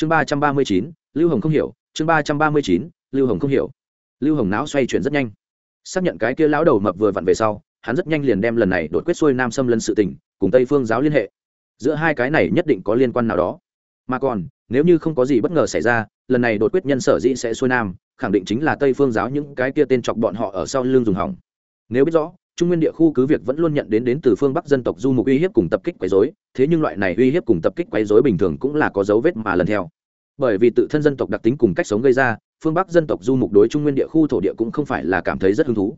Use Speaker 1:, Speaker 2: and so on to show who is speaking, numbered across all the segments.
Speaker 1: chương ba trăm ba mươi chín, lưu hồng không hiểu. Chương ba trăm ba mươi chín, lưu hồng không hiểu. Lưu hồng não xoay chuyển rất nhanh. Xác nhận cái kia lão đầu mập vừa vặn về sau, hắn rất nhanh liền đem lần này đột quyết xuôi nam xâm lấn sự tình, cùng tây phương giáo liên hệ. Giữa hai cái này nhất định có liên quan nào đó. Mà còn, nếu như không có gì bất ngờ xảy ra, lần này đột quyết nhân sở dĩ sẽ xuôi nam, khẳng định chính là tây phương giáo những cái kia tên chọc bọn họ ở sau lưng dùng hỏng. Nếu biết rõ trung nguyên địa khu cứ việc vẫn luôn nhận đến đến từ phương bắc dân tộc du mục uy hiếp cùng tập kích quấy dối thế nhưng loại này uy hiếp cùng tập kích quấy dối bình thường cũng là có dấu vết mà lần theo. Bởi vì tự thân dân tộc đặc tính cùng cách sống gây ra, phương bắc dân tộc du mục đối trung nguyên địa khu thổ địa cũng không phải là cảm thấy rất hứng thú.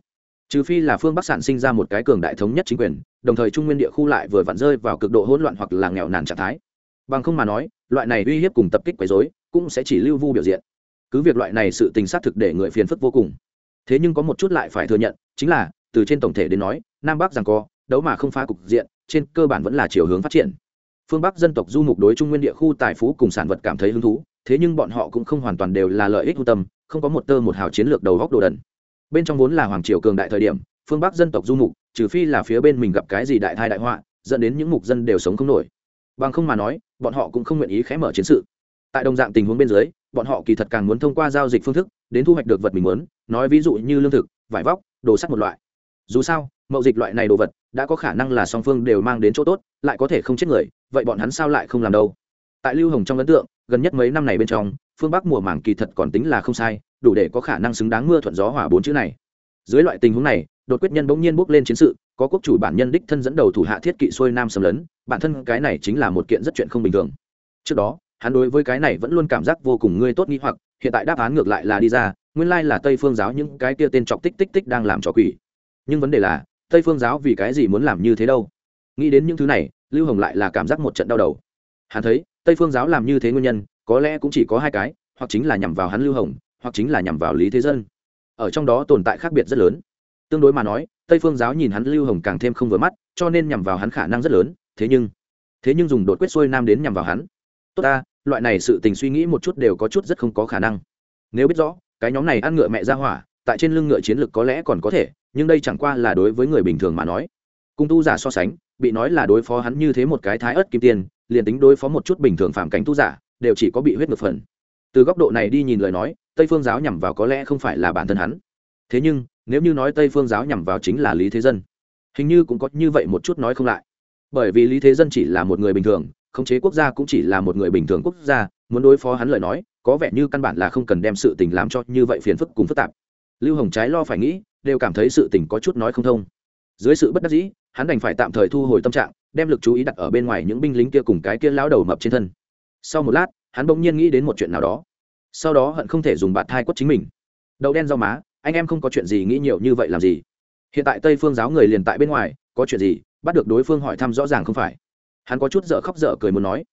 Speaker 1: Trừ phi là phương bắc sản sinh ra một cái cường đại thống nhất chính quyền, đồng thời trung nguyên địa khu lại vừa vặn rơi vào cực độ hỗn loạn hoặc là nghèo nàn trạng thái. Bằng không mà nói, loại này uy hiếp cùng tập kích quấy dối cũng sẽ chỉ lưu vu biểu diện. Cứ việc loại này sự tình xác thực để người phiền phức vô cùng. Thế nhưng có một chút lại phải thừa nhận, chính là từ trên tổng thể đến nói, nam bắc rằng co, đấu mà không phá cục diện, trên cơ bản vẫn là chiều hướng phát triển. Phương bắc dân tộc du mục đối trung nguyên địa khu tài phú cùng sản vật cảm thấy hứng thú, thế nhưng bọn họ cũng không hoàn toàn đều là lợi ích hưu tâm, không có một tơ một hào chiến lược đầu góc đồ đần. Bên trong vốn là hoàng triều cường đại thời điểm, phương bắc dân tộc du mục, trừ phi là phía bên mình gặp cái gì đại thai đại họa, dẫn đến những mục dân đều sống không nổi. Bằng không mà nói, bọn họ cũng không nguyện ý khé mở chiến sự. Tại đồng dạng tình huống bên dưới, bọn họ kỳ thật càng muốn thông qua giao dịch phương thức, đến thu hoạch được vật mình muốn, nói ví dụ như lương thực, vải vóc, đồ sắt một loại dù sao, mậu dịch loại này đồ vật, đã có khả năng là song phương đều mang đến chỗ tốt, lại có thể không chết người, vậy bọn hắn sao lại không làm đâu? Tại lưu hồng trong ấn tượng, gần nhất mấy năm này bên trong, phương bắc mùa màng kỳ thật còn tính là không sai, đủ để có khả năng xứng đáng mưa thuận gió hỏa bốn chữ này. Dưới loại tình huống này, đột quyết nhân bỗng nhiên bước lên chiến sự, có quốc chủ bản nhân đích thân dẫn đầu thủ hạ thiết kỵ xuôi nam xâm lấn, bản thân cái này chính là một kiện rất chuyện không bình thường. Trước đó, hắn đối với cái này vẫn luôn cảm giác vô cùng ngươi tốt nghĩ hoặc, hiện tại đáp án ngược lại là đi ra, nguyên lai là tây phương giáo những cái kia tên chọc tích tích tích đang làm trò quỷ nhưng vấn đề là, tây phương giáo vì cái gì muốn làm như thế đâu? Nghĩ đến những thứ này, lưu hồng lại là cảm giác một trận đau đầu. Hắn thấy, tây phương giáo làm như thế nguyên nhân, có lẽ cũng chỉ có hai cái, hoặc chính là nhằm vào hắn lưu hồng, hoặc chính là nhằm vào lý thế dân. Ở trong đó tồn tại khác biệt rất lớn. Tương đối mà nói, tây phương giáo nhìn hắn lưu hồng càng thêm không vừa mắt, cho nên nhằm vào hắn khả năng rất lớn, thế nhưng thế nhưng dùng đột quyết xuôi nam đến nhằm vào hắn. Tốt ta, loại này sự tình suy nghĩ một chút đều có chút rất không có khả năng. Nếu biết rõ, cái nhóm này ăn ngựa mẹ ra hỏa tại trên lưng ngựa chiến lược có lẽ còn có thể, nhưng đây chẳng qua là đối với người bình thường mà nói. Cung tu giả so sánh, bị nói là đối phó hắn như thế một cái thái ớt kim tiền liền tính đối phó một chút bình thường phạm cảnh tu giả, đều chỉ có bị huyết ngược phần. Từ góc độ này đi nhìn lời nói, tây phương giáo nhằm vào có lẽ không phải là bản thân hắn. Thế nhưng, nếu như nói tây phương giáo nhằm vào chính là lý thế dân, hình như cũng có như vậy một chút nói không lại. Bởi vì lý thế dân chỉ là một người bình thường, khống chế quốc gia cũng chỉ là một người bình thường quốc gia, muốn đối phó hắn lời nói, có vẻ như căn bản là không cần đem sự tình làm cho như vậy phiền phức cùng phức tạp lưu hồng trái lo phải nghĩ, đều cảm thấy sự tình có chút nói không thông. Dưới sự bất đắc dĩ, hắn đành phải tạm thời thu hồi tâm trạng, đem lực chú ý đặt ở bên ngoài những binh lính kia cùng cái kia lao đầu mập trên thân. Sau một lát, hắn bỗng nhiên nghĩ đến một chuyện nào đó. Sau đó hận không thể dùng bạt thai quất chính mình. Đậu đen rau má, anh em không có chuyện gì nghĩ nhiều như vậy làm gì? Hiện tại tây phương giáo người liền tại bên ngoài, có chuyện gì? Bắt được đối phương hỏi thăm rõ ràng không phải. Hắn có chút dở khóc dở cười muốn nói.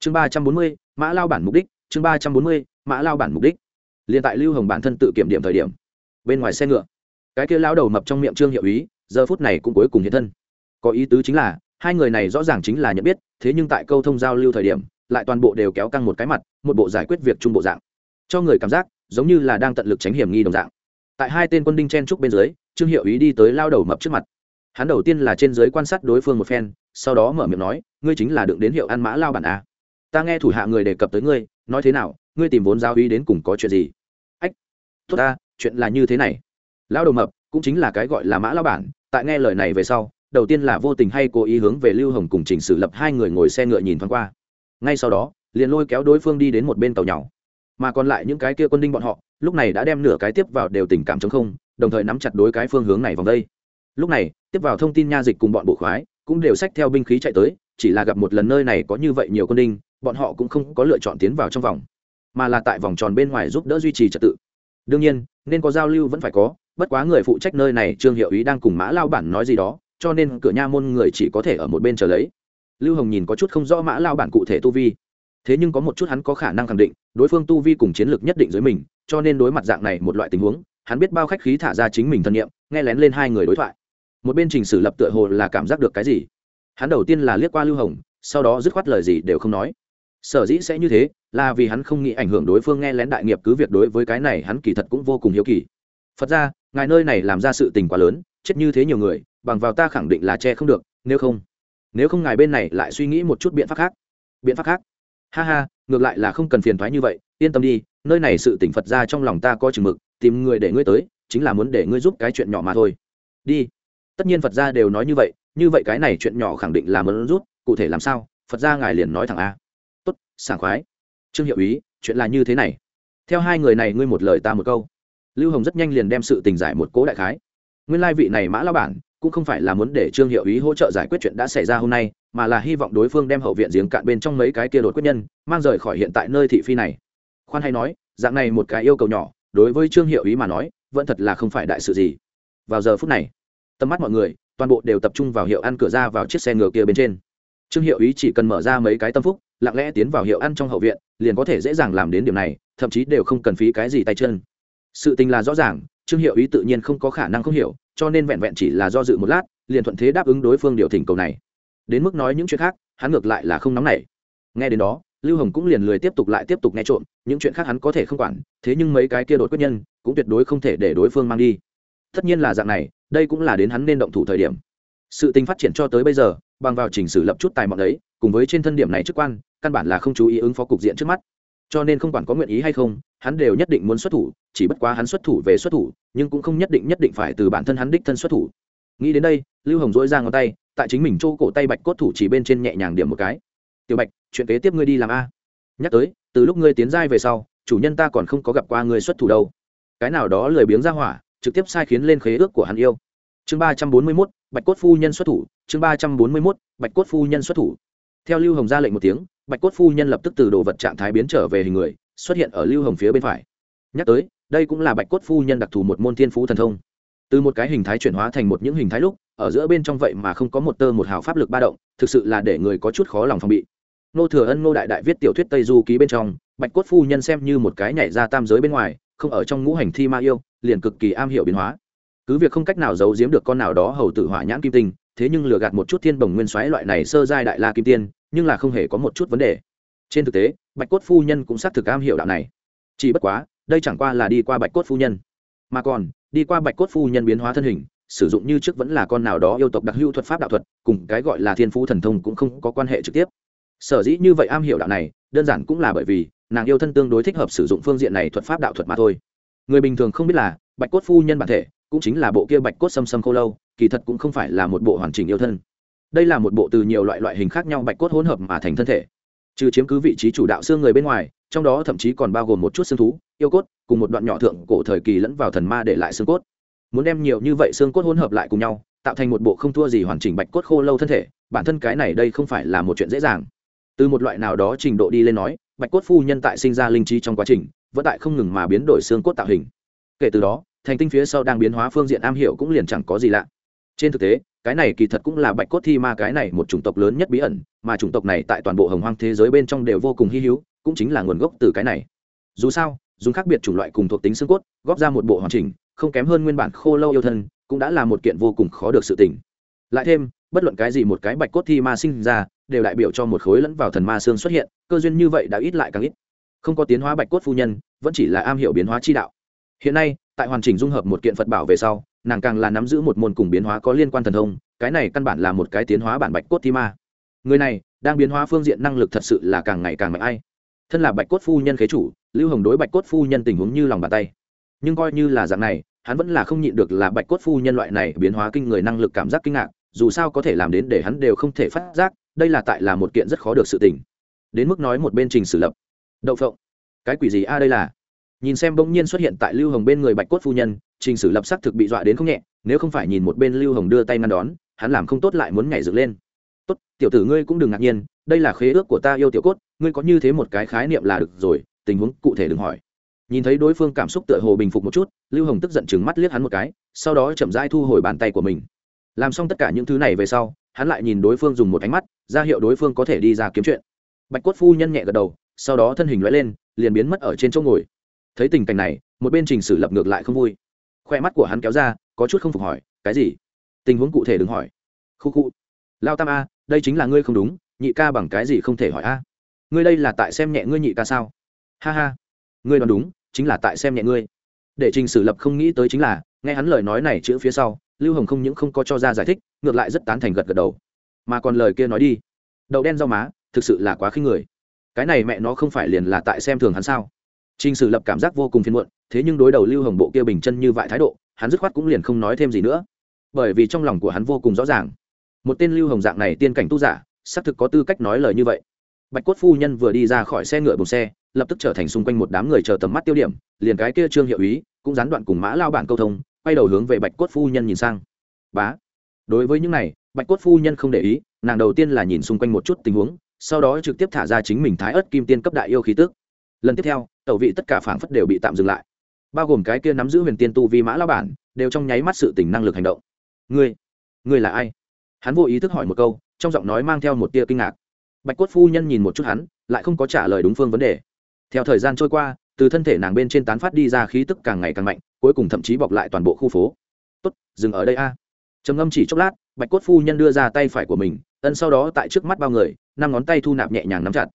Speaker 1: Chương ba trăm bốn mươi, mã lao bản mục đích, chương ba trăm bốn mươi, mã lao bản mục đích. Liền tại lưu hồng bản thân tự kiểm điểm thời điểm bên ngoài xe ngựa. Cái kia lao đầu mập trong miệng trương hiệu ý, giờ phút này cũng cuối cùng hiện thân. Có ý tứ chính là, hai người này rõ ràng chính là nhận biết, thế nhưng tại câu thông giao lưu thời điểm, lại toàn bộ đều kéo căng một cái mặt, một bộ giải quyết việc chung bộ dạng. Cho người cảm giác, giống như là đang tận lực tránh hiểm nghi đồng dạng. Tại hai tên quân đinh chen trúc bên dưới, trương hiệu ý đi tới lao đầu mập trước mặt. Hắn đầu tiên là trên dưới quan sát đối phương một phen, sau đó mở miệng nói, ngươi chính là đựng đến hiệu ăn mã lao bản a ta nghe thủ hạ người đề cập tới ngươi, nói thế nào, ngươi tìm vốn giao ý đến cùng có chuyện gì? Ách, tốt ta chuyện là như thế này. Lão đầu mập cũng chính là cái gọi là mã lao bản, tại nghe lời này về sau, đầu tiên là vô tình hay cố ý hướng về lưu hồng cùng trình sử lập hai người ngồi xe ngựa nhìn thoáng qua. Ngay sau đó, liền lôi kéo đối phương đi đến một bên tàu nhỏ. Mà còn lại những cái kia quân đinh bọn họ, lúc này đã đem nửa cái tiếp vào đều tình cảm chống không, đồng thời nắm chặt đối cái phương hướng này vòng đây. Lúc này, tiếp vào thông tin nha dịch cùng bọn bộ khoái cũng đều xách theo binh khí chạy tới, chỉ là gặp một lần nơi này có như vậy nhiều quân đinh, bọn họ cũng không có lựa chọn tiến vào trong vòng, mà là tại vòng tròn bên ngoài giúp đỡ duy trì trật tự. Đương nhiên nên có giao lưu vẫn phải có, bất quá người phụ trách nơi này trương hiệu ý đang cùng mã lao bản nói gì đó, cho nên cửa nha môn người chỉ có thể ở một bên chờ lấy. Lưu hồng nhìn có chút không rõ mã lao bản cụ thể tu vi. Thế nhưng có một chút hắn có khả năng khẳng định, đối phương tu vi cùng chiến lược nhất định dưới mình, cho nên đối mặt dạng này một loại tình huống, hắn biết bao khách khí thả ra chính mình thân nhiệm, nghe lén lên hai người đối thoại. Một bên trình sử lập tựa hồ là cảm giác được cái gì. Hắn đầu tiên là liếc qua lưu hồng, sau đó dứt khoát lời gì đều không nói. Sở dĩ sẽ như thế là vì hắn không nghĩ ảnh hưởng đối phương nghe lén đại nghiệp cứ việc đối với cái này hắn kỳ thật cũng vô cùng hiếu kỳ. Phật ra, ngài nơi này làm ra sự tình quá lớn, chết như thế nhiều người, bằng vào ta khẳng định là che không được, nếu không nếu không ngài bên này lại suy nghĩ một chút biện pháp khác. Biện pháp khác? Ha ha, ngược lại là không cần phiền thoái như vậy, yên tâm đi, nơi này sự tỉnh phật ra trong lòng ta có chừng mực, tìm người để ngươi tới, chính là muốn để ngươi giúp cái chuyện nhỏ mà thôi. Đi. Tất nhiên phật gia đều nói như vậy như vậy cái này chuyện nhỏ khẳng định là muốn rút, cụ thể làm sao? Phật gia ngài liền nói thẳng a. Tốt, sảng khoái trương hiệu ý, chuyện là như thế này. Theo hai người này ngươi một lời ta một câu. Lưu hồng rất nhanh liền đem sự tình giải một cố đại khái. Nguyên lai vị này mã lao bản cũng không phải là muốn để trương hiệu ý hỗ trợ giải quyết chuyện đã xảy ra hôm nay, mà là hy vọng đối phương đem hậu viện giếng cạn bên trong mấy cái kia đột quyết nhân mang rời khỏi hiện tại nơi thị phi này. Khoan hay nói, dạng này một cái yêu cầu nhỏ, đối với trương hiệu ý mà nói, vẫn thật là không phải đại sự gì. Vào giờ phút này, tầm mắt mọi người toàn bộ đều tập trung vào hiệu ăn cửa ra vào chiếc xe ngựa kia bên trên. Trương hiệu ý chỉ cần mở ra mấy cái tâm phúc, lặng lẽ tiến vào hiệu ăn trong hậu viện liền có thể dễ dàng làm đến điểm này, thậm chí đều không cần phí cái gì tay chân. Sự tình là rõ ràng, trương hiệu ý tự nhiên không có khả năng không hiểu, cho nên vẹn vẹn chỉ là do dự một lát, liền thuận thế đáp ứng đối phương điều thỉnh cầu này. Đến mức nói những chuyện khác, hắn ngược lại là không nóng nảy. Nghe đến đó, lưu hồng cũng liền lười tiếp tục lại tiếp tục nghe trộm, những chuyện khác hắn có thể không quản, thế nhưng mấy cái kia đột quyết nhân, cũng tuyệt đối không thể để đối phương mang đi. Tất nhiên là dạng này, đây cũng là đến hắn nên động thủ thời điểm. Sự tình phát triển cho tới bây giờ bằng vào chỉnh sử lập chút tài mọn ấy, cùng với trên thân điểm này chức quan, căn bản là không chú ý ứng phó cục diện trước mắt. Cho nên không quản có nguyện ý hay không, hắn đều nhất định muốn xuất thủ, chỉ bất quá hắn xuất thủ về xuất thủ, nhưng cũng không nhất định nhất định phải từ bản thân hắn đích thân xuất thủ. Nghĩ đến đây, lưu hồng dỗi ra ngón tay, tại chính mình chỗ cổ tay bạch cốt thủ chỉ bên trên nhẹ nhàng điểm một cái. Tiểu bạch, chuyện kế tiếp ngươi đi làm a. Nhắc tới, từ lúc ngươi tiến giai về sau, chủ nhân ta còn không có gặp qua ngươi xuất thủ đâu. Cái nào đó lười biếng ra hỏa, trực tiếp sai khiến lên khế ước của hắn yêu. Chương ba trăm bốn mươi mốt, bạch cốt phu nhân xuất thủ chương ba trăm bốn mươi mốt, bạch cốt phu nhân xuất thủ. Theo lưu hồng ra lệnh một tiếng, bạch cốt phu nhân lập tức từ đồ vật trạng thái biến trở về hình người, xuất hiện ở lưu hồng phía bên phải. Nhắc tới, đây cũng là bạch cốt phu nhân đặc thù một môn thiên phú thần thông. Từ một cái hình thái chuyển hóa thành một những hình thái lúc, ở giữa bên trong vậy mà không có một tơ một hào pháp lực ba động, thực sự là để người có chút khó lòng phòng bị. Nô thừa ân, nô đại đại viết tiểu thuyết tây du ký bên trong, bạch cốt phu nhân xem như một cái nhảy ra tam giới bên ngoài, không ở trong ngũ hành thi ma yêu, liền cực kỳ am hiểu biến hóa. Cứ việc không cách nào giấu giếm được con nào đó hầu tử hỏa nhãn kim tinh thế nhưng lừa gạt một chút thiên bồng nguyên xoáy loại này sơ giai đại la kim tiên, nhưng là không hề có một chút vấn đề. Trên thực tế, bạch cốt phu nhân cũng xác thực am hiểu đạo này. Chỉ bất quá, đây chẳng qua là đi qua bạch cốt phu nhân. Mà còn, đi qua bạch cốt phu nhân biến hóa thân hình, sử dụng như trước vẫn là con nào đó yêu tộc đặc hữu thuật pháp đạo thuật, cùng cái gọi là thiên phú thần thông cũng không có quan hệ trực tiếp. Sở dĩ như vậy am hiểu đạo này, đơn giản cũng là bởi vì, nàng yêu thân tương đối thích hợp sử dụng phương diện này thuật pháp đạo thuật mà thôi. Người bình thường không biết là, bạch cốt phu nhân bản thể, cũng chính là bộ kia bạch cốt xâm xâm khô lâu kỳ thật cũng không phải là một bộ hoàn chỉnh yêu thân. Đây là một bộ từ nhiều loại loại hình khác nhau bạch cốt hỗn hợp mà thành thân thể. Trừ chiếm cứ vị trí chủ đạo xương người bên ngoài, trong đó thậm chí còn bao gồm một chút xương thú, yêu cốt, cùng một đoạn nhỏ thượng cổ thời kỳ lẫn vào thần ma để lại xương cốt. Muốn đem nhiều như vậy xương cốt hỗn hợp lại cùng nhau, tạo thành một bộ không thua gì hoàn chỉnh bạch cốt khô lâu thân thể, bản thân cái này đây không phải là một chuyện dễ dàng. Từ một loại nào đó trình độ đi lên nói, bạch cốt phu nhân tại sinh ra linh trí trong quá trình, vẫn tại không ngừng mà biến đổi xương cốt tạo hình. Kể từ đó, thành tinh phía sau đang biến hóa phương diện am hiểu cũng liền chẳng có gì lạ trên thực tế, cái này kỳ thật cũng là bạch cốt thi ma cái này một chủng tộc lớn nhất bí ẩn, mà chủng tộc này tại toàn bộ hồng hoang thế giới bên trong đều vô cùng hy hữu, cũng chính là nguồn gốc từ cái này. Dù sao, dùng khác biệt chủng loại cùng thuộc tính xương cốt, góp ra một bộ hoàn chỉnh, không kém hơn nguyên bản khô lâu yêu thân, cũng đã là một kiện vô cùng khó được sự tỉnh lại thêm, bất luận cái gì một cái bạch cốt thi ma sinh ra, đều đại biểu cho một khối lẫn vào thần ma xương xuất hiện, cơ duyên như vậy đã ít lại càng ít. Không có tiến hóa bạch cốt phu nhân, vẫn chỉ là am hiểu biến hóa chi đạo. Hiện nay, tại hoàn chỉnh dung hợp một kiện phật bảo về sau nàng càng là nắm giữ một môn cùng biến hóa có liên quan thần thông, cái này căn bản là một cái tiến hóa bản bạch cốt thi ma. Người này, đang biến hóa phương diện năng lực thật sự là càng ngày càng mạnh ai. Thân là bạch cốt phu nhân khế chủ, lưu hồng đối bạch cốt phu nhân tình huống như lòng bàn tay. Nhưng coi như là dạng này, hắn vẫn là không nhịn được là bạch cốt phu nhân loại này biến hóa kinh người năng lực cảm giác kinh ngạc, dù sao có thể làm đến để hắn đều không thể phát giác, đây là tại là một kiện rất khó được sự tình. Đến mức nói một bên trình xử lập. Đậu phộng. Cái quỷ gì a à đây là? Nhìn xem bỗng nhiên xuất hiện tại lưu hồng bên người bạch cốt phu nhân trình sử lập sắc thực bị dọa đến không nhẹ, nếu không phải nhìn một bên lưu hồng đưa tay ngăn đón, hắn làm không tốt lại muốn nhảy dựng lên. Tốt, tiểu tử ngươi cũng đừng ngạc nhiên, đây là khế ước của ta yêu tiểu cốt, ngươi có như thế một cái khái niệm là được rồi, tình huống cụ thể đừng hỏi. Nhìn thấy đối phương cảm xúc tựa hồ bình phục một chút, lưu hồng tức giận chừng mắt liếc hắn một cái, sau đó chậm rãi thu hồi bàn tay của mình. Làm xong tất cả những thứ này về sau, hắn lại nhìn đối phương dùng một ánh mắt, ra hiệu đối phương có thể đi ra kiếm chuyện. Bạch cốt phu nhân nhẹ gật đầu, sau đó thân hình lóe lên, liền biến mất ở trên chỗ ngồi. Thấy tình cảnh này, một bên trình sử lập ngược lại không vui khoe mắt của hắn kéo ra, có chút không phục hỏi, cái gì? Tình huống cụ thể đừng hỏi. Khu khu. Lao tam a, đây chính là ngươi không đúng, nhị ca bằng cái gì không thể hỏi a? Ngươi đây là tại xem nhẹ ngươi nhị ca sao? Ha ha, ngươi đoán đúng, chính là tại xem nhẹ ngươi. Để trình sử lập không nghĩ tới chính là, nghe hắn lời nói này chữ phía sau, lưu hồng không những không có cho ra giải thích, ngược lại rất tán thành gật gật đầu. Mà còn lời kia nói đi, đậu đen rau má, thực sự là quá khinh người. Cái này mẹ nó không phải liền là tại xem thường hắn sao? Trình Sử Lập cảm giác vô cùng phiền muộn, thế nhưng đối đầu Lưu Hồng Bộ kia bình chân như vậy thái độ, hắn dứt khoát cũng liền không nói thêm gì nữa. Bởi vì trong lòng của hắn vô cùng rõ ràng, một tên Lưu Hồng dạng này tiên cảnh tu giả, xác thực có tư cách nói lời như vậy. Bạch Cốt phu nhân vừa đi ra khỏi xe ngựa bùng xe, lập tức trở thành xung quanh một đám người chờ tầm mắt tiêu điểm, liền cái kia Trương Hiệu Úy cũng gián đoạn cùng Mã lao bản câu thông, quay đầu hướng về Bạch Cốt phu nhân nhìn sang. Bá. Đối với những này, Bạch Cốt phu nhân không để ý, nàng đầu tiên là nhìn xung quanh một chút tình huống, sau đó trực tiếp thả ra chính mình Thái ớt Kim Tiên cấp đại yêu khí tức. Lần tiếp theo, tẩu vị tất cả phảng phất đều bị tạm dừng lại. Bao gồm cái kia nắm giữ huyền tiên tu vi mã lao bản, đều trong nháy mắt sự tỉnh năng lực hành động. Ngươi ngươi là ai? Hắn vô ý thức hỏi một câu, trong giọng nói mang theo một tia kinh ngạc. Bạch quất phu nhân nhìn một chút hắn, lại không có trả lời đúng phương vấn đề. Theo thời gian trôi qua, từ thân thể nàng bên trên tán phát đi ra khí tức càng ngày càng mạnh, cuối cùng thậm chí bọc lại toàn bộ khu phố. Tốt, dừng ở đây a. Trầm ngâm chỉ chốc lát, bạch cốt phu nhân đưa ra tay phải của mình, ân sau đó tại trước mắt bao người, năm ngón tay thu nạp nhẹ nhàng nắm chặt.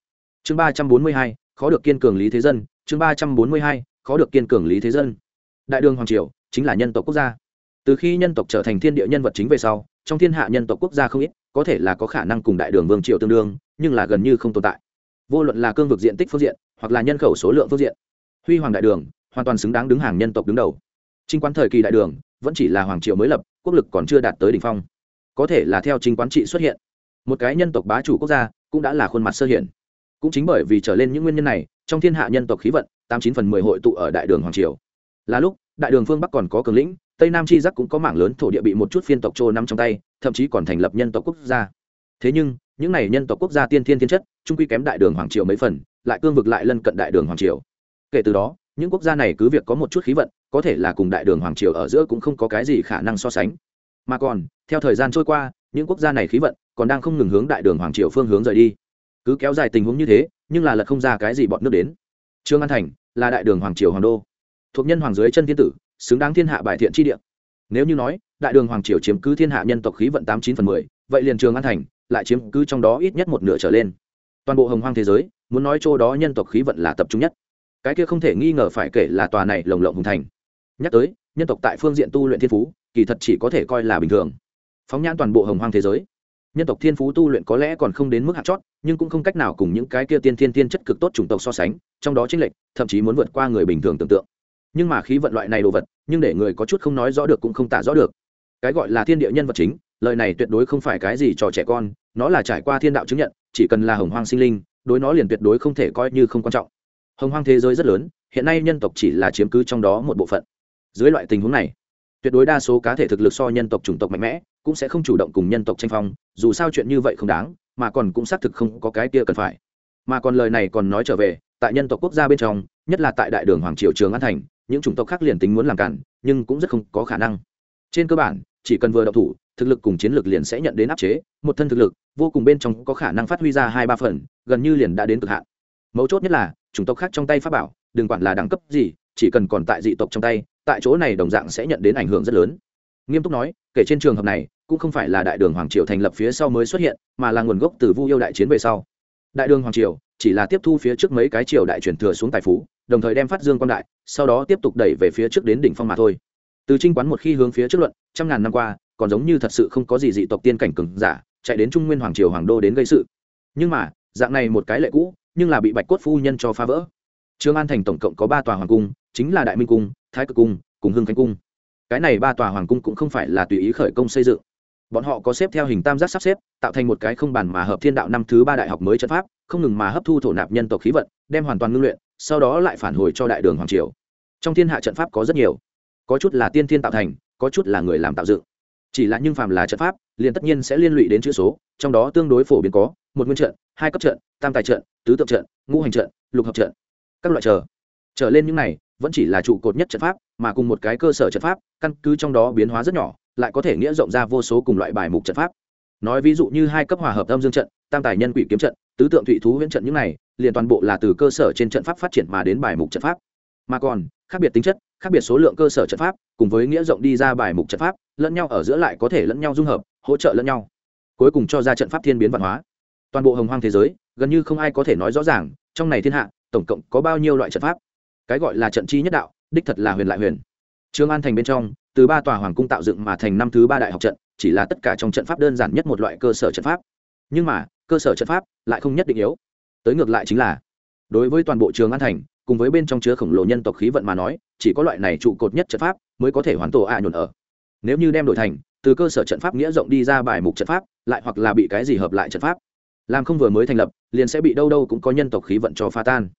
Speaker 1: Chương ba trăm bốn mươi hai, khó được kiên cường lý thế dân chương ba trăm bốn mươi hai, khó được kiên cường lý thế dân. Đại đường hoàng triều chính là nhân tộc quốc gia. Từ khi nhân tộc trở thành thiên địa nhân vật chính về sau, trong thiên hạ nhân tộc quốc gia không ít, có thể là có khả năng cùng đại đường vương triều tương đương, nhưng là gần như không tồn tại. Vô luận là cương vực diện tích phương diện, hoặc là nhân khẩu số lượng phương diện, huy hoàng đại đường hoàn toàn xứng đáng đứng hàng nhân tộc đứng đầu. Trinh quán thời kỳ đại đường vẫn chỉ là hoàng triều mới lập, quốc lực còn chưa đạt tới đỉnh phong. Có thể là theo chính quán trị xuất hiện, một cái nhân tộc bá chủ quốc gia cũng đã là khuôn mặt sơ hiện cũng chính bởi vì trở lên những nguyên nhân này, trong thiên hạ nhân tộc khí vận, tám chín phần mười hội tụ ở đại đường hoàng triều. Là lúc, đại đường phương bắc còn có cường lĩnh, tây nam chi giác cũng có mảng lớn thổ địa bị một chút phiên tộc trô nằm trong tay, thậm chí còn thành lập nhân tộc quốc gia. Thế nhưng, những này nhân tộc quốc gia tiên thiên thiên chất, trung quy kém đại đường hoàng triều mấy phần, lại cương vực lại lân cận đại đường hoàng triều. Kể từ đó, những quốc gia này cứ việc có một chút khí vận, có thể là cùng đại đường hoàng triều ở giữa cũng không có cái gì khả năng so sánh. Mà còn, theo thời gian trôi qua, những quốc gia này khí vận còn đang không ngừng hướng đại đường hoàng triều phương hướng rời đi cứ kéo dài tình huống như thế, nhưng là lật không ra cái gì bọn nước đến. Trương an thành là đại đường hoàng triều hoàng đô, thuộc nhân hoàng dưới chân thiên tử, xứng đáng thiên hạ bài thiện tri địa. Nếu như nói, đại đường hoàng triều chiếm cứ thiên hạ nhân tộc khí vận tám chín phần mười, vậy liền trường an thành lại chiếm cứ trong đó ít nhất một nửa trở lên. Toàn bộ hồng hoang thế giới, muốn nói chỗ đó nhân tộc khí vận là tập trung nhất. Cái kia không thể nghi ngờ phải kể là tòa này lồng lộng hùng thành. Nhắc tới, nhân tộc tại phương diện tu luyện thiên phú, kỳ thật chỉ có thể coi là bình thường. Phóng nhãn toàn bộ hồng hoang thế giới, nhân tộc thiên phú tu luyện có lẽ còn không đến mức hạt chót nhưng cũng không cách nào cùng những cái kia tiên thiên tiên chất cực tốt chủng tộc so sánh, trong đó chênh lệch, thậm chí muốn vượt qua người bình thường tưởng tượng. Nhưng mà khí vận loại này đồ vật, nhưng để người có chút không nói rõ được cũng không tả rõ được. Cái gọi là thiên địa nhân vật chính, lời này tuyệt đối không phải cái gì cho trẻ con, nó là trải qua thiên đạo chứng nhận, chỉ cần là hồng hoang sinh linh, đối nó liền tuyệt đối không thể coi như không quan trọng. Hồng hoang thế giới rất lớn, hiện nay nhân tộc chỉ là chiếm cứ trong đó một bộ phận. Dưới loại tình huống này, tuyệt đối đa số cá thể thực lực so nhân tộc chủng tộc mạnh mẽ, cũng sẽ không chủ động cùng nhân tộc tranh phong, dù sao chuyện như vậy không đáng mà còn cũng xác thực không có cái kia cần phải. Mà còn lời này còn nói trở về, tại nhân tộc quốc gia bên trong, nhất là tại đại đường hoàng triều trường an thành, những chủng tộc khác liền tính muốn làm cản, nhưng cũng rất không có khả năng. Trên cơ bản, chỉ cần vừa đậu thủ, thực lực cùng chiến lược liền sẽ nhận đến áp chế, một thân thực lực, vô cùng bên trong có khả năng phát huy ra hai ba phần, gần như liền đã đến cực hạn. Mấu chốt nhất là, chủng tộc khác trong tay pháp bảo, đừng quản là đẳng cấp gì, chỉ cần còn tại dị tộc trong tay, tại chỗ này đồng dạng sẽ nhận đến ảnh hưởng rất lớn. Nghiêm túc nói, kể trên trường hợp này cũng không phải là đại đường hoàng triều thành lập phía sau mới xuất hiện, mà là nguồn gốc từ vu yêu đại chiến về sau. Đại đường hoàng triều chỉ là tiếp thu phía trước mấy cái triều đại truyền thừa xuống tài phú, đồng thời đem phát dương quan đại, sau đó tiếp tục đẩy về phía trước đến đỉnh phong mà thôi. Từ trinh quán một khi hướng phía trước luận, trăm ngàn năm qua, còn giống như thật sự không có gì dị tộc tiên cảnh cừng giả, chạy đến trung nguyên hoàng triều hoàng đô đến gây sự. Nhưng mà, dạng này một cái lệ cũ, nhưng là bị bạch cốt phu nhân cho phá vỡ. Trương an thành tổng cộng có ba tòa hoàng cung, chính là đại minh cung, thái cực cung, cùng hưng khánh cung. Cái này ba tòa hoàng cung cũng không phải là tùy ý khởi công xây dựng bọn họ có xếp theo hình tam giác sắp xếp, tạo thành một cái không bàn mà hợp thiên đạo năm thứ ba đại học mới trận pháp, không ngừng mà hấp thu thổ nạp nhân tộc khí vận, đem hoàn toàn ngưng luyện, sau đó lại phản hồi cho đại đường hoàng triều. Trong thiên hạ trận pháp có rất nhiều. Có chút là tiên thiên tạo thành, có chút là người làm tạo dựng. Chỉ là nhưng phàm là trận pháp, liền tất nhiên sẽ liên lụy đến chữ số, trong đó tương đối phổ biến có, một nguyên trận, hai cấp trận, tam tài trận, tứ tượng trận, ngũ hành trận, lục hợp trận. Các loại trở trở lên những này, vẫn chỉ là trụ cột nhất trận pháp, mà cùng một cái cơ sở trận pháp, căn cứ trong đó biến hóa rất nhỏ lại có thể nghĩa rộng ra vô số cùng loại bài mục trận pháp. Nói ví dụ như hai cấp hòa hợp âm dương trận, tam tài nhân quỷ kiếm trận, tứ tượng thủy thú huyễn trận những này, liền toàn bộ là từ cơ sở trên trận pháp phát triển mà đến bài mục trận pháp. Mà còn, khác biệt tính chất, khác biệt số lượng cơ sở trận pháp, cùng với nghĩa rộng đi ra bài mục trận pháp, lẫn nhau ở giữa lại có thể lẫn nhau dung hợp, hỗ trợ lẫn nhau. Cuối cùng cho ra trận pháp thiên biến văn hóa. Toàn bộ hồng hoang thế giới, gần như không ai có thể nói rõ ràng, trong này thiên hạ, tổng cộng có bao nhiêu loại trận pháp. Cái gọi là trận chi nhất đạo, đích thật là huyền lại huyền. Trương an thành bên trong từ ba tòa hoàng cung tạo dựng mà thành năm thứ ba đại học trận, chỉ là tất cả trong trận pháp đơn giản nhất một loại cơ sở trận pháp. Nhưng mà, cơ sở trận pháp lại không nhất định yếu. Tới ngược lại chính là, đối với toàn bộ trường an thành, cùng với bên trong chứa khổng lồ nhân tộc khí vận mà nói, chỉ có loại này trụ cột nhất trận pháp mới có thể hoàn tổ ạ nhuận ở. Nếu như đem đổi thành, từ cơ sở trận pháp nghĩa rộng đi ra bài mục trận pháp, lại hoặc là bị cái gì hợp lại trận pháp, làm không vừa mới thành lập, liền sẽ bị đâu đâu cũng có nhân tộc khí vận cho pha tan.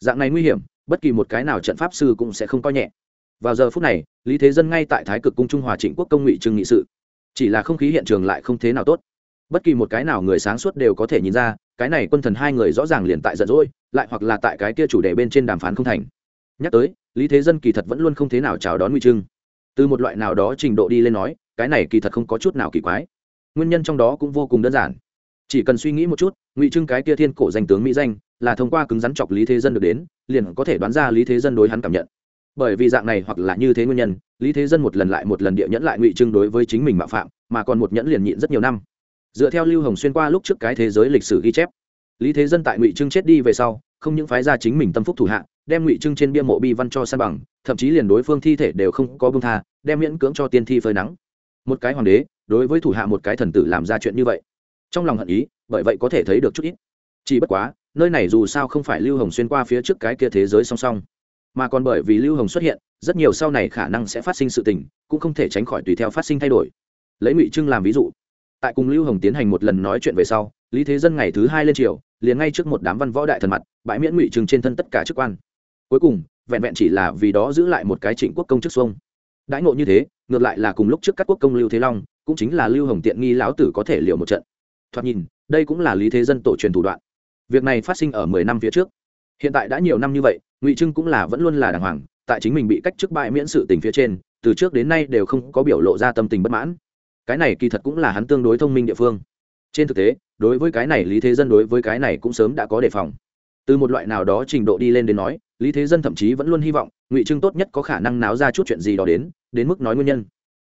Speaker 1: Dạng này nguy hiểm, bất kỳ một cái nào trận pháp sư cũng sẽ không coi nhẹ vào giờ phút này, lý thế dân ngay tại thái cực cung trung hòa trịnh quốc công ngụy trưng nghị sự. Chỉ là không khí hiện trường lại không thế nào tốt. Bất kỳ một cái nào người sáng suốt đều có thể nhìn ra, cái này quân thần hai người rõ ràng liền tại giận dỗi, lại hoặc là tại cái kia chủ đề bên trên đàm phán không thành. Nhắc tới, lý thế dân kỳ thật vẫn luôn không thế nào chào đón ngụy trưng từ một loại nào đó trình độ đi lên nói, cái này kỳ thật không có chút nào kỳ quái. Nguyên nhân trong đó cũng vô cùng đơn giản. Chỉ cần suy nghĩ một chút, ngụy trưng cái kia thiên cổ danh tướng mỹ danh, là thông qua cứng rắn chọc lý thế dân được đến, liền có thể đoán ra lý thế dân đối hắn cảm nhận bởi vì dạng này hoặc là như thế nguyên nhân, lý thế dân một lần lại một lần địa nhẫn lại ngụy trưng đối với chính mình mạo phạm, mà còn một nhẫn liền nhịn rất nhiều năm. Dựa theo lưu hồng xuyên qua lúc trước cái thế giới lịch sử ghi chép, lý thế dân tại ngụy trưng chết đi về sau, không những phái ra chính mình tâm phúc thủ hạ, đem ngụy trưng trên bia mộ bi văn cho san bằng, thậm chí liền đối phương thi thể đều không có bưng tha, đem miễn cưỡng cho tiên thi phơi nắng. Một cái hoàng đế, đối với thủ hạ một cái thần tử làm ra chuyện như vậy, trong lòng hận ý, bởi vậy có thể thấy được chút ít. Chỉ bất quá, nơi này dù sao không phải lưu hồng xuyên qua phía trước cái kia thế giới song song mà còn bởi vì lưu hồng xuất hiện, rất nhiều sau này khả năng sẽ phát sinh sự tình, cũng không thể tránh khỏi tùy theo phát sinh thay đổi. Lấy ngụy trưng làm ví dụ, tại cùng lưu hồng tiến hành một lần nói chuyện về sau, lý thế dân ngày thứ hai lên triều, liền ngay trước một đám văn võ đại thần mặt, bãi miễn ngụy trưng trên thân tất cả chức quan. Cuối cùng, vẹn vẹn chỉ là vì đó giữ lại một cái trịnh quốc công chức xuông. Đãi ngộ như thế, ngược lại là cùng lúc trước các quốc công lưu thế long, cũng chính là lưu hồng tiện nghi lão tử có thể liều một trận. Thoạt nhìn, đây cũng là lý thế dân tổ truyền thủ đoạn. Việc này phát sinh ở mười năm phía trước. Hiện tại đã nhiều năm như vậy ngụy trưng cũng là vẫn luôn là đàng hoàng, tại chính mình bị cách chức bại miễn sự tình phía trên, từ trước đến nay đều không có biểu lộ ra tâm tình bất mãn. Cái này kỳ thật cũng là hắn tương đối thông minh địa phương. Trên thực tế, đối với cái này lý thế dân đối với cái này cũng sớm đã có đề phòng. Từ một loại nào đó trình độ đi lên đến nói, lý thế dân thậm chí vẫn luôn hy vọng ngụy trưng tốt nhất có khả năng náo ra chút chuyện gì đó đến đến mức nói nguyên nhân.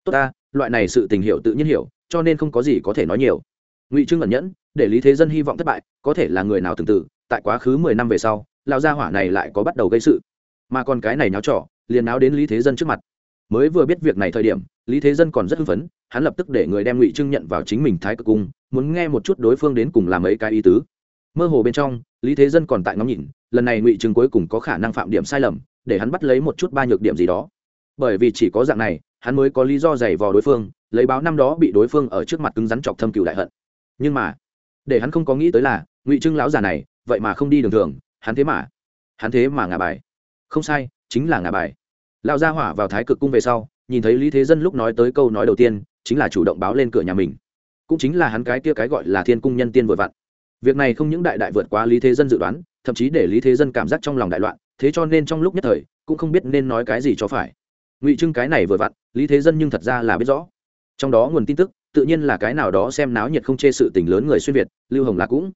Speaker 1: Tốt ta, loại này sự tình hiểu tự nhiên hiểu, cho nên không có gì có thể nói nhiều. Ngụy trưng ẩn nhẫn, để lý thế dân hy vọng thất bại, có thể là người nào tương tự tại quá khứ mười năm về sau lão gia hỏa này lại có bắt đầu gây sự. Mà còn cái này náo trỏ liền náo đến lý thế dân trước mặt. Mới vừa biết việc này thời điểm, lý thế dân còn rất hưng phấn, hắn lập tức để người đem ngụy trưng nhận vào chính mình thái cực cung, muốn nghe một chút đối phương đến cùng làm ấy cái ý tứ. Mơ hồ bên trong, lý thế dân còn tại ngắm nhìn, lần này ngụy trưng cuối cùng có khả năng phạm điểm sai lầm, để hắn bắt lấy một chút ba nhược điểm gì đó. Bởi vì chỉ có dạng này, hắn mới có lý do giày vò đối phương, lấy báo năm đó bị đối phương ở trước mặt cứng rắn chọc thâm cựu đại hận. Nhưng mà, để hắn không có nghĩ tới là, ngụy trưng lão già này, vậy mà không đi đường thường hắn thế mà, hắn thế mà ngả bài. Không sai, chính là ngả bài. Lão gia hỏa vào thái cực cung về sau, nhìn thấy lý thế dân lúc nói tới câu nói đầu tiên, chính là chủ động báo lên cửa nhà mình. Cũng chính là hắn cái kia cái gọi là thiên cung nhân tiên vội vặn. Việc này không những đại đại vượt quá lý thế dân dự đoán, thậm chí để lý thế dân cảm giác trong lòng đại loạn, thế cho nên trong lúc nhất thời, cũng không biết nên nói cái gì cho phải. Ngụy trưng cái này vừa vặn, lý thế dân nhưng thật ra là biết rõ. Trong đó nguồn tin tức, tự nhiên là cái nào đó xem náo nhiệt không chê sự tình lớn người xuyên việt, lưu hồng là cũng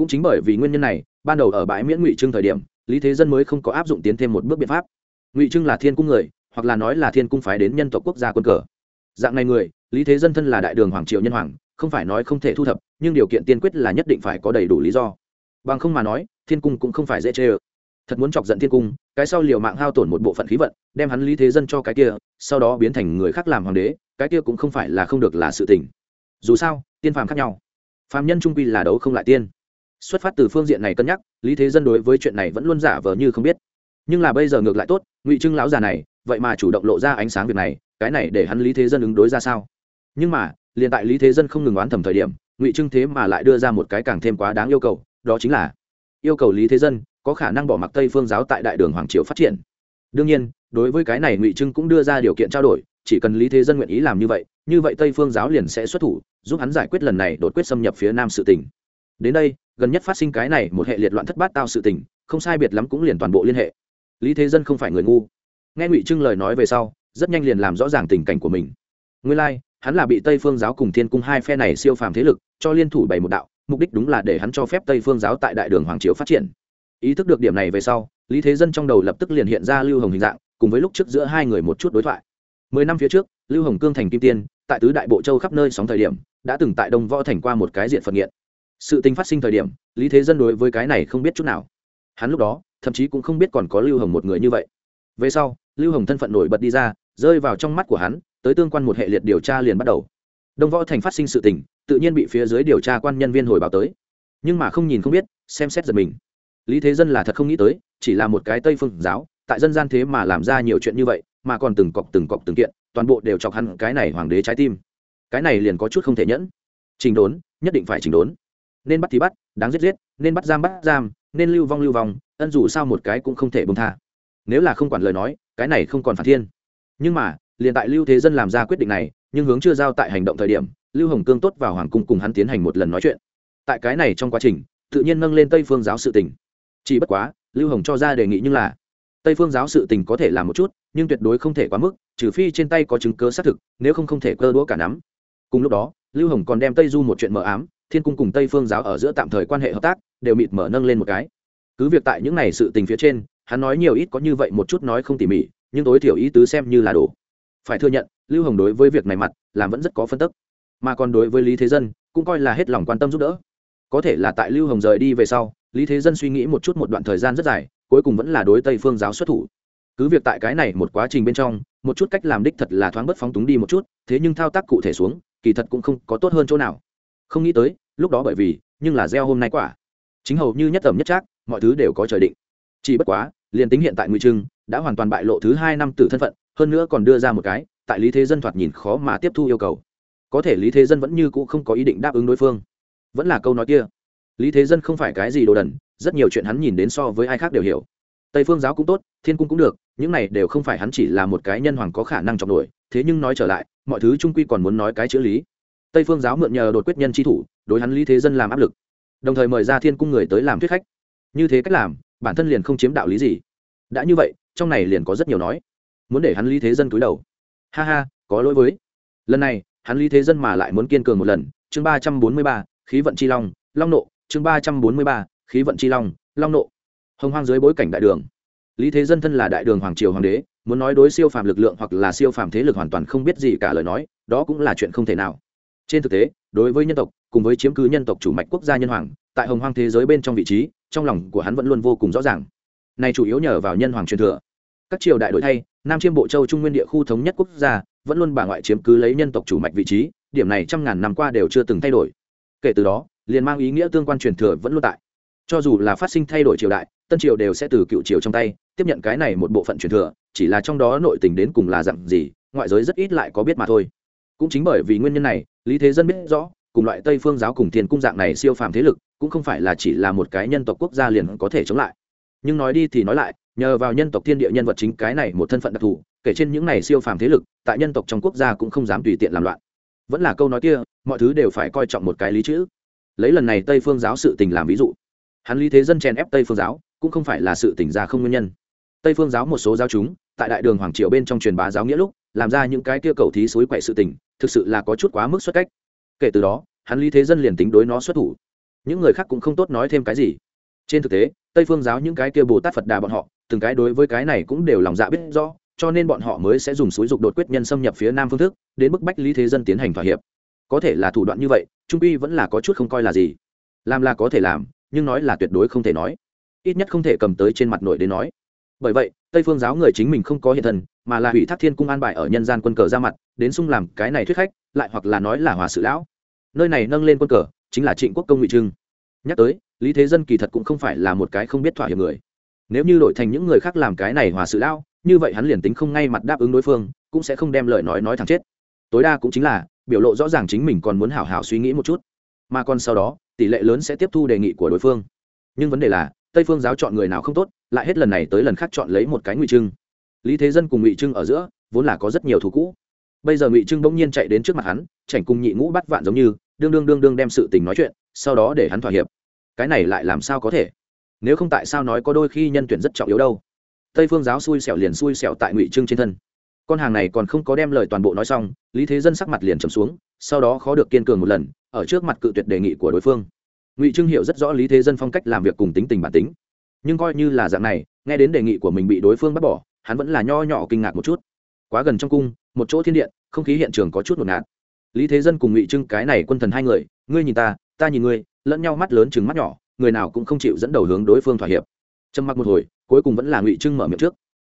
Speaker 1: cũng chính bởi vì nguyên nhân này, ban đầu ở bãi miễn ngụy trưng thời điểm, lý thế dân mới không có áp dụng tiến thêm một bước biện pháp. Ngụy trưng là thiên cung người, hoặc là nói là thiên cung phái đến nhân tộc quốc gia quân cờ. Dạng này người, lý thế dân thân là đại đường hoàng triệu nhân hoàng, không phải nói không thể thu thập, nhưng điều kiện tiên quyết là nhất định phải có đầy đủ lý do. Bằng không mà nói, thiên cung cũng không phải dễ chê ơ. Thật muốn chọc giận thiên cung, cái sau liều mạng hao tổn một bộ phận khí vận, đem hắn lý thế dân cho cái kia, sau đó biến thành người khác làm hoàng đế, cái kia cũng không phải là không được là sự tình. Dù sao, tiên phàm khác nhau. Phàm nhân trung quy là đấu không lại tiên xuất phát từ phương diện này cân nhắc, lý thế dân đối với chuyện này vẫn luôn giả vờ như không biết. Nhưng là bây giờ ngược lại tốt, ngụy trưng lão già này, vậy mà chủ động lộ ra ánh sáng việc này, cái này để hắn lý thế dân ứng đối ra sao? Nhưng mà, liền tại lý thế dân không ngừng oán thầm thời điểm, ngụy trưng thế mà lại đưa ra một cái càng thêm quá đáng yêu cầu, đó chính là yêu cầu lý thế dân có khả năng bỏ mặc tây phương giáo tại đại đường hoàng triều phát triển. Đương nhiên, đối với cái này ngụy trưng cũng đưa ra điều kiện trao đổi, chỉ cần lý thế dân nguyện ý làm như vậy như vậy tây phương giáo liền sẽ xuất thủ, giúp hắn giải quyết lần này đột quyết xâm nhập phía nam sự tỉnh đến đây gần nhất phát sinh cái này một hệ liệt loạn thất bát tao sự tình không sai biệt lắm cũng liền toàn bộ liên hệ. Lý thế dân không phải người ngu. Nghe ngụy trưng lời nói về sau rất nhanh liền làm rõ ràng tình cảnh của mình. Nguyên lai、like, hắn là bị tây phương giáo cùng thiên cung hai phe này siêu phàm thế lực cho liên thủ bày một đạo mục đích đúng là để hắn cho phép tây phương giáo tại đại đường hoàng triều phát triển. Ý thức được điểm này về sau lý thế dân trong đầu lập tức liền hiện ra lưu hồng hình dạng cùng với lúc trước giữa hai người một chút đối thoại. Mười năm phía trước lưu hồng cương thành kim tiên tại tứ đại bộ châu khắp nơi sóng thời điểm đã từng tại đông võ thành qua một cái diện phật nghiện sự tình phát sinh thời điểm, lý thế dân đối với cái này không biết chút nào. Hắn lúc đó, thậm chí cũng không biết còn có lưu hồng một người như vậy. Về sau, lưu hồng thân phận nổi bật đi ra, rơi vào trong mắt của hắn, tới tương quan một hệ liệt điều tra liền bắt đầu. Đông võ thành phát sinh sự tình, tự nhiên bị phía dưới điều tra quan nhân viên hồi báo tới. Nhưng mà không nhìn không biết, xem xét giật mình. Lý thế dân là thật không nghĩ tới, chỉ là một cái tây phương giáo, tại dân gian thế mà làm ra nhiều chuyện như vậy, mà còn từng cọc từng cọc từng kiện, toàn bộ đều chọc hẳn cái này hoàng đế trái tim. Cái này liền có chút không thể nhẫn. Trình đốn, nhất định phải trình đốn nên bắt thì bắt, đáng giết giết, nên bắt giam bắt giam, nên lưu vong lưu vong, ân dù sao một cái cũng không thể bông tha. Nếu là không quản lời nói, cái này không còn phản thiên. Nhưng mà, liền tại lưu thế dân làm ra quyết định này, nhưng hướng chưa giao tại hành động thời điểm, lưu hồng cương tốt vào hoàng cung cùng hắn tiến hành một lần nói chuyện. Tại cái này trong quá trình, tự nhiên nâng lên tây phương giáo sự tình. Chỉ bất quá, lưu hồng cho ra đề nghị nhưng là, tây phương giáo sự tình có thể làm một chút, nhưng tuyệt đối không thể quá mức, trừ phi trên tay có chứng cớ xác thực, nếu không không thể cơ đũa cả nắm. Cùng lúc đó, lưu hồng còn đem tây du một chuyện mờ ám thiên cung cùng tây phương giáo ở giữa tạm thời quan hệ hợp tác, đều mịt mở nâng lên một cái. Cứ việc tại những n à y sự tình phía trên, hắn nói nhiều ít có như vậy một chút nói không tỉ mỉ, nhưng tối thiểu ý tứ xem như là đủ. Phải thừa nhận, lưu hồng đối với việc này mặt, làm vẫn rất có phân tức. Mà còn đối với lý thế dân, cũng coi là hết lòng quan tâm giúp đỡ. Có thể là tại lưu hồng rời đi về sau, lý thế dân suy nghĩ một chút một đoạn thời gian rất dài, cuối cùng vẫn là đối tây phương giáo xuất thủ. Cứ việc tại cái này một quá trình bên trong, một chút cách làm đích thật là thoáng bất phóng túng đi một chút, thế nhưng thao tác cụ thể xuống, kỳ thật cũng không có tốt hơn chỗ nào không nghĩ tới, lúc đó bởi vì, nhưng là gieo hôm nay quả. Chính hầu như nhất tầm nhất trác, mọi thứ đều có trời định. Chỉ bất quá, liền tính hiện tại nguy trưng đã hoàn toàn bại lộ thứ hai năm tử thân phận, hơn nữa còn đưa ra một cái, tại lý thế dân thoạt nhìn khó mà tiếp thu yêu cầu. Có thể lý thế dân vẫn như cũ không có ý định đáp ứng đối phương. Vẫn là câu nói kia. Lý thế dân không phải cái gì đồ đần, rất nhiều chuyện hắn nhìn đến so với ai khác đều hiểu. Tây phương giáo cũng tốt, thiên cung cũng được, những này đều không phải hắn chỉ là một cái nhân hoàng có khả năng trọng nổi, thế nhưng nói trở lại, mọi thứ trung quy còn muốn nói cái chữ lý tây phương giáo mượn nhờ đột quyết nhân tri thủ, đối hắn lý thế dân làm áp lực, đồng thời mời ra thiên cung người tới làm thuyết khách. Như thế cách làm, bản thân liền không chiếm đạo lý gì. Đã như vậy, trong này liền có rất nhiều nói. Muốn để hắn lý thế dân cúi đầu. Ha ha, có lỗi với. Lần này, hắn lý thế dân mà lại muốn kiên cường một lần. Chương ba trăm bốn mươi ba, khí vận chi long long nộ. Chương ba trăm bốn mươi ba, khí vận chi long long nộ. Hồng hoang dưới bối cảnh đại đường. Lý thế dân thân là đại đường hoàng triều hoàng đế, muốn nói đối siêu phàm lực lượng hoặc là siêu phàm thế lực hoàn toàn không biết gì cả lời nói, đó cũng là chuyện không thể nào trên thực tế, đối với nhân tộc, cùng với chiếm cứ nhân tộc chủ mạch quốc gia nhân hoàng, tại hồng hoang thế giới bên trong vị trí, trong lòng của hắn vẫn luôn vô cùng rõ ràng. Này chủ yếu nhờ vào nhân hoàng truyền thừa. Các triều đại đổi thay, nam chiêm bộ châu trung nguyên địa khu thống nhất quốc gia, vẫn luôn bà ngoại chiếm cứ lấy nhân tộc chủ mạch vị trí, điểm này trăm ngàn năm qua đều chưa từng thay đổi. Kể từ đó, liền mang ý nghĩa tương quan truyền thừa vẫn luôn tại. Cho dù là phát sinh thay đổi triều đại, tân triều đều sẽ từ cựu triều trong tay, tiếp nhận cái này một bộ phận truyền thừa, chỉ là trong đó nội tình đến cùng là dặn gì, ngoại giới rất ít lại có biết mà thôi cũng chính bởi vì nguyên nhân này, lý thế dân biết rõ, cùng loại tây phương giáo cùng thiên cung dạng này siêu phàm thế lực, cũng không phải là chỉ là một cái nhân tộc quốc gia liền có thể chống lại. Nhưng nói đi thì nói lại, nhờ vào nhân tộc thiên địa nhân vật chính cái này một thân phận đặc thù, kể trên những này siêu phàm thế lực, tại nhân tộc trong quốc gia cũng không dám tùy tiện làm loạn. Vẫn là câu nói kia, mọi thứ đều phải coi trọng một cái lý chữ. Lấy lần này tây phương giáo sự tình làm ví dụ. Hắn lý thế dân chèn ép tây phương giáo, cũng không phải là sự tỉnh ra không nguyên nhân tây phương giáo một số giáo chúng, tại đại đường hoàng triều bên trong truyền bá giáo nghĩa lúc, làm ra những cái kia cầu thí suối quậy sự tình, thực sự là có chút quá mức xuất cách. Kể từ đó, hắn lý thế dân liền tính đối nó xuất thủ. Những người khác cũng không tốt nói thêm cái gì. Trên thực tế, tây phương giáo những cái kia bồ tát phật đà bọn họ, từng cái đối với cái này cũng đều lòng dạ biết rõ, cho nên bọn họ mới sẽ dùng suối dục đột quyết nhân xâm nhập phía nam phương thức, đến bức bách lý thế dân tiến hành thỏa hiệp. Có thể là thủ đoạn như vậy, trung uy vẫn là có chút không coi là gì. Làm là có thể làm, nhưng nói là tuyệt đối không thể nói. Ít nhất không thể cầm tới trên mặt nội đến nói bởi vậy, tây phương giáo người chính mình không có hiện thần, mà là hủy thác thiên cung an bài ở nhân gian quân cờ ra mặt, đến sung làm cái này thuyết khách, lại hoặc là nói là hòa sự lão. Nơi này nâng lên quân cờ, chính là trịnh quốc công ngụy trưng. Nhắc tới, lý thế dân kỳ thật cũng không phải là một cái không biết thỏa hiệp người. Nếu như đổi thành những người khác làm cái này hòa sự lão, như vậy hắn liền tính không ngay mặt đáp ứng đối phương, cũng sẽ không đem lời nói nói thẳng chết. Tối đa cũng chính là, biểu lộ rõ ràng chính mình còn muốn hảo hảo suy nghĩ một chút. Mà còn sau đó, tỷ lệ lớn sẽ tiếp thu đề nghị của đối phương. Nhưng vấn đề là tây phương giáo chọn người nào không tốt, lại hết lần này tới lần khác chọn lấy một cái ngụy trưng. Lý thế dân cùng ngụy trưng ở giữa, vốn là có rất nhiều thù cũ. Bây giờ ngụy trưng bỗng nhiên chạy đến trước mặt hắn, chảnh cùng nhị ngũ bắt vạn giống như, đương đương đương đương đem sự tình nói chuyện, sau đó để hắn thỏa hiệp. Cái này lại làm sao có thể? Nếu không tại sao nói có đôi khi nhân tuyển rất trọng yếu đâu? Tây phương giáo xui xẻo liền xui xẻo tại ngụy trưng trên thân. Con hàng này còn không có đem lời toàn bộ nói xong, lý thế dân sắc mặt liền trầm xuống, sau đó khó được kiên cường một lần, ở trước mặt cự tuyệt đề nghị của đối phương ngụy trưng hiểu rất rõ lý thế dân phong cách làm việc cùng tính tình bản tính nhưng coi như là dạng này nghe đến đề nghị của mình bị đối phương bắt bỏ hắn vẫn là nho nhỏ kinh ngạc một chút quá gần trong cung một chỗ thiên điện không khí hiện trường có chút ngột ngạt lý thế dân cùng ngụy trưng cái này quân thần hai người ngươi nhìn ta ta nhìn ngươi lẫn nhau mắt lớn chừng mắt nhỏ người nào cũng không chịu dẫn đầu hướng đối phương thỏa hiệp trầm mặc một hồi cuối cùng vẫn là ngụy trưng mở miệng trước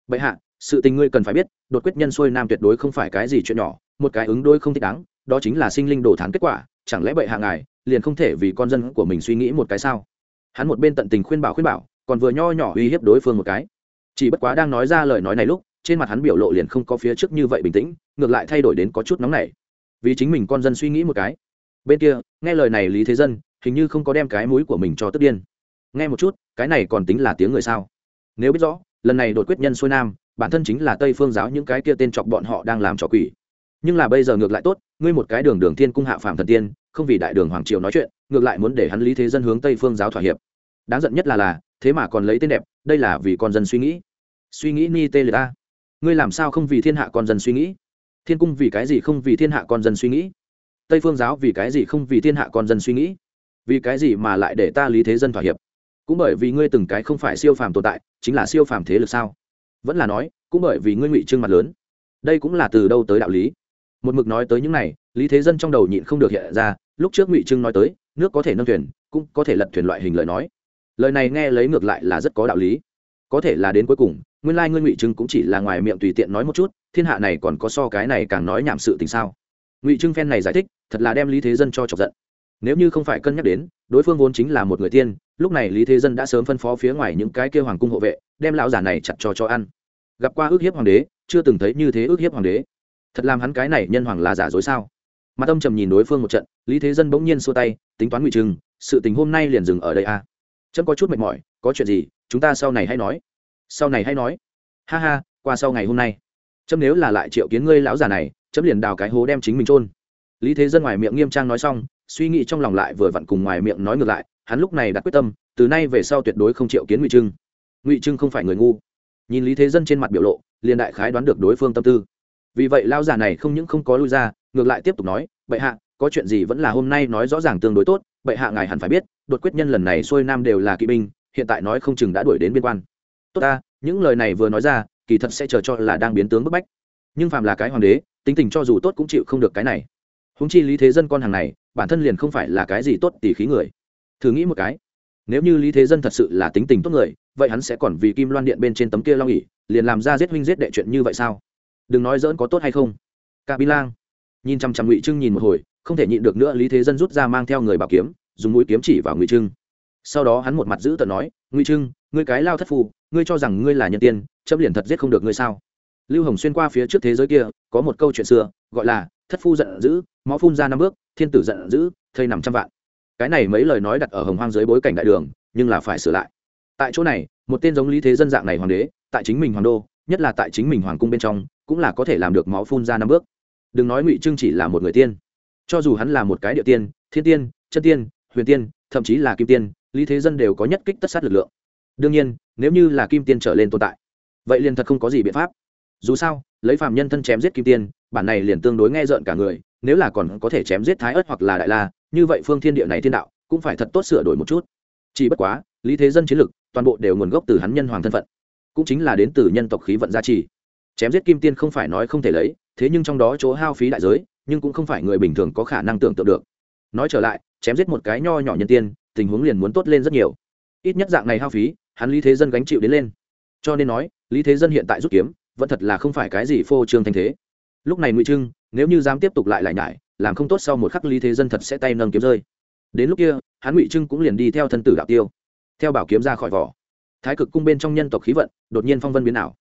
Speaker 1: bệ hạ sự tình ngươi cần phải biết đột quyết nhân xuôi nam tuyệt đối không phải cái gì chuyện nhỏ một cái ứng đôi không thích đáng đó chính là sinh linh đồ thán kết quả chẳng lẽ bệ hạ ngài liền không thể vì con dân của mình suy nghĩ một cái sao? Hắn một bên tận tình khuyên bảo khuyên bảo, còn vừa nho nhỏ uy hiếp đối phương một cái. Chỉ bất quá đang nói ra lời nói này lúc, trên mặt hắn biểu lộ liền không có phía trước như vậy bình tĩnh, ngược lại thay đổi đến có chút nóng nảy. Vì chính mình con dân suy nghĩ một cái. Bên kia, nghe lời này lý thế dân, hình như không có đem cái mũi của mình cho tức điên. Nghe một chút, cái này còn tính là tiếng người sao? Nếu biết rõ, lần này đột quyết nhân xuôi nam, bản thân chính là tây phương giáo những cái kia tên chọc bọn họ đang làm trò quỷ. Nhưng là bây giờ ngược lại tốt, ngươi một cái đường đường thiên cung hạ phạm thần tiên không vì đại đường hoàng triều nói chuyện, ngược lại muốn để hắn lý thế dân hướng tây phương giáo thỏa hiệp. Đáng giận nhất là là, thế mà còn lấy tên đẹp, đây là vì con dân suy nghĩ. Suy nghĩ ni tê liệt ta ngươi làm sao không vì thiên hạ con dân suy nghĩ? Thiên cung vì cái gì không vì thiên hạ con dân suy nghĩ? Tây phương giáo vì cái gì không vì thiên hạ con dân suy nghĩ? Vì cái gì mà lại để ta lý thế dân thỏa hiệp? Cũng bởi vì ngươi từng cái không phải siêu phàm tồn tại, chính là siêu phàm thế lực sao? Vẫn là nói, cũng bởi vì ngươi ngụy trưng mặt lớn. Đây cũng là từ đâu tới đạo lý? Một mực nói tới những này, lý thế dân trong đầu nhịn không được hiện ra, lúc trước ngụy trưng nói tới, nước có thể nâng thuyền, cũng có thể lật thuyền loại hình lời nói. Lời này nghe lấy ngược lại là rất có đạo lý. Có thể là đến cuối cùng, nguyên lai ngươi ngụy trưng cũng chỉ là ngoài miệng tùy tiện nói một chút, thiên hạ này còn có so cái này càng nói nhảm sự tình sao? Ngụy trưng phen này giải thích, thật là đem lý thế dân cho chọc giận. Nếu như không phải cân nhắc đến, đối phương vốn chính là một người tiên, lúc này lý thế dân đã sớm phân phó phía ngoài những cái kêu hoàng cung hộ vệ, đem lão giả này chặt cho cho ăn. Gặp qua ước hiếp hoàng đế, chưa từng thấy như thế ước hiếp hoàng đế thật làm hắn cái này nhân hoàng là giả dối sao? Mặt âm trầm nhìn đối phương một trận, lý thế dân bỗng nhiên xua tay, tính toán ngụy trừng, sự tình hôm nay liền dừng ở đây a à. có chút mệt mỏi, có chuyện gì, chúng ta sau này hay nói. Sau này hay nói. Ha ha, qua sau ngày hôm nay. Chấm nếu là lại triệu kiến ngươi lão già này, chấm liền đào cái hố đem chính mình chôn. lý thế dân ngoài miệng nghiêm trang nói xong, suy nghĩ trong lòng lại vừa vặn cùng ngoài miệng nói ngược lại, hắn lúc này đã quyết tâm, từ nay về sau tuyệt đối không triệu kiến ngụy trưng ngụy trưng không phải người ngu. Nhìn lý thế dân trên mặt biểu lộ, liền đại khái đoán được đối phương tâm tư vì vậy lao giả này không những không có lui ra, ngược lại tiếp tục nói, bệ hạ, có chuyện gì vẫn là hôm nay nói rõ ràng tương đối tốt, bệ hạ ngài hẳn phải biết, đột quyết nhân lần này xuôi nam đều là kỵ binh, hiện tại nói không chừng đã đuổi đến biên quan. Tốt ta, những lời này vừa nói ra, kỳ thật sẽ chờ cho là đang biến tướng bức bách. Nhưng phàm là cái hoàng đế, tính tình cho dù tốt cũng chịu không được cái này. Húng chi lý thế dân con hàng này, bản thân liền không phải là cái gì tốt tỉ khí người. Thử nghĩ một cái, nếu như lý thế dân thật sự là tính tình tốt người, vậy hắn sẽ còn vì kim loan điện bên trên tấm kia long ỉ liền làm ra giết huynh giết đệ chuyện như vậy sao? Đừng nói dỡn có tốt hay không. Ca bin lang nhìn chăm chăm ngụy trưng nhìn một hồi, không thể nhịn được nữa lý thế dân rút ra mang theo người bảo kiếm, dùng mũi kiếm chỉ vào ngụy trưng. Sau đó hắn một mặt giữ tợn nói, ngụy trưng, ngươi cái lao thất phù ngươi cho rằng ngươi là nhân tiên, chấm liền thật giết không được ngươi sao? Lưu hồng xuyên qua phía trước thế giới kia, có một câu chuyện xưa, gọi là, thất phu giận dữ mõ phun ra năm bước, thiên tử giận dữ, thây nằm trăm vạn. Cái này mấy lời nói đặt ở hồng hoang dưới bối cảnh đại đường, nhưng là phải sửa lại. Tại chỗ này, một tên giống lý thế dân dạng này hoàng đế, tại chính mình hoàng đô, nhất là tại chính mình hoàng cung bên trong cũng là có thể làm được máu phun ra năm bước. Đừng nói ngụy trưng chỉ là một người tiên. Cho dù hắn là một cái địa tiên, thiên tiên, chân tiên, huyền tiên, thậm chí là kim tiên, lý thế dân đều có nhất kích tất sát lực lượng. Đương nhiên, nếu như là kim tiên trở lên tồn tại, vậy liền thật không có gì biện pháp. Dù sao, lấy phạm nhân thân chém giết kim tiên, bản này liền tương đối nghe rợn cả người, nếu là còn có thể chém giết thái ớt hoặc là đại la, như vậy phương thiên địa này thiên đạo cũng phải thật tốt sửa đổi một chút. Chỉ bất quá, lý thế dân chiến lực toàn bộ đều nguồn gốc từ hắn nhân hoàng thân phận, cũng chính là đến từ nhân tộc khí vận gia trì chém giết kim tiên không phải nói không thể lấy, thế nhưng trong đó chỗ hao phí đại giới, nhưng cũng không phải người bình thường có khả năng tưởng tượng được. Nói trở lại, chém giết một cái nho nhỏ nhân tiên, tình huống liền muốn tốt lên rất nhiều. Ít nhất dạng này hao phí, hắn lý thế dân gánh chịu đến lên. Cho nên nói, lý thế dân hiện tại rút kiếm, vẫn thật là không phải cái gì phô trương thanh thế. Lúc này ngụy trưng, nếu như dám tiếp tục lại lại nhải, làm không tốt sau một khắc lý thế dân thật sẽ tay nâng kiếm rơi. Đến lúc kia, hắn ngụy trưng cũng liền đi theo thân tử đạo tiêu, theo bảo kiếm ra khỏi vỏ. Thái cực cung bên trong nhân tộc khí vận, đột nhiên phong vân biến ảo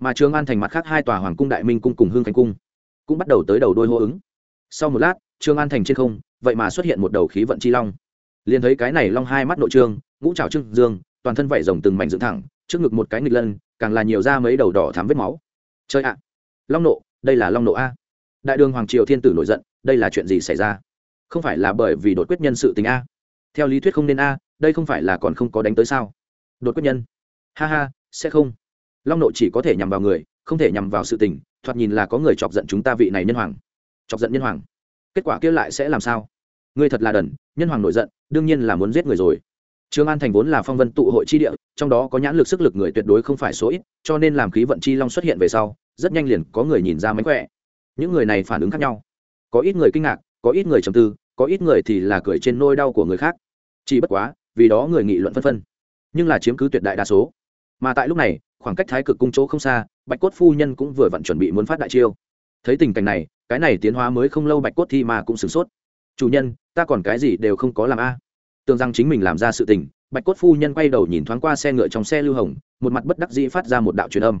Speaker 1: mà trường an thành mặt khác hai tòa hoàng cung đại minh cung cùng hương khánh cung, cũng bắt đầu tới đầu đôi hô ứng. Sau một lát trường an thành trên không, vậy mà xuất hiện một đầu khí vận chi long. Liền thấy cái này long hai mắt nội trương, ngũ trào trưng dương, toàn thân vảy rồng từng mảnh dựng thẳng, trước ngực một cái nghịch lân, càng là nhiều ra mấy đầu đỏ thám vết máu. Chơi ạ! Long nộ, đây là long nộ a. Đại đường hoàng triều thiên tử nổi giận, đây là chuyện gì xảy ra? Không phải là bởi vì đột quyết nhân sự tình a? Theo lý thuyết không nên a, đây không phải là còn không có đánh tới sao? Đột quyết nhân? Ha ha, sẽ không long nộ chỉ có thể nhằm vào người không thể nhằm vào sự tình thoạt nhìn là có người chọc giận chúng ta vị này nhân hoàng chọc giận nhân hoàng kết quả kia lại sẽ làm sao ngươi thật là đần nhân hoàng nổi giận đương nhiên là muốn giết người rồi Trường An thành vốn là phong vân tụ hội chi địa, trong đó có nhãn lực sức lực người tuyệt đối không phải số ít, cho nên làm khí vận chi long xuất hiện về sau, rất nhanh liền có người nhìn ra mánh khỏe. Những người này phản ứng khác nhau. Có ít người kinh ngạc, có ít người trầm tư, có ít người thì là cười trên nỗi đau của người khác. Chỉ bất quá, vì đó người nghị luận phân phân, nhưng là chiếm cứ tuyệt đại đa số. Mà tại lúc này, khoảng cách Thái Cực cung chỗ không xa, Bạch Cốt phu nhân cũng vừa vặn chuẩn bị muốn phát đại chiêu. Thấy tình cảnh này, cái này tiến hóa mới không lâu Bạch Cốt thi mà cũng sửng sốt. "Chủ nhân, ta còn cái gì đều không có làm a? Tưởng rằng chính mình làm ra sự tình bạch cốt phu nhân quay đầu nhìn thoáng qua xe ngựa trong xe lưu hồng một mặt bất đắc dĩ phát ra một đạo truyền âm.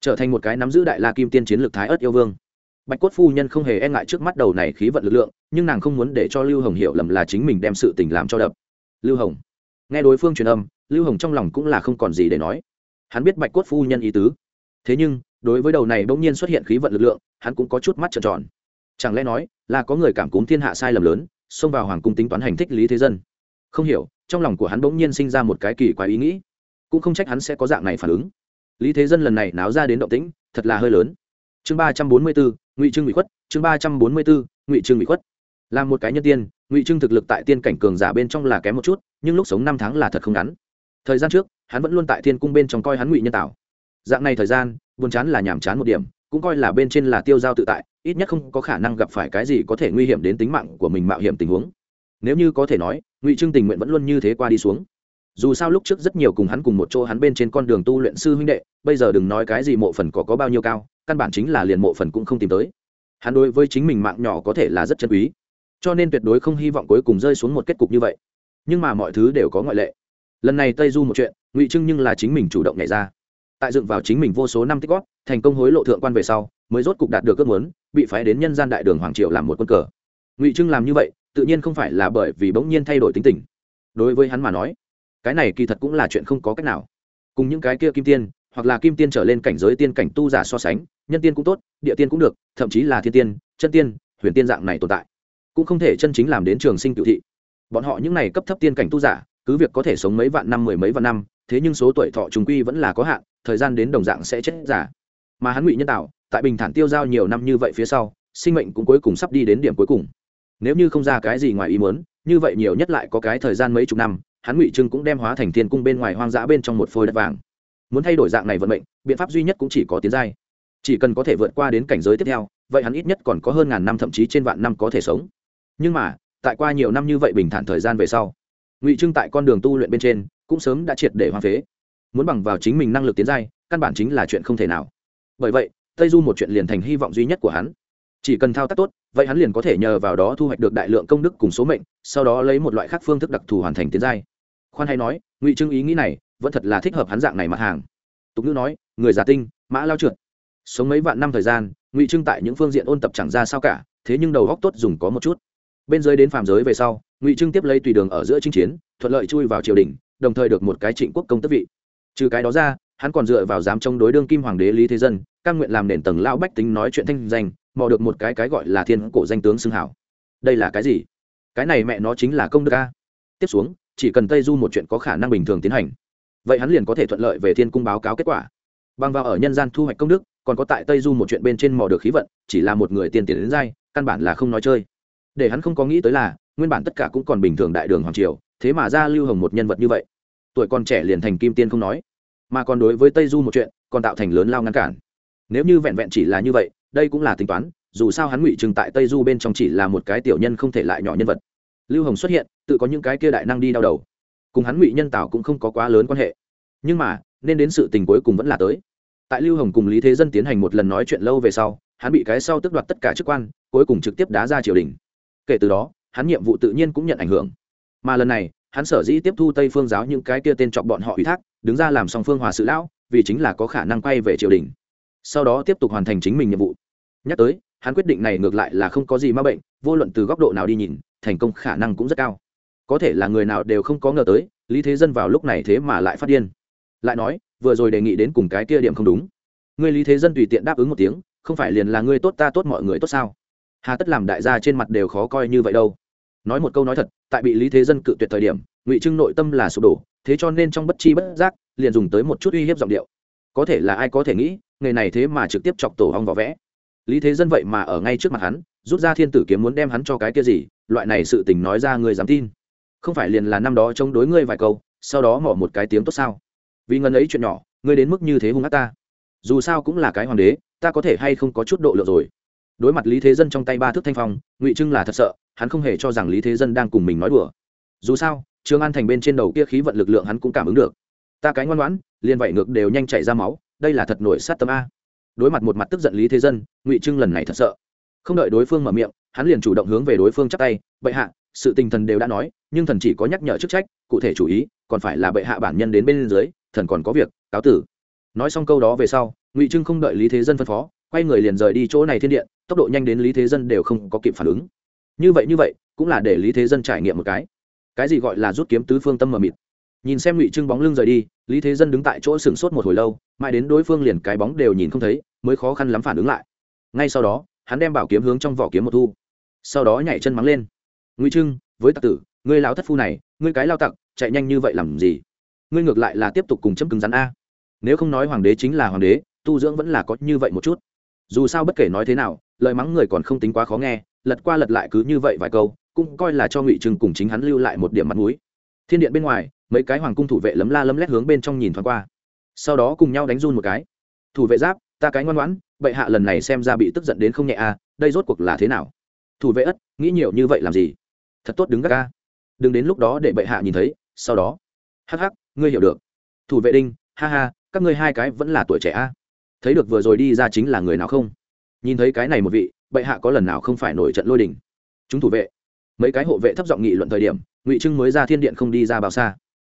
Speaker 1: Trở thành một cái nắm giữ đại la kim tiên chiến lược thái ớt yêu vương. Bạch cốt phu nhân không hề e ngại trước mắt đầu này khí vận lực lượng nhưng nàng không muốn để cho lưu hồng hiểu lầm là chính mình đem sự tình làm cho đập. Lưu hồng. Nghe đối phương truyền âm lưu hồng trong lòng cũng là không còn gì để nói hắn biết bạch cốt phu nhân ý tứ. Thế nhưng, đối với đầu này bỗng nhiên xuất hiện khí vận lực lượng, hắn cũng có chút mắt trợn tròn. Chẳng lẽ nói là có người cảm cúm thiên hạ sai lầm lớn, xông vào hoàng cung tính toán hành thích lý thế dân? Không hiểu, trong lòng của hắn bỗng nhiên sinh ra một cái kỳ quái ý nghĩ. Cũng không trách hắn sẽ có dạng này phản ứng. Lý thế dân lần này náo ra đến động tĩnh, thật là hơi lớn. Chương ba trăm bốn mươi bốn ngụy trưng bị khuất, chương ba trăm bốn mươi bốn ngụy trưng bị khuất. Là một cái nhân tiên, ngụy trưng thực lực tại tiên cảnh cường giả bên trong là kém một chút, nhưng lúc sống năm tháng là thật không ngắn. Thời gian trước hắn vẫn luôn tại thiên cung bên trong coi hắn ngụy nhân tạo. Dạng này thời gian, buồn chán là nhàm chán một điểm, cũng coi là bên trên là tiêu giao tự tại, ít nhất không có khả năng gặp phải cái gì có thể nguy hiểm đến tính mạng của mình mạo hiểm tình huống. Nếu như có thể nói, ngụy trưng tình nguyện vẫn luôn như thế qua đi xuống. Dù sao lúc trước rất nhiều cùng hắn cùng một chỗ hắn bên trên con đường tu luyện sư huynh đệ, bây giờ đừng nói cái gì mộ phần có có bao nhiêu cao, căn bản chính là liền mộ phần cũng không tìm tới. Hắn đối với chính mình mạng nhỏ có thể là rất chân quý, cho nên tuyệt đối không hy vọng cuối cùng rơi xuống một kết cục như vậy. Nhưng mà mọi thứ đều có ngoại lệ lần này tây du một chuyện, ngụy trưng nhưng là chính mình chủ động nhảy ra. Tại dựng vào chính mình vô số năm tích góp, thành công hối lộ thượng quan về sau, mới rốt cục đạt được ước muốn, bị phái đến nhân gian đại đường hoàng triều làm một quân cờ. Ngụy trưng làm như vậy, tự nhiên không phải là bởi vì bỗng nhiên thay đổi tính tình. Đối với hắn mà nói, cái này kỳ thật cũng là chuyện không có cách nào. Cùng những cái kia kim tiên, hoặc là kim tiên trở lên cảnh giới tiên cảnh tu giả so sánh, nhân tiên cũng tốt, địa tiên cũng được, thậm chí là thiên tiên, chân tiên, huyền tiên dạng này tồn tại. Cũng không thể chân chính làm đến trường sinh cựu thị. Bọn họ những này cấp thấp tiên cảnh tu giả cứ việc có thể sống mấy vạn năm, mười mấy vạn năm, thế nhưng số tuổi thọ chúng quy vẫn là có hạn, thời gian đến đồng dạng sẽ chết giả mà hắn ngụy nhân tạo, tại bình thản tiêu giao nhiều năm như vậy phía sau, sinh mệnh cũng cuối cùng sắp đi đến điểm cuối cùng. Nếu như không ra cái gì ngoài ý muốn, như vậy nhiều nhất lại có cái thời gian mấy chục năm, hắn ngụy trưng cũng đem hóa thành thiên cung bên ngoài hoang dã bên trong một phôi đất vàng. Muốn thay đổi dạng này vận mệnh, biện pháp duy nhất cũng chỉ có tiến giai. Chỉ cần có thể vượt qua đến cảnh giới tiếp theo, vậy hắn ít nhất còn có hơn ngàn năm, thậm chí trên vạn năm có thể sống. Nhưng mà, tại qua nhiều năm như vậy bình thản thời gian về sau ngụy trưng tại con đường tu luyện bên trên cũng sớm đã triệt để hoang phế muốn bằng vào chính mình năng lực tiến giai căn bản chính là chuyện không thể nào bởi vậy tây du một chuyện liền thành hy vọng duy nhất của hắn chỉ cần thao tác tốt vậy hắn liền có thể nhờ vào đó thu hoạch được đại lượng công đức cùng số mệnh sau đó lấy một loại khác phương thức đặc thù hoàn thành tiến giai khoan hay nói ngụy trưng ý nghĩ này vẫn thật là thích hợp hắn dạng này mặt hàng tục ngữ nói người giả tinh mã lao trượt sống mấy vạn năm thời gian ngụy trưng tại những phương diện ôn tập chẳng ra sao cả thế nhưng đầu góc tốt dùng có một chút bên dưới đến phàm giới về sau ngụy trưng tiếp lấy tùy đường ở giữa chinh chiến thuận lợi chui vào triều đình đồng thời được một cái trịnh quốc công tức vị trừ cái đó ra hắn còn dựa vào dám chống đối đương kim hoàng đế lý thế dân căn nguyện làm nền tầng lao bách tính nói chuyện thanh danh mò được một cái cái gọi là thiên cổ danh tướng xưng hảo đây là cái gì cái này mẹ nó chính là công đức a tiếp xuống chỉ cần tây du một chuyện có khả năng bình thường tiến hành vậy hắn liền có thể thuận lợi về thiên cung báo cáo kết quả bằng vào ở nhân gian thu hoạch công đức còn có tại tây du một chuyện bên trên mò được khí vận chỉ là một người tiền tiền đến dai căn bản là không nói chơi để hắn không có nghĩ tới là nguyên bản tất cả cũng còn bình thường đại đường hoàng triều, thế mà ra lưu hồng một nhân vật như vậy. Tuổi còn trẻ liền thành kim tiên không nói, mà còn đối với tây du một chuyện, còn tạo thành lớn lao ngăn cản. Nếu như vẹn vẹn chỉ là như vậy, đây cũng là tính toán, dù sao hắn ngụy trừng tại tây du bên trong chỉ là một cái tiểu nhân không thể lại nhỏ nhân vật. Lưu hồng xuất hiện, tự có những cái kia đại năng đi đau đầu. Cùng hắn ngụy nhân tạo cũng không có quá lớn quan hệ. Nhưng mà, nên đến sự tình cuối cùng vẫn là tới. Tại lưu hồng cùng lý thế dân tiến hành một lần nói chuyện lâu về sau, hắn bị cái sau tức đoạt tất cả chức quan, cuối cùng trực tiếp đá ra triều đình. Kể từ đó hắn nhiệm vụ tự nhiên cũng nhận ảnh hưởng. Mà lần này, hắn sở dĩ tiếp thu tây phương giáo những cái kia tên chọc bọn họ ủy thác, đứng ra làm song phương hòa sự lão, vì chính là có khả năng quay về triều đình. Sau đó tiếp tục hoàn thành chính mình nhiệm vụ. Nhắc tới, hắn quyết định này ngược lại là không có gì ma bệnh, vô luận từ góc độ nào đi nhìn, thành công khả năng cũng rất cao. Có thể là người nào đều không có ngờ tới, lý thế dân vào lúc này thế mà lại phát điên. Lại nói, vừa rồi đề nghị đến cùng cái kia điểm không đúng. Người lý thế dân tùy tiện đáp ứng một tiếng, không phải liền là ngươi tốt ta tốt mọi người tốt sao? Hà tất làm đại gia trên mặt đều khó coi như vậy đâu. Nói một câu nói thật, tại bị lý thế dân cự tuyệt thời điểm, ngụy trưng nội tâm là sụp đổ, thế cho nên trong bất chi bất giác, liền dùng tới một chút uy hiếp giọng điệu. Có thể là ai có thể nghĩ, nghề này thế mà trực tiếp chọc tổ hong vỏ vẽ. Lý thế dân vậy mà ở ngay trước mặt hắn, rút ra thiên tử kiếm muốn đem hắn cho cái kia gì, loại này sự tình nói ra người dám tin. Không phải liền là năm đó chống đối ngươi vài câu, sau đó mỏ một cái tiếng tốt sao? Vì ngần ấy chuyện nhỏ, ngươi đến mức như thế hung ác ta. Dù sao cũng là cái hoàng đế, ta có thể hay không có chút độ lượng rồi? Đối mặt lý thế dân trong tay ba thước thanh phong, ngụy trưng là thật sợ, hắn không hề cho rằng lý thế dân đang cùng mình nói đùa. Dù sao, trương an thành bên trên đầu kia khí vận lực lượng hắn cũng cảm ứng được. Ta cái ngoan ngoãn, liền vậy ngược đều nhanh chảy ra máu, đây là thật nổi sát tâm a. Đối mặt một mặt tức giận lý thế dân, ngụy trưng lần này thật sợ. Không đợi đối phương mở miệng, hắn liền chủ động hướng về đối phương chắc tay, bệ hạ, sự tình thần đều đã nói, nhưng thần chỉ có nhắc nhở chức trách, cụ thể chủ ý, còn phải là bệ hạ bản nhân đến bên dưới, thần còn có việc, cáo tử. Nói xong câu đó về sau, ngụy trưng không đợi lý thế dân phân phó quay người liền rời đi chỗ này thiên điện, tốc độ nhanh đến lý thế dân đều không có kịp phản ứng. Như vậy như vậy, cũng là để lý thế dân trải nghiệm một cái. Cái gì gọi là rút kiếm tứ phương tâm mờ mịt. Nhìn xem ngụy trưng bóng lưng rời đi, lý thế dân đứng tại chỗ sửng sốt một hồi lâu, mãi đến đối phương liền cái bóng đều nhìn không thấy, mới khó khăn lắm phản ứng lại. Ngay sau đó, hắn đem bảo kiếm hướng trong vỏ kiếm một thu. Sau đó nhảy chân mắng lên. Ngụy trưng, với tặc tử, ngươi láo thất phu này, ngươi cái lao tặc, chạy nhanh như vậy làm gì? Ngươi ngược lại là tiếp tục cùng chấm cứng rắn a. Nếu không nói hoàng đế chính là hoàng đế, tu dưỡng vẫn là có như vậy một chút dù sao bất kể nói thế nào, lời mắng người còn không tính quá khó nghe, lật qua lật lại cứ như vậy vài câu, cũng coi là cho ngụy trưng cùng chính hắn lưu lại một điểm mặt mũi. Thiên điện bên ngoài, mấy cái hoàng cung thủ vệ lấm la lấm lét hướng bên trong nhìn thoáng qua. Sau đó cùng nhau đánh run một cái. Thủ vệ giáp, ta cái ngoan ngoãn, bệ hạ lần này xem ra bị tức giận đến không nhẹ à đây rốt cuộc là thế nào? Thủ vệ ất, nghĩ nhiều như vậy làm gì? Thật tốt đứng gác ca. Đừng đến lúc đó để bệ hạ nhìn thấy, sau đó. Hắc hắc, ngươi hiểu được. Thủ vệ đinh, ha ha, các ngươi hai cái vẫn là tuổi trẻ a à? Thấy được vừa rồi đi ra chính là người nào không? Nhìn thấy cái này một vị bệ hạ có lần nào không phải nổi trận lôi đình? Chúng thủ vệ. Mấy cái hộ vệ thấp giọng nghị luận thời điểm ngụy trưng mới ra thiên điện không đi ra bao xa.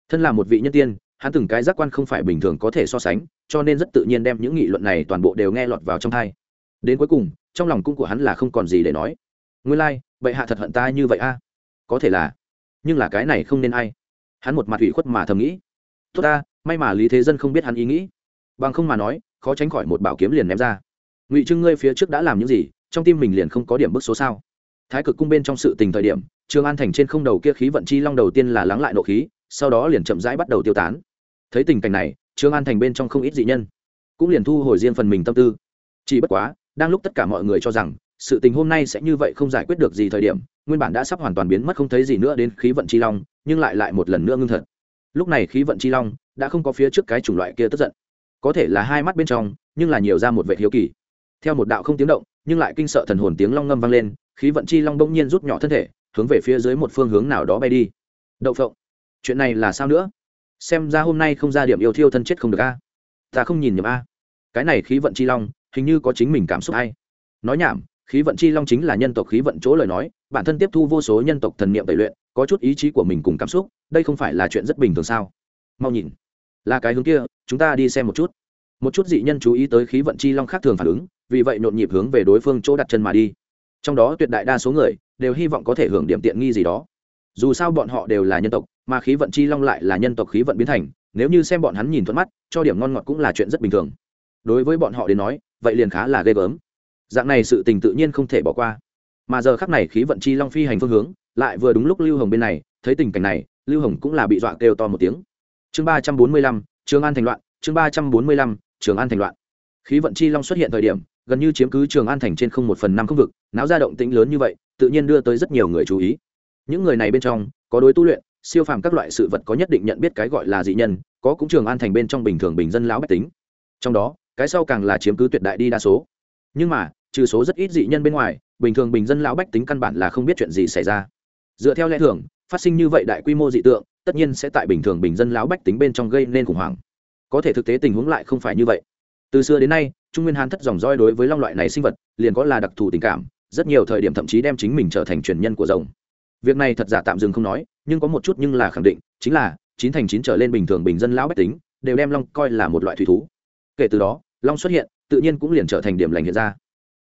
Speaker 1: Thân là một vị nhân tiên hắn từng cái giác quan không phải bình thường có thể so sánh cho nên rất tự nhiên đem những nghị luận này toàn bộ đều nghe lọt vào trong thai đến cuối cùng trong lòng cung của hắn là không còn gì để nói. Nguyên lai、like, bệ hạ thật hận ta như vậy a. Có thể là. Nhưng là cái này không nên ai. Hắn một mặt ủy khuất mà thầm nghĩ. Tốt ta may mà lý thế dân không biết hắn ý nghĩ. Bằng không mà nói khó tránh khỏi một bảo kiếm liền ném ra. Ngụy trưng ngươi phía trước đã làm những gì, trong tim mình liền không có điểm bức số sao? Thái cực cung bên trong sự tình thời điểm trường an thành trên không đầu kia khí vận chi long đầu tiên là lắng lại nộ khí, sau đó liền chậm rãi bắt đầu tiêu tán. Thấy tình cảnh này trường an thành bên trong không ít dị nhân cũng liền thu hồi riêng phần mình tâm tư. Chỉ bất quá, đang lúc tất cả mọi người cho rằng sự tình hôm nay sẽ như vậy không giải quyết được gì thời điểm, nguyên bản đã sắp hoàn toàn biến mất không thấy gì nữa đến khí vận chi long, nhưng lại lại một lần nữa ngưng thật. Lúc này khí vận chi long đã không có phía trước cái chủng loại kia tức giận có thể là hai mắt bên trong, nhưng là nhiều ra một vệ hiếu kỳ. Theo một đạo không tiếng động, nhưng lại kinh sợ thần hồn tiếng long ngâm vang lên, khí vận chi long bỗng nhiên rút nhỏ thân thể, hướng về phía dưới một phương hướng nào đó bay đi. Đậu phộng. Chuyện này là sao nữa? Xem ra hôm nay không ra điểm yêu thiêu thân chết không được a. Ta không nhìn nhầm a. Cái này khí vận chi long, hình như có chính mình cảm xúc hay. Nói nhảm, khí vận chi long chính là nhân tộc khí vận chỗ lời nói, bản thân tiếp thu vô số nhân tộc thần niệm tẩy luyện, có chút ý chí của mình cùng cảm xúc, đây không phải là chuyện rất bình thường sao? Mau nhìn là cái hướng kia, chúng ta đi xem một chút. Một chút dị nhân chú ý tới khí vận chi long khác thường phản ứng, vì vậy nhộn nhịp hướng về đối phương chỗ đặt chân mà đi. Trong đó tuyệt đại đa số người đều hy vọng có thể hưởng điểm tiện nghi gì đó. Dù sao bọn họ đều là nhân tộc, mà khí vận chi long lại là nhân tộc khí vận biến thành, nếu như xem bọn hắn nhìn thuận mắt, cho điểm ngon ngọt cũng là chuyện rất bình thường. Đối với bọn họ đến nói, vậy liền khá là ghê gớm. Dạng này sự tình tự nhiên không thể bỏ qua. Mà giờ khắc này khí vận chi long phi hành phương hướng, lại vừa đúng lúc lưu hồng bên này, thấy tình cảnh này, lưu hồng cũng là bị dọa kêu to một tiếng chương ba trăm bốn mươi lăm, trường an thành loạn, chương ba trăm bốn mươi lăm, trường an thành loạn. Khí vận chi long xuất hiện thời điểm, gần như chiếm cứ trường an thành trên không một phần năm không vực náo ra động tĩnh lớn như vậy, tự nhiên đưa tới rất nhiều người chú ý. Những người này bên trong, có đối tu luyện, siêu phàm các loại sự vật có nhất định nhận biết cái gọi là dị nhân, có cũng trường an thành bên trong bình thường bình dân lão bách tính. Trong đó, cái sau càng là chiếm cứ tuyệt đại đi đa số. Nhưng mà, trừ số rất ít dị nhân bên ngoài, bình thường bình dân lão bách tính căn bản là không biết chuyện gì xảy ra. Dựa theo lẽ thường phát sinh như vậy đại quy mô dị tượng, tất nhiên sẽ tại bình thường bình dân lão bách tính bên trong gây nên khủng hoảng. Có thể thực tế tình huống lại không phải như vậy. Từ xưa đến nay, trung nguyên hán thất dòng roi đối với long loại này sinh vật, liền có là đặc thù tình cảm, rất nhiều thời điểm thậm chí đem chính mình trở thành truyền nhân của rồng. Việc này thật giả tạm dừng không nói, nhưng có một chút nhưng là khẳng định, chính là chín thành chín trở lên bình thường bình dân lão bách tính, đều đem long coi là một loại thủy thú. Kể từ đó, long xuất hiện, tự nhiên cũng liền trở thành điểm lành hiện ra.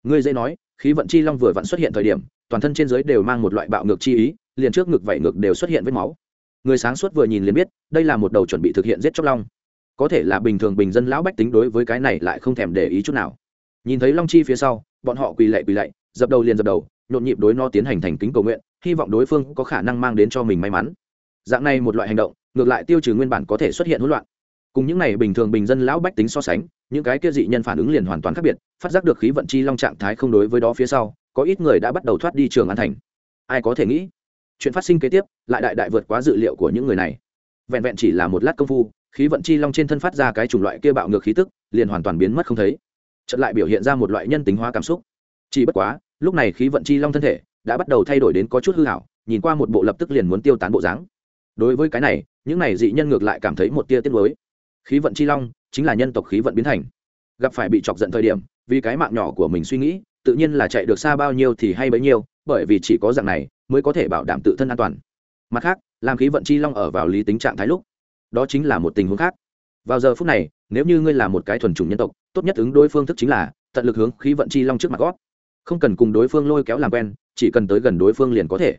Speaker 1: Ngươi dễ nói, khí vận chi long vừa vặn xuất hiện thời điểm, toàn thân trên giới đều mang một loại bạo ngược chi ý liền trước ngực vảy ngực đều xuất hiện vết máu. Người sáng suốt vừa nhìn liền biết, đây là một đầu chuẩn bị thực hiện giết chóc long. Có thể là bình thường bình dân lão bách tính đối với cái này lại không thèm để ý chút nào. Nhìn thấy long chi phía sau, bọn họ quỳ lạy quỳ lạy, dập đầu liền dập đầu, nhộn nhịp đối nó tiến hành thành kính cầu nguyện, hy vọng đối phương có khả năng mang đến cho mình may mắn. Dạng này một loại hành động, ngược lại tiêu trừ nguyên bản có thể xuất hiện hỗn loạn. Cùng những này bình thường bình dân lão bách tính so sánh, những cái kia dị nhân phản ứng liền hoàn toàn khác biệt, phát giác được khí vận chi long trạng thái không đối với đó phía sau, có ít người đã bắt đầu thoát đi trường an thành. Ai có thể nghĩ? Chuyện phát sinh kế tiếp, lại đại đại vượt quá dự liệu của những người này. Vẹn vẹn chỉ là một lát công phu, khí vận chi long trên thân phát ra cái chủng loại kia bạo ngược khí tức, liền hoàn toàn biến mất không thấy. Chợt lại biểu hiện ra một loại nhân tính hóa cảm xúc. Chỉ bất quá, lúc này khí vận chi long thân thể đã bắt đầu thay đổi đến có chút hư hảo, nhìn qua một bộ lập tức liền muốn tiêu tán bộ dáng. Đối với cái này, những này dị nhân ngược lại cảm thấy một tia tiết mới khí vận chi long chính là nhân tộc khí vận biến thành. Gặp phải bị chọc giận thời điểm, vì cái mạng nhỏ của mình suy nghĩ, tự nhiên là chạy được xa bao nhiêu thì hay bấy nhiêu bởi vì chỉ có dạng này mới có thể bảo đảm tự thân an toàn. Mặt khác, làm khí vận chi long ở vào lý tính trạng thái lúc, đó chính là một tình huống khác. Vào giờ phút này, nếu như ngươi là một cái thuần chủng nhân tộc, tốt nhất ứng đối phương thức chính là tận lực hướng khí vận chi long trước mặt gót không cần cùng đối phương lôi kéo làm quen, chỉ cần tới gần đối phương liền có thể.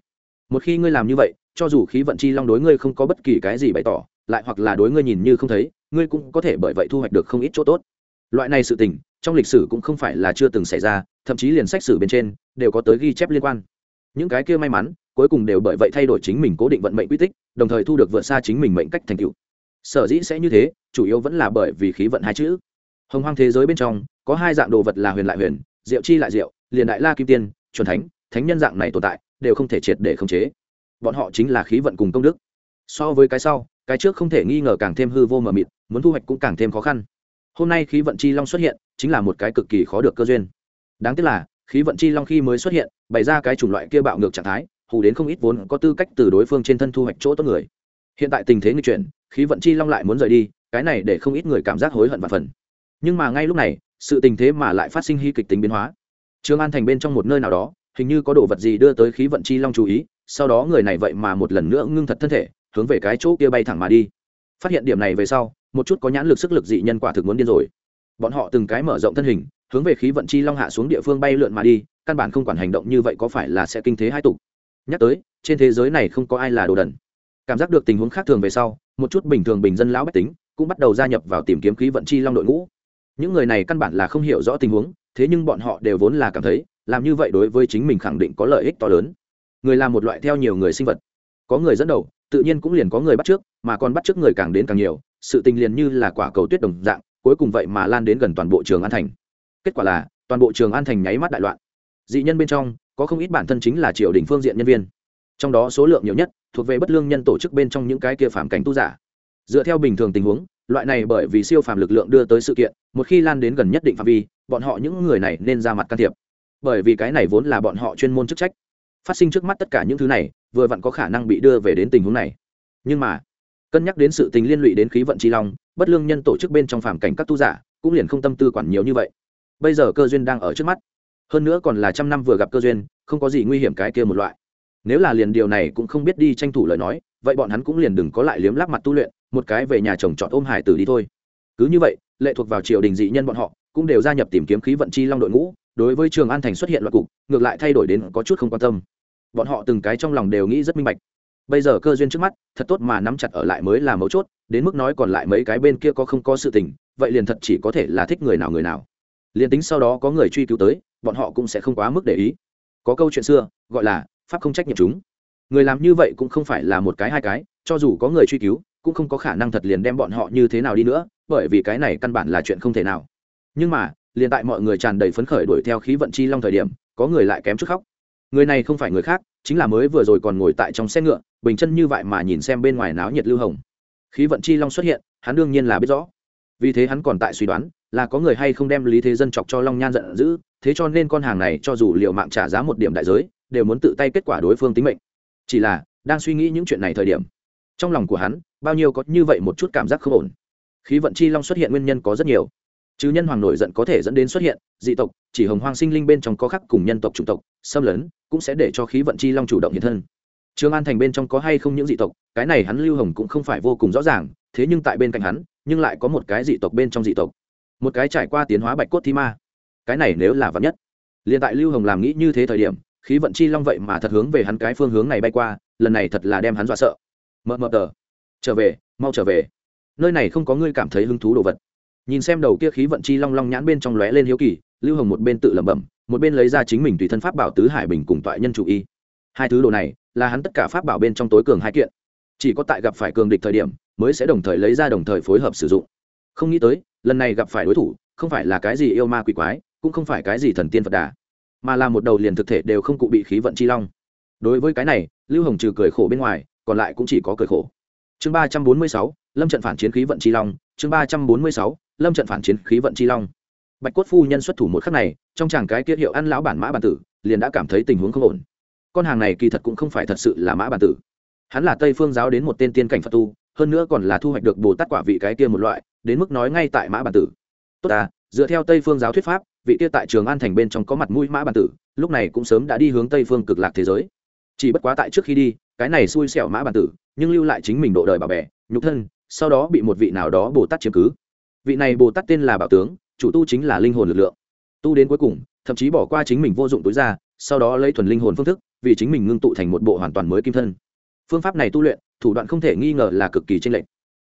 Speaker 1: Một khi ngươi làm như vậy, cho dù khí vận chi long đối ngươi không có bất kỳ cái gì bày tỏ, lại hoặc là đối ngươi nhìn như không thấy, ngươi cũng có thể bởi vậy thu hoạch được không ít chỗ tốt. Loại này sự tình, trong lịch sử cũng không phải là chưa từng xảy ra, thậm chí liền sách sử bên trên đều có tới ghi chép liên quan. Những cái kia may mắn, cuối cùng đều bởi vậy thay đổi chính mình cố định vận mệnh quy tích, đồng thời thu được vượt xa chính mình mệnh cách thành tựu. Sở dĩ sẽ như thế, chủ yếu vẫn là bởi vì khí vận hai chữ. Hồng hoang thế giới bên trong, có hai dạng đồ vật là huyền lại huyền, diệu chi lại diệu, liền đại la kim tiên, chuẩn thánh thánh nhân dạng này tồn tại, đều không thể triệt để khống chế. Bọn họ chính là khí vận cùng công đức. So với cái sau, cái trước không thể nghi ngờ càng thêm hư vô mờ mịt, muốn thu hoạch cũng càng thêm khó khăn. Hôm nay khí vận chi long xuất hiện, chính là một cái cực kỳ khó được cơ duyên. Đáng tiếc là khí vận chi long khi mới xuất hiện, bày ra cái chủng loại kia bạo ngược trạng thái, hù đến không ít vốn có tư cách từ đối phương trên thân thu hoạch chỗ tốt người. Hiện tại tình thế người chuyển, khí vận chi long lại muốn rời đi, cái này để không ít người cảm giác hối hận và phần. Nhưng mà ngay lúc này, sự tình thế mà lại phát sinh hy kịch tính biến hóa. Trương an thành bên trong một nơi nào đó, hình như có đồ vật gì đưa tới khí vận chi long chú ý, sau đó người này vậy mà một lần nữa ngưng thật thân thể, hướng về cái chỗ kia bay thẳng mà đi. Phát hiện điểm này về sau, một chút có nhãn lực sức lực dị nhân quả thực muốn điên rồi. Bọn họ từng cái mở rộng thân hình hướng về khí vận chi long hạ xuống địa phương bay lượn mà đi, căn bản không quản hành động như vậy có phải là sẽ kinh thế hai tục. Nhắc tới, trên thế giới này không có ai là đồ đần. Cảm giác được tình huống khác thường về sau, một chút bình thường bình dân lão bách tính cũng bắt đầu gia nhập vào tìm kiếm khí vận chi long đội ngũ. Những người này căn bản là không hiểu rõ tình huống, thế nhưng bọn họ đều vốn là cảm thấy, làm như vậy đối với chính mình khẳng định có lợi ích to lớn. Người là một loại theo nhiều người sinh vật. Có người dẫn đầu, tự nhiên cũng liền có người bắt trước, mà còn bắt trước người càng đến càng nhiều, sự tình liền như là quả cầu tuyết đồng dạng, cuối cùng vậy mà lan đến gần toàn bộ trường an thành kết quả là, toàn bộ trường an thành nháy mắt đại loạn. Dị nhân bên trong, có không ít bản thân chính là triều đình phương diện nhân viên. Trong đó số lượng nhiều nhất, thuộc về bất lương nhân tổ chức bên trong những cái kia phạm cảnh tu giả. Dựa theo bình thường tình huống, loại này bởi vì siêu phàm lực lượng đưa tới sự kiện, một khi lan đến gần nhất định phạm vi, bọn họ những người này nên ra mặt can thiệp. Bởi vì cái này vốn là bọn họ chuyên môn chức trách. Phát sinh trước mắt tất cả những thứ này, vừa vặn có khả năng bị đưa về đến tình huống này. Nhưng mà, cân nhắc đến sự tình liên lụy đến khí vận tri long, bất lương nhân tổ chức bên trong phạm cảnh các tu giả, cũng liền không tâm tư quản nhiều như vậy bây giờ cơ duyên đang ở trước mắt. Hơn nữa còn là trăm năm vừa gặp cơ duyên, không có gì nguy hiểm cái kia một loại. Nếu là liền điều này cũng không biết đi tranh thủ lời nói, vậy bọn hắn cũng liền đừng có lại liếm láp mặt tu luyện, một cái về nhà chồng chọn ôm hải tử đi thôi. Cứ như vậy, lệ thuộc vào triều đình dị nhân bọn họ, cũng đều gia nhập tìm kiếm khí vận chi long đội ngũ, đối với trường an thành xuất hiện loạt cục, ngược lại thay đổi đến có chút không quan tâm. Bọn họ từng cái trong lòng đều nghĩ rất minh bạch. Bây giờ cơ duyên trước mắt, thật tốt mà nắm chặt ở lại mới là mấu chốt, đến mức nói còn lại mấy cái bên kia có không có sự tình, vậy liền thật chỉ có thể là thích người nào người nào liền tính sau đó có người truy cứu tới, bọn họ cũng sẽ không quá mức để ý. Có câu chuyện xưa, gọi là, pháp không trách nhiệm chúng. Người làm như vậy cũng không phải là một cái hai cái, cho dù có người truy cứu, cũng không có khả năng thật liền đem bọn họ như thế nào đi nữa, bởi vì cái này căn bản là chuyện không thể nào. Nhưng mà, liền tại mọi người tràn đầy phấn khởi đuổi theo khí vận chi long thời điểm, có người lại kém chút khóc. Người này không phải người khác, chính là mới vừa rồi còn ngồi tại trong xe ngựa, bình chân như vậy mà nhìn xem bên ngoài náo nhiệt lưu hồng. Khí vận chi long xuất hiện, hắn đương nhiên là biết rõ. Vì thế hắn còn tại suy đoán là có người hay không đem lý thế dân chọc cho long nhan giận dữ, thế cho nên con hàng này cho dù liệu mạng trả giá một điểm đại giới, đều muốn tự tay kết quả đối phương tính mệnh. Chỉ là, đang suy nghĩ những chuyện này thời điểm, trong lòng của hắn, bao nhiêu có như vậy một chút cảm giác không ổn. Khí vận chi long xuất hiện nguyên nhân có rất nhiều. Chứ nhân hoàng nổi giận có thể dẫn đến xuất hiện, dị tộc, chỉ hồng hoang sinh linh bên trong có khắc cùng nhân tộc chủng tộc, xâm lấn, cũng sẽ để cho khí vận chi long chủ động hiện thân. Trương an thành bên trong có hay không những dị tộc, cái này hắn lưu hồng cũng không phải vô cùng rõ ràng, thế nhưng tại bên cạnh hắn, nhưng lại có một cái dị tộc bên trong dị tộc một cái trải qua tiến hóa bạch cốt thi ma. Cái này nếu là vật nhất. Liền tại lưu hồng làm nghĩ như thế thời điểm, khí vận chi long vậy mà thật hướng về hắn cái phương hướng này bay qua, lần này thật là đem hắn dọa sợ. Mờ mờ tờ. Trở về, mau trở về. Nơi này không có ngươi cảm thấy hứng thú đồ vật. Nhìn xem đầu kia khí vận chi long long nhãn bên trong lóe lên hiếu kỳ, lưu hồng một bên tự lẩm bẩm, một bên lấy ra chính mình tùy thân pháp bảo tứ hải bình cùng toại nhân chủ y. Hai thứ đồ này, là hắn tất cả pháp bảo bên trong tối cường hai kiện. Chỉ có tại gặp phải cường địch thời điểm, mới sẽ đồng thời lấy ra đồng thời phối hợp sử dụng. Không nghĩ tới lần này gặp phải đối thủ, không phải là cái gì yêu ma quỷ quái, cũng không phải cái gì thần tiên phật đà, mà là một đầu liền thực thể đều không cụ bị khí vận chi long. Đối với cái này, lưu hồng trừ cười khổ bên ngoài, còn lại cũng chỉ có cười khổ. Chương ba trăm bốn mươi sáu, lâm trận phản chiến khí vận chi long, chương ba trăm bốn mươi sáu, lâm trận phản chiến khí vận chi long. Bạch cốt phu nhân xuất thủ một khắc này, trong chàng cái kia hiệu ăn lão bản mã bản tử, liền đã cảm thấy tình huống không ổn. Con hàng này kỳ thật cũng không phải thật sự là mã bản tử. Hắn là tây phương giáo đến một tên tiên cảnh phật tu, hơn nữa còn là thu hoạch được bồ tát quả vị cái kia một loại đến mức nói ngay tại mã bản tử. Tốt à dựa theo tây phương giáo thuyết pháp, vị kia tại trường an thành bên trong có mặt mũi mã bản tử, lúc này cũng sớm đã đi hướng tây phương cực lạc thế giới. Chỉ bất quá tại trước khi đi, cái này xui xẻo mã bản tử, nhưng lưu lại chính mình độ đời bà bè, nhục thân, sau đó bị một vị nào đó bồ tát chiếm cứ. Vị này bồ tát tên là bảo tướng, chủ tu chính là linh hồn lực lượng. Tu đến cuối cùng, thậm chí bỏ qua chính mình vô dụng tối ra, sau đó lấy thuần linh hồn phương thức, vì chính mình ngưng tụ thành một bộ hoàn toàn mới kim thân. Phương pháp này tu luyện, thủ đoạn không thể nghi ngờ là cực kỳ tranh lệch.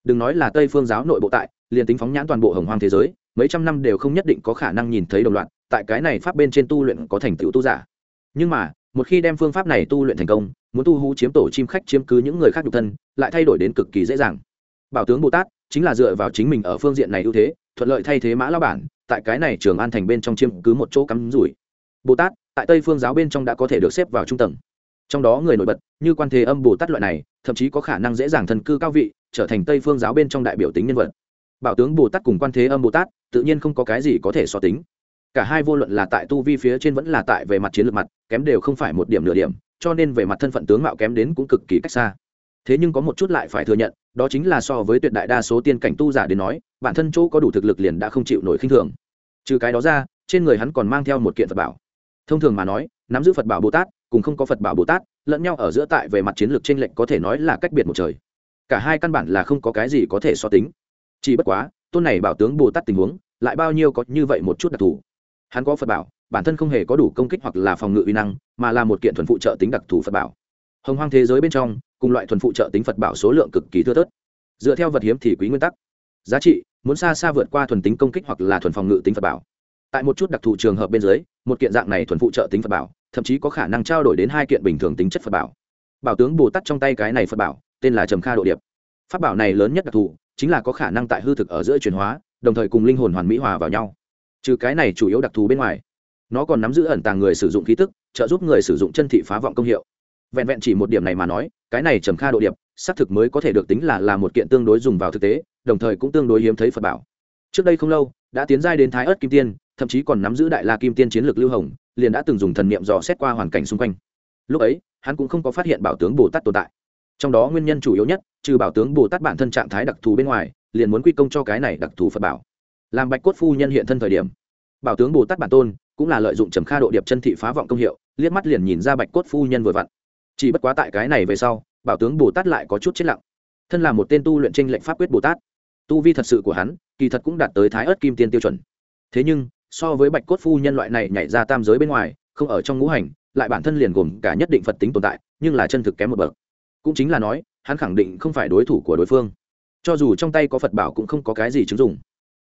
Speaker 1: Đừng nói là tây phương giáo nội bộ tại liền tính phóng nhãn toàn bộ hồng hoang thế giới, mấy trăm năm đều không nhất định có khả năng nhìn thấy đồng loạt, tại cái này pháp bên trên tu luyện có thành tựu tu giả. Nhưng mà, một khi đem phương pháp này tu luyện thành công, muốn tu hú chiếm tổ chim khách chiếm cứ những người khác nhục thân, lại thay đổi đến cực kỳ dễ dàng. Bảo tướng bồ tát chính là dựa vào chính mình ở phương diện này ưu thế, thuận lợi thay thế mã lao bản, tại cái này trường an thành bên trong chiếm cứ một chỗ cắm rủi. Bồ tát, tại tây phương giáo bên trong đã có thể được xếp vào trung tầng. Trong đó người nổi bật, như quan thế âm bồ tát loại này, thậm chí có khả năng dễ dàng thần cư cao vị, trở thành tây phương giáo bên trong đại biểu tính nhân vật bảo tướng bồ tát cùng quan thế âm bồ tát, tự nhiên không có cái gì có thể so tính. Cả hai vô luận là tại tu vi phía trên vẫn là tại về mặt chiến lược mặt, kém đều không phải một điểm nửa điểm, cho nên về mặt thân phận tướng mạo kém đến cũng cực kỳ cách xa. Thế nhưng có một chút lại phải thừa nhận, đó chính là so với tuyệt đại đa số tiên cảnh tu giả đến nói, bản thân chỗ có đủ thực lực liền đã không chịu nổi khinh thường. Trừ cái đó ra, trên người hắn còn mang theo một kiện phật bảo. Thông thường mà nói, nắm giữ phật bảo bồ tát, cùng không có phật bảo bồ tát, lẫn nhau ở giữa tại về mặt chiến lược t r ê n lệch có thể nói là cách biệt một trời. Cả hai căn bản là không có cái gì có thể so tính chỉ bất quá, tôn này bảo tướng bồ tát tình huống, lại bao nhiêu có như vậy một chút đặc thù. Hắn có phật bảo, bản thân không hề có đủ công kích hoặc là phòng ngự uy năng, mà là một kiện thuần phụ trợ tính đặc thù phật bảo. Hồng hoang thế giới bên trong, cùng loại thuần phụ trợ tính phật bảo số lượng cực kỳ thưa thớt. Dựa theo vật hiếm thì quý nguyên tắc. Giá trị, muốn xa xa vượt qua thuần tính công kích hoặc là thuần phòng ngự tính phật bảo. Tại một chút đặc thù trường hợp bên dưới, một kiện dạng này thuần phụ trợ tính phật bảo, thậm chí có khả năng trao đổi đến hai kiện bình thường tính chất phật bảo. Bảo tướng bồ tát trong tay cái này phật bảo, tên là trầm kha độ điệp. Pháp bảo này lớn nhất đặc thù chính là có khả năng tại hư thực ở giữa chuyển hóa, đồng thời cùng linh hồn hoàn mỹ hòa vào nhau. Trừ cái này chủ yếu đặc thù bên ngoài, nó còn nắm giữ ẩn tàng người sử dụng khí tức, trợ giúp người sử dụng chân thị phá vọng công hiệu. Vẹn vẹn chỉ một điểm này mà nói, cái này trầm kha độ điệp, xác thực mới có thể được tính là là một kiện tương đối dùng vào thực tế, đồng thời cũng tương đối hiếm thấy phật bảo. Trước đây không lâu, đã tiến giai đến thái ớt kim tiên, thậm chí còn nắm giữ đại la kim tiên chiến lược lưu hồng, liền đã từng dùng thần niệm dò xét qua hoàn cảnh xung quanh. Lúc ấy, hắn cũng không có phát hiện bảo tướng bồ tát tồn tại. Trong đó nguyên nhân chủ yếu nhất trừ bảo tướng bồ tát bản thân trạng thái đặc thù bên ngoài, liền muốn quy công cho cái này đặc thù phật bảo. Làm bạch cốt phu nhân hiện thân thời điểm, bảo tướng bồ tát bản tôn cũng là lợi dụng trầm kha độ điệp chân thị phá vọng công hiệu, liếc mắt liền nhìn ra bạch cốt phu nhân vừa vặn. Chỉ bất quá tại cái này về sau, bảo tướng bồ tát lại có chút chết lặng. Thân là một tên tu luyện tranh lệnh pháp quyết bồ tát, tu vi thật sự của hắn, kỳ thật cũng đạt tới thái ớt kim tiên tiêu chuẩn. Thế nhưng, so với bạch cốt phu nhân loại này nhảy ra tam giới bên ngoài, không ở trong ngũ hành, lại bản thân liền gồm cả nhất định phật tính tồn tại, nhưng là chân thực kém một bậc. Cũng chính là nói hắn khẳng định không phải đối thủ của đối phương. Cho dù trong tay có phật bảo cũng không có cái gì chứng dụng.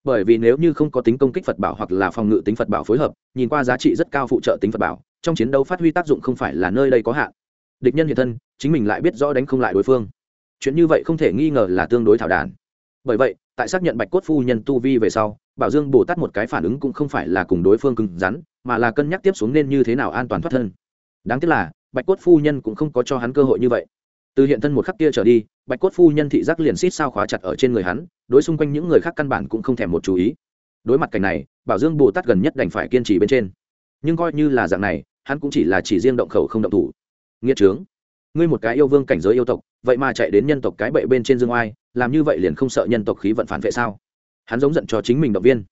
Speaker 1: Bởi vì nếu như không có tính công kích phật bảo hoặc là phòng ngự tính phật bảo phối hợp, nhìn qua giá trị rất cao phụ trợ tính phật bảo, trong chiến đấu phát huy tác dụng không phải là nơi đây có hạn. Địch nhân hiện thân, chính mình lại biết rõ đánh không lại đối phương. Chuyện như vậy không thể nghi ngờ là tương đối thảo đản bởi vậy, tại xác nhận bạch cốt phu nhân tu vi về sau, bảo dương bồ tát một cái phản ứng cũng không phải là cùng đối phương cứng rắn, mà là cân nhắc tiếp xuống nên như thế nào an toàn thoát thân. Đáng tiếc là, bạch cốt phu nhân cũng không có cho hắn cơ hội như vậy từ hiện thân một khắc kia trở đi, bạch cốt phu nhân thị giác liền xít sao khóa chặt ở trên người hắn, đối xung quanh những người khác căn bản cũng không thèm một chú ý. Đối mặt cảnh này, bảo dương bồ tát gần nhất đành phải kiên trì bên trên. Nhưng coi như là dạng này, hắn cũng chỉ là chỉ riêng động khẩu không động thủ. Nghĩa trướng. Ngươi một cái yêu vương cảnh giới yêu tộc, vậy mà chạy đến nhân tộc cái bệ bên trên dương oai, làm như vậy liền không sợ nhân tộc khí vận phản vệ sao? Hắn giống giận cho chính mình động viên.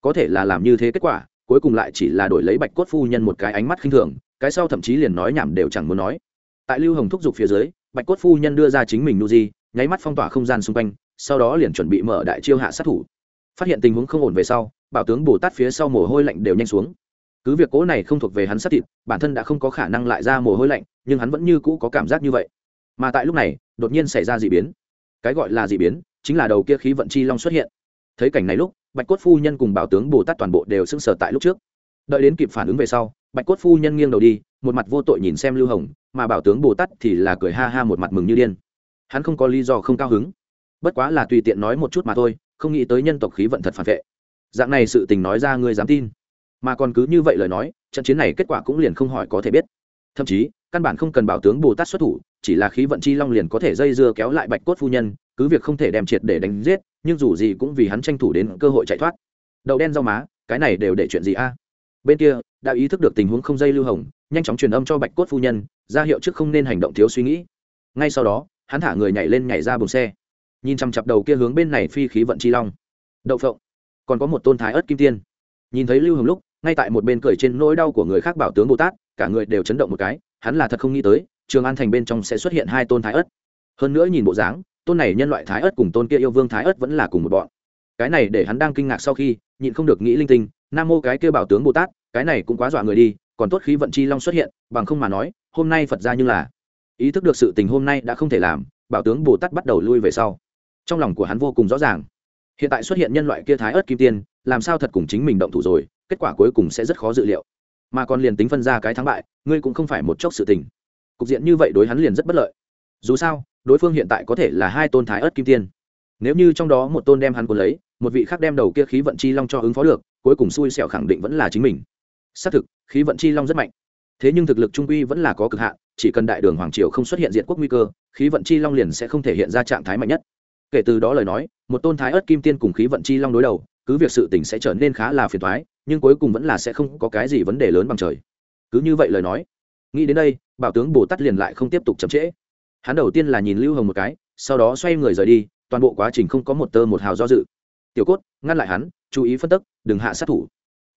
Speaker 1: Có thể là làm như thế kết quả, cuối cùng lại chỉ là đổi lấy bạch cốt phu nhân một cái ánh mắt khinh thường, cái sau thậm chí liền nói nhảm đều chẳng muốn nói. Tại lưu hồng thúc giục phía dưới bạch cốt phu nhân đưa ra chính mình nu di nháy mắt phong tỏa không gian xung quanh, sau đó liền chuẩn bị mở đại chiêu hạ sát thủ. Phát hiện tình huống không ổn về sau, bảo tướng bồ tát phía sau mồ hôi lạnh đều nhanh xuống. Cứ việc cố này không thuộc về hắn sát thịt, bản thân đã không có khả năng lại ra mồ hôi lạnh, nhưng hắn vẫn như cũ có cảm giác như vậy. Mà tại lúc này, đột nhiên xảy ra d ị biến. Cái gọi là d ị biến, chính là đầu kia khí vận chi long xuất hiện. Thấy cảnh này lúc, bạch cốt phu nhân cùng bảo tướng bồ tát toàn bộ đều sưng sờ tại lúc trước. Đợi đến kịp phản ứng về sau, bạch cốt phu nhân nghiêng đầu đi, một mặt vô tội nhìn xem lưu hồng mà bảo tướng bồ tát thì là cười ha ha một mặt mừng như điên. Hắn không có lý do không cao hứng. Bất quá là tùy tiện nói một chút mà thôi, không nghĩ tới nhân tộc khí vận thật phản vệ. Dạng này sự tình nói ra ngươi dám tin. Mà còn cứ như vậy lời nói, trận chiến này kết quả cũng liền không hỏi có thể biết. Thậm chí, căn bản không cần bảo tướng bồ tát xuất thủ, chỉ là khí vận chi long liền có thể dây dưa kéo lại bạch cốt phu nhân, cứ việc không thể đem triệt để đánh giết, nhưng dù gì cũng vì hắn tranh thủ đến cơ hội chạy thoát. Đậu đen rau má, cái này đều để chuyện gì a? Bên kia, đã ý thức được tình huống không dây lưu hồng nhanh chóng truyền âm cho bạch cốt phu nhân, ra hiệu trước không nên hành động thiếu suy nghĩ. Ngay sau đó, hắn thả người nhảy lên nhảy ra bùng xe. Nhìn chằm chặp đầu kia hướng bên này phi khí vận chi long. Đậu phộng. Còn có một tôn thái ớt kim tiên. Nhìn thấy lưu hồng lúc, ngay tại một bên cười trên nỗi đau của người khác bảo tướng bồ tát, cả người đều chấn động một cái, hắn là thật không nghĩ tới, trường an thành bên trong sẽ xuất hiện hai tôn thái ất hơn nữa nhìn bộ dáng, tôn này nhân loại thái ất cùng tôn kia yêu vương thái ất vẫn là cùng một bọn. Cái này để hắn đang kinh ngạc sau khi, nhịn không được nghĩ linh tinh, nam mô cái kia bảo tướng bồ tát, cái này cũng quá dọa người đi còn tốt khí vận chi long xuất hiện, bằng không mà nói, hôm nay phật ra như là ý thức được sự tình hôm nay đã không thể làm, bảo tướng bồ tát bắt đầu lui về sau. Trong lòng của hắn vô cùng rõ ràng. Hiện tại xuất hiện nhân loại kia thái ớt kim tiên, làm sao thật cùng chính mình động thủ rồi, kết quả cuối cùng sẽ rất khó dự liệu. Mà còn liền tính phân ra cái thắng bại, ngươi cũng không phải một chốc sự tình. Cục diện như vậy đối hắn liền rất bất lợi. Dù sao, đối phương hiện tại có thể là hai tôn thái ớt kim tiên. Nếu như trong đó một tôn đem hắn cuốn lấy, một vị khác đem đầu kia khí vận chi long cho ứng phó được, cuối cùng xui xẻo khẳng định vẫn là chính mình. Xác thực khí vận chi long rất mạnh. Thế nhưng thực lực trung quy vẫn là có cực hạn, chỉ cần đại đường hoàng triều không xuất hiện diện quốc nguy cơ, khí vận chi long liền sẽ không thể hiện ra trạng thái mạnh nhất. Kể từ đó lời nói, một tôn thái ớt kim tiên cùng khí vận chi long đối đầu, cứ việc sự tình sẽ trở nên khá là phiền thoái nhưng cuối cùng vẫn là sẽ không có cái gì vấn đề lớn bằng trời. Cứ như vậy lời nói, nghĩ đến đây, bảo tướng bồ tát liền lại không tiếp tục chậm trễ. Hắn đầu tiên là nhìn lưu hồng một cái, sau đó xoay người rời đi, toàn bộ quá trình không có một tơ một hào do dự. Tiểu cốt, ngăn lại hắn, chú ý phân tức, đừng hạ sát thủ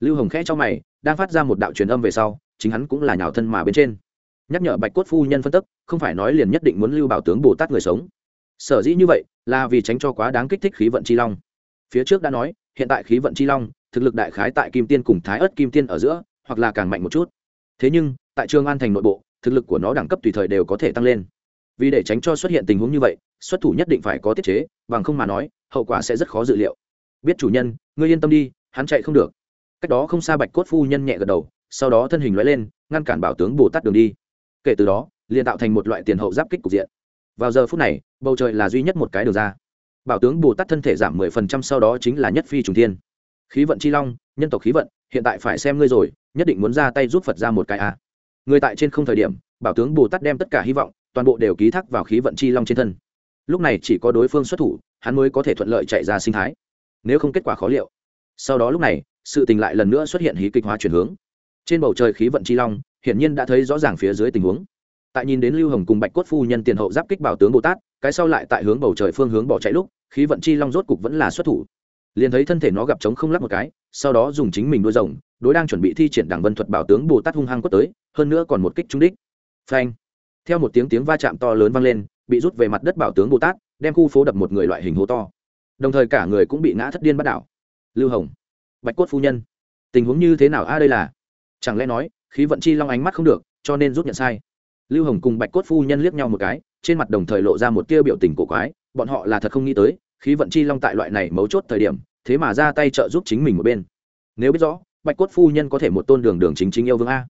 Speaker 1: lưu hồng khẽ cho mày, đang phát ra một đạo truyền âm về sau, chính hắn cũng là nhào thân mà bên trên. Nhắc nhở bạch cốt phu nhân phân tức, không phải nói liền nhất định muốn lưu bảo tướng bồ tát người sống. Sở dĩ như vậy, là vì tránh cho quá đáng kích thích khí vận chi long. Phía trước đã nói, hiện tại khí vận chi long, thực lực đại khái tại kim tiên cùng thái ớt kim tiên ở giữa, hoặc là càng mạnh một chút. Thế nhưng, tại trường an thành nội bộ, thực lực của nó đẳng cấp tùy thời đều có thể tăng lên. Vì để tránh cho xuất hiện tình huống như vậy, xuất thủ nhất định phải có tiết chế, bằng không mà nói, hậu quả sẽ rất khó dự liệu. Biết chủ nhân, ngươi yên tâm đi, hắn chạy không được cách đó không xa bạch cốt phu nhân nhẹ gật đầu, sau đó thân hình loại lên, ngăn cản bảo tướng bồ tát đường đi. Kể từ đó, liền tạo thành một loại tiền hậu giáp kích cục diện. Vào giờ phút này, bầu trời là duy nhất một cái đường ra. Bảo tướng bồ tát thân thể giảm mười phần trăm sau đó chính là nhất phi trùng thiên. Khí vận chi long, nhân tộc khí vận, hiện tại phải xem ngươi rồi, nhất định muốn ra tay giúp phật ra một cái a à. người tại trên không thời điểm, bảo tướng bồ tát đem tất cả hy vọng, toàn bộ đều ký thác vào khí vận chi long trên thân. Lúc này chỉ có đối phương xuất thủ, hắn mới có thể thuận lợi chạy ra sinh thái. Nếu không kết quả khó liệu. Sau đó lúc này sự tình lại lần nữa xuất hiện hí kịch hóa chuyển hướng. Trên bầu trời khí vận chi long, hiển nhiên đã thấy rõ ràng phía dưới tình huống. Tại nhìn đến lưu hồng cùng bạch cốt phu nhân tiền hậu giáp kích bảo tướng bồ tát, cái sau lại tại hướng bầu trời phương hướng bỏ chạy lúc, khí vận chi long rốt cục vẫn là xuất thủ. Liền thấy thân thể nó gặp trống không lắc một cái, sau đó dùng chính mình đuôi rồng, đối đang chuẩn bị thi triển đảng vân thuật bảo tướng bồ tát hung hăng quất tới, hơn nữa còn một kích trúng đích. Phanh! Theo một tiếng tiếng va chạm to lớn vang lên, bị rút về mặt đất bảo tướng bồ tát, đem khu phố đập một người loại hình hố to. Đồng thời cả người cũng bị ngã thất điên bắt đảo. Lưu hồng! Bạch cốt phu nhân. Tình huống như thế nào a đây là? Chẳng lẽ nói, khí vận chi long ánh mắt không được, cho nên rút nhận sai. Lưu hồng cùng bạch cốt phu nhân liếc nhau một cái, trên mặt đồng thời lộ ra một tia biểu tình cổ quái, bọn họ là thật không nghĩ tới, khí vận chi long tại loại này mấu chốt thời điểm, thế mà ra tay trợ giúp chính mình một bên. Nếu biết rõ, bạch cốt phu nhân có thể một tôn đường đường chính chính yêu vương a.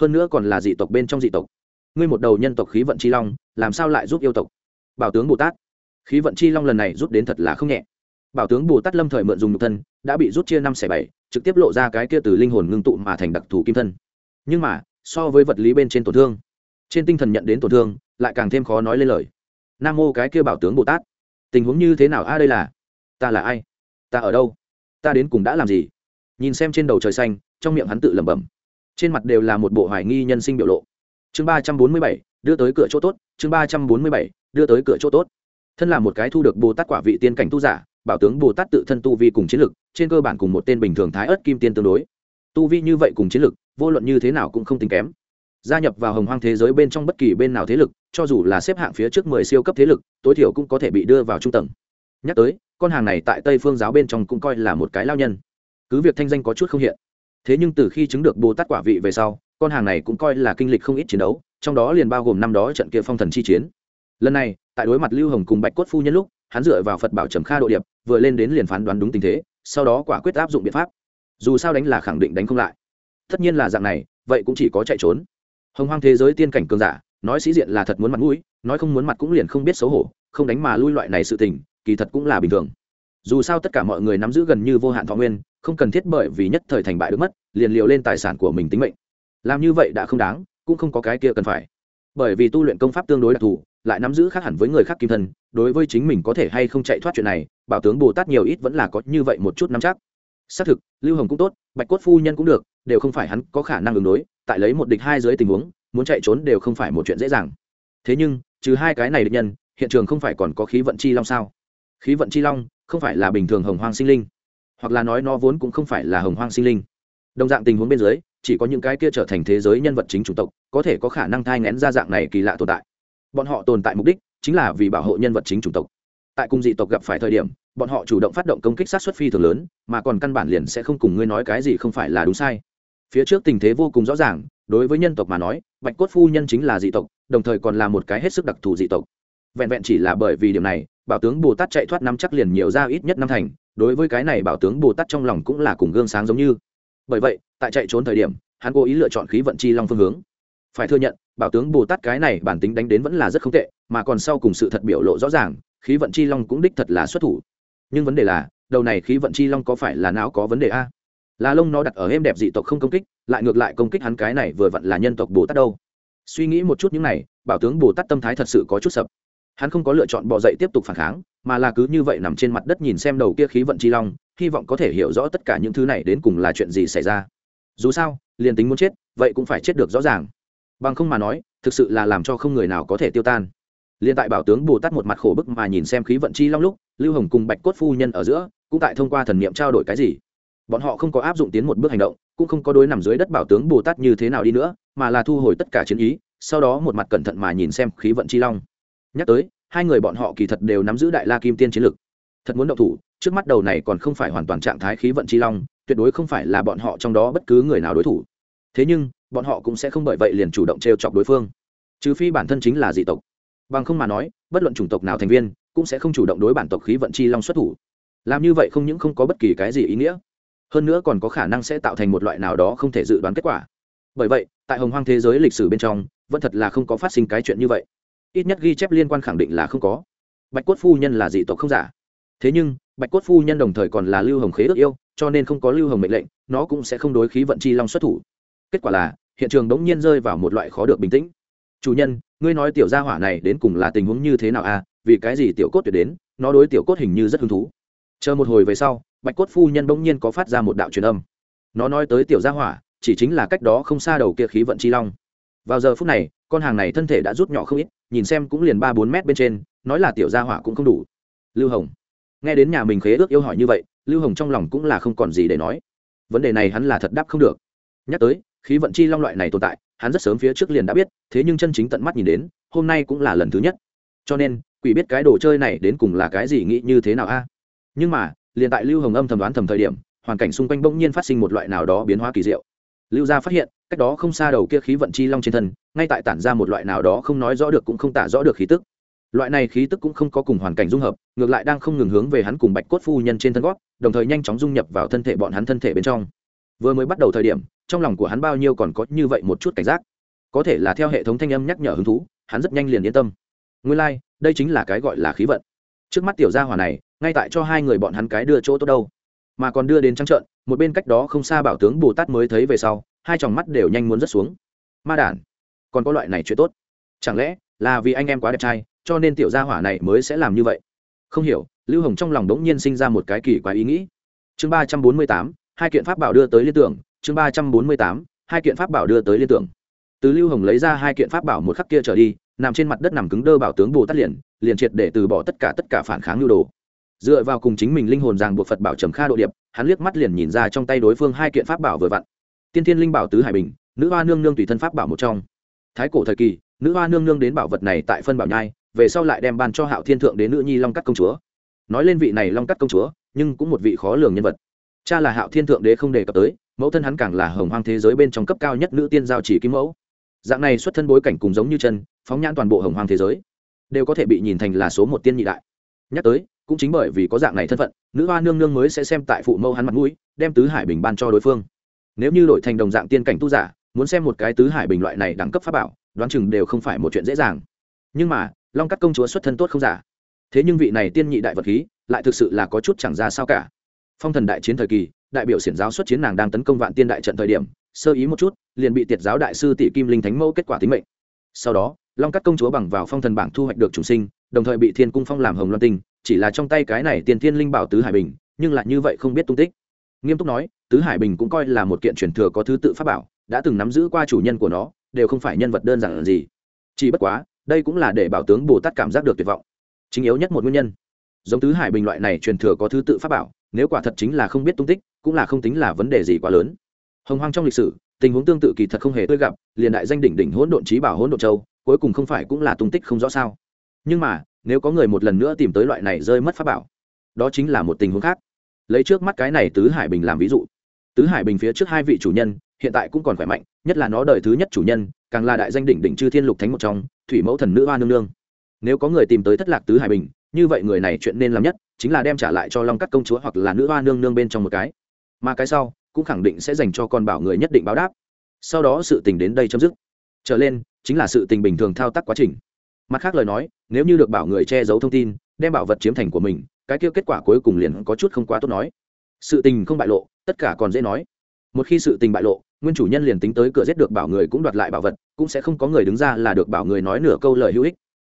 Speaker 1: Hơn nữa còn là dị tộc bên trong dị tộc. Ngươi một đầu nhân tộc khí vận chi long, làm sao lại giúp yêu tộc? Bảo tướng bồ tát. Khí vận chi long lần này rút đến thật là không nhẹ bảo tướng bồ tát lâm thời mượn dùng nhục thân, đã bị rút chia năm xẻ bảy, trực tiếp lộ ra cái kia từ linh hồn ngưng tụ mà thành đặc thù kim thân. Nhưng mà, so với vật lý bên trên tổn thương, trên tinh thần nhận đến tổn thương, lại càng thêm khó nói lên lời. Nam mô cái kia bảo tướng bồ tát. Tình huống như thế nào? A, đây là, ta là ai? Ta ở đâu? Ta đến cùng đã làm gì? Nhìn xem trên đầu trời xanh, trong miệng hắn tự lẩm bẩm. Trên mặt đều là một bộ hoài nghi nhân sinh biểu lộ. Chương ba trăm bốn mươi bảy, đưa tới cửa chỗ tốt. Chương ba trăm bốn mươi bảy, đưa tới cửa chỗ tốt. Thân là một cái thu được bồ tát quả vị tiên cảnh tu giả bảo tướng bồ tát tự thân tu vi cùng chiến lực, trên cơ bản cùng một tên bình thường thái ớt kim tiên tương đối. Tu vi như vậy cùng chiến lực, vô luận như thế nào cũng không tính kém. Gia nhập vào hồng hoang thế giới bên trong bất kỳ bên nào thế lực, cho dù là xếp hạng phía trước mười siêu cấp thế lực, tối thiểu cũng có thể bị đưa vào trung tầng. Nhắc tới, con hàng này tại tây phương giáo bên trong cũng coi là một cái lao nhân. Cứ việc thanh danh có chút không hiện, thế nhưng từ khi chứng được bồ tát quả vị về sau, con hàng này cũng coi là kinh lịch không ít chiến đấu, trong đó liền bao gồm năm đó trận kia phong thần chi chiến. Lần này, tại đối mặt lưu hồng cùng bạch cốt phu nhân lúc hắn dựa vào phật bảo trầm kha độ điệp, vừa lên đến liền phán đoán đúng tình thế, sau đó quả quyết áp dụng biện pháp. Dù sao đánh là khẳng định đánh không lại. Tất nhiên là dạng này, vậy cũng chỉ có chạy trốn. Hồng hoang thế giới tiên cảnh cường giả, nói sĩ diện là thật muốn mặt mũi, nói không muốn mặt cũng liền không biết xấu hổ, không đánh mà lui loại này sự tình, kỳ thật cũng là bình thường. Dù sao tất cả mọi người nắm giữ gần như vô hạn thọ nguyên, không cần thiết bởi vì nhất thời thành bại được mất, liền liều lên tài sản của mình tính mệnh. Làm như vậy đã không đáng, cũng không có cái kia cần phải. Bởi vì tu luyện công pháp tương đối đặc thù lại nắm giữ khác hẳn với người khác kim thân, đối với chính mình có thể hay không chạy thoát chuyện này, bảo tướng bồ tát nhiều ít vẫn là có như vậy một chút nắm chắc. Xác thực, lưu hồng cũng tốt, bạch cốt phu nhân cũng được, đều không phải hắn có khả năng ứng đối, tại lấy một địch hai dưới tình huống, muốn chạy trốn đều không phải một chuyện dễ dàng. Thế nhưng, trừ hai cái này địch nhân, hiện trường không phải còn có khí vận chi long sao? Khí vận chi long không phải là bình thường hồng hoang sinh linh, hoặc là nói nó vốn cũng không phải là hồng hoang sinh linh. Đồng dạng tình huống bên dưới, chỉ có những cái kia trở thành thế giới nhân vật chính chủng tộc, có thể có khả năng thai ngén ra dạng này kỳ lạ tồn tại bọn họ tồn tại mục đích chính là vì bảo hộ nhân vật chính chủng tộc. Tại cung dị tộc gặp phải thời điểm, bọn họ chủ động phát động công kích sát xuất phi thường lớn, mà còn căn bản liền sẽ không cùng ngươi nói cái gì không phải là đúng sai. Phía trước tình thế vô cùng rõ ràng, đối với nhân tộc mà nói, bạch cốt phu nhân chính là dị tộc, đồng thời còn là một cái hết sức đặc thù dị tộc. Vẹn vẹn chỉ là bởi vì điều này, bảo tướng bồ tát chạy thoát năm chắc liền nhiều ra ít nhất năm thành, đối với cái này bảo tướng bồ tát trong lòng cũng là cùng gương sáng giống như. Bởi vậy, tại chạy trốn thời điểm, hắn cố ý lựa chọn khí vận chi long phương hướng. Phải thừa nhận bảo tướng bồ tát cái này bản tính đánh đến vẫn là rất không tệ, mà còn sau cùng sự thật biểu lộ rõ ràng, khí vận chi long cũng đích thật là xuất thủ. Nhưng vấn đề là, đầu này khí vận chi long có phải là não có vấn đề a? Là lông nó đặt ở êm đẹp dị tộc không công kích, lại ngược lại công kích hắn cái này vừa vặn là nhân tộc bồ tát đâu. Suy nghĩ một chút những này, bảo tướng bồ tát tâm thái thật sự có chút sập. Hắn không có lựa chọn bỏ dậy tiếp tục phản kháng, mà là cứ như vậy nằm trên mặt đất nhìn xem đầu kia khí vận chi long, hy vọng có thể hiểu rõ tất cả những thứ này đến cùng là chuyện gì xảy ra. Dù sao, liền tính muốn chết, vậy cũng phải chết được rõ ràng bằng không mà nói, thực sự là làm cho không người nào có thể tiêu tan. Liền tại bảo tướng bồ tát một mặt khổ bức mà nhìn xem khí vận chi long lúc, lưu hồng cùng bạch cốt phu nhân ở giữa, cũng tại thông qua thần niệm trao đổi cái gì. Bọn họ không có áp dụng tiến một bước hành động, cũng không có đối nằm dưới đất bảo tướng bồ tát như thế nào đi nữa, mà là thu hồi tất cả chiến ý, sau đó một mặt cẩn thận mà nhìn xem khí vận chi long. Nhắc tới, hai người bọn họ kỳ thật đều nắm giữ đại la kim tiên chiến lực. Thật muốn động thủ, trước mắt đầu này còn không phải hoàn toàn trạng thái khí vận chi long, tuyệt đối không phải là bọn họ trong đó bất cứ người nào đối thủ. Thế nhưng bọn họ cũng sẽ không bởi vậy liền chủ động t chọc đối phương. Trừ phi bản thân chính là dị tộc. Bằng không mà nói, bất luận chủng tộc nào thành viên, cũng sẽ không chủ động đối bản tộc khí vận chi long xuất thủ. Làm như vậy không những không có bất kỳ cái gì ý nghĩa, hơn nữa còn có khả năng sẽ tạo thành một loại nào đó không thể dự đoán kết quả. Bởi vậy, tại hồng hoang thế giới lịch sử bên trong, vẫn thật là không có phát sinh cái chuyện như vậy. Ít nhất ghi chép liên quan khẳng định là không có. Bạch cốt phu nhân là dị tộc không giả. Thế nhưng, bạch cốt phu nhân đồng thời còn là lưu hồng khế ước yêu, cho nên không có lưu hồng mệnh lệnh, nó cũng sẽ không đối khí vận chi long xuất thủ. Kết quả là hiện trường đống nhiên rơi vào một loại khó được bình tĩnh. Chủ nhân, ngươi nói tiểu gia hỏa này đến cùng là tình huống như thế nào à? Vì cái gì tiểu cốt tuyệt đến, nó đối tiểu cốt hình như rất hứng thú. Chờ một hồi về sau, bạch cốt phu nhân bỗng nhiên có phát ra một đạo truyền âm. Nó nói tới tiểu gia hỏa, chỉ chính là cách đó không xa đầu kia khí vận chi long. Vào giờ phút này, con hàng này thân thể đã rút nhỏ không ít, nhìn xem cũng liền ba bốn mét bên trên, nói là tiểu gia hỏa cũng không đủ. Lưu hồng, nghe đến nhà mình khế ước yêu hỏi như vậy, lưu hồng trong lòng cũng là không còn gì để nói. Vấn đề này hắn là thật đáp không được. Nhắc tới khí vận chi long loại này tồn tại, hắn rất sớm phía trước liền đã biết, thế nhưng chân chính tận mắt nhìn đến, hôm nay cũng là lần thứ nhất. Cho nên, quỷ biết cái đồ chơi này đến cùng là cái gì nghĩ như thế nào a? Nhưng mà, liền tại lưu hồng âm thầm đoán thầm thời điểm, hoàn cảnh xung quanh bỗng nhiên phát sinh một loại nào đó biến hóa kỳ diệu. Lưu gia phát hiện, cách đó không xa đầu kia khí vận chi long trên thân, ngay tại tản ra một loại nào đó không nói rõ được cũng không tả rõ được khí tức. Loại này khí tức cũng không có cùng hoàn cảnh dung hợp, ngược lại đang không ngừng hướng về hắn cùng bạch cốt phu nhân trên thân gót, đồng thời nhanh chóng dung nhập vào thân thể bọn hắn thân thể bên trong. Vừa mới bắt đầu thời điểm trong lòng của hắn bao nhiêu còn có như vậy một chút cảnh giác. Có thể là theo hệ thống thanh âm nhắc nhở hứng thú hắn rất nhanh liền yên tâm. Nguyên lai、like, đây chính là cái gọi là khí vận. Trước mắt tiểu gia hỏa này ngay tại cho hai người bọn hắn cái đưa chỗ tốt đâu. Mà còn đưa đến trắng trợn một bên cách đó không xa bảo tướng bồ tát mới thấy về sau hai tròng mắt đều nhanh muốn rớt xuống. Ma đản còn có loại này chuyện tốt. Chẳng lẽ là vì anh em quá đẹp trai cho nên tiểu gia hỏa này mới sẽ làm như vậy? Không hiểu lưu hồng trong lòng đống nhiên sinh ra một cái kỳ quái ý nghĩ. Chương ba trăm bốn mươi tám hai kiện pháp bảo đưa tới liên tưởng chương ba trăm bốn mươi tám, hai kiện pháp bảo đưa tới liên tưởng. Từ lưu hồng lấy ra hai kiện pháp bảo một khắc kia trở đi, nằm trên mặt đất nằm cứng đơ bảo tướng bồ tát liền liền triệt để từ bỏ tất cả tất cả phản kháng lưu đồ. Dựa vào cùng chính mình linh hồn ràng buộc phật bảo trầm kha độ điệp, hắn liếc mắt liền nhìn ra trong tay đối phương hai kiện pháp bảo vừa vặn. Tiên thiên linh bảo tứ hải bình, nữ hoa nương nương tùy thân pháp bảo một trong. Thái cổ thời kỳ, nữ hoa nương nương đến bảo vật này tại phân bảo nhai, về sau lại đem ban cho hạo thiên thượng đến nữ nhi long cắt công chúa. Nói lên vị này long cắt công chúa, nhưng cũng một vị khó lường nhân vật. Cha là hạo thiên thượng đế không đề cập tới mẫu thân hắn càng là hồng hoang thế giới bên trong cấp cao nhất nữ tiên giao chỉ kim mẫu. Dạng này xuất thân bối cảnh cùng giống như chân, phóng nhãn toàn bộ hồng hoang thế giới, đều có thể bị nhìn thành là số một tiên nhị đại. Nhắc tới, cũng chính bởi vì có dạng này thân phận, nữ hoa nương nương mới sẽ xem tại phụ mẫu hắn mặt mũi, đem tứ hải bình ban cho đối phương. Nếu như đổi thành đồng dạng tiên cảnh tu giả, muốn xem một cái tứ hải bình loại này đẳng cấp pháp bảo, đoán chừng đều không phải một chuyện dễ dàng. Nhưng mà, long cắt công chúa xuất thân tốt không giả. Thế nhưng vị này tiên nhị đại vật khí, lại thực sự là có chút chẳng ra sao cả. Phong thần đại chiến thời kỳ đại biểu xiển giáo xuất chiến nàng đang tấn công vạn tiên đại trận thời điểm, sơ ý một chút, liền bị tiệt giáo đại sư tỷ kim linh thánh mẫu kết quả tính mệnh. Sau đó, long cắt công chúa bằng vào phong thần bảng thu hoạch được chủ sinh, đồng thời bị thiên cung phong làm hồng loan tinh, chỉ là trong tay cái này tiền thiên linh bảo tứ hải bình, nhưng lại như vậy không biết tung tích. Nghiêm túc nói, tứ hải bình cũng coi là một kiện truyền thừa có thứ tự pháp bảo, đã từng nắm giữ qua chủ nhân của nó, đều không phải nhân vật đơn giản gì. Chỉ bất quá, đây cũng là để bảo tướng bồ tát cảm giác được tuyệt vọng. Chính yếu nhất một nguyên nhân. Giống tứ hải bình loại này truyền thừa có thứ tự pháp bảo, nếu quả thật chính là không biết tung tích cũng là không tính là vấn đề gì quá lớn. Hồng hoang trong lịch sử, tình huống tương tự kỳ thật không hề tươi gặp, liền đại danh đỉnh đỉnh hỗn độn trí bảo hỗn độn châu, cuối cùng không phải cũng là tung tích không rõ sao. Nhưng mà, nếu có người một lần nữa tìm tới loại này rơi mất pháp bảo, đó chính là một tình huống khác. Lấy trước mắt cái này tứ hải bình làm ví dụ. Tứ hải bình phía trước hai vị chủ nhân, hiện tại cũng còn khỏe mạnh, nhất là nó đời thứ nhất chủ nhân, càng là đại danh đỉnh đỉnh chư thiên lục thánh một trong, thủy mẫu thần nữ hoa nương nương. Nếu có người tìm tới thất lạc tứ hải bình, như vậy người này chuyện nên làm nhất, chính là đem trả lại cho long cắt công chúa hoặc là nữ hoa nương nương bên trong một cái mà cái sau cũng khẳng định sẽ dành cho con bảo người nhất định báo đáp. Sau đó sự tình đến đây chấm dứt. Trở lên, chính là sự tình bình thường thao tác quá trình. Mặt khác lời nói, nếu như được bảo người che giấu thông tin, đem bảo vật chiếm thành của mình, cái kia kết quả cuối cùng liền có chút không quá tốt nói. Sự tình không bại lộ, tất cả còn dễ nói. Một khi sự tình bại lộ, nguyên chủ nhân liền tính tới cửa giết được bảo người cũng đoạt lại bảo vật, cũng sẽ không có người đứng ra là được bảo người nói nửa câu lời hữu ích.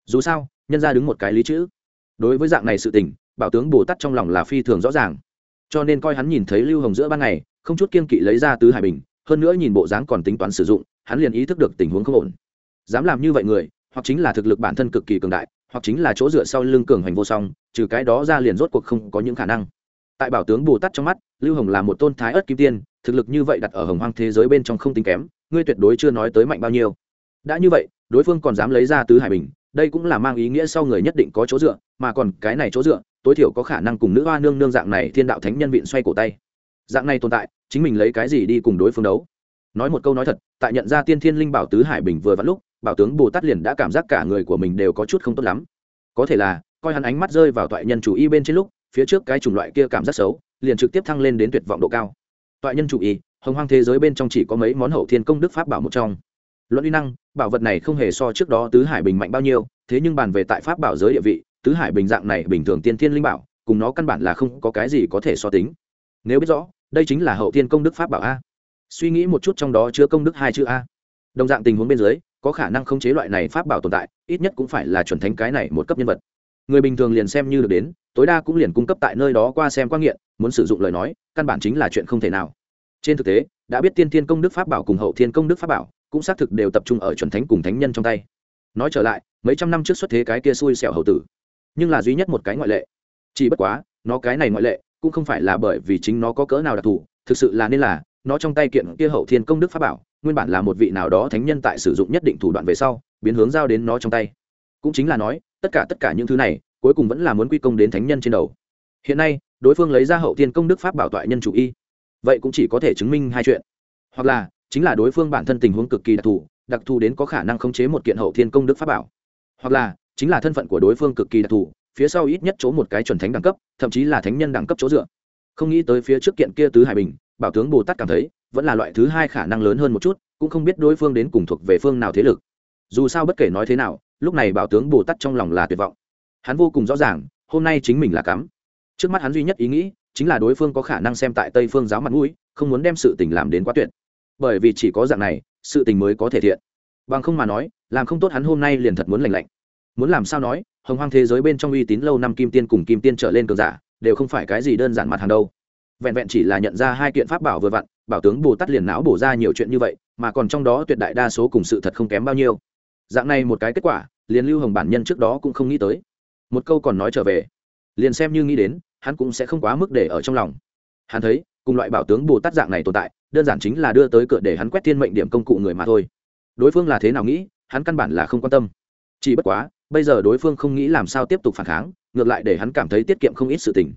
Speaker 1: Dù sao, nhân ra đứng một cái lý chữ. Đối với dạng này sự tình, bảo tướng bồ tát trong lòng là phi thường rõ ràng cho nên coi hắn nhìn thấy lưu hồng giữa ban ngày, không chút kiên kỵ lấy ra tứ hải bình, hơn nữa nhìn bộ dáng còn tính toán sử dụng, hắn liền ý thức được tình huống không ổn. Dám làm như vậy người, hoặc chính là thực lực bản thân cực kỳ cường đại, hoặc chính là chỗ dựa sau lưng cường hành vô song, trừ cái đó ra liền rốt cuộc không có những khả năng. Tại bảo tướng bồ tát trong mắt, lưu hồng là một tôn thái ớt kim tiên, thực lực như vậy đặt ở hồng hoang thế giới bên trong không tính kém, ngươi tuyệt đối chưa nói tới mạnh bao nhiêu. Đã như vậy, đối phương còn dám lấy ra tứ hải bình, đây cũng là mang ý nghĩa sau người nhất định có chỗ dựa, mà còn cái này chỗ dựa tối thiểu có khả năng cùng nữ hoa nương nương dạng này thiên đạo thánh nhân vịn xoay cổ tay. Dạng này tồn tại, chính mình lấy cái gì đi cùng đối phương đấu? Nói một câu nói thật, tại nhận ra tiên thiên linh bảo tứ hải bình vừa vặn lúc, bảo tướng bồ tát liền đã cảm giác cả người của mình đều có chút không tốt lắm. Có thể là, coi hắn ánh mắt rơi vào toại nhân chủ y bên trên lúc, phía trước cái chủng loại kia cảm giác xấu, liền trực tiếp thăng lên đến tuyệt vọng độ cao. Toại nhân chủ y, hồng hoang thế giới bên trong chỉ có mấy món hậu thiên công đức pháp bảo một trong. Luận uy năng, bảo vật này không hề so trước đó tứ hải bình mạnh bao nhiêu, thế nhưng bàn về tại pháp bảo giới địa vị tứ hải bình dạng này bình thường tiên thiên linh bảo, cùng nó căn bản là không có cái gì có thể so tính. Nếu biết rõ, đây chính là hậu thiên công đức pháp bảo a. Suy nghĩ một chút trong đó chứa công đức hai chữ a. Đồng dạng tình huống bên dưới, có khả năng khống chế loại này pháp bảo tồn tại, ít nhất cũng phải là chuẩn thánh cái này một cấp nhân vật. Người bình thường liền xem như được đến, tối đa cũng liền cung cấp tại nơi đó qua xem quan nghiện, muốn sử dụng lời nói, căn bản chính là chuyện không thể nào. Trên thực tế, đã biết tiên thiên công đức pháp bảo cùng hậu thiên công đức pháp bảo, cũng xác thực đều tập trung ở chuẩn thánh cùng thánh nhân trong tay. Nói trở lại, mấy trăm năm trước xuất thế cái kia xui xẻo hậu tử nhưng là duy nhất một cái ngoại lệ. Chỉ bất quá, nó cái này ngoại lệ cũng không phải là bởi vì chính nó có cỡ nào đặc thù, thực sự là nên là, nó trong tay kiện kia hậu thiên công đức pháp bảo, nguyên bản là một vị nào đó thánh nhân tại sử dụng nhất định thủ đoạn về sau, biến hướng giao đến nó trong tay. Cũng chính là nói, tất cả tất cả những thứ này, cuối cùng vẫn là muốn quy công đến thánh nhân trên đầu. Hiện nay, đối phương lấy ra hậu thiên công đức pháp bảo toại nhân chủ y. Vậy cũng chỉ có thể chứng minh hai chuyện. Hoặc là, chính là đối phương bản thân tình huống cực kỳ đặc thù đặc thù đến có khả năng khống chế một kiện hậu thiên công đức pháp bảo. Hoặc là chính là thân phận của đối phương cực kỳ đặc thù, phía sau ít nhất chỗ một cái chuẩn thánh đẳng cấp, thậm chí là thánh nhân đẳng cấp chỗ dựa. Không nghĩ tới phía trước kiện kia tứ hải bình, bảo tướng bồ tát cảm thấy, vẫn là loại thứ hai khả năng lớn hơn một chút, cũng không biết đối phương đến cùng thuộc về phương nào thế lực. Dù sao bất kể nói thế nào, lúc này bảo tướng bồ tát trong lòng là tuyệt vọng. Hắn vô cùng rõ ràng, hôm nay chính mình là cắm. Trước mắt hắn duy nhất ý nghĩ, chính là đối phương có khả năng xem tại tây phương giáo mặt mũi, không muốn đem sự tình làm đến quá tuyệt. Bởi vì chỉ có dạng này, sự tình mới có thể thiện. Bằng không mà nói, làm không tốt hắn hôm nay liền thật muốn lành lạnh muốn làm sao nói, hồng hoang thế giới bên trong uy tín lâu năm kim tiên cùng kim tiên trở lên cường giả, đều không phải cái gì đơn giản mặt hàng đâu. Vẹn vẹn chỉ là nhận ra hai kiện pháp bảo vừa vặn, bảo tướng bồ tát liền não bổ ra nhiều chuyện như vậy, mà còn trong đó tuyệt đại đa số cùng sự thật không kém bao nhiêu. Dạng này một cái kết quả, liền lưu hồng bản nhân trước đó cũng không nghĩ tới. Một câu còn nói trở về, liền xem như nghĩ đến, hắn cũng sẽ không quá mức để ở trong lòng. Hắn thấy, cùng loại bảo tướng bồ tát dạng này tồn tại, đơn giản chính là đưa tới cửa để hắn quét thiên mệnh điểm công cụ người mà thôi. Đối phương là thế nào nghĩ, hắn căn bản là không quan tâm. Chỉ bất quá bây giờ đối phương không nghĩ làm sao tiếp tục phản kháng, ngược lại để hắn cảm thấy tiết kiệm không ít sự tình.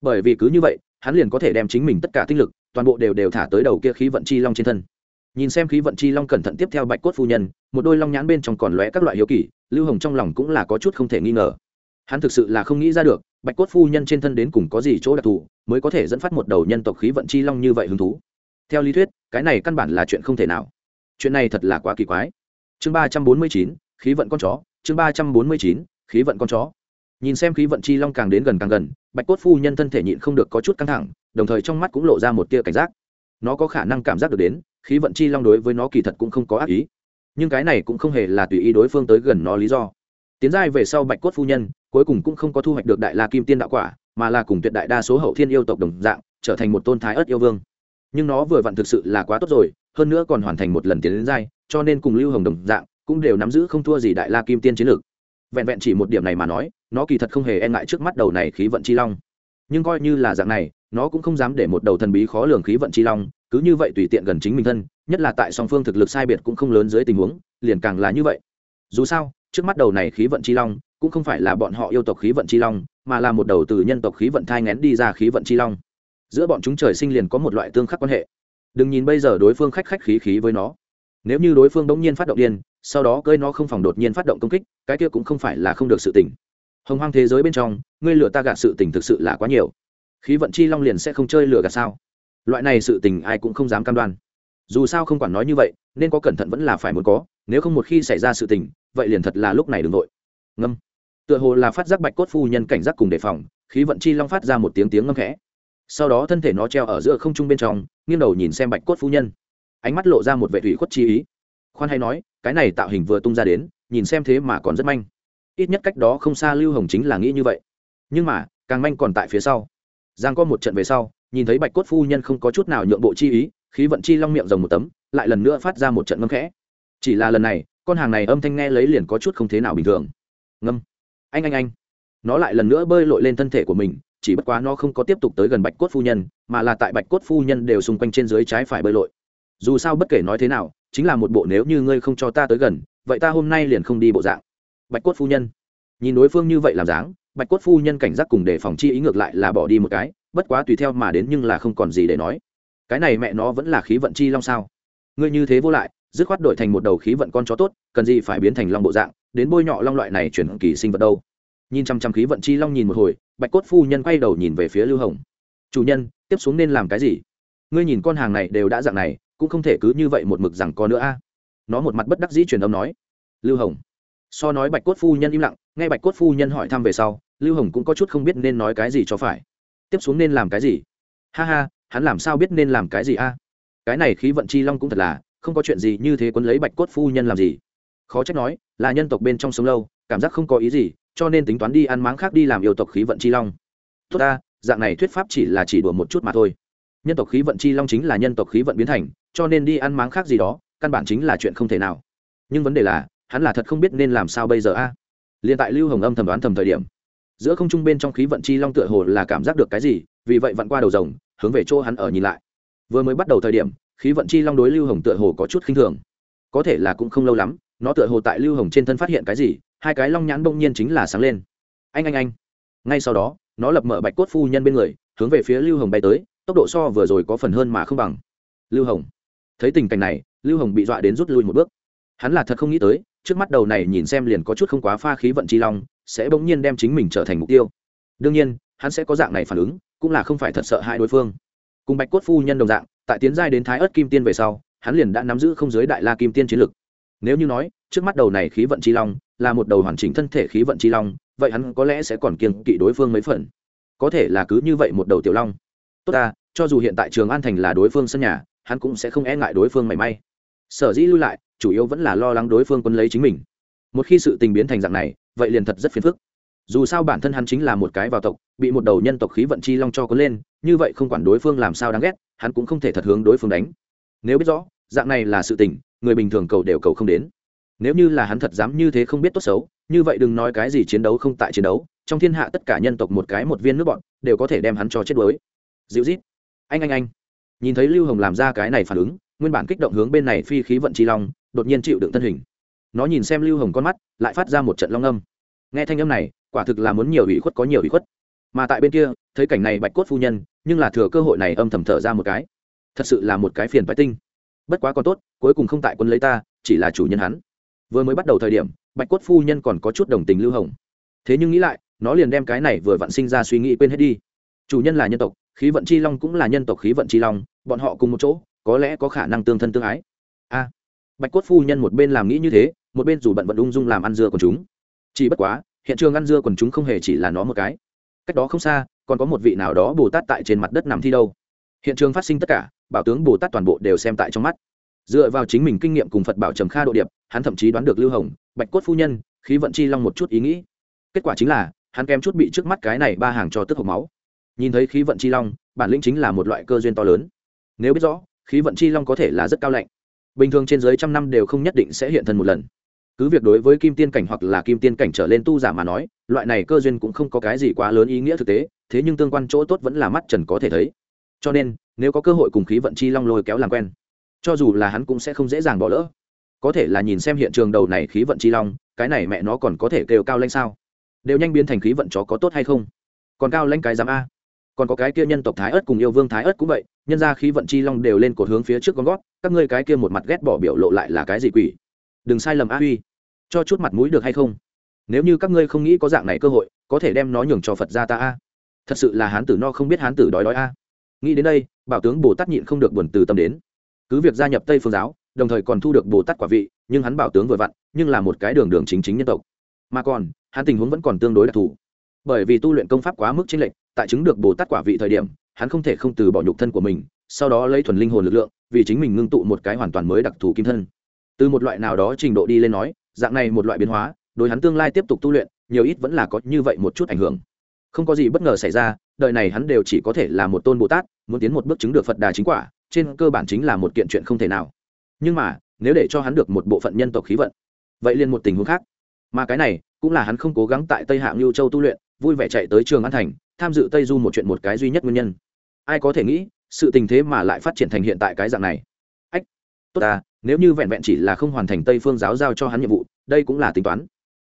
Speaker 1: Bởi vì cứ như vậy, hắn liền có thể đem chính mình tất cả tinh lực, toàn bộ đều đều thả tới đầu kia khí vận chi long trên thân. Nhìn xem khí vận chi long cẩn thận tiếp theo bạch cốt phu nhân, một đôi long nhãn bên trong còn lóe các loại hiếu kỳ, lưu hồng trong lòng cũng là có chút không thể nghi ngờ. Hắn thực sự là không nghĩ ra được, bạch cốt phu nhân trên thân đến cùng có gì chỗ đặc thù, mới có thể dẫn phát một đầu nhân tộc khí vận chi long như vậy hứng thú. Theo lý thuyết, cái này căn bản là chuyện không thể nào. Chuyện này thật là quá kỳ quái. Chương ba trăm bốn mươi chín, khí vận con chó chương ba trăm bốn mươi chín, khí vận con chó. Nhìn xem khí vận chi long càng đến gần càng gần, bạch cốt phu nhân thân thể nhịn không được có chút căng thẳng, đồng thời trong mắt cũng lộ ra một tia cảnh giác. Nó có khả năng cảm giác được đến, khí vận chi long đối với nó kỳ thật cũng không có ác ý. Nhưng cái này cũng không hề là tùy ý đối phương tới gần nó lý do. Tiến giai về sau bạch cốt phu nhân, cuối cùng cũng không có thu hoạch được đại la kim tiên đạo quả, mà là cùng tuyệt đại đa số hậu thiên yêu tộc đồng dạng, trở thành một tôn thái ớt yêu vương. Nhưng nó vừa vặn thực sự là quá tốt rồi, hơn nữa còn hoàn thành một lần tiến đến giai, cho nên cùng lưu hồng đồng dạng cũng đều nắm giữ không thua gì đại la kim tiên chiến lược. Vẹn vẹn chỉ một điểm này mà nói, nó kỳ thật không hề e ngại trước mắt đầu này khí vận chi long. Nhưng coi như là dạng này, nó cũng không dám để một đầu thần bí khó lường khí vận chi long, cứ như vậy tùy tiện gần chính mình thân, nhất là tại song phương thực lực sai biệt cũng không lớn dưới tình huống, liền càng là như vậy. Dù sao, trước mắt đầu này khí vận chi long, cũng không phải là bọn họ yêu tộc khí vận chi long, mà là một đầu từ nhân tộc khí vận thai ngén đi ra khí vận chi long. Giữa bọn chúng trời sinh liền có một loại tương khắc quan hệ. Đừng nhìn bây giờ đối phương khách khách khí khí với nó. Nếu như đối phương đống nhiên phát động điên sau đó cơi nó không phòng đột nhiên phát động công kích, cái kia cũng không phải là không được sự tỉnh hồng hoang thế giới bên trong, ngươi lừa ta gạt sự tình thực sự là quá nhiều. Khí vận chi long liền sẽ không chơi lừa gạt sao? Loại này sự tình ai cũng không dám cam đoan. Dù sao không quản nói như vậy, nên có cẩn thận vẫn là phải muốn có, nếu không một khi xảy ra sự tình, vậy liền thật là lúc này đừng vội. Ngâm. Tựa hồ là phát giác bạch cốt phu nhân cảnh giác cùng đề phòng, khí vận chi long phát ra một tiếng tiếng ngâm khẽ. Sau đó thân thể nó treo ở giữa không trung bên trong, nghiêng đầu nhìn xem bạch cốt phu nhân. Ánh mắt lộ ra một vệ thủy khuất chi ý. Khoan hay nói cái này tạo hình vừa tung ra đến, nhìn xem thế mà còn rất manh. Ít nhất cách đó không xa lưu hồng chính là nghĩ như vậy. Nhưng mà, càng manh còn tại phía sau. Giang có một trận về sau, nhìn thấy bạch cốt phu nhân không có chút nào nhượng bộ chi ý, khí vận chi long miệng rồng một tấm, lại lần nữa phát ra một trận ngâm khẽ. Chỉ là lần này, con hàng này âm thanh nghe lấy liền có chút không thế nào bình thường. Ngâm. Anh anh anh. Nó lại lần nữa bơi lội lên thân thể của mình, chỉ bất quá nó không có tiếp tục tới gần bạch cốt phu nhân, mà là tại bạch cốt phu nhân đều xung quanh trên dưới trái phải bơi lội. Dù sao bất kể nói thế nào chính là một bộ nếu như ngươi không cho ta tới gần, vậy ta hôm nay liền không đi bộ dạng. Bạch cốt phu nhân. Nhìn đối phương như vậy làm dáng, bạch cốt phu nhân cảnh giác cùng đề phòng chi ý ngược lại là bỏ đi một cái, bất quá tùy theo mà đến nhưng là không còn gì để nói. Cái này mẹ nó vẫn là khí vận chi long sao? Ngươi như thế vô lại, dứt khoát đổi thành một đầu khí vận con chó tốt, cần gì phải biến thành long bộ dạng, đến bôi nhọ long loại này chuyển kỳ sinh vật đâu? Nhìn chăm chăm khí vận chi long nhìn một hồi, bạch cốt phu nhân quay đầu nhìn về phía lưu hồng. Chủ nhân, tiếp xuống nên làm cái gì? Ngươi nhìn con hàng này đều đã dạng này cũng không thể cứ như vậy một mực rằng có nữa a. Nó một mặt bất đắc dĩ truyền âm nói, lưu hồng. So nói bạch cốt phu nhân im lặng, nghe bạch cốt phu nhân hỏi thăm về sau, lưu hồng cũng có chút không biết nên nói cái gì cho phải. Tiếp xuống nên làm cái gì? Ha ha, hắn làm sao biết nên làm cái gì a? Cái này khí vận chi long cũng thật là, không có chuyện gì như thế quấn lấy bạch cốt phu nhân làm gì. Khó trách nói, là nhân tộc bên trong sống lâu, cảm giác không có ý gì, cho nên tính toán đi ăn máng khác đi làm yêu tộc khí vận chi long. Tốt ta dạng này thuyết pháp chỉ là chỉ đùa một chút mà thôi nhân tộc khí vận chi long chính là nhân tộc khí vận biến thành, cho nên đi ăn máng khác gì đó, căn bản chính là chuyện không thể nào. Nhưng vấn đề là, hắn là thật không biết nên làm sao bây giờ a? À? liền tại lưu hồng âm thầm đoán thầm thời điểm, giữa không trung bên trong khí vận chi long tựa hồ là cảm giác được cái gì, vì vậy vặn qua đầu rồng, hướng về chỗ hắn ở nhìn lại. Vừa mới bắt đầu thời điểm, khí vận chi long đối lưu hồng tựa hồ có chút khinh thường. Có thể là cũng không lâu lắm, nó tựa hồ tại lưu hồng trên thân phát hiện cái gì, hai cái long nhãn bỗng nhiên chính là sáng lên. Anh anh anh. Ngay sau đó, nó lập mở bạch cốt phu nhân bên người, hướng về phía lưu hồng bay tới tốc độ so vừa rồi có phần hơn mà không bằng. Lưu hồng. Thấy tình cảnh này, lưu hồng bị dọa đến rút lui một bước. Hắn là thật không nghĩ tới, trước mắt đầu này nhìn xem liền có chút không quá pha khí vận chi long, sẽ bỗng nhiên đem chính mình trở thành mục tiêu. Đương nhiên, hắn sẽ có dạng này phản ứng, cũng là không phải thật sợ hai đối phương. Cùng bạch cốt phu nhân đồng dạng, tại tiến giai đến thái ớt kim tiên về sau, hắn liền đã nắm giữ không giới đại la kim tiên chiến lực. Nếu như nói, trước mắt đầu này khí vận chi long là một đầu hoàn chỉnh thân thể khí vận chi long, vậy hắn có lẽ sẽ còn kiêng kỵ đối phương mấy phần. Có thể là cứ như vậy một đầu tiểu long. Tốt ta cho dù hiện tại trường an thành là đối phương sân nhà, hắn cũng sẽ không e ngại đối phương mảy may. Sở dĩ lui lại, chủ yếu vẫn là lo lắng đối phương quân lấy chính mình. Một khi sự tình biến thành dạng này, vậy liền thật rất phiền phức. Dù sao bản thân hắn chính là một cái vào tộc, bị một đầu nhân tộc khí vận chi long cho có lên, như vậy không quản đối phương làm sao đáng ghét, hắn cũng không thể thật hướng đối phương đánh. Nếu biết rõ, dạng này là sự tình, người bình thường cầu đều cầu không đến. Nếu như là hắn thật dám như thế không biết tốt xấu, như vậy đừng nói cái gì chiến đấu không tại chiến đấu, trong thiên hạ tất cả nhân tộc một cái một viên nước bọn, đều có thể đem hắn cho chết đuối. Dịu rít anh anh anh. Nhìn thấy lưu hồng làm ra cái này phản ứng, nguyên bản kích động hướng bên này phi khí vận chi long, đột nhiên chịu đựng thân hình. Nó nhìn xem lưu hồng con mắt, lại phát ra một trận long âm. Nghe thanh âm này, quả thực là muốn nhiều ủy khuất có nhiều ủy khuất. Mà tại bên kia, thấy cảnh này bạch cốt phu nhân, nhưng là thừa cơ hội này âm thầm thở ra một cái. Thật sự là một cái phiền bái tinh. Bất quá còn tốt, cuối cùng không tại quân lấy ta, chỉ là chủ nhân hắn. Vừa mới bắt đầu thời điểm, bạch cốt phu nhân còn có chút đồng tình lưu hồng. Thế nhưng nghĩ lại, nó liền đem cái này vừa vặn sinh ra suy nghĩ quên hết đi. Chủ nhân là nhân tộc khí vận chi long cũng là nhân tộc khí vận chi long, bọn họ cùng một chỗ, có lẽ có khả năng tương thân tương ái. A, bạch cốt phu nhân một bên làm nghĩ như thế, một bên dù bận vận ung dung làm ăn dưa của chúng. Chỉ bất quá, hiện trường ăn dưa quần chúng không hề chỉ là nó một cái. Cách đó không xa, còn có một vị nào đó bồ tát tại trên mặt đất nằm thi đâu. Hiện trường phát sinh tất cả, bảo tướng bồ tát toàn bộ đều xem tại trong mắt. Dựa vào chính mình kinh nghiệm cùng phật bảo trầm kha độ điệp, hắn thậm chí đoán được lưu hồng, bạch cốt phu nhân, khí vận chi long một chút ý nghĩ. Kết quả chính là, hắn kém chút bị trước mắt cái này ba hàng cho tức hộc máu nhìn thấy khí vận chi long, bản lĩnh chính là một loại cơ duyên to lớn. Nếu biết rõ, khí vận chi long có thể là rất cao lạnh. Bình thường trên dưới trăm năm đều không nhất định sẽ hiện thân một lần. Cứ việc đối với kim tiên cảnh hoặc là kim tiên cảnh trở lên tu giả mà nói, loại này cơ duyên cũng không có cái gì quá lớn ý nghĩa thực tế, thế nhưng tương quan chỗ tốt vẫn là mắt trần có thể thấy. Cho nên, nếu có cơ hội cùng khí vận chi long lôi kéo làm quen, cho dù là hắn cũng sẽ không dễ dàng bỏ lỡ. Có thể là nhìn xem hiện trường đầu này khí vận chi long, cái này mẹ nó còn có thể kêu cao lanh sao? Đều nhanh biến thành khí vận chó có tốt hay không? Còn cao lanh cái giám a còn có cái kia nhân tộc thái ớt cùng yêu vương thái ớt cũng vậy, nhân ra khí vận chi long đều lên cột hướng phía trước con gót, các ngươi cái kia một mặt ghét bỏ biểu lộ lại là cái gì quỷ? Đừng sai lầm a huy. Cho chút mặt mũi được hay không? Nếu như các ngươi không nghĩ có dạng này cơ hội, có thể đem nó nhường cho phật gia ta a. Thật sự là hán tử no không biết hán tử đói đói a. Nghĩ đến đây, bảo tướng bồ tát nhịn không được buồn từ tâm đến. Cứ việc gia nhập tây phương giáo, đồng thời còn thu được bồ tát quả vị, nhưng hắn bảo tướng vừa vặn, nhưng là một cái đường đường chính chính nhân tộc. Mà còn, hắn tình huống vẫn còn tương đối đặc thù. Bởi vì tu luyện công pháp quá mức chênh lệch tại chứng được bồ tát quả vị thời điểm, hắn không thể không từ bỏ nhục thân của mình, sau đó lấy thuần linh hồn lực lượng, vì chính mình ngưng tụ một cái hoàn toàn mới đặc thù kim thân. Từ một loại nào đó trình độ đi lên nói, dạng này một loại biến hóa, đối hắn tương lai tiếp tục tu luyện, nhiều ít vẫn là có như vậy một chút ảnh hưởng. Không có gì bất ngờ xảy ra, đời này hắn đều chỉ có thể là một tôn bồ tát, muốn tiến một bước chứng được phật đà chính quả, trên cơ bản chính là một kiện chuyện không thể nào. Nhưng mà, nếu để cho hắn được một bộ phận nhân tộc khí vận, vậy liền một tình huống khác. Mà cái này, cũng là hắn không cố gắng tại tây hạng lưu châu tu luyện vui vẻ chạy tới trường an thành, tham dự tây du một chuyện một cái duy nhất nguyên nhân. Ai có thể nghĩ, sự tình thế mà lại phát triển thành hiện tại cái dạng này. Ách, tốt à nếu như vẹn vẹn chỉ là không hoàn thành tây phương giáo giao cho hắn nhiệm vụ, đây cũng là tính toán.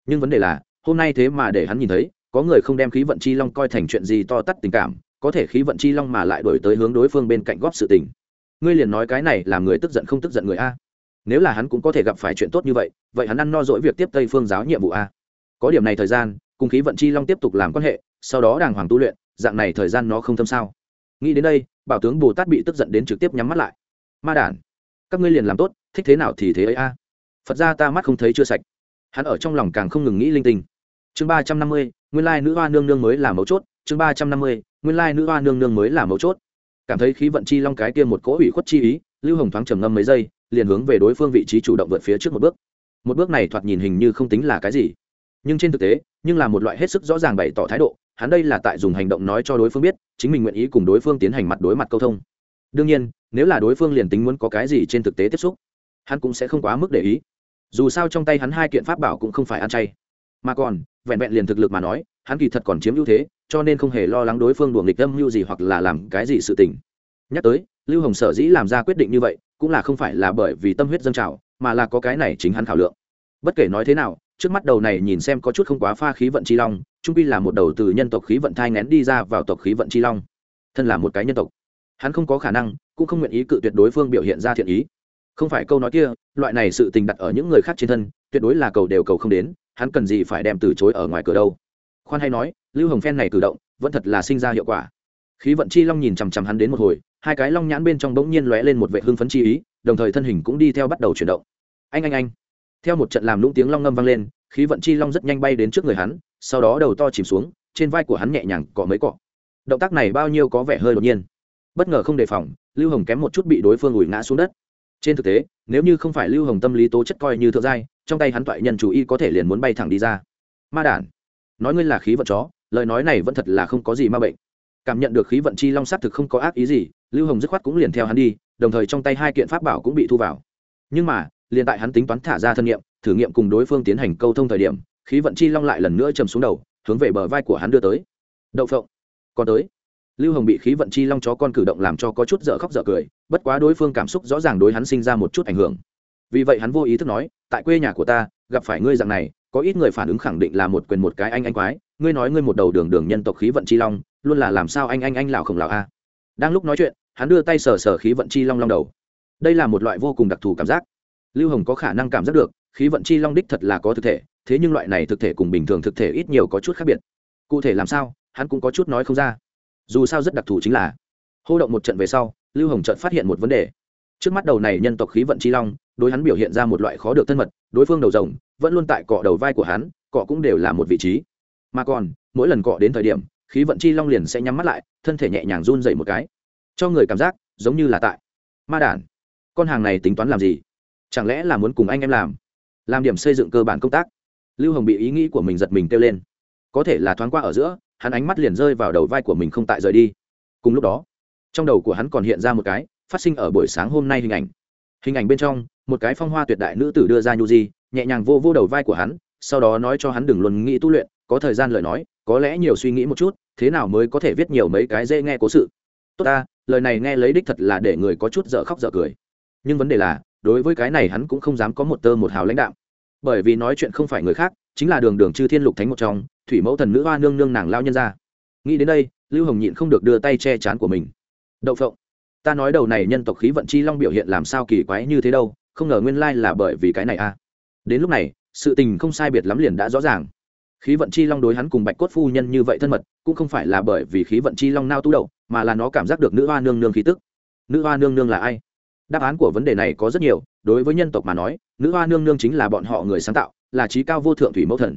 Speaker 1: Nhưng vấn đề là, hôm nay thế mà để hắn nhìn thấy, có người không đem khí vận chi long coi thành chuyện gì to tắt tình cảm, có thể khí vận chi long mà lại đổi tới hướng đối phương bên cạnh góp sự tình. Ngươi liền nói cái này làm người tức giận không tức giận người a. Nếu là hắn cũng có thể gặp phải chuyện tốt như vậy vậy hắn ăn no dỗi việc tiếp tây phương giáo nhiệm vụ a. Có điểm này thời gian cùng khí vận chi long tiếp tục làm quan hệ, sau đó đàng hoàng tu luyện, dạng này thời gian nó không thâm sao. Nghĩ đến đây, bảo tướng bồ tát bị tức giận đến trực tiếp nhắm mắt lại. Ma đản, các ngươi liền làm tốt, thích thế nào thì thế ấy a. Phật ra ta mắt không thấy chưa sạch. Hắn ở trong lòng càng không ngừng nghĩ linh tinh. Chương ba trăm năm mươi, nguyên lai nữ hoa nương nương mới là mấu chốt. Chương ba trăm năm mươi, nguyên lai nữ hoa nương nương mới là mấu chốt. Cảm thấy khí vận chi long cái kia một cỗ ủy khuất chi ý, lưu hồng thoáng trầm ngâm mấy giây, liền hướng về đối phương vị trí chủ động vượt phía trước một bước. Một bước này thoạt nhìn hình như không tính là cái gì nhưng trên thực tế, nhưng là một loại hết sức rõ ràng bày tỏ thái độ, hắn đây là tại dùng hành động nói cho đối phương biết, chính mình nguyện ý cùng đối phương tiến hành mặt đối mặt câu thông. Đương nhiên, nếu là đối phương liền tính muốn có cái gì trên thực tế tiếp xúc, hắn cũng sẽ không quá mức để ý. Dù sao trong tay hắn hai kiện pháp bảo cũng không phải ăn chay. Mà còn, vẹn vẹn liền thực lực mà nói, hắn kỳ thật còn chiếm ưu thế, cho nên không hề lo lắng đối phương đuồng nghịch âm mưu gì hoặc là làm cái gì sự tình. Nhắc tới, lưu hồng sở dĩ làm ra quyết định như vậy, cũng là không phải là bởi vì tâm huyết dân trào, mà là có cái này chính hắn khảo lượng. Bất kể nói thế nào trước mắt đầu này nhìn xem có chút không quá pha khí vận chi long, trung pi là một đầu từ nhân tộc khí vận thai ngén đi ra vào tộc khí vận chi long. Thân là một cái nhân tộc, hắn không có khả năng, cũng không nguyện ý cự tuyệt đối phương biểu hiện ra thiện ý. Không phải câu nói kia, loại này sự tình đặt ở những người khác trên thân, tuyệt đối là cầu đều cầu không đến, hắn cần gì phải đem từ chối ở ngoài cửa đâu. Khoan hay nói, lưu hồng phen này cử động, vẫn thật là sinh ra hiệu quả. Khí vận chi long nhìn chằm chằm hắn đến một hồi, hai cái long nhãn bên trong bỗng nhiên lóe lên một vệ hưng phấn chi ý, đồng thời thân hình cũng đi theo bắt đầu chuyển động. Anh anh anh theo một trận làm lũng tiếng long ngâm vang lên, khí vận chi long rất nhanh bay đến trước người hắn, sau đó đầu to chìm xuống, trên vai của hắn nhẹ nhàng cọ mấy cọ. Động tác này bao nhiêu có vẻ hơi đột nhiên. Bất ngờ không đề phòng, lưu hồng kém một chút bị đối phương ủi ngã xuống đất. Trên thực tế, nếu như không phải lưu hồng tâm lý tố chất coi như thượng giai, trong tay hắn toại nhân chủ y có thể liền muốn bay thẳng đi ra. Ma đản, nói ngươi là khí vận chó, lời nói này vẫn thật là không có gì ma bệnh. Cảm nhận được khí vận chi long s á t thực không có ác ý gì, lưu hồng dứt khoát cũng liền theo hắn đi, đồng thời trong tay hai kiện pháp bảo cũng bị thu vào. Nhưng mà liền tại hắn tính toán thả ra thân nghiệm, thử nghiệm cùng đối phương tiến hành câu thông thời điểm, khí vận chi long lại lần nữa chầm xuống đầu, hướng về bờ vai của hắn đưa tới. Đậu phộng. Còn tới. Lưu hồng bị khí vận chi long chó con cử động làm cho có chút dở khóc dở cười, bất quá đối phương cảm xúc rõ ràng đối hắn sinh ra một chút ảnh hưởng. Vì vậy hắn vô ý thức nói, tại quê nhà của ta, gặp phải ngươi dạng này, có ít người phản ứng khẳng định là một quyền một cái anh anh quái, ngươi nói ngươi một đầu đường đường nhân tộc khí vận chi long, luôn là làm sao anh anh anh lào khổng lào a? Đang lúc nói chuyện, hắn đưa tay sờ sờ khí vận chi long long đầu. Đây là một loại vô cùng đặc thù cảm giác lưu hồng có khả năng cảm giác được, khí vận chi long đích thật là có thực thể, thế nhưng loại này thực thể cùng bình thường thực thể ít nhiều có chút khác biệt. Cụ thể làm sao, hắn cũng có chút nói không ra. Dù sao rất đặc thù chính là, hô động một trận về sau, lưu hồng trận phát hiện một vấn đề. Trước mắt đầu này nhân tộc khí vận chi long, đối hắn biểu hiện ra một loại khó được thân mật, đối phương đầu rồng, vẫn luôn tại cọ đầu vai của hắn, cọ cũng đều là một vị trí. Mà còn, mỗi lần cọ đến thời điểm, khí vận chi long liền sẽ nhắm mắt lại, thân thể nhẹ nhàng run dậy một cái. Cho người cảm giác, giống như là tại ma đản. Con hàng này tính toán làm gì? Chẳng lẽ là muốn cùng anh em làm? Làm điểm xây dựng cơ bản công tác. Lưu hồng bị ý nghĩ của mình giật mình kêu lên. Có thể là thoáng qua ở giữa, hắn ánh mắt liền rơi vào đầu vai của mình không tại rời đi. Cùng lúc đó, trong đầu của hắn còn hiện ra một cái, phát sinh ở buổi sáng hôm nay hình ảnh. Hình ảnh bên trong, một cái phong hoa tuyệt đại nữ tử đưa ra nhu di, nhẹ nhàng vô vô đầu vai của hắn, sau đó nói cho hắn đừng luôn nghĩ tu luyện, có thời gian lời nói, có lẽ nhiều suy nghĩ một chút, thế nào mới có thể viết nhiều mấy cái dễ nghe cố sự. Tốt ta, lời này nghe lấy đích thật là để người có chút dở khóc dở cười. Nhưng vấn đề là đối với cái này hắn cũng không dám có một tơ một hào lãnh đạo. Bởi vì nói chuyện không phải người khác, chính là đường đường chư thiên lục thánh một trong, thủy mẫu thần nữ hoa nương nương nàng lao nhân ra nghĩ đến đây, lưu hồng nhịn không được đưa tay che chán của mình. Đậu phộng, ta nói đầu này nhân tộc khí vận chi long biểu hiện làm sao kỳ quái như thế đâu, không ngờ nguyên lai là bởi vì cái này a à. đến lúc này, sự tình không sai biệt lắm liền đã rõ ràng. Khí vận chi long đối hắn cùng bạch cốt phu nhân như vậy thân mật, cũng không phải là bởi vì khí vận chi long nao tu đậu mà là nó cảm giác được nữ hoa nương nương khí tức. Nữ hoa nương nương là ai? Đáp án của vấn đề này có rất nhiều, đối với nhân tộc mà nói, nữ hoa nương nương chính là bọn họ người sáng tạo, là trí cao vô thượng thủy mẫu thần.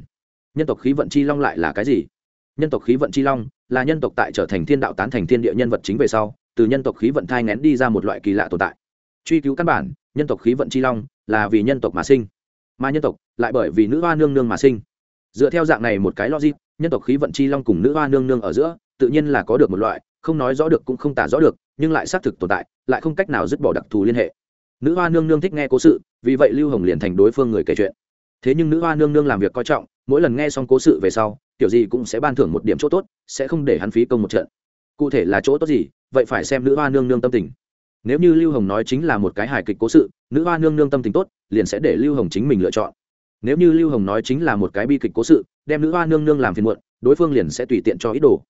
Speaker 1: Nhân tộc khí vận chi long lại là cái gì? Nhân tộc khí vận chi long là nhân tộc tại trở thành thiên đạo tán thành thiên địa nhân vật chính về sau, từ nhân tộc khí vận thai ngén đi ra một loại kỳ lạ tồn tại. Truy cứu căn bản, nhân tộc khí vận chi long là vì nhân tộc mà sinh. Mà nhân tộc lại bởi vì nữ hoa nương nương mà sinh. Dựa theo dạng này một cái logic, nhân tộc khí vận chi long cùng nữ hoa nương nương ở giữa, tự nhiên là có được một loại, không nói rõ được cũng không tả rõ được nhưng lại xác thực tồn tại, lại không cách nào dứt bỏ đặc thù liên hệ. Nữ hoa nương nương thích nghe cố sự, vì vậy lưu hồng liền thành đối phương người kể chuyện. Thế nhưng nữ hoa nương nương làm việc coi trọng, mỗi lần nghe xong cố sự về sau, kiểu gì cũng sẽ ban thưởng một điểm chỗ tốt, sẽ không để hắn phí công một trận. Cụ thể là chỗ tốt gì, vậy phải xem nữ hoa nương nương tâm tình. Nếu như lưu hồng nói chính là một cái hài kịch cố sự, nữ hoa nương nương tâm tình tốt, liền sẽ để lưu hồng chính mình lựa chọn. Nếu như lưu hồng nói chính là một cái bi kịch cố sự, đem nữ hoa nương nương làm phiền muộn, đối phương liền sẽ tùy tiện cho ý đồ.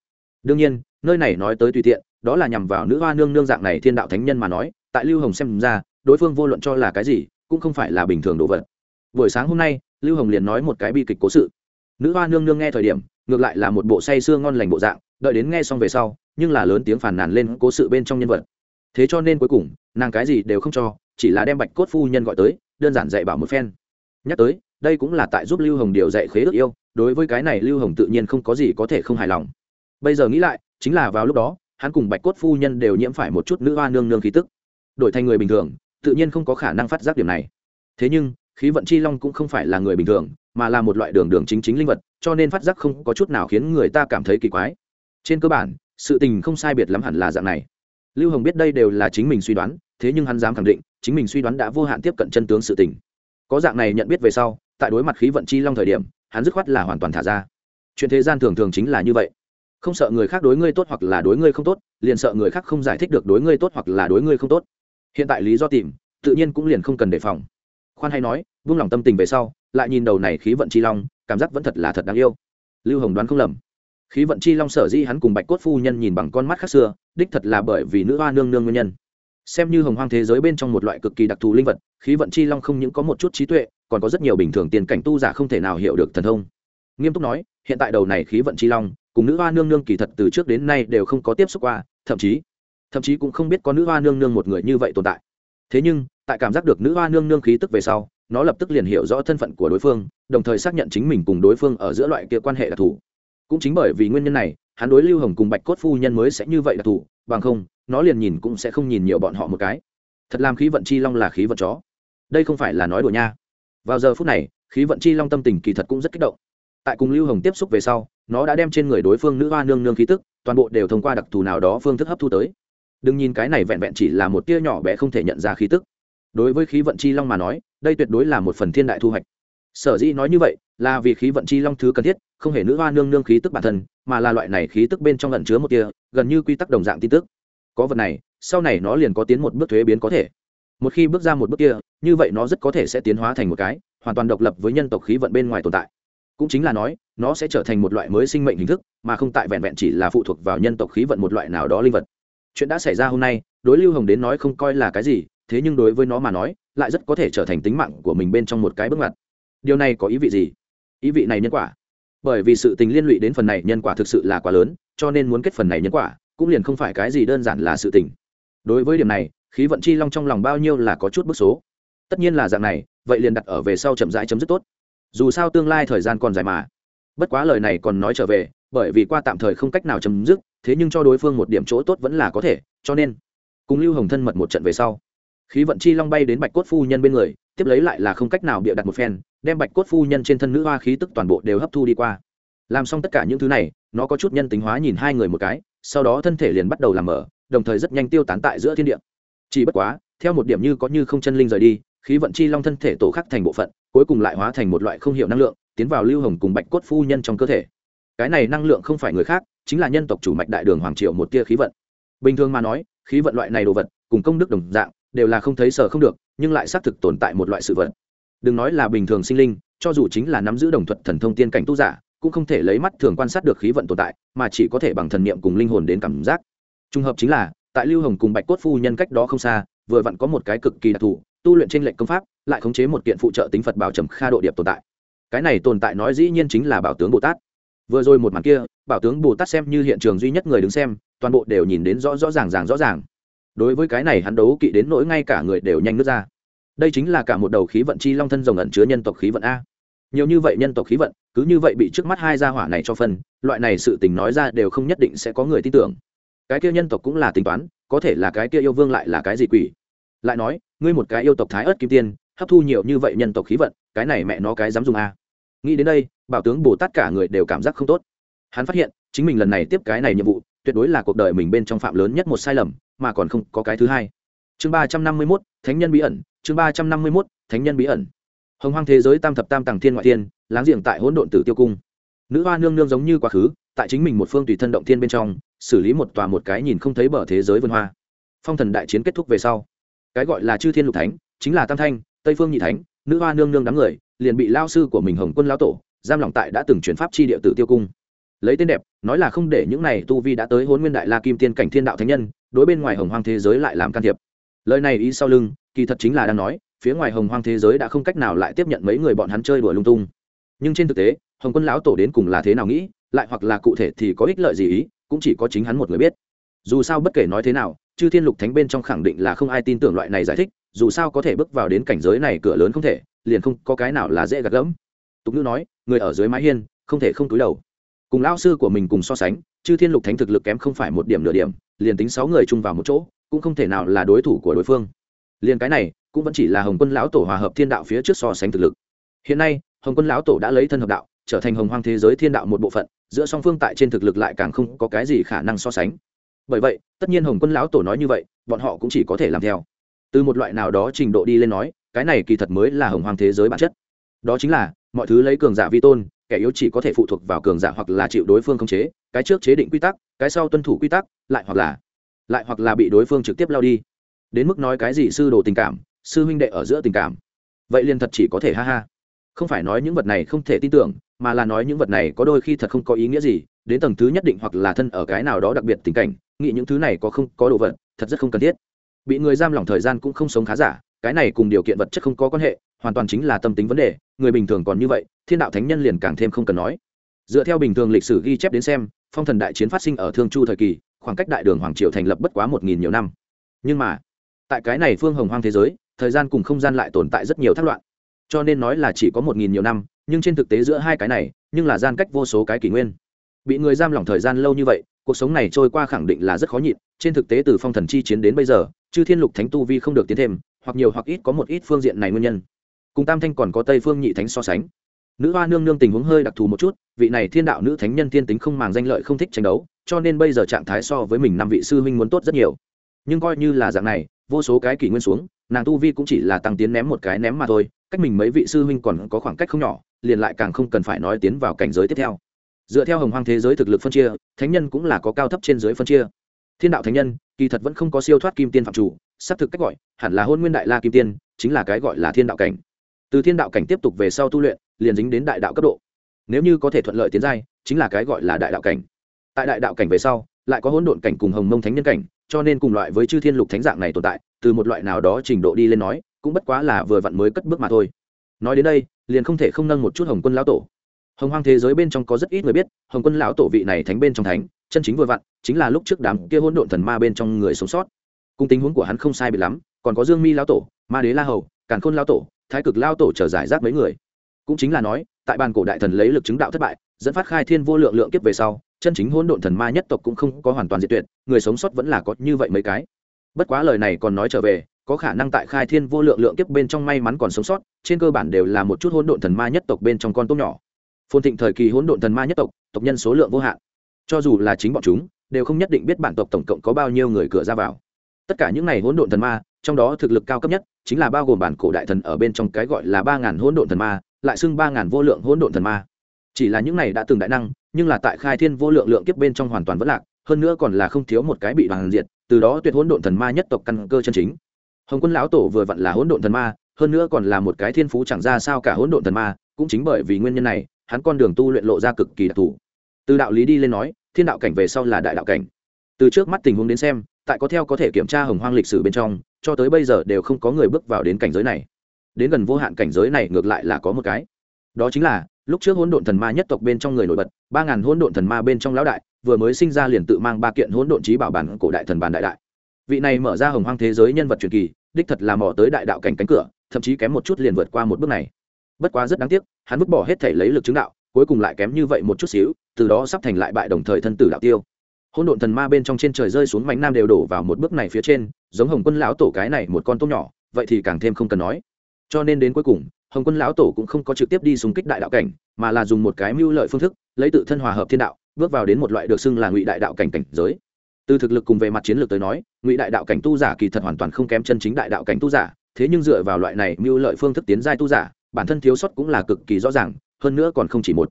Speaker 1: Đương nhiên nơi này nói tới tùy tiện, đó là nhằm vào nữ hoa nương nương dạng này thiên đạo thánh nhân mà nói, tại lưu hồng xem ra, đối phương vô luận cho là cái gì, cũng không phải là bình thường đồ vật. Buổi sáng hôm nay, lưu hồng liền nói một cái bi kịch cố sự. Nữ hoa nương nương nghe thời điểm, ngược lại là một bộ say sưa ngon lành bộ dạng, đợi đến nghe xong về sau, nhưng là lớn tiếng phản nàn lên cố sự bên trong nhân vật. Thế cho nên cuối cùng, nàng cái gì đều không cho, chỉ là đem bạch cốt phu nhân gọi tới, đơn giản dạy bảo một phen. Nhắc tới, đây cũng là tại giúp lưu hồng điều dạy khế ước yêu, đối với cái này lưu hồng tự nhiên không có gì có thể không hài lòng. Bây giờ nghĩ lại chính là vào lúc đó, hắn cùng bạch cốt phu nhân đều nhiễm phải một chút nữ hoa nương nương khí tức. Đổi thành người bình thường, tự nhiên không có khả năng phát giác điểm này. Thế nhưng, khí vận chi long cũng không phải là người bình thường, mà là một loại đường đường chính chính linh vật, cho nên phát giác không có chút nào khiến người ta cảm thấy kỳ quái. Trên cơ bản, sự tình không sai biệt lắm hẳn là dạng này. Lưu hồng biết đây đều là chính mình suy đoán, thế nhưng hắn dám khẳng định, chính mình suy đoán đã vô hạn tiếp cận chân tướng sự tình. Có dạng này nhận biết về sau, tại đối mặt khí vận chi long thời điểm, hắn dứt khoát là hoàn toàn thả ra. Chuyện thế gian thường thường chính là như vậy không sợ người khác đối ngươi tốt hoặc là đối ngươi không tốt, liền sợ người khác không giải thích được đối ngươi tốt hoặc là đối ngươi không tốt. Hiện tại lý do tìm, tự nhiên cũng liền không cần đề phòng. Khoan hay nói, vung lòng tâm tình về sau, lại nhìn đầu này khí vận chi long, cảm giác vẫn thật là thật đáng yêu. Lưu hồng đoán không lầm. Khí vận chi long sở di hắn cùng bạch cốt phu nhân nhìn bằng con mắt khác xưa, đích thật là bởi vì nữ hoa nương nương nguyên nhân. Xem như hồng hoang thế giới bên trong một loại cực kỳ đặc thù linh vật, khí vận chi long không những có một chút trí tuệ, còn có rất nhiều bình thường tiền cảnh tu giả không thể nào hiểu được thần thông. Nghiêm túc nói, hiện tại đầu này khí vận chi long cùng nữ hoa nương nương kỳ thật từ trước đến nay đều không có tiếp xúc qua, thậm chí thậm chí cũng không biết có nữ hoa nương nương một người như vậy tồn tại. Thế nhưng, tại cảm giác được nữ hoa nương nương khí tức về sau, nó lập tức liền hiểu rõ thân phận của đối phương, đồng thời xác nhận chính mình cùng đối phương ở giữa loại kia quan hệ đặc thù cũng chính bởi vì nguyên nhân này, hắn đối lưu hồng cùng bạch cốt phu nhân mới sẽ như vậy đặc thù bằng không, nó liền nhìn cũng sẽ không nhìn nhiều bọn họ một cái. Thật làm khí vận chi long là khí vận chó. Đây không phải là nói đùa nha. Vào giờ phút này, khí vận chi long tâm tình kỳ thật cũng rất kích động. Tại cùng lưu hồng tiếp xúc về sau nó đã đem trên người đối phương nữ hoa nương nương khí tức, toàn bộ đều thông qua đặc thù nào đó phương thức hấp thu tới. Đừng nhìn cái này vẹn vẹn chỉ là một tia nhỏ bé không thể nhận ra khí tức. Đối với khí vận chi long mà nói, đây tuyệt đối là một phần thiên đại thu hoạch. Sở dĩ nói như vậy, là vì khí vận chi long thứ cần thiết, không hề nữ hoa nương nương khí tức bản thân, mà là loại này khí tức bên trong lẩn chứa một tia, gần như quy tắc đồng dạng tin tức. Có vật này, sau này nó liền có tiến một bước thuế biến có thể. Một khi bước ra một bước kia, như vậy nó rất có thể sẽ tiến hóa thành một cái hoàn toàn độc lập với nhân tộc khí vận bên ngoài tồn tại cũng chính là nói, nó sẽ trở thành một loại mới sinh mệnh hình thức, mà không tại vẹn vẹn chỉ là phụ thuộc vào nhân tộc khí vận một loại nào đó linh vật. Chuyện đã xảy ra hôm nay, đối lưu hồng đến nói không coi là cái gì, thế nhưng đối với nó mà nói, lại rất có thể trở thành tính mạng của mình bên trong một cái bước ngoặt. Điều này có ý vị gì? Ý vị này nhân quả. Bởi vì sự tình liên lụy đến phần này nhân quả thực sự là quá lớn, cho nên muốn kết phần này nhân quả, cũng liền không phải cái gì đơn giản là sự tình. Đối với điểm này, khí vận chi long trong lòng bao nhiêu là có chút bức số. Tất nhiên là dạng này, vậy liền đặt ở về sau chậm rãi chấm dứt tốt dù sao tương lai thời gian còn dài mà. Bất quá lời này còn nói trở về, bởi vì qua tạm thời không cách nào chấm dứt, thế nhưng cho đối phương một điểm chỗ tốt vẫn là có thể, cho nên, cùng lưu hồng thân mật một trận về sau, khí vận chi long bay đến bạch cốt phu nhân bên người, tiếp lấy lại là không cách nào bịa đặt một phen, đem bạch cốt phu nhân trên thân nữ hoa khí tức toàn bộ đều hấp thu đi qua. Làm xong tất cả những thứ này, nó có chút nhân tính hóa nhìn hai người một cái, sau đó thân thể liền bắt đầu làm mở, đồng thời rất nhanh tiêu tán tại giữa thiên địa. Chỉ bất quá, theo một điểm như có như không chân linh rời đi, khí vận chi long thân thể tổ khắc thành bộ phận cuối cùng lại hóa thành một loại không hiểu năng lượng, tiến vào lưu hồng cùng bạch cốt phu nhân trong cơ thể. Cái này năng lượng không phải người khác, chính là nhân tộc chủ mạch đại đường hoàng triệu một tia khí vận. Bình thường mà nói, khí vận loại này đồ vật, cùng công đức đồng dạng, đều là không thấy sở không được, nhưng lại xác thực tồn tại một loại sự vật. Đừng nói là bình thường sinh linh, cho dù chính là nắm giữ đồng thuật thần thông tiên cảnh tu giả, cũng không thể lấy mắt thường quan sát được khí vận tồn tại, mà chỉ có thể bằng thần niệm cùng linh hồn đến cảm giác. Trùng hợp chính là, tại lưu hồng cùng bạch cốt phu nhân cách đó không xa, vừa vặn có một cái cực kỳ đặc thù, tu luyện trên lệnh công pháp lại khống chế một kiện phụ trợ tính phật bảo trầm kha độ điệp tồn tại. Cái này tồn tại nói dĩ nhiên chính là bảo tướng bồ tát. Vừa rồi một màn kia, bảo tướng bồ tát xem như hiện trường duy nhất người đứng xem, toàn bộ đều nhìn đến rõ rõ ràng ràng rõ ràng. Đối với cái này hắn đấu kỵ đến nỗi ngay cả người đều nhanh nước ra. Đây chính là cả một đầu khí vận chi long thân rồng ẩn chứa nhân tộc khí vận a. Nhiều như vậy nhân tộc khí vận, cứ như vậy bị trước mắt hai gia hỏa này cho phân, loại này sự tình nói ra đều không nhất định sẽ có người tin tưởng. Cái kia nhân tộc cũng là tính toán, có thể là cái kia yêu vương lại là cái gì quỷ? Lại nói, ngươi một cái yêu tộc thái ớt kim tiên hấp thu nhiều như vậy nhân tộc khí vận, cái này mẹ nó cái dám dùng a. Nghĩ đến đây, bảo tướng bồ tát cả người đều cảm giác không tốt. Hắn phát hiện, chính mình lần này tiếp cái này nhiệm vụ, tuyệt đối là cuộc đời mình bên trong phạm lớn nhất một sai lầm, mà còn không có cái thứ hai. Chương ba trăm năm mươi mốt, thánh nhân bí ẩn, chương ba trăm năm mươi mốt, thánh nhân bí ẩn. Hồng hoang thế giới tam thập tam tàng thiên ngoại thiên, láng giềng tại hỗn độn tử tiêu cung. Nữ hoa nương nương giống như quá khứ, tại chính mình một phương tùy thân động thiên bên trong, xử lý một tòa một cái nhìn không thấy bờ thế giới vân hoa. Phong thần đại chiến kết thúc về sau. Cái gọi là chư thiên lục thánh, chính là tam thanh tây phương nhị thánh, nữ hoa nương nương đám người, liền bị lao sư của mình hồng quân lao tổ, giam lỏng tại đã từng chuyển pháp chi địa tử tiêu cung. Lấy tên đẹp, nói là không để những này tu vi đã tới hôn nguyên đại la kim tiên cảnh thiên đạo thánh nhân, đối bên ngoài hồng hoang thế giới lại làm can thiệp. Lời này ý sau lưng, kỳ thật chính là đang nói, phía ngoài hồng hoang thế giới đã không cách nào lại tiếp nhận mấy người bọn hắn chơi đùa lung tung. Nhưng trên thực tế, hồng quân lão tổ đến cùng là thế nào nghĩ, lại hoặc là cụ thể thì có ích lợi gì ý, cũng chỉ có chính hắn một người biết. Dù sao bất kể nói thế nào, chư thiên lục thánh bên trong khẳng định là không ai tin tưởng loại này giải thích dù sao có thể bước vào đến cảnh giới này cửa lớn không thể, liền không có cái nào là dễ gạt gẫm. Tục ngữ nói, người ở dưới mái hiên, không thể không túi đầu. Cùng lão sư của mình cùng so sánh, chư thiên lục thánh thực lực kém không phải một điểm nửa điểm, liền tính sáu người chung vào một chỗ, cũng không thể nào là đối thủ của đối phương. Liền cái này, cũng vẫn chỉ là hồng quân lão tổ hòa hợp thiên đạo phía trước so sánh thực lực. Hiện nay, hồng quân lão tổ đã lấy thân hợp đạo, trở thành hồng hoang thế giới thiên đạo một bộ phận, giữa song phương tại trên thực lực lại càng không có cái gì khả năng so sánh. Bởi vậy, tất nhiên hồng quân lão tổ nói như vậy, bọn họ cũng chỉ có thể làm theo từ một loại nào đó trình độ đi lên nói, cái này kỳ thật mới là hồng hoàng thế giới bản chất. Đó chính là, mọi thứ lấy cường giả vi tôn, kẻ yếu chỉ có thể phụ thuộc vào cường giả hoặc là chịu đối phương khống chế, cái trước chế định quy tắc, cái sau tuân thủ quy tắc, lại hoặc là, lại hoặc là bị đối phương trực tiếp lao đi. Đến mức nói cái gì sư đồ tình cảm, sư huynh đệ ở giữa tình cảm. Vậy liền thật chỉ có thể ha ha. Không phải nói những vật này không thể tin tưởng, mà là nói những vật này có đôi khi thật không có ý nghĩa gì, đến tầng thứ nhất định hoặc là thân ở cái nào đó đặc biệt tình cảnh, nghĩ những thứ này có không có đồ vật, thật rất không cần thiết bị người giam lỏng thời gian cũng không sống khá giả, cái này cùng điều kiện vật chất không có quan hệ, hoàn toàn chính là tâm tính vấn đề, người bình thường còn như vậy, thiên đạo thánh nhân liền càng thêm không cần nói. Dựa theo bình thường lịch sử ghi chép đến xem, phong thần đại chiến phát sinh ở thương chu thời kỳ, khoảng cách đại đường hoàng triều thành lập bất quá một nghìn nhiều năm. Nhưng mà, tại cái này phương hồng hoang thế giới, thời gian cùng không gian lại tồn tại rất nhiều thác loạn. Cho nên nói là chỉ có một nghìn nhiều năm, nhưng trên thực tế giữa hai cái này, nhưng là gian cách vô số cái kỷ nguyên. Bị người giam lỏng thời gian lâu như vậy, cuộc sống này trôi qua khẳng định là rất khó nhịn, trên thực tế từ phong thần chi chiến đến bây giờ chư thiên lục thánh tu vi không được tiến thêm, hoặc nhiều hoặc ít có một ít phương diện này nguyên nhân. Cùng tam thanh còn có tây phương nhị thánh so sánh. Nữ hoa nương nương tình huống hơi đặc thù một chút, vị này thiên đạo nữ thánh nhân thiên tính không màng danh lợi không thích tranh đấu, cho nên bây giờ trạng thái so với mình năm vị sư huynh muốn tốt rất nhiều. Nhưng coi như là dạng này, vô số cái kỷ nguyên xuống, nàng tu vi cũng chỉ là tăng tiến ném một cái ném mà thôi, cách mình mấy vị sư huynh còn có khoảng cách không nhỏ, liền lại càng không cần phải nói tiến vào cảnh giới tiếp theo. Dựa theo hồng hoang thế giới thực lực phân chia, thánh nhân cũng là có cao thấp trên dưới phân chia thiên đạo thánh nhân, kỳ thật vẫn không có siêu thoát kim tiên phạm chủ, xác thực cách gọi, hẳn là hôn nguyên đại la kim tiên, chính là cái gọi là thiên đạo cảnh. Từ thiên đạo cảnh tiếp tục về sau tu luyện, liền dính đến đại đạo cấp độ. Nếu như có thể thuận lợi tiến giai, chính là cái gọi là đại đạo cảnh. Tại đại đạo cảnh về sau, lại có hỗn độn cảnh cùng hồng mông thánh nhân cảnh, cho nên cùng loại với chư thiên lục thánh dạng này tồn tại, từ một loại nào đó trình độ đi lên nói, cũng bất quá là vừa vặn mới cất bước mà thôi. Nói đến đây, liền không thể không nâng một chút hồng quân lão tổ. Hồng hoang thế giới bên trong có rất ít người biết, hồng quân lão tổ vị này thánh bên trong thánh chân chính vừa vặn, chính là lúc trước đám kia hỗn độn thần ma bên trong người sống sót. Cùng tình huống của hắn không sai bị lắm, còn có dương mi lão tổ, ma đế la hầu, càn khôn lão tổ, thái cực lão tổ trở giải rác mấy người. Cũng chính là nói, tại bàn cổ đại thần lấy lực chứng đạo thất bại, dẫn phát khai thiên vô lượng lượng kiếp về sau, chân chính hỗn độn thần ma nhất tộc cũng không có hoàn toàn diệt tuyệt, người sống sót vẫn là có như vậy mấy cái. Bất quá lời này còn nói trở về, có khả năng tại khai thiên vô lượng lượng kiếp bên trong may mắn còn sống sót, trên cơ bản đều là một chút hỗn độn thần ma nhất tộc bên trong con tốt nhỏ. Phồn thịnh thời kỳ hỗn độn thần ma nhất tộc tộc nhân số lượng vô hạn cho dù là chính bọn chúng, đều không nhất định biết bản tộc tổng cộng có bao nhiêu người cửa ra vào. Tất cả những này hỗn độn thần ma, trong đó thực lực cao cấp nhất, chính là bao gồm bản cổ đại thần ở bên trong cái gọi là ba ngàn hỗn độn thần ma, lại xưng ba ngàn vô lượng hỗn độn thần ma. Chỉ là những này đã từng đại năng, nhưng là tại khai thiên vô lượng lượng kiếp bên trong hoàn toàn vẫn lạc, hơn nữa còn là không thiếu một cái bị đoàn diệt, từ đó tuyệt hỗn độn thần ma nhất tộc căn cơ chân chính. Hồng quân lão tổ vừa vặn là hỗn độn thần ma, hơn nữa còn là một cái thiên phú chẳng ra sao cả hỗn độn thần ma, cũng chính bởi vì nguyên nhân này, hắn con đường tu luyện lộ ra cực kỳ đặc thù. Từ đạo lý đi lên nói thiên đạo cảnh về sau là đại đạo cảnh. Từ trước mắt tình huống đến xem, tại có theo có thể kiểm tra hồng hoang lịch sử bên trong, cho tới bây giờ đều không có người bước vào đến cảnh giới này. Đến gần vô hạn cảnh giới này ngược lại là có một cái. Đó chính là, lúc trước hỗn độn thần ma nhất tộc bên trong người nổi bật, ba ngàn hỗn độn thần ma bên trong lão đại, vừa mới sinh ra liền tự mang ba kiện hỗn độn trí bảo bản cổ đại thần bản đại đại. Vị này mở ra hồng hoang thế giới nhân vật truyền kỳ, đích thật là mò tới đại đạo cảnh cánh cửa, thậm chí kém một chút liền vượt qua một bước này. Bất quá rất đáng tiếc, hắn vứt bỏ hết thể lấy lực chứng đạo cuối cùng lại kém như vậy một chút xíu, từ đó sắp thành lại bại đồng thời thân tử đạo tiêu. Hỗn độn thần ma bên trong trên trời rơi xuống mảnh nam đều đổ vào một bước này phía trên, giống hồng quân lão tổ cái này một con tôm nhỏ, vậy thì càng thêm không cần nói. Cho nên đến cuối cùng, hồng quân lão tổ cũng không có trực tiếp đi xung kích đại đạo cảnh, mà là dùng một cái mưu lợi phương thức, lấy tự thân hòa hợp thiên đạo, bước vào đến một loại được xưng là ngụy đại đạo cảnh cảnh giới. Từ thực lực cùng về mặt chiến lược tới nói, ngụy đại đạo cảnh tu giả kỳ thật hoàn toàn không kém chân chính đại đạo cảnh tu giả, thế nhưng dựa vào loại này mưu lợi phương thức tiến giai tu giả, bản thân thiếu sót cũng là cực kỳ rõ ràng hơn nữa còn không chỉ một.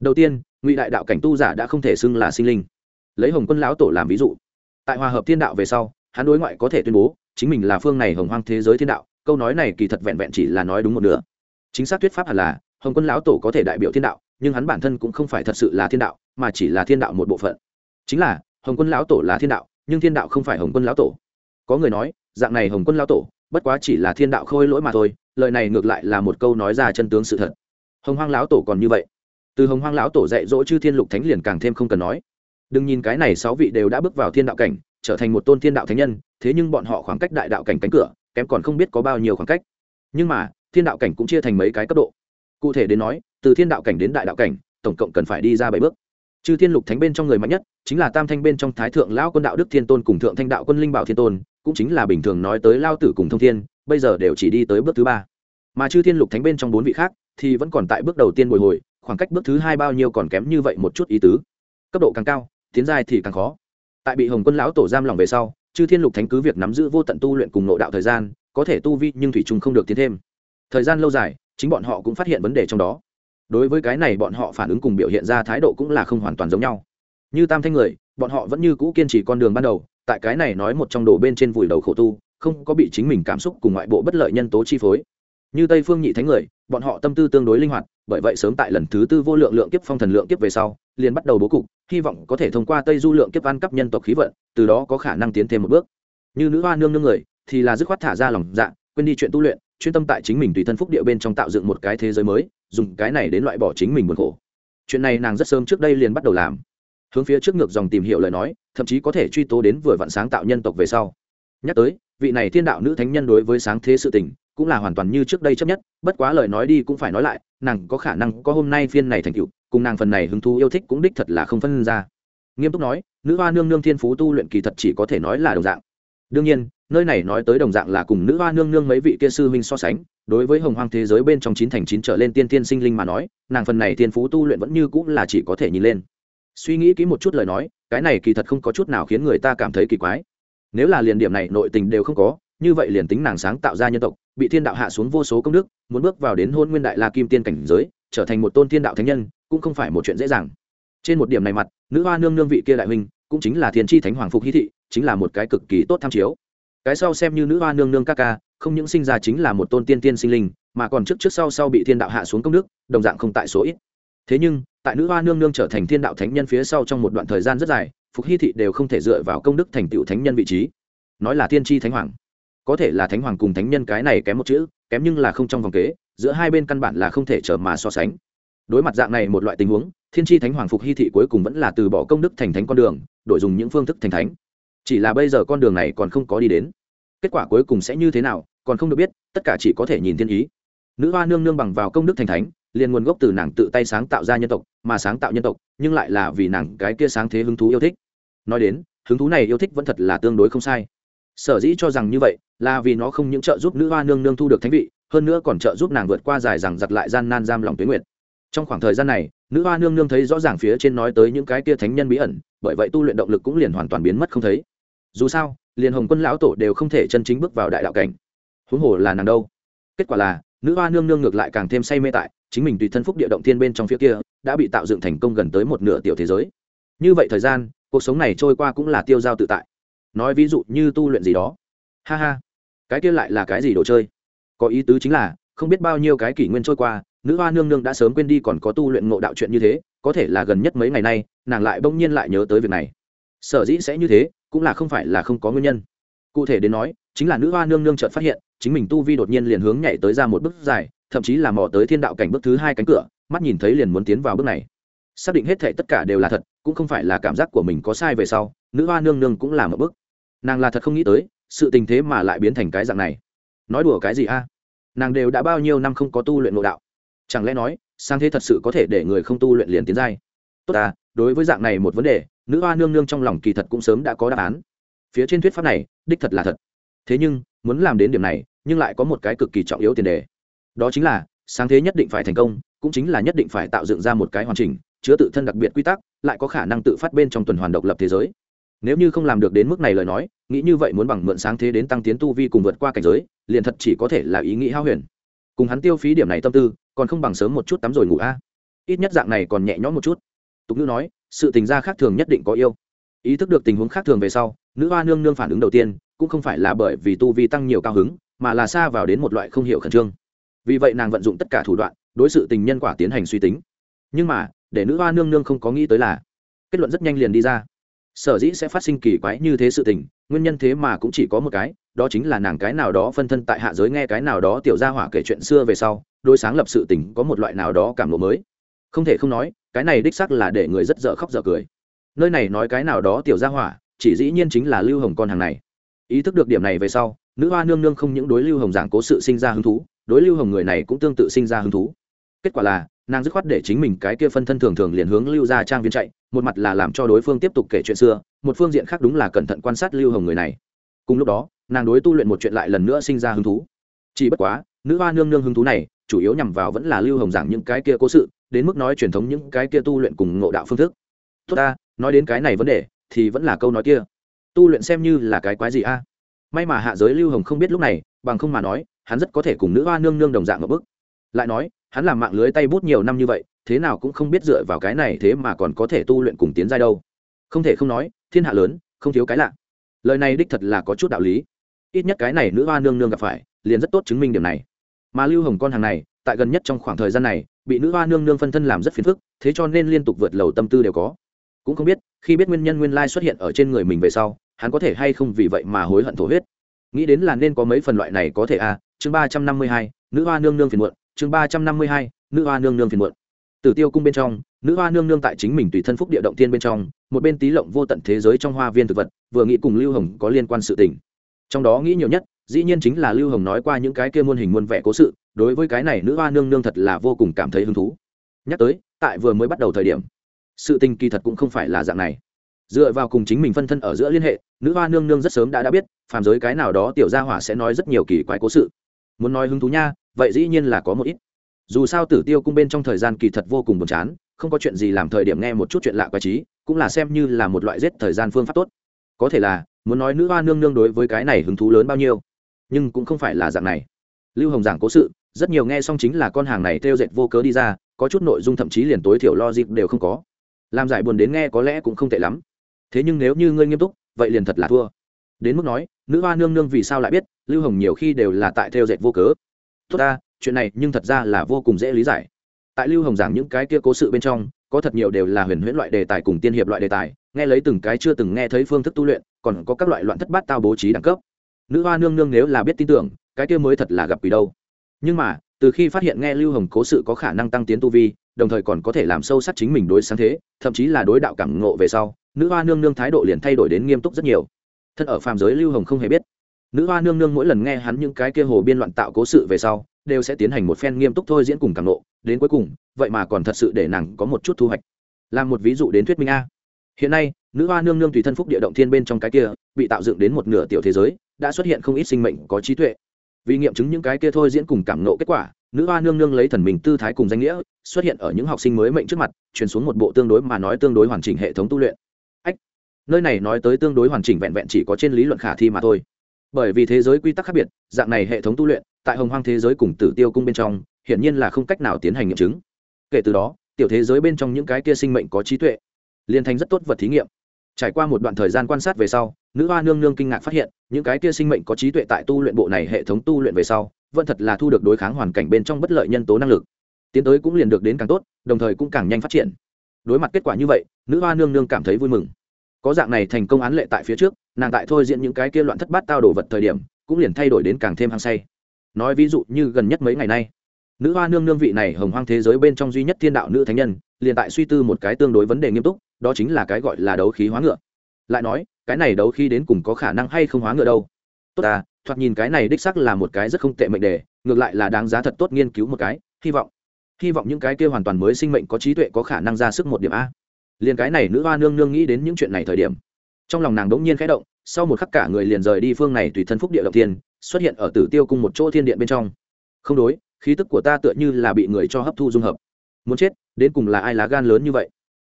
Speaker 1: Đầu tiên, ngụy đại đạo cảnh tu giả đã không thể xưng là sinh linh. Lấy hồng quân lão tổ làm ví dụ. Tại hòa hợp thiên đạo về sau, hắn đối ngoại có thể tuyên bố, chính mình là phương này hồng hoang thế giới thiên đạo, câu nói này kỳ thật vẹn vẹn chỉ là nói đúng một nửa. Chính xác thuyết pháp hẳn là, hồng quân lão tổ có thể đại biểu thiên đạo, nhưng hắn bản thân cũng không phải thật sự là thiên đạo, mà chỉ là thiên đạo một bộ phận. Chính là, hồng quân lão tổ là thiên đạo, nhưng thiên đạo không phải hồng quân lão tổ. Có người nói, dạng này hồng quân lão tổ, bất quá chỉ là thiên đạo khôi lỗi mà thôi, lời này ngược lại là một câu nói ra chân tướng sự thật hồng hoang lão tổ còn như vậy. Từ hồng hoang lão tổ dạy dỗ chư thiên lục thánh liền càng thêm không cần nói. Đừng nhìn cái này sáu vị đều đã bước vào thiên đạo cảnh, trở thành một tôn thiên đạo thánh nhân, thế nhưng bọn họ khoảng cách đại đạo cảnh cánh cửa, kém còn không biết có bao nhiêu khoảng cách. Nhưng mà, thiên đạo cảnh cũng chia thành mấy cái cấp độ. Cụ thể đến nói, từ thiên đạo cảnh đến đại đạo cảnh, tổng cộng cần phải đi ra bảy bước. Chư thiên lục thánh bên trong người mạnh nhất, chính là tam thanh bên trong thái thượng lão quân đạo đức thiên tôn cùng thượng thanh đạo quân linh bảo thiên tôn, cũng chính là bình thường nói tới lao tử cùng thông thiên, bây giờ đều chỉ đi tới bước thứ ba. Mà chư thiên lục thánh bên trong bốn vị khác thì vẫn còn tại bước đầu tiên bồi hồi, khoảng cách bước thứ hai bao nhiêu còn kém như vậy một chút ý tứ. Cấp độ càng cao, tiến dài thì càng khó. Tại bị hồng quân lão tổ giam lòng về sau, chư thiên lục thánh cứ việc nắm giữ vô tận tu luyện cùng nội đạo thời gian, có thể tu vi nhưng thủy trung không được tiến thêm. Thời gian lâu dài, chính bọn họ cũng phát hiện vấn đề trong đó. Đối với cái này bọn họ phản ứng cùng biểu hiện ra thái độ cũng là không hoàn toàn giống nhau. Như tam thanh người, bọn họ vẫn như cũ kiên trì con đường ban đầu, tại cái này nói một trong đồ bên trên vùi đầu khổ tu, không có bị chính mình cảm xúc cùng ngoại bộ bất lợi nhân tố chi phối như tây phương nhị thánh người, bọn họ tâm tư tương đối linh hoạt, bởi vậy sớm tại lần thứ tư vô lượng lượng kiếp phong thần lượng kiếp về sau, liền bắt đầu bố cục, hy vọng có thể thông qua tây du lượng kiếp ăn cắp nhân tộc khí vận, từ đó có khả năng tiến thêm một bước. Như nữ hoa nương nương người, thì là dứt khoát thả ra lòng dạ quên đi chuyện tu luyện, chuyên tâm tại chính mình tùy thân phúc địa bên trong tạo dựng một cái thế giới mới, dùng cái này đến loại bỏ chính mình buồn khổ. Chuyện này nàng rất sớm trước đây liền bắt đầu làm. Hướng phía trước ngược dòng tìm hiểu lời nói, thậm chí có thể truy tố đến vừa vặn sáng tạo nhân tộc về sau. Nhắc tới vị này thiên đạo nữ thánh nhân đối với sáng thế sự tình cũng là hoàn toàn như trước đây chấp nhất, bất quá lời nói đi cũng phải nói lại, nàng có khả năng có hôm nay phiên này thành tựu, cùng nàng phần này hứng thú yêu thích cũng đích thật là không phân ra. Nghiêm túc nói, nữ hoa nương nương thiên phú tu luyện kỳ thật chỉ có thể nói là đồng dạng. Đương nhiên, nơi này nói tới đồng dạng là cùng nữ hoa nương nương mấy vị kia sư huynh so sánh, đối với hồng hoang thế giới bên trong chín thành chín trở lên tiên tiên sinh linh mà nói, nàng phần này thiên phú tu luyện vẫn như cũng là chỉ có thể nhìn lên. Suy nghĩ kỹ một chút lời nói, cái này kỳ thật không có chút nào khiến người ta cảm thấy kỳ quái nếu là liền điểm này nội tình đều không có, như vậy liền tính nàng sáng tạo ra nhân tộc, bị thiên đạo hạ xuống vô số công đức, muốn bước vào đến hôn nguyên đại la kim tiên cảnh giới, trở thành một tôn thiên đạo thánh nhân, cũng không phải một chuyện dễ dàng. Trên một điểm này mặt, nữ hoa nương nương vị kia đại huynh, cũng chính là thiên tri thánh hoàng phục hy thị, chính là một cái cực kỳ tốt tham chiếu. Cái sau xem như nữ hoa nương nương ca ca, không những sinh ra chính là một tôn tiên tiên sinh linh, mà còn trước trước sau sau bị thiên đạo hạ xuống công đức, đồng dạng không tại số ít. Thế nhưng, tại nữ hoa nương nương trở thành thiên đạo thánh nhân phía sau trong một đoạn thời gian rất dài phục hy thị đều không thể dựa vào công đức thành tựu thánh nhân vị trí. Nói là tiên tri thánh hoàng, có thể là thánh hoàng cùng thánh nhân cái này kém một chữ, kém nhưng là không trong vòng kế, giữa hai bên căn bản là không thể trở mà so sánh. Đối mặt dạng này một loại tình huống, thiên tri thánh hoàng phục hy thị cuối cùng vẫn là từ bỏ công đức thành thánh con đường, đổi dùng những phương thức thành thánh. Chỉ là bây giờ con đường này còn không có đi đến. Kết quả cuối cùng sẽ như thế nào, còn không được biết, tất cả chỉ có thể nhìn thiên ý. Nữ hoa nương nương bằng vào công đức thành thánh, liền nguồn gốc từ nàng tự tay sáng tạo ra nhân tộc, mà sáng tạo nhân tộc, nhưng lại là vì nàng cái kia sáng thế hứng thú yêu thích nói đến, hứng thú này yêu thích vẫn thật là tương đối không sai. Sở dĩ cho rằng như vậy, là vì nó không những trợ giúp nữ hoa nương nương thu được thánh vị, hơn nữa còn trợ giúp nàng vượt qua dài rằng giật lại gian nan giam lòng tuyến nguyện trong khoảng thời gian này, nữ hoa nương nương thấy rõ ràng phía trên nói tới những cái kia thánh nhân bí ẩn, bởi vậy tu luyện động lực cũng liền hoàn toàn biến mất không thấy. Dù sao, liền hồng quân lão tổ đều không thể chân chính bước vào đại đạo cảnh. Huống hồ là nàng đâu? Kết quả là, nữ hoa nương nương ngược lại càng thêm say mê tại, chính mình tùy thân phúc địa động thiên bên trong phía kia, đã bị tạo dựng thành công gần tới một nửa tiểu thế giới. Như vậy thời gian cuộc sống này trôi qua cũng là tiêu dao tự tại. Nói ví dụ như tu luyện gì đó. Ha ha. Cái kia lại là cái gì đồ chơi? Có ý tứ chính là, không biết bao nhiêu cái kỷ nguyên trôi qua, nữ hoa nương nương đã sớm quên đi còn có tu luyện ngộ đạo chuyện như thế, có thể là gần nhất mấy ngày nay, nàng lại bỗng nhiên lại nhớ tới việc này. Sở dĩ sẽ như thế, cũng là không phải là không có nguyên nhân. Cụ thể đến nói, chính là nữ hoa nương nương chợt phát hiện, chính mình tu vi đột nhiên liền hướng nhảy tới ra một bước dài, thậm chí là mò tới thiên đạo cảnh bước thứ hai cánh cửa, mắt nhìn thấy liền muốn tiến vào bước này xác định hết thể tất cả đều là thật, cũng không phải là cảm giác của mình có sai về sau, nữ hoa nương nương cũng làm một bước. Nàng là thật không nghĩ tới, sự tình thế mà lại biến thành cái dạng này. Nói đùa cái gì a? Nàng đều đã bao nhiêu năm không có tu luyện nội đạo. Chẳng lẽ nói, sang thế thật sự có thể để người không tu luyện liền tiến giai? Tốt à đối với dạng này một vấn đề, nữ hoa nương nương trong lòng kỳ thật cũng sớm đã có đáp án. Phía trên thuyết pháp này, đích thật là thật. Thế nhưng, muốn làm đến điểm này, nhưng lại có một cái cực kỳ trọng yếu tiền đề. Đó chính là sáng thế nhất định phải thành công, cũng chính là nhất định phải tạo dựng ra một cái hoàn chỉnh chứa tự thân đặc biệt quy tắc, lại có khả năng tự phát bên trong tuần hoàn độc lập thế giới. Nếu như không làm được đến mức này lời nói, nghĩ như vậy muốn bằng mượn sáng thế đến tăng tiến tu vi cùng vượt qua cảnh giới, liền thật chỉ có thể là ý nghĩ hao huyền. Cùng hắn tiêu phí điểm này tâm tư, còn không bằng sớm một chút tắm rồi ngủ a. Ít nhất dạng này còn nhẹ nhõm một chút. Tục ngữ nói, sự tình gia khác thường nhất định có yêu. Ý thức được tình huống khác thường về sau, nữ hoa nương nương phản ứng đầu tiên, cũng không phải là bởi vì tu vi tăng nhiều cao hứng, mà là xa vào đến một loại không hiểu khẩn trương. Vì vậy nàng vận dụng tất cả thủ đoạn, đối sự tình nhân quả tiến hành suy tính. Nhưng mà để nữ hoa nương nương không có nghĩ tới là kết luận rất nhanh liền đi ra. Sở dĩ sẽ phát sinh kỳ quái như thế sự tình, nguyên nhân thế mà cũng chỉ có một cái, đó chính là nàng cái nào đó phân thân tại hạ giới nghe cái nào đó tiểu gia hỏa kể chuyện xưa về sau đôi sáng lập sự tình có một loại nào đó cảm lộ mới. Không thể không nói, cái này đích sắc là để người rất dở khóc dở cười. Nơi này nói cái nào đó tiểu gia hỏa, chỉ dĩ nhiên chính là lưu hồng con hàng này. Ý thức được điểm này về sau, nữ hoa nương nương không những đối lưu hồng giảng cố sự sinh ra hứng thú, đối lưu hồng người này cũng tương tự sinh ra hứng thú. Kết quả là nàng dứt khoát để chính mình cái kia phân thân thường thường liền hướng lưu ra trang viên chạy, một mặt là làm cho đối phương tiếp tục kể chuyện xưa, một phương diện khác đúng là cẩn thận quan sát lưu hồng người này. Cùng lúc đó, nàng đối tu luyện một chuyện lại lần nữa sinh ra hứng thú. Chỉ bất quá, nữ hoa nương nương hứng thú này, chủ yếu nhằm vào vẫn là lưu hồng giảng những cái kia cố sự, đến mức nói truyền thống những cái kia tu luyện cùng ngộ đạo phương thức. Tốt ta, nói đến cái này vấn đề, thì vẫn là câu nói kia. Tu luyện xem như là cái quái gì a? May mà hạ giới lưu hồng không biết lúc này, bằng không mà nói, hắn rất có thể cùng nữ hoa nương nương đồng dạng một bức. Lại nói hắn làm mạng lưới tay bút nhiều năm như vậy, thế nào cũng không biết dựa vào cái này thế mà còn có thể tu luyện cùng tiến giai đâu. Không thể không nói, thiên hạ lớn, không thiếu cái lạ. Lời này đích thật là có chút đạo lý. Ít nhất cái này nữ hoa nương nương gặp phải, liền rất tốt chứng minh điểm này. Mà lưu hồng con hàng này, tại gần nhất trong khoảng thời gian này, bị nữ hoa nương nương phân thân làm rất phiền phức, thế cho nên liên tục vượt lầu tâm tư đều có. Cũng không biết, khi biết nguyên nhân nguyên lai xuất hiện ở trên người mình về sau, hắn có thể hay không vì vậy mà hối hận thổ huyết. Nghĩ đến là nên có mấy phần loại này có thể à? Chương ba trăm năm mươi hai, nữ hoa nương nương phiền muộn chương ba trăm năm mươi hai, nữ hoa nương nương phiền muộn. Tử tiêu cung bên trong, nữ hoa nương nương tại chính mình tùy thân phúc địa động tiên bên trong, một bên tí lộng vô tận thế giới trong hoa viên thực vật, vừa nghĩ cùng lưu hồng có liên quan sự tình. Trong đó nghĩ nhiều nhất, dĩ nhiên chính là lưu hồng nói qua những cái kia muôn hình muôn vẻ cố sự, đối với cái này nữ hoa nương nương thật là vô cùng cảm thấy hứng thú. Nhắc tới, tại vừa mới bắt đầu thời điểm, sự tình kỳ thật cũng không phải là dạng này. Dựa vào cùng chính mình phân thân ở giữa liên hệ, nữ hoa nương nương rất sớm đã đã biết, phàm giới cái nào đó tiểu gia hỏa sẽ nói rất nhiều kỳ quái cố sự muốn nói hứng thú nha, vậy dĩ nhiên là có một ít. Dù sao tử tiêu cung bên trong thời gian kỳ thật vô cùng buồn chán, không có chuyện gì làm thời điểm nghe một chút chuyện lạ quái trí, cũng là xem như là một loại giết thời gian phương pháp tốt. Có thể là, muốn nói nữ hoa nương nương đối với cái này hứng thú lớn bao nhiêu. Nhưng cũng không phải là dạng này. Lưu hồng giảng cố sự, rất nhiều nghe xong chính là con hàng này theo dệt vô cớ đi ra, có chút nội dung thậm chí liền tối thiểu lo dịp đều không có. Làm giải buồn đến nghe có lẽ cũng không tệ lắm. Thế nhưng nếu như ngươi nghiêm túc, vậy liền thật là thua đến mức nói, nữ hoa nương nương vì sao lại biết, lưu hồng nhiều khi đều là tại theo dệt vô cớ. Tốt ta, chuyện này nhưng thật ra là vô cùng dễ lý giải. Tại lưu hồng giảng những cái kia cố sự bên trong, có thật nhiều đều là huyền huyễn loại đề tài cùng tiên hiệp loại đề tài, nghe lấy từng cái chưa từng nghe thấy phương thức tu luyện, còn có các loại loạn thất bát tao bố trí đẳng cấp. Nữ hoa nương nương nếu là biết tin tưởng, cái kia mới thật là gặp quỷ đâu. Nhưng mà, từ khi phát hiện nghe lưu hồng cố sự có khả năng tăng tiến tu vi, đồng thời còn có thể làm sâu sắc chính mình đối sáng thế, thậm chí là đối đạo cảm ngộ về sau, nữ hoa nương nương thái độ liền thay đổi đến nghiêm túc rất nhiều thân ở phàm giới lưu hồng không hề biết. Nữ hoa nương nương mỗi lần nghe hắn những cái kia hồ biên loạn tạo cố sự về sau, đều sẽ tiến hành một phen nghiêm túc thôi diễn cùng càng lộ đến cuối cùng, vậy mà còn thật sự để nàng có một chút thu hoạch. Làm một ví dụ đến thuyết minh a. Hiện nay, nữ hoa nương nương tùy thân phúc địa động thiên bên trong cái kia, bị tạo dựng đến một nửa tiểu thế giới, đã xuất hiện không ít sinh mệnh có trí tuệ. Vì nghiệm chứng những cái kia thôi diễn cùng cảm nộ kết quả, nữ hoa nương nương lấy thần mình tư thái cùng danh nghĩa, xuất hiện ở những học sinh mới mệnh trước mặt, truyền xuống một bộ tương đối mà nói tương đối hoàn chỉnh hệ thống tu luyện nơi này nói tới tương đối hoàn chỉnh vẹn vẹn chỉ có trên lý luận khả thi mà thôi. Bởi vì thế giới quy tắc khác biệt, dạng này hệ thống tu luyện, tại hồng hoang thế giới cùng tử tiêu cung bên trong, hiển nhiên là không cách nào tiến hành nghiệm chứng. Kể từ đó, tiểu thế giới bên trong những cái kia sinh mệnh có trí tuệ liên thành rất tốt vật thí nghiệm. Trải qua một đoạn thời gian quan sát về sau, nữ hoa nương nương kinh ngạc phát hiện, những cái kia sinh mệnh có trí tuệ tại tu luyện bộ này hệ thống tu luyện về sau, vẫn thật là thu được đối kháng hoàn cảnh bên trong bất lợi nhân tố năng lực. Tiến tới cũng liền được đến càng tốt, đồng thời cũng càng nhanh phát triển. Đối mặt kết quả như vậy, nữ hoa nương nương cảm thấy vui mừng có dạng này thành công án lệ tại phía trước, nàng tại thôi diễn những cái kia loạn thất bát tao đồ vật thời điểm, cũng liền thay đổi đến càng thêm hăng say. Nói ví dụ như gần nhất mấy ngày nay, nữ hoa nương nương vị này hồng hoang thế giới bên trong duy nhất thiên đạo nữ thánh nhân, liền tại suy tư một cái tương đối vấn đề nghiêm túc, đó chính là cái gọi là đấu khí hóa ngựa. Lại nói, cái này đấu khí đến cùng có khả năng hay không hóa ngựa đâu? Tốt à thoạt nhìn cái này đích sắc là một cái rất không tệ mệnh đề, ngược lại là đáng giá thật tốt nghiên cứu một cái, hy vọng. Hy vọng những cái kia hoàn toàn mới sinh mệnh có trí tuệ có khả năng ra sức một điểm a liền cái này nữ hoa nương nương nghĩ đến những chuyện này thời điểm. Trong lòng nàng đống nhiên khẽ động, sau một khắc cả người liền rời đi phương này tùy thân phúc địa động tiên xuất hiện ở tử tiêu cung một chỗ thiên điện bên trong. Không đối, khí tức của ta tựa như là bị người cho hấp thu dung hợp. Muốn chết, đến cùng là ai lá gan lớn như vậy?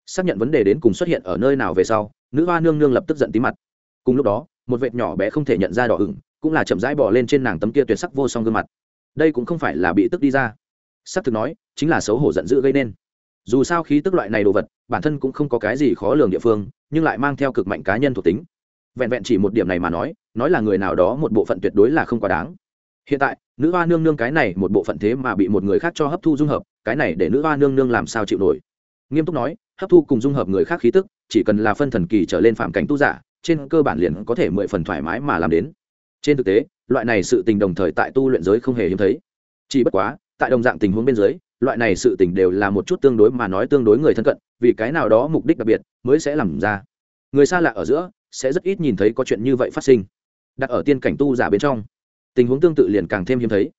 Speaker 1: Xác nhận vấn đề đến cùng xuất hiện ở nơi nào về sau, nữ hoa nương nương lập tức giận tí mặt. Cùng lúc đó, một vệt nhỏ bé không thể nhận ra đỏ ửng, cũng là chậm rãi bỏ lên trên nàng tấm kia tuyệt sắc vô song gương mặt. Đây cũng không phải là bị tức đi ra. S thực nói, chính là xấu hổ giận dữ gây nên dù sao khí tức loại này đồ vật, bản thân cũng không có cái gì khó lường địa phương, nhưng lại mang theo cực mạnh cá nhân thuộc tính. Vẹn vẹn chỉ một điểm này mà nói nói là người nào đó một bộ phận tuyệt đối là không quá đáng. Hiện tại, nữ hoa nương nương cái này một bộ phận thế mà bị một người khác cho hấp thu dung hợp, cái này để nữ hoa nương nương làm sao chịu nổi? Nghiêm túc nói, hấp thu cùng dung hợp người khác khí tức, chỉ cần là phân thần kỳ trở lên phạm cảnh tu giả, trên cơ bản liền có thể mười phần thoải mái mà làm đến. Trên thực tế, loại này sự tình đồng thời tại tu luyện giới không hề hiếm thấy. Chỉ bất quá, tại đồng dạng tình huống bên dưới loại này sự tình đều là một chút tương đối mà nói tương đối người thân cận, vì cái nào đó mục đích đặc biệt mới sẽ làm ra. Người xa lạ ở giữa sẽ rất ít nhìn thấy có chuyện như vậy phát sinh. Đặt ở tiên cảnh tu giả bên trong, tình huống tương tự liền càng thêm hiếm thấy.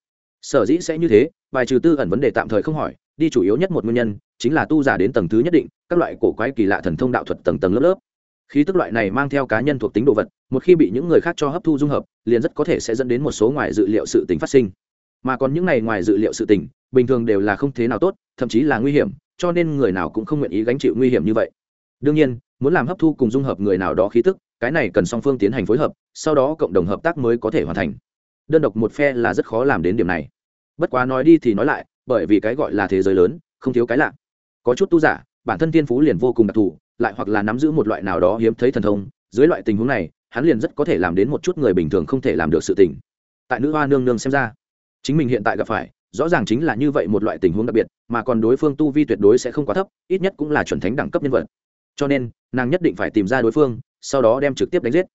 Speaker 1: Sở dĩ sẽ như thế, bài trừ tư ẩn vấn đề tạm thời không hỏi, đi chủ yếu nhất một nguyên nhân chính là tu giả đến tầng thứ nhất định, các loại cổ quái kỳ lạ thần thông đạo thuật tầng tầng lớp lớp. Khí tức loại này mang theo cá nhân thuộc tính đồ vật, một khi bị những người khác cho hấp thu dung hợp, liền rất có thể sẽ dẫn đến một số ngoài dự liệu sự tình phát sinh mà còn những này ngoài dự liệu sự tình, bình thường đều là không thế nào tốt, thậm chí là nguy hiểm, cho nên người nào cũng không nguyện ý gánh chịu nguy hiểm như vậy. Đương nhiên, muốn làm hấp thu cùng dung hợp người nào đó khí tức, cái này cần song phương tiến hành phối hợp, sau đó cộng đồng hợp tác mới có thể hoàn thành. Đơn độc một phe là rất khó làm đến điểm này. Bất quá nói đi thì nói lại, bởi vì cái gọi là thế giới lớn, không thiếu cái lạ. Có chút tu giả, bản thân tiên phú liền vô cùng đặc thù, lại hoặc là nắm giữ một loại nào đó hiếm thấy thần thông, dưới loại tình huống này, hắn liền rất có thể làm đến một chút người bình thường không thể làm được sự tình. Tại nữ hoa nương nương xem ra chính mình hiện tại gặp phải, rõ ràng chính là như vậy một loại tình huống đặc biệt, mà còn đối phương tu vi tuyệt đối sẽ không quá thấp, ít nhất cũng là chuẩn thánh đẳng cấp nhân vật. Cho nên, nàng nhất định phải tìm ra đối phương, sau đó đem trực tiếp đánh giết.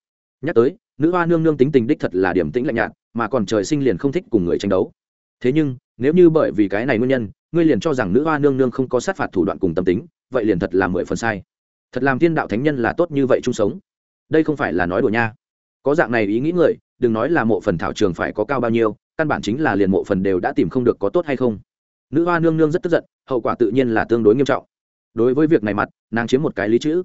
Speaker 1: Nhắc tới, nữ hoa nương nương tính tình đích thật là điểm tĩnh lạnh nhạt, mà còn trời sinh liền không thích cùng người tranh đấu. Thế nhưng, nếu như bởi vì cái này nguyên nhân, ngươi liền cho rằng nữ hoa nương nương không có sát phạt thủ đoạn cùng tâm tính, vậy liền thật là mười phần sai. Thật làm thiên đạo thánh nhân là tốt như vậy chung sống. Đây không phải là nói đùa nha. Có dạng này ý nghĩ người, đừng nói là mộ phần thảo trường phải có cao bao nhiêu căn bản chính là liền mộ phần đều đã tìm không được có tốt hay không. Nữ hoa nương nương rất tức giận, hậu quả tự nhiên là tương đối nghiêm trọng. Đối với việc này mặt, nàng chiếm một cái lý chữ.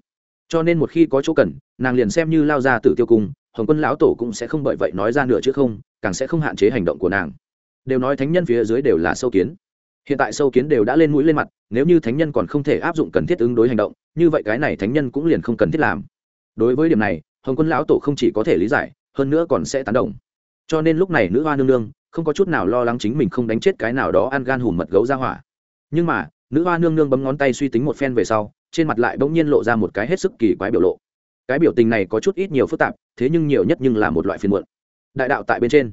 Speaker 1: Cho nên một khi có chỗ cần, nàng liền xem như lao ra tử tiêu cung hồng quân lão tổ cũng sẽ không bởi vậy nói ra nữa chứ không, càng sẽ không hạn chế hành động của nàng. Đều nói thánh nhân phía dưới đều là sâu kiến. Hiện tại sâu kiến đều đã lên mũi lên mặt, nếu như thánh nhân còn không thể áp dụng cần thiết ứng đối hành động, như vậy cái này thánh nhân cũng liền không cần thiết làm. Đối với điểm này, hồng quân lão tổ không chỉ có thể lý giải, hơn nữa còn sẽ tán đồng. Cho nên lúc này nữ hoa nương nương không có chút nào lo lắng chính mình không đánh chết cái nào đó ăn gan hùm mật gấu ra hỏa. Nhưng mà, nữ hoa nương nương bấm ngón tay suy tính một phen về sau, trên mặt lại bỗng nhiên lộ ra một cái hết sức kỳ quái biểu lộ. Cái biểu tình này có chút ít nhiều phức tạp, thế nhưng nhiều nhất nhưng là một loại phiền muộn. Đại đạo tại bên trên.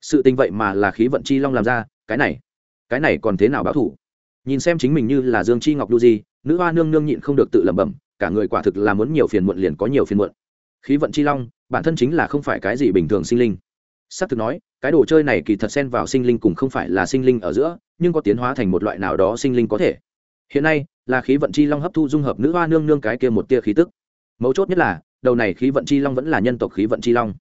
Speaker 1: Sự tình vậy mà là khí vận chi long làm ra, cái này cái này còn thế nào báo thủ? Nhìn xem chính mình như là dương chi ngọc đu di, nữ hoa nương nương nhịn không được tự lẩm bẩm, cả người quả thực là muốn nhiều phiền muộn liền có nhiều phiền muộn. Khí vận chi long, bản thân chính là không phải cái gì bình thường sinh linh s c thực nói, cái đồ chơi này kỳ thật xen vào sinh linh cùng không phải là sinh linh ở giữa, nhưng có tiến hóa thành một loại nào đó sinh linh có thể. Hiện nay, là khí vận chi long hấp thu dung hợp nữ hoa nương nương cái kia một tia khí tức. Mấu chốt nhất là, đầu này khí vận chi long vẫn là nhân tộc khí vận chi long.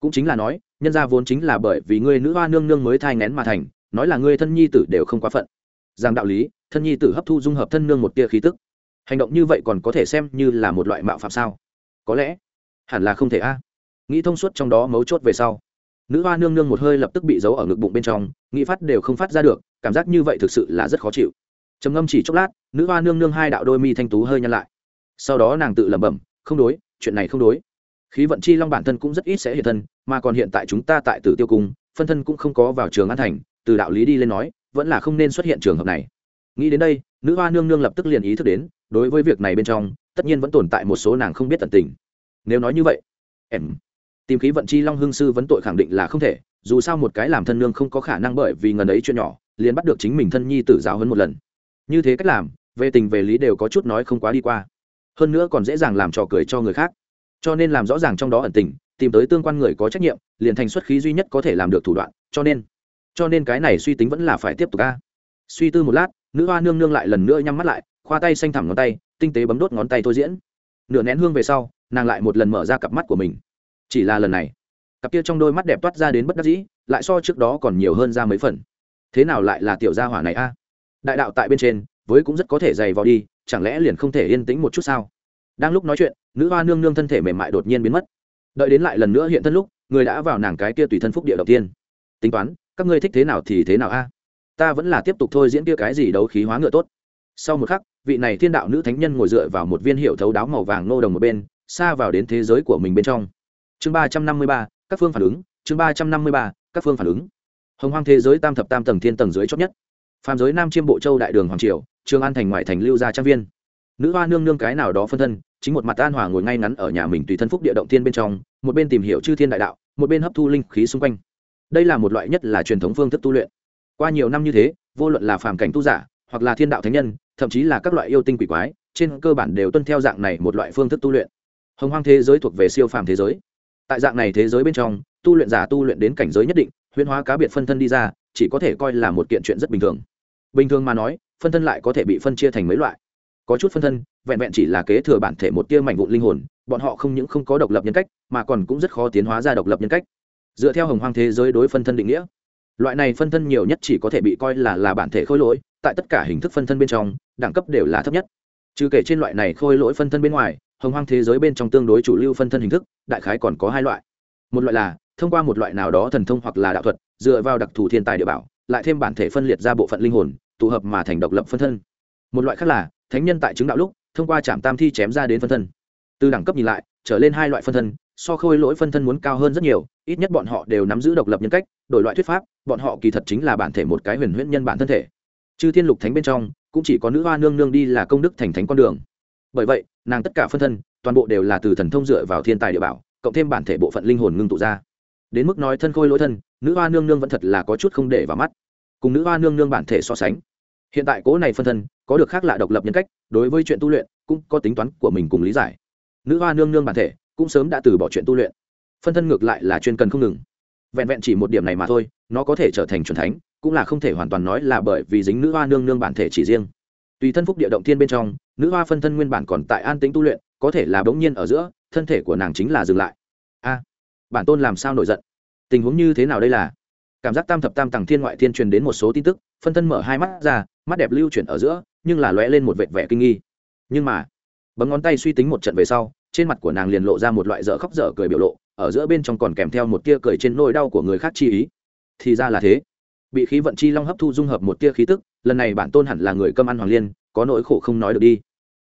Speaker 1: Cũng chính là nói, nhân gia vốn chính là bởi vì ngươi nữ hoa nương nương mới thai ngén mà thành, nói là ngươi thân nhi tử đều không quá phận. Rằng đạo lý, thân nhi tử hấp thu dung hợp thân nương một tia khí tức. Hành động như vậy còn có thể xem như là một loại mạo phạm sao? Có lẽ, hẳn là không thể a. Nghĩ thông suốt trong đó mấu chốt về sau nữ hoa nương nương một hơi lập tức bị giấu ở ngực bụng bên trong, nghĩ phát đều không phát ra được, cảm giác như vậy thực sự là rất khó chịu. Trầm ngâm chỉ chốc lát, nữ hoa nương nương hai đạo đôi mi thanh tú hơi nhăn lại. Sau đó nàng tự lẩm bẩm, không đối, chuyện này không đối. Khí vận chi long bản thân cũng rất ít sẽ hiện thân, mà còn hiện tại chúng ta tại tử tiêu cung, phân thân cũng không có vào trường an thành, từ đạo lý đi lên nói, vẫn là không nên xuất hiện trường hợp này. Nghĩ đến đây, nữ hoa nương nương lập tức liền ý thức đến, đối với việc này bên trong, tất nhiên vẫn tồn tại một số nàng không biết tận tình. Nếu nói như vậy, em tìm khí vận chi long hương sư vấn tội khẳng định là không thể, dù sao một cái làm thân nương không có khả năng bởi vì ngần ấy chuyện nhỏ, liền bắt được chính mình thân nhi tử giáo hơn một lần. Như thế cách làm, về tình về lý đều có chút nói không quá đi qua. Hơn nữa còn dễ dàng làm trò cười cho người khác. Cho nên làm rõ ràng trong đó ẩn tình, tìm tới tương quan người có trách nhiệm, liền thành xuất khí duy nhất có thể làm được thủ đoạn, cho nên cho nên cái này suy tính vẫn là phải tiếp tục ca suy tư một lát, nữ hoa nương nương lại lần nữa nhắm mắt lại, khoa tay xanh thẳm ngón tay, tinh tế bấm đốt ngón tay thôi diễn. Nửa nén hương về sau, nàng lại một lần mở ra cặp mắt của mình chỉ là lần này. Cặp kia trong đôi mắt đẹp toát ra đến bất đắc dĩ, lại so trước đó còn nhiều hơn ra mấy phần. Thế nào lại là tiểu gia hỏa này a? Đại đạo tại bên trên, với cũng rất có thể dày vò đi, chẳng lẽ liền không thể yên tĩnh một chút sao? Đang lúc nói chuyện, nữ hoa nương nương thân thể mềm mại đột nhiên biến mất. Đợi đến lại lần nữa hiện thân lúc, người đã vào nàng cái kia tùy thân phúc địa đầu tiên. Tính toán, các ngươi thích thế nào thì thế nào a? Ta vẫn là tiếp tục thôi diễn kia cái gì đấu khí hóa ngựa tốt. Sau một khắc, vị này thiên đạo nữ thánh nhân ngồi dựa vào một viên hiệu thấu đáo màu vàng nô đồng một bên, xa vào đến thế giới của mình bên trong chương ba trăm năm mươi ba, các phương phản ứng. Chương ba trăm năm mươi ba, các phương phản ứng. Hồng hoang thế giới tam thập tam tầng thiên tầng dưới chót nhất. Phàm giới nam chiêm bộ châu đại đường hoàng triều, trường an thành ngoại thành lưu gia trang viên. Nữ hoa nương nương cái nào đó phân thân, chính một mặt an hòa ngồi ngay ngắn ở nhà mình tùy thân phúc địa động thiên bên trong, một bên tìm hiểu chư thiên đại đạo, một bên hấp thu linh khí xung quanh. Đây là một loại nhất là truyền thống phương thức tu luyện. Qua nhiều năm như thế, vô luận là phàm cảnh tu giả, hoặc là thiên đạo thánh nhân, thậm chí là các loại yêu tinh quỷ quái, trên cơ bản đều tuân theo dạng này một loại phương thức tu luyện. Hồng hoang thế giới thuộc về siêu phàm thế giới tại dạng này thế giới bên trong, tu luyện giả tu luyện đến cảnh giới nhất định, huyễn hóa cá biệt phân thân đi ra, chỉ có thể coi là một kiện chuyện rất bình thường. Bình thường mà nói, phân thân lại có thể bị phân chia thành mấy loại. Có chút phân thân, vẹn vẹn chỉ là kế thừa bản thể một tia mảnh vụn linh hồn, bọn họ không những không có độc lập nhân cách, mà còn cũng rất khó tiến hóa ra độc lập nhân cách. Dựa theo hồng hoang thế giới đối phân thân định nghĩa, loại này phân thân nhiều nhất chỉ có thể bị coi là là bản thể khôi lỗi, tại tất cả hình thức phân thân bên trong, đẳng cấp đều là thấp nhất. Trừ kể trên loại này khôi lỗi phân thân bên ngoài hồng hoang thế giới bên trong tương đối chủ lưu phân thân hình thức, đại khái còn có hai loại. Một loại là, thông qua một loại nào đó thần thông hoặc là đạo thuật, dựa vào đặc thù thiên tài địa bảo, lại thêm bản thể phân liệt ra bộ phận linh hồn, tụ hợp mà thành độc lập phân thân. Một loại khác là, thánh nhân tại chứng đạo lúc, thông qua trạm tam thi chém ra đến phân thân. Từ đẳng cấp nhìn lại, trở lên hai loại phân thân, so khôi lỗi phân thân muốn cao hơn rất nhiều, ít nhất bọn họ đều nắm giữ độc lập nhân cách, đổi loại thuyết pháp, bọn họ kỳ thật chính là bản thể một cái huyền huyễn nhân bản thân thể. Chư thiên lục thánh bên trong, cũng chỉ có nữ hoa nương nương đi là công đức thành thánh con đường. Bởi vậy nàng tất cả phân thân, toàn bộ đều là từ thần thông dựa vào thiên tài địa bảo, cộng thêm bản thể bộ phận linh hồn ngưng tụ ra. Đến mức nói thân khôi lỗi thân, nữ hoa nương nương vẫn thật là có chút không để vào mắt. Cùng nữ hoa nương nương bản thể so sánh, hiện tại cố này phân thân, có được khác lạ độc lập nhân cách, đối với chuyện tu luyện, cũng có tính toán của mình cùng lý giải. Nữ hoa nương nương bản thể, cũng sớm đã từ bỏ chuyện tu luyện. Phân thân ngược lại là chuyên cần không ngừng. Vẹn vẹn chỉ một điểm này mà thôi, nó có thể trở thành c thánh, cũng là không thể hoàn toàn nói là bởi vì dính nữ hoa nương nương bản thể chỉ riêng tùy thân phúc địa động thiên bên trong, nữ hoa phân thân nguyên bản còn tại an tính tu luyện, có thể là bỗng nhiên ở giữa, thân thể của nàng chính là dừng lại. A, bản tôn làm sao nổi giận? Tình huống như thế nào đây là? Cảm giác tam thập tam tầng thiên ngoại thiên truyền đến một số tin tức, phân thân mở hai mắt ra, mắt đẹp lưu chuyển ở giữa, nhưng là lóe lên một vệt vẻ kinh nghi. Nhưng mà, bấm ngón tay suy tính một trận về sau, trên mặt của nàng liền lộ ra một loại dở khóc dở cười biểu lộ, ở giữa bên trong còn kèm theo một tia cười trên nỗi đau của người khác chi ý. Thì ra là thế. Bị khí vận chi long hấp thu dung hợp một tia khí tức lần này bản tôn hẳn là người cơm ăn hoàng liên, có nỗi khổ không nói được đi.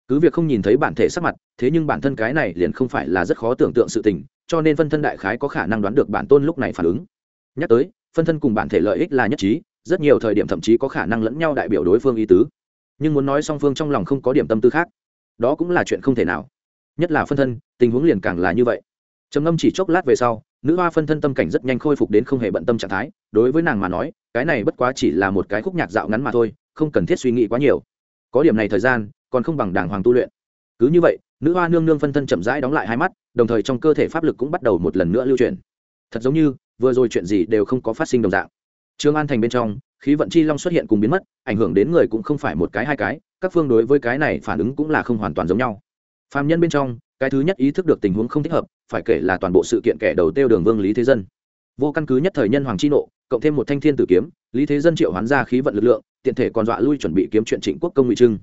Speaker 1: Cứ việc không nhìn thấy bản thể sắc mặt, thế nhưng bản thân cái này liền không phải là rất khó tưởng tượng sự tình, cho nên phân thân đại khái có khả năng đoán được bản tôn lúc này phản ứng. Nhắc tới, phân thân cùng bản thể lợi ích là nhất trí, rất nhiều thời điểm thậm chí có khả năng lẫn nhau đại biểu đối phương ý tứ. Nhưng muốn nói song phương trong lòng không có điểm tâm tư khác, đó cũng là chuyện không thể nào. Nhất là phân thân, tình huống liền càng là như vậy trầm ngâm chỉ chốc lát về sau, nữ hoa phân thân tâm cảnh rất nhanh khôi phục đến không hề bận tâm trạng thái, đối với nàng mà nói, cái này bất quá chỉ là một cái khúc nhạc dạo ngắn mà thôi, không cần thiết suy nghĩ quá nhiều. Có điểm này thời gian, còn không bằng đàng hoàng tu luyện. Cứ như vậy, nữ hoa nương nương phân thân chậm rãi đóng lại hai mắt, đồng thời trong cơ thể pháp lực cũng bắt đầu một lần nữa lưu truyền. thật giống như, vừa rồi chuyện gì đều không có phát sinh đồng dạng. Trương an thành bên trong, khí vận chi long xuất hiện cùng biến mất, ảnh hưởng đến người cũng không phải một cái hai cái, các phương đối với cái này phản ứng cũng là không hoàn toàn giống nhau. Phạm nhân bên trong cái thứ nhất ý thức được tình huống không thích hợp, phải kể là toàn bộ sự kiện kẻ đầu tiêu đường vương lý thế dân. Vô căn cứ nhất thời nhân hoàng chi nộ, cộng thêm một thanh thiên tử kiếm, lý thế dân triệu hoán ra khí vận lực lượng, tiện thể còn dọa lui chuẩn bị kiếm chuyện trịnh quốc công ngụy trưng.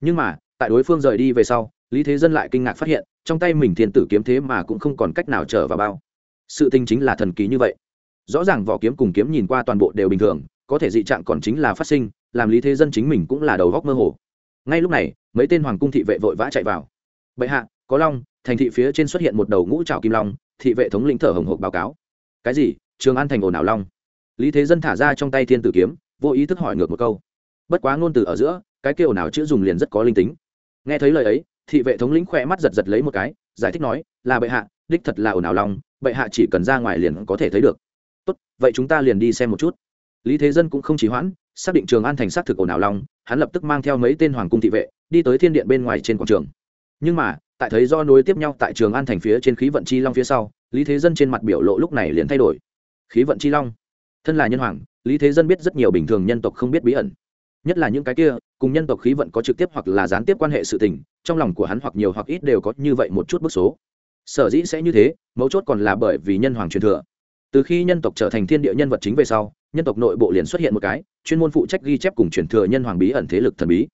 Speaker 1: Nhưng mà, tại đối phương rời đi về sau, lý thế dân lại kinh ngạc phát hiện, trong tay mình thiên tử kiếm thế mà cũng không còn cách nào trở vào bao. Sự tình chính là thần kỳ như vậy. Rõ ràng vỏ kiếm cùng kiếm nhìn qua toàn bộ đều bình thường, có thể dị trạng còn chính là phát sinh, làm lý thế dân chính mình cũng là đầu góc mơ hồ. Ngay lúc này, mấy tên hoàng cung thị vệ vội vã chạy vào. Bệ hạ có long, thành thị phía trên xuất hiện một đầu ngũ trào kim long, thị vệ thống lĩnh thở hồng hộc báo cáo. Cái gì? Trường an thành ồn ào long. Lý thế dân thả ra trong tay thiên tử kiếm, vô ý thức hỏi ngược một câu. Bất quá ngôn từ ở giữa, cái kêu nào chữ dùng liền rất có linh tính. Nghe thấy lời ấy, thị vệ thống lĩnh khỏe mắt giật giật lấy một cái, giải thích nói, là bệ hạ, đích thật là ồn ào lòng bệ hạ chỉ cần ra ngoài liền có thể thấy được. Tốt, vậy chúng ta liền đi xem một chút. Lý thế dân cũng không chỉ hoãn, xác định trường an thành xác thực ồn ào lòng hắn lập tức mang theo mấy tên hoàng cung thị vệ, đi tới thiên điện bên ngoài trên quảng trường. Nhưng mà tại thấy do nối tiếp nhau tại trường an thành phía trên khí vận chi long phía sau, lý thế dân trên mặt biểu lộ lúc này liền thay đổi. Khí vận chi long? Thân là nhân hoàng, lý thế dân biết rất nhiều bình thường nhân tộc không biết bí ẩn. Nhất là những cái kia, cùng nhân tộc khí vận có trực tiếp hoặc là gián tiếp quan hệ sự tình, trong lòng của hắn hoặc nhiều hoặc ít đều có như vậy một chút bức số. Sở dĩ sẽ như thế, mấu chốt còn là bởi vì nhân hoàng truyền thừa. Từ khi nhân tộc trở thành thiên địa nhân vật chính về sau, nhân tộc nội bộ liền xuất hiện một cái, chuyên môn phụ trách ghi chép cùng truyền thừa nhân hoàng bí ẩn thế lực thần bí.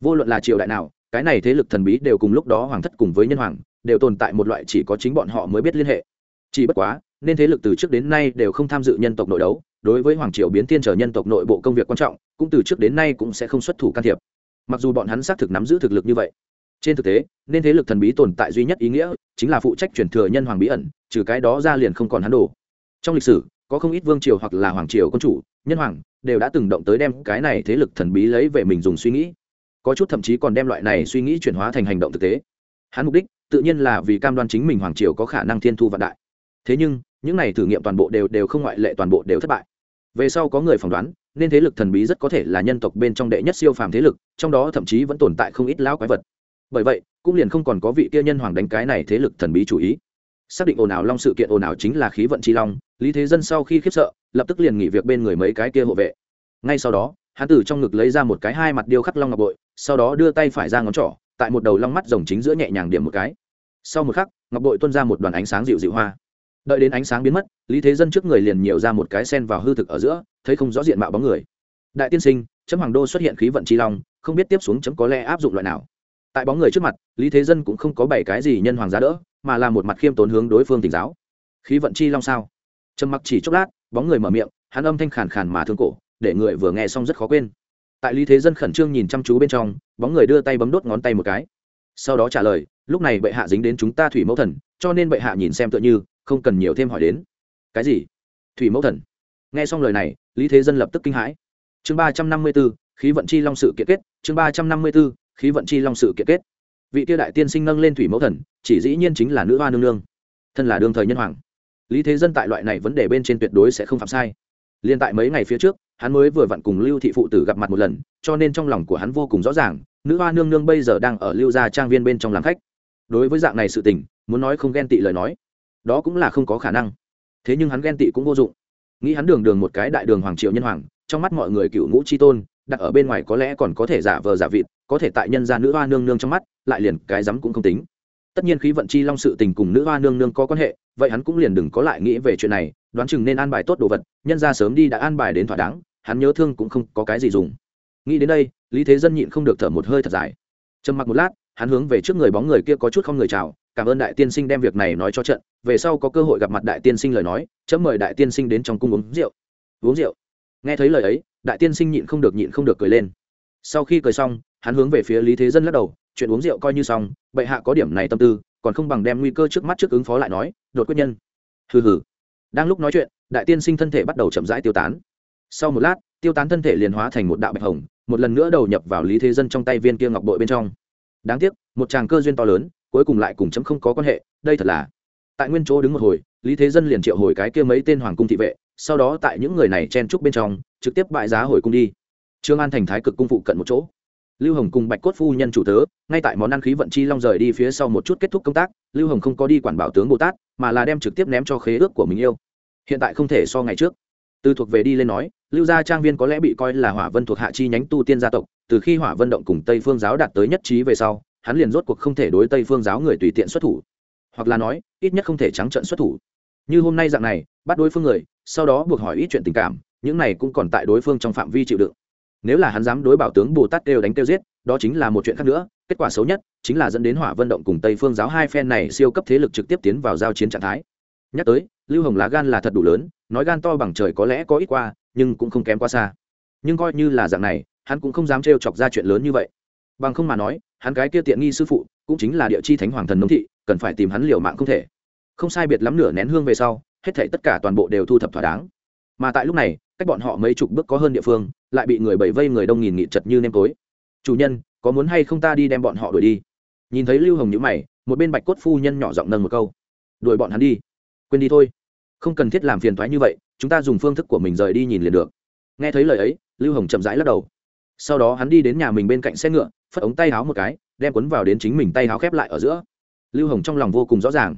Speaker 1: Vô luận là triều đại nào cái này thế lực thần bí đều cùng lúc đó hoàng thất cùng với nhân hoàng, đều tồn tại một loại chỉ có chính bọn họ mới biết liên hệ. Chỉ bất quá, nên thế lực từ trước đến nay đều không tham dự nhân tộc nội đấu, đối với hoàng triều biến thiên trở nhân tộc nội bộ công việc quan trọng, cũng từ trước đến nay cũng sẽ không xuất thủ can thiệp. Mặc dù bọn hắn xác thực nắm giữ thực lực như vậy, trên thực tế, nên thế lực thần bí tồn tại duy nhất ý nghĩa chính là phụ trách truyền thừa nhân hoàng bí ẩn, trừ cái đó ra liền không còn hắn đồ. Trong lịch sử, có không ít vương triều hoặc là hoàng triều quân chủ, nhân hoàng đều đã từng động tới đem cái này thế lực thần bí lấy về mình dùng suy nghĩ có chút thậm chí còn đem loại này suy nghĩ chuyển hóa thành hành động thực tế. Hắn mục đích, tự nhiên là vì cam đoan chính mình hoàng triều có khả năng thiên thu vạn đại. Thế nhưng, những này thử nghiệm toàn bộ đều đều không ngoại lệ toàn bộ đều thất bại. Về sau có người phỏng đoán, nên thế lực thần bí rất có thể là nhân tộc bên trong đệ nhất siêu phàm thế lực, trong đó thậm chí vẫn tồn tại không ít lão quái vật. Bởi vậy, cũng liền không còn có vị kia nhân hoàng đánh cái này thế lực thần bí chủ ý. Xác định ồn ào long sự kiện ồn ào chính là khí vận chi long, lý thế dân sau khi khiếp sợ, lập tức liền nghỉ việc bên người mấy cái kia hộ vệ. Ngay sau đó, hắn từ trong ngực lấy ra một cái hai mặt điêu khắc long ngọc bội sau đó đưa tay phải ra ngón trỏ, tại một đầu long mắt rồng chính giữa nhẹ nhàng điểm một cái. Sau một khắc, ngọc bội tuôn ra một đoàn ánh sáng dịu dịu hoa. Đợi đến ánh sáng biến mất, lý thế dân trước người liền nhiều ra một cái sen vào hư thực ở giữa, thấy không rõ diện mạo bóng người. Đại tiên sinh, chấm hoàng đô xuất hiện khí vận chi long, không biết tiếp xuống chấm có lẽ áp dụng loại nào. Tại bóng người trước mặt, lý thế dân cũng không có bảy cái gì nhân hoàng giá đỡ, mà là một mặt khiêm tốn hướng đối phương tỉnh giáo. Khí vận chi long sao? Trầm mặc chỉ chốc lát, bóng người mở miệng, hắn âm thanh khàn khàn mà thương cổ, để người vừa nghe xong rất khó quên tại lý thế dân khẩn trương nhìn chăm chú bên trong, bóng người đưa tay bấm đốt ngón tay một cái. Sau đó trả lời, lúc này bệ hạ dính đến chúng ta thủy mẫu thần, cho nên bệ hạ nhìn xem tựa như, không cần nhiều thêm hỏi đến. Cái gì? Thủy mẫu thần. Nghe xong lời này, lý thế dân lập tức kinh hãi. Chương ba trăm năm mươi b ố khí vận chi long sự kiện kết, chương ba trăm năm mươi b ố khí vận chi long sự kiện kết. Vị tiêu đại tiên sinh nâng lên thủy mẫu thần, chỉ dĩ nhiên chính là nữ hoa nương nương. Thân là đương thời nhân hoàng. Lý thế dân tại loại này vấn đề bên trên tuyệt đối sẽ không phạm sai. Liên tại mấy ngày phía trước hắn mới vừa vặn cùng lưu thị phụ tử gặp mặt một lần, cho nên trong lòng của hắn vô cùng rõ ràng, nữ hoa nương nương bây giờ đang ở lưu gia trang viên bên trong làm khách. Đối với dạng này sự tình, muốn nói không ghen tị lời nói, đó cũng là không có khả năng. Thế nhưng hắn ghen tị cũng vô dụng. Nghĩ hắn đường đường một cái đại đường hoàng triệu nhân hoàng, trong mắt mọi người cựu ngũ tri tôn, đặt ở bên ngoài có lẽ còn có thể giả vờ giả vịt, có thể tại nhân gia nữ hoa nương nương trong mắt, lại liền cái rắm cũng không tính. Tất nhiên khí vận chi long sự tình cùng nữ hoa nương nương có quan hệ, vậy hắn cũng liền đừng có lại nghĩ về chuyện này, đoán chừng nên an bài tốt đồ vật, nhân ra sớm đi đã an bài đến thỏa đáng hắn nhớ thương cũng không có cái gì dùng. Nghĩ đến đây, lý thế dân nhịn không được thở một hơi thật dài. Trầm mặc một lát, hắn hướng về trước người bóng người kia có chút không người chào, cảm ơn đại tiên sinh đem việc này nói cho trận, về sau có cơ hội gặp mặt đại tiên sinh lời nói, chấm mời đại tiên sinh đến trong cung uống rượu. Uống rượu? Nghe thấy lời ấy, đại tiên sinh nhịn không được nhịn không được cười lên. Sau khi cười xong, hắn hướng về phía lý thế dân lắc đầu, chuyện uống rượu coi như xong, bệ hạ có điểm này tâm tư, còn không bằng đem nguy cơ trước mắt trước ứng phó lại nói, đột quyết nhân. Hừ hừ. Đang lúc nói chuyện, đại tiên sinh thân thể bắt đầu chậm rãi tiêu tán sau một lát, tiêu tán thân thể liền hóa thành một đạo bạch hồng, một lần nữa đầu nhập vào lý thế dân trong tay viên kia ngọc bội bên trong. Đáng tiếc, một chàng cơ duyên to lớn, cuối cùng lại cùng chấm không có quan hệ, đây thật là. Tại nguyên chỗ đứng một hồi, lý thế dân liền triệu hồi cái kia mấy tên hoàng cung thị vệ, sau đó tại những người này chen trúc bên trong, trực tiếp bại giá hồi cung đi. Trương an thành thái cực cung phụ cận một chỗ. Lưu hồng cùng bạch cốt phu nhân chủ tớ, ngay tại món ăn khí vận chi long rời đi phía sau một chút kết thúc công tác, lưu hồng không có đi quản bảo tướng bồ tát, mà là đem trực tiếp ném cho khế ước của mình yêu. Hiện tại không thể so ngày trước từ thuộc về đi lên nói, lưu gia trang viên có lẽ bị coi là hỏa vân thuộc hạ chi nhánh tu tiên gia tộc, từ khi hỏa vân động cùng tây phương giáo đạt tới nhất trí về sau, hắn liền rốt cuộc không thể đối tây phương giáo người tùy tiện xuất thủ. Hoặc là nói, ít nhất không thể trắng trận xuất thủ. Như hôm nay dạng này, bắt đối phương người, sau đó buộc hỏi ít chuyện tình cảm, những này cũng còn tại đối phương trong phạm vi chịu đựng. Nếu là hắn dám đối bảo tướng bồ tát đều đánh tiêu giết, đó chính là một chuyện khác nữa, kết quả xấu nhất chính là dẫn đến hỏa vận động cùng tây phương giáo hai phen này siêu cấp thế lực trực tiếp tiến vào giao chiến trạng thái. Nhắc tới, lưu hồng lá gan là thật đủ lớn nói gan to bằng trời có lẽ có ít qua, nhưng cũng không kém quá xa. Nhưng coi như là dạng này, hắn cũng không dám trêu chọc ra chuyện lớn như vậy. Bằng không mà nói, hắn cái kia tiện nghi sư phụ, cũng chính là địa chi thánh hoàng thần nông thị, cần phải tìm hắn liều mạng không thể. Không sai biệt lắm nửa nén hương về sau, hết thảy tất cả toàn bộ đều thu thập thỏa đáng. Mà tại lúc này, cách bọn họ mấy chục bước có hơn địa phương, lại bị người bầy vây người đông nghìn nghị chật như nêm tối. Chủ nhân, có muốn hay không ta đi đem bọn họ đuổi đi? Nhìn thấy lưu hồng nhữ mày, một bên bạch cốt phu nhân nhỏ giọng nâng một câu. Đuổi bọn hắn đi. Quên đi thôi không cần thiết làm phiền thoái như vậy, chúng ta dùng phương thức của mình rời đi nhìn liền được. Nghe thấy lời ấy, lưu hồng chậm rãi lắc đầu. Sau đó hắn đi đến nhà mình bên cạnh xe ngựa, phất ống tay háo một cái, đem quấn vào đến chính mình tay háo khép lại ở giữa. Lưu hồng trong lòng vô cùng rõ ràng.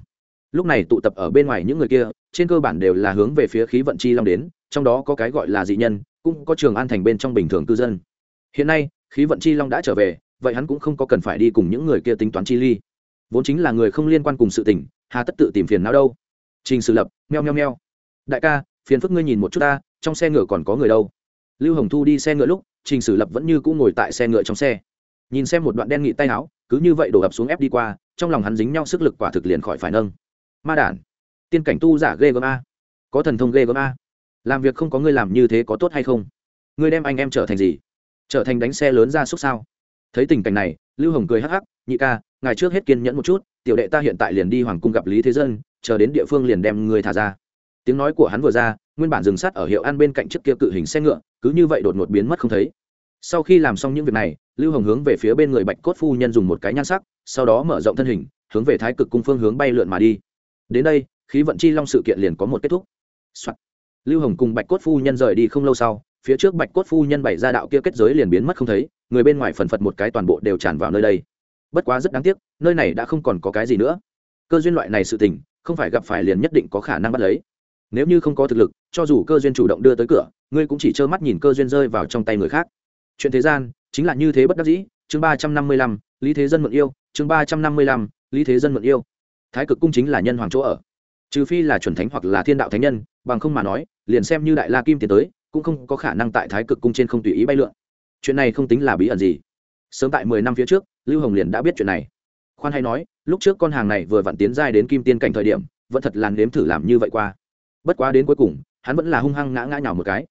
Speaker 1: Lúc này tụ tập ở bên ngoài những người kia, trên cơ bản đều là hướng về phía khí vận chi long đến, trong đó có cái gọi là dị nhân, cũng có trường an thành bên trong bình thường cư dân. Hiện nay, khí vận chi long đã trở về, vậy hắn cũng không có cần phải đi cùng những người kia tính toán chi ly. Vốn chính là người không liên quan cùng sự tình, hà tất tự tìm phiền nào đâu trình sử lập, meo meo meo. Đại ca, phiền phức ngươi nhìn một chút ta, trong xe ngựa còn có người đâu? Lưu hồng thu đi xe ngựa lúc, trình sử lập vẫn như cũng ngồi tại xe ngựa trong xe. Nhìn xem một đoạn đen nghị tay áo, cứ như vậy đổ ập xuống ép đi qua, trong lòng hắn dính nhau sức lực quả thực liền khỏi phải nâng. Ma đản, tiên cảnh tu giả ghê gớm a. Có thần thông ghê gớm a. Làm việc không có ngươi làm như thế có tốt hay không? Ngươi đem anh em trở thành gì? Trở thành đánh xe lớn ra xúc sao? Thấy tình cảnh này, lưu hồng cười hắc hắc, nhị ca ngày trước hết kiên nhẫn một chút, tiểu đệ ta hiện tại liền đi hoàng cung gặp lý thế dân chờ đến địa phương liền đem người thả ra. Tiếng nói của hắn vừa ra, nguyên bản dừng sát ở hiệu ăn bên cạnh chiếc kia cự hình xe ngựa, cứ như vậy đột ngột biến mất không thấy. Sau khi làm xong những việc này, lưu hồng hướng về phía bên người bạch cốt phu nhân dùng một cái nhan sắc, sau đó mở rộng thân hình, hướng về thái cực cung phương hướng bay lượn mà đi. Đến đây, khí vận chi long sự kiện liền có một kết thúc、Soạn. lưu hồng cùng bạch cốt phu nhân rời đi không lâu sau, phía trước bạch cốt phu nhân bày ra đạo kia kết giới liền biến mất không thấy, người bên ngoài phần phật một cái toàn bộ đều tràn vào nơi đây. Bất quá rất đáng tiếc, nơi này đã không còn có cái gì nữa. Cơ duyên loại này sự tình không phải gặp phải liền nhất định có khả năng bắt lấy. Nếu như không có thực lực, cho dù cơ duyên chủ động đưa tới cửa, ngươi cũng chỉ trơ mắt nhìn cơ duyên rơi vào trong tay người khác. Chuyện thế gian, chính là như thế bất đắc dĩ. Chương ba trăm năm mươi lăm, lý thế dân mượn yêu. Chương ba trăm năm mươi lăm, lý thế dân mượn yêu. Thái cực cung chính là nhân hoàng chỗ ở. Trừ phi là chuẩn thánh hoặc là thiên đạo thánh nhân, bằng không mà nói, liền xem như đại la kim tiến tới, cũng không có khả năng tại thái cực cung trên không tùy ý bay lượn. Chuyện này không tính là bí ẩn gì. Sớm tại mười năm phía trước, lưu hồng liền đã biết chuyện này. Khoan hay nói lúc trước con hàng này vừa vặn tiến giai đến kim tiên cảnh thời điểm, vẫn thật làn nếm thử làm như vậy qua. Bất quá đến cuối cùng, hắn vẫn là hung hăng ngã ngã nhào một cái.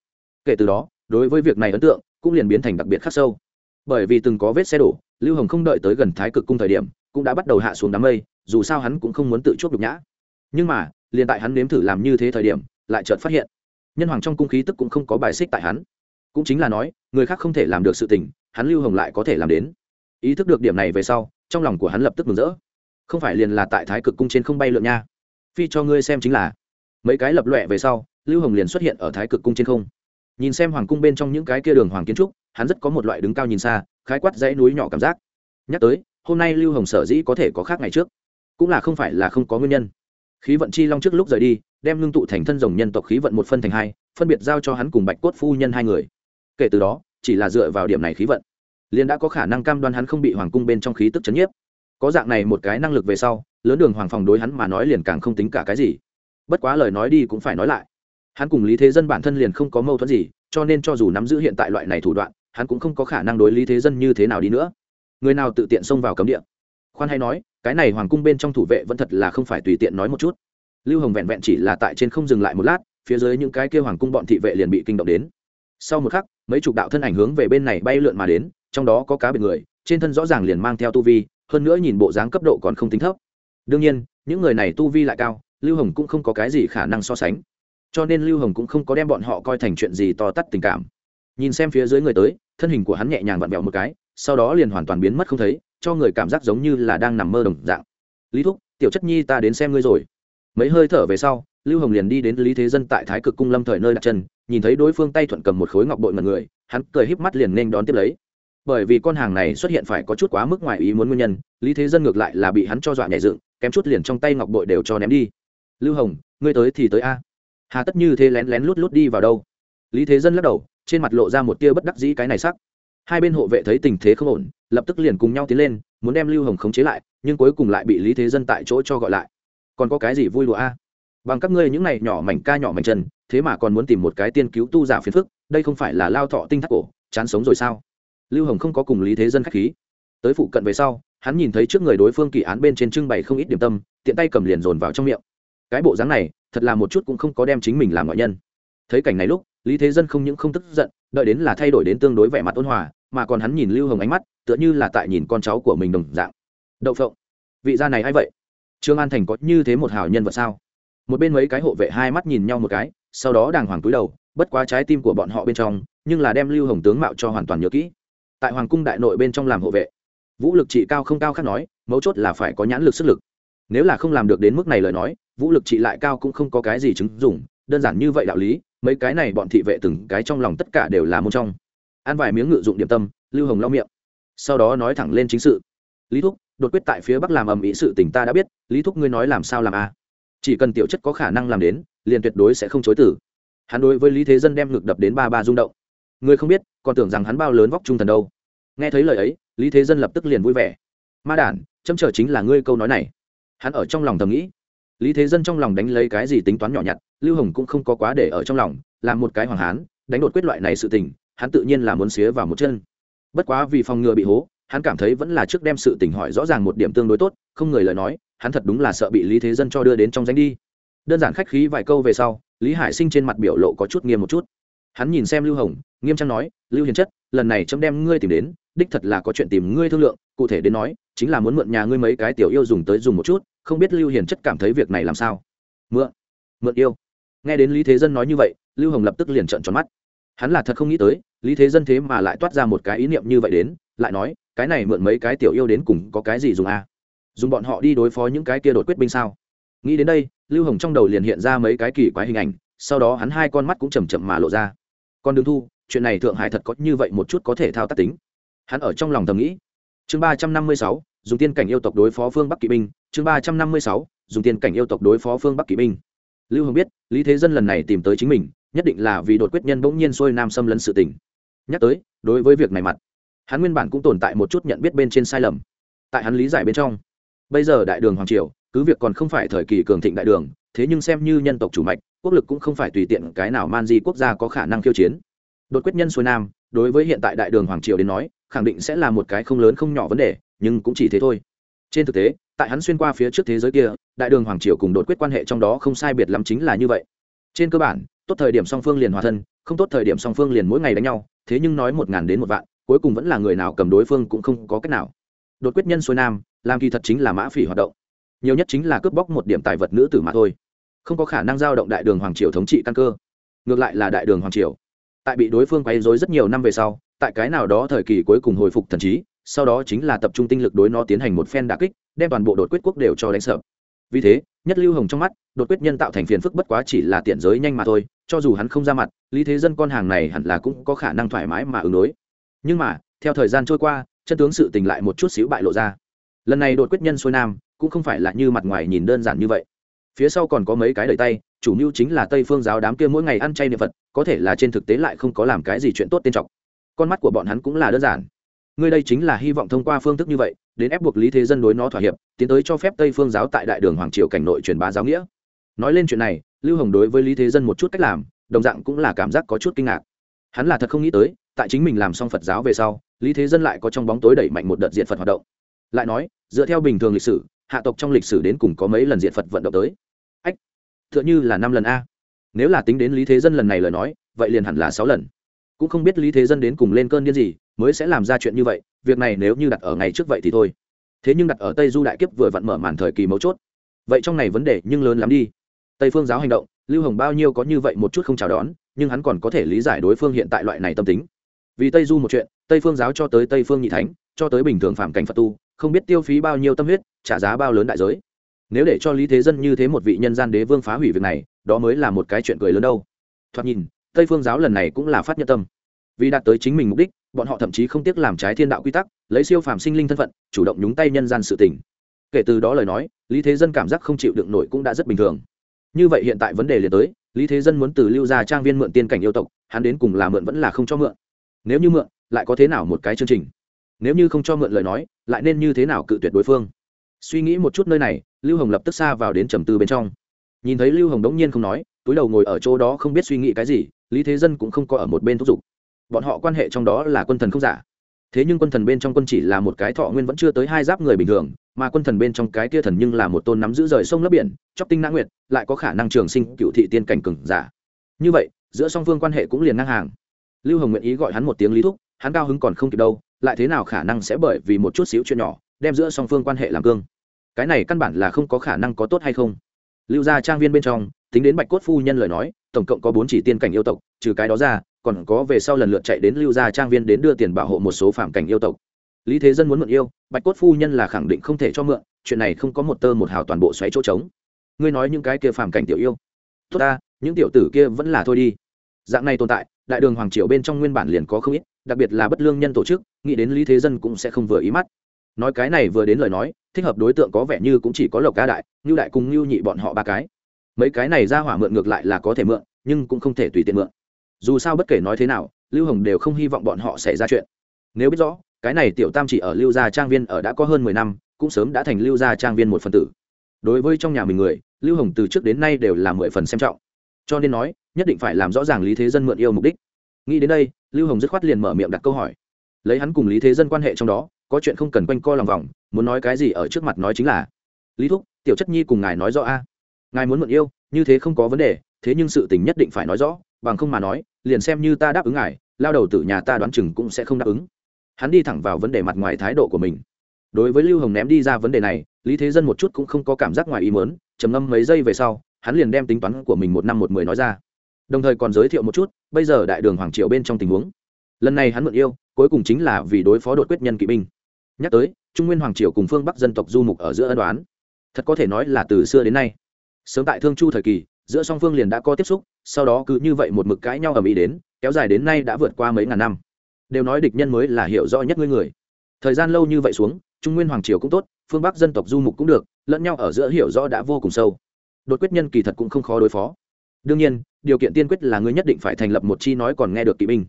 Speaker 1: Kể từ đó, đối với việc này ấn tượng cũng liền biến thành đặc biệt khắc sâu. Bởi vì từng có vết xe đổ, lưu hồng không đợi tới gần thái cực cung thời điểm, cũng đã bắt đầu hạ xuống đám mây, dù sao hắn cũng không muốn tự chuốc nhục nhã. Nhưng mà, liền tại hắn nếm thử làm như thế thời điểm, lại chợt phát hiện, nhân hoàng trong cung khí tức cũng không có bài xích tại hắn. Cũng chính là nói, người khác không thể làm được sự tình, hắn lưu hồng lại có thể làm đến. Ý thức được điểm này về sau, trong lòng của hắn lập tức mừng rỡ không phải liền là tại thái cực cung trên không bay lượn nha. Phi cho ngươi xem chính là, mấy cái lập lọe về sau, lưu hồng liền xuất hiện ở thái cực cung trên không. Nhìn xem hoàng cung bên trong những cái kia đường hoàng kiến trúc, hắn rất có một loại đứng cao nhìn xa, khái quát dãy núi nhỏ cảm giác. Nhắc tới, hôm nay lưu hồng sở dĩ có thể có khác ngày trước, cũng là không phải là không có nguyên nhân. Khí vận chi long trước lúc rời đi, đem ngưng tụ thành thân rồng nhân tộc khí vận một phân thành hai, phân biệt giao cho hắn cùng bạch cốt phu nhân hai người. Kể từ đó, chỉ là dựa vào điểm này khí vận, liền đã có khả năng cam đoan hắn không bị hoàng cung bên trong khí tức chấn nhiếp có dạng này một cái năng lực về sau, lớn đường hoàng phòng đối hắn mà nói liền càng không tính cả cái gì. Bất quá lời nói đi cũng phải nói lại. Hắn cùng lý thế dân bản thân liền không có mâu thuẫn gì, cho nên cho dù nắm giữ hiện tại loại này thủ đoạn, hắn cũng không có khả năng đối lý thế dân như thế nào đi nữa. Người nào tự tiện xông vào cấm địa? Khoan hay nói, cái này hoàng cung bên trong thủ vệ vẫn thật là không phải tùy tiện nói một chút. Lưu hồng vẹn vẹn chỉ là tại trên không dừng lại một lát, phía dưới những cái kêu hoàng cung bọn thị vệ liền bị kinh động đến. Sau một khắc, mấy chục đạo thân ảnh hướng về bên này bay lượn mà đến, trong đó có cá biệt người, trên thân rõ ràng liền mang theo tu vi hơn nữa nhìn bộ dáng cấp độ còn không tính thấp. Đương nhiên, những người này tu vi lại cao, lưu hồng cũng không có cái gì khả năng so sánh. Cho nên lưu hồng cũng không có đem bọn họ coi thành chuyện gì to tắt tình cảm. Nhìn xem phía dưới người tới, thân hình của hắn nhẹ nhàng vặn vẹo một cái, sau đó liền hoàn toàn biến mất không thấy, cho người cảm giác giống như là đang nằm mơ đồng dạng. Lý thúc, tiểu chất nhi ta đến xem ngươi rồi. Mấy hơi thở về sau, lưu hồng liền đi đến lý thế dân tại thái cực cung lâm thời nơi đặt chân, nhìn thấy đối phương tay thuận cầm một khối ngọc bội mật người, hắn cười híp mắt liền nên đón tiếp lấy bởi vì con hàng này xuất hiện phải có chút quá mức ngoài ý muốn nguyên nhân, lý thế dân ngược lại là bị hắn cho dọa nhẹ dựng, kém chút liền trong tay ngọc bội đều cho ném đi. Lưu hồng, ngươi tới thì tới a. Hà tất như thế lén lén lút lút đi vào đâu? Lý thế dân lắc đầu, trên mặt lộ ra một tia bất đắc dĩ cái này sắc. Hai bên hộ vệ thấy tình thế không ổn, lập tức liền cùng nhau tiến lên, muốn đem lưu hồng khống chế lại, nhưng cuối cùng lại bị lý thế dân tại chỗ cho gọi lại. Còn có cái gì vui đùa a? Bằng các ngươi những này nhỏ mảnh ca nhỏ mảnh chân thế mà còn muốn tìm một cái tiên cứu tu giả phiền phức, đây không phải là lao thọ tinh thác cổ, chán sống rồi sao? Lưu hồng không có cùng lý thế dân k h á c h khí. Tới phụ cận về sau, hắn nhìn thấy trước người đối phương kỳ án bên trên trưng bày không ít điểm tâm, tiện tay cầm liền dồn vào trong miệng. Cái bộ dáng này, thật là một chút cũng không có đem chính mình làm ngoại nhân. Thấy cảnh này lúc, lý thế dân không những không tức giận, đợi đến là thay đổi đến tương đối vẻ mặt ôn hòa, mà còn hắn nhìn lưu hồng ánh mắt, tựa như là tại nhìn con cháu của mình đồng dạng. Đậu phộng. Vị gia này a i vậy? Trương an thành có như thế một hào nhân vật sao? Một bên mấy cái hộ vệ hai mắt nhìn nhau một cái, sau đó đàng hoàng túi đầu, bất quá trái tim của bọn họ bên trong, nhưng là đem lưu hồng tướng mạo cho hoàn toàn nhớ kỹ tại hoàng cung đại nội bên trong làm hộ vệ. Vũ lực trị cao không cao khác nói, mấu chốt là phải có nhãn lực sức lực. Nếu là không làm được đến mức này lời nói, vũ lực trị lại cao cũng không có cái gì chứng dụng, đơn giản như vậy đạo lý, mấy cái này bọn thị vệ từng cái trong lòng tất cả đều là môn trong. Ăn vài miếng ngự dụng điểm tâm, lưu hồng lau miệng. Sau đó nói thẳng lên chính sự. Lý thúc, đột quyết tại phía bắc làm ầm ĩ sự tình ta đã biết, lý thúc ngươi nói làm sao làm a? À? chỉ cần tiểu chất có khả năng làm đến, liền tuyệt đối sẽ không chối tử hắn đối với lý thế dân đem ngực đập đến ba ba rung động người không biết, còn tưởng rằng hắn bao lớn vóc trung thần đâu. Nghe thấy lời ấy, lý thế dân lập tức liền vui vẻ. Ma đản châm chờ chính là ngươi câu nói này. Hắn ở trong lòng thầm nghĩ. Lý thế dân trong lòng đánh lấy cái gì tính toán nhỏ nhặt, lưu hồng cũng không có quá để ở trong lòng, làm một cái hoàng hán, đánh đột quyết loại này sự tình, hắn tự nhiên là muốn xía vào một chân. Bất quá vì phòng ngừa bị hố, hắn cảm thấy vẫn là trước đem sự tình hỏi rõ ràng một điểm tương đối tốt, không người lời nói, hắn thật đúng là sợ bị lý thế dân cho đưa đến trong danh đi. Đơn giản khách khí vài câu về sau, lý hải sinh trên mặt biểu lộ có chút nghiêm một chút hắn nhìn xem lưu hồng, nghiêm trang nói, lưu hiền chất, lần này trâm đem ngươi tìm đến, đích thật là có chuyện tìm ngươi thương lượng, cụ thể đến nói, chính là muốn mượn nhà ngươi mấy cái tiểu yêu dùng tới dùng một chút, không biết lưu hiền chất cảm thấy việc này làm sao? Mượn mượn yêu? Nghe đến lý thế dân nói như vậy, lưu hồng lập tức liền trợn tròn mắt. Hắn là thật không nghĩ tới, lý thế dân thế mà lại toát ra một cái ý niệm như vậy đến, lại nói, cái này mượn mấy cái tiểu yêu đến cùng có cái gì dùng à? dùng bọn họ đi đối phó những cái kia đột quyết binh sao? Nghĩ đến đây, lưu hồng trong đầu liền hiện ra mấy cái kỳ quái hình ảnh, sau đó hắn hai con mắt cũng chầm chậm mà lộ ra con đường thu, chuyện này thượng hải thật có như vậy một chút có thể thao tác tính. Hắn ở trong lòng thầm nghĩ. Chương ba trăm năm mươi sáu, dùng tiên cảnh yêu tộc đối phó phương bắc kỵ binh. Chương ba trăm năm mươi sáu, dùng tiên cảnh yêu tộc đối phó phương bắc kỵ binh. Lưu hồng biết, lý thế dân lần này tìm tới chính mình, nhất định là vì đột quyết nhân bỗng nhiên xuôi nam xâm lấn sự tình. Nhắc tới, đối với việc này mặt, hắn nguyên bản cũng tồn tại một chút nhận biết bên trên sai lầm. Tại hắn lý giải bên trong, bây giờ đại đường hoàng triều, cứ việc còn không phải thời kỳ cường thịnh đại đường thế nhưng xem như nhân tộc chủ mạch, quốc lực cũng không phải tùy tiện cái nào man di quốc gia có khả năng khiêu chiến. Đột quyết nhân xuôi nam, đối với hiện tại đại đường hoàng triều đến nói, khẳng định sẽ là một cái không lớn không nhỏ vấn đề, nhưng cũng chỉ thế thôi. Trên thực tế, tại hắn xuyên qua phía trước thế giới kia, đại đường hoàng triều cùng đột quyết quan hệ trong đó không sai biệt lắm chính là như vậy. Trên cơ bản, tốt thời điểm song phương liền hòa thân, không tốt thời điểm song phương liền mỗi ngày đánh nhau, thế nhưng nói một ngàn đến một vạn, cuối cùng vẫn là người nào cầm đối phương cũng không có cách nào. Đột quyết nhân xuôi nam, làm kỳ thật chính là mã phỉ hoạt động nhiều nhất chính là cướp bóc một điểm tài vật nữ tử mà thôi. Không có khả năng giao động đại đường hoàng triều thống trị căn cơ. Ngược lại là đại đường hoàng triều. Tại bị đối phương quấy dối rất nhiều năm về sau, tại cái nào đó thời kỳ cuối cùng hồi phục thần trí, sau đó chính là tập trung tinh lực đối nó tiến hành một phen đà kích, đem toàn bộ đột quyết quốc đều cho đánh sợ. Vì thế, nhất lưu hồng trong mắt, đột quyết nhân tạo thành phiền phức bất quá chỉ là tiện giới nhanh mà thôi, cho dù hắn không ra mặt, lý thế dân con hàng này hẳn là cũng có khả năng thoải mái mà ứng đối. Nhưng mà, theo thời gian trôi qua, chân tướng sự tình lại một chút xíu bại lộ ra. Lần này đột quyết nhân xuôi nam cũng không phải là như mặt ngoài nhìn đơn giản như vậy. Phía sau còn có mấy cái đầy tay, chủ mưu chính là tây phương giáo đám kia mỗi ngày ăn chay niệm phật, có thể là trên thực tế lại không có làm cái gì chuyện tốt tên trọng. Con mắt của bọn hắn cũng là đơn giản. Người đây chính là hy vọng thông qua phương thức như vậy, đến ép buộc lý thế dân đối nó thỏa hiệp, tiến tới cho phép tây phương giáo tại đại đường hoàng triều cảnh nội truyền bá giáo nghĩa. Nói lên chuyện này, lưu hồng đối với lý thế dân một chút cách làm, đồng dạng cũng là cảm giác có chút kinh ngạc. Hắn là thật không nghĩ tới, tại chính mình làm xong phật giáo về sau, lý thế dân lại có trong bóng tối đẩy mạnh một đợt diện phật hoạt động. Lại nói, dựa theo bình thường lịch sử hạ tộc trong lịch sử đến cùng có mấy lần diện phật vận động tới? Ách t h ư ợ n h ư là năm lần a. Nếu là tính đến lý thế dân lần này lời nói, vậy liền hẳn là sáu lần. Cũng không biết lý thế dân đến cùng lên cơn điên gì, mới sẽ làm ra chuyện như vậy, việc này nếu như đặt ở ngày trước vậy thì thôi. Thế nhưng đặt ở tây du đại kiếp vừa vặn mở màn thời kỳ mấu chốt. Vậy trong này vấn đề nhưng lớn lắm đi. Tây phương giáo hành động, lưu hồng bao nhiêu có như vậy một chút không chào đón, nhưng hắn còn có thể lý giải đối phương hiện tại loại này tâm tính. Vì tây du một chuyện, tây phương giáo cho tới tây phương nhị thánh, cho tới bình thường phạm cảnh phật tu không biết tiêu phí bao nhiêu tâm huyết, trả giá bao lớn đại giới. Nếu để cho lý thế dân như thế một vị nhân gian đế vương phá hủy việc này, đó mới là một cái chuyện cười lớn đâu. Thoạt nhìn, tây phương giáo lần này cũng là phát nhân tâm. Vì đạt tới chính mình mục đích, bọn họ thậm chí không tiếc làm trái thiên đạo quy tắc, lấy siêu phàm sinh linh thân phận, chủ động nhúng tay nhân gian sự tình. Kể từ đó lời nói, lý thế dân cảm giác không chịu đựng nổi cũng đã rất bình thường. Như vậy hiện tại vấn đề liền tới, lý thế dân muốn từ lưu ra trang viên mượn tiên cảnh yêu tộc, hắn đến cùng là mượn vẫn là không cho mượn. Nếu như mượn, lại có thế nào một cái chương trình? Nếu như không cho mượn lời nói, lại nên như thế nào cự tuyệt đối phương? Suy nghĩ một chút nơi này, lưu hồng lập tức xa vào đến trầm tư bên trong. Nhìn thấy lưu hồng đống nhiên không nói, túi đầu ngồi ở chỗ đó không biết suy nghĩ cái gì, lý thế dân cũng không có ở một bên thúc giục. Bọn họ quan hệ trong đó là quân thần không giả. Thế nhưng quân thần bên trong quân chỉ là một cái thọ nguyên vẫn chưa tới hai giáp người bình thường, mà quân thần bên trong cái kia thần nhưng là một tôn nắm giữ rời sông lấp biển, chóc tinh nã nguyệt, lại có khả năng trường sinh cựu thị tiên cảnh cừng giả. Như vậy, giữa song phương quan hệ cũng liền ngang hàng. Lưu hồng nguyện ý gọi hắn một tiếng lý thúc, hắn cao hứng còn không kịp đâu lại thế nào khả năng sẽ bởi vì một chút xíu chuyện nhỏ, đem giữa song phương quan hệ làm cương? Cái này căn bản là không có khả năng có tốt hay không? Lưu gia trang viên bên trong, tính đến bạch cốt phu nhân lời nói, tổng cộng có bốn chỉ tiên cảnh yêu tộc, trừ cái đó ra, còn có về sau lần lượt chạy đến lưu gia trang viên đến đưa tiền bảo hộ một số phạm cảnh yêu tộc. Lý thế dân muốn mượn yêu, bạch cốt phu nhân là khẳng định không thể cho mượn, chuyện này không có một tơ một hào toàn bộ xoáy chỗ trống. Ngươi nói những cái kia phạm cảnh tiểu yêu. Tốt ta, những tiểu tử kia vẫn là thôi đi. Dạng này tồn tại, đại đường hoàng triều bên trong nguyên bản liền có không ít đặc biệt là bất lương nhân tổ chức, nghĩ đến lý thế dân cũng sẽ không vừa ý mắt. Nói cái này vừa đến lời nói, thích hợp đối tượng có vẻ như cũng chỉ có lộc ca đại, ngưu đại cùng ngưu nhị bọn họ ba cái. Mấy cái này ra hỏa mượn ngược lại là có thể mượn, nhưng cũng không thể tùy tiện mượn. Dù sao bất kể nói thế nào, lưu hồng đều không hy vọng bọn họ xảy ra chuyện. Nếu biết rõ, cái này tiểu tam chỉ ở lưu gia trang viên ở đã có hơn mười năm, cũng sớm đã thành lưu gia trang viên một phần tử. Đối với trong nhà mình người, lưu hồng từ trước đến nay đều là mười phần xem trọng. Cho nên nói, nhất định phải làm rõ ràng lý thế dân mượn yêu mục đích nghĩ đến đây, lưu hồng dứt khoát liền mở miệng đặt câu hỏi. Lấy hắn cùng lý thế dân quan hệ trong đó, có chuyện không cần quanh co lòng vòng, muốn nói cái gì ở trước mặt nói chính là, lý thúc, tiểu chất nhi cùng ngài nói rõ a. Ngài muốn mượn yêu, như thế không có vấn đề, thế nhưng sự tình nhất định phải nói rõ, bằng không mà nói, liền xem như ta đáp ứng ngài, lao đầu từ nhà ta đoán chừng cũng sẽ không đáp ứng. Hắn đi thẳng vào vấn đề mặt ngoài thái độ của mình. Đối với lưu hồng ném đi ra vấn đề này, lý thế dân một chút cũng không có cảm giác ngoài ý mớn trầm ngâm mấy giây về sau, hắn liền đem tính toán của mình một năm một mười nói ra đồng thời còn giới thiệu một chút, bây giờ đại đường hoàng triều bên trong tình huống. Lần này hắn mượn yêu, cuối cùng chính là vì đối phó đột quyết nhân kỵ binh. Nhắc tới, trung nguyên hoàng triều cùng phương bắc dân tộc du mục ở giữa ân đoán thật có thể nói là từ xưa đến nay. Sớm tại thương chu thời kỳ, giữa song phương liền đã có tiếp xúc, sau đó cứ như vậy một mực cãi nhau ở mỹ đến, kéo dài đến nay đã vượt qua mấy ngàn năm. Đều nói địch nhân mới là hiểu rõ nhất ngươi người. Thời gian lâu như vậy xuống, trung nguyên hoàng triều cũng tốt, phương bắc dân tộc du mục cũng được, lẫn nhau ở giữa hiểu rõ đã vô cùng sâu. Đột quyết nhân kỳ thật cũng không khó đối phó đương nhiên, điều kiện tiên quyết là ngươi nhất định phải thành lập một chi nói còn nghe được kỵ binh.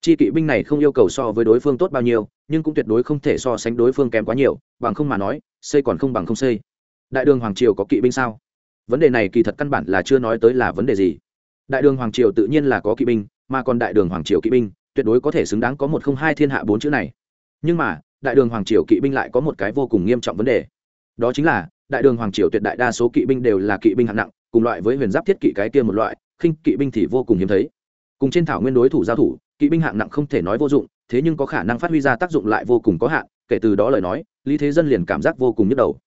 Speaker 1: Chi kỵ binh này không yêu cầu so với đối phương tốt bao nhiêu, nhưng cũng tuyệt đối không thể so sánh đối phương kém quá nhiều, bằng không mà nói, xây còn không bằng không xây. Đại đường hoàng triều có kỵ binh sao? Vấn đề này kỳ thật căn bản là chưa nói tới là vấn đề gì. Đại đường hoàng triều tự nhiên là có kỵ binh, mà còn đại đường hoàng triều kỵ binh, tuyệt đối có thể xứng đáng có một không hai thiên hạ bốn chữ này. Nhưng mà, đại đường hoàng triều kỵ binh lại có một cái vô cùng nghiêm trọng vấn đề. Đó chính là, đại đường hoàng triều tuyệt đại đa số kỵ binh đều là kỵ binh hạng nặng cùng loại với huyền giáp thiết kỵ cái kia một loại, khinh kỵ binh thì vô cùng hiếm thấy. Cùng trên thảo nguyên đối thủ giao thủ, kỵ binh hạng nặng không thể nói vô dụng, thế nhưng có khả năng phát huy ra tác dụng lại vô cùng có hạn, kể từ đó lời nói, lý thế dân liền cảm giác vô cùng nhức đầu.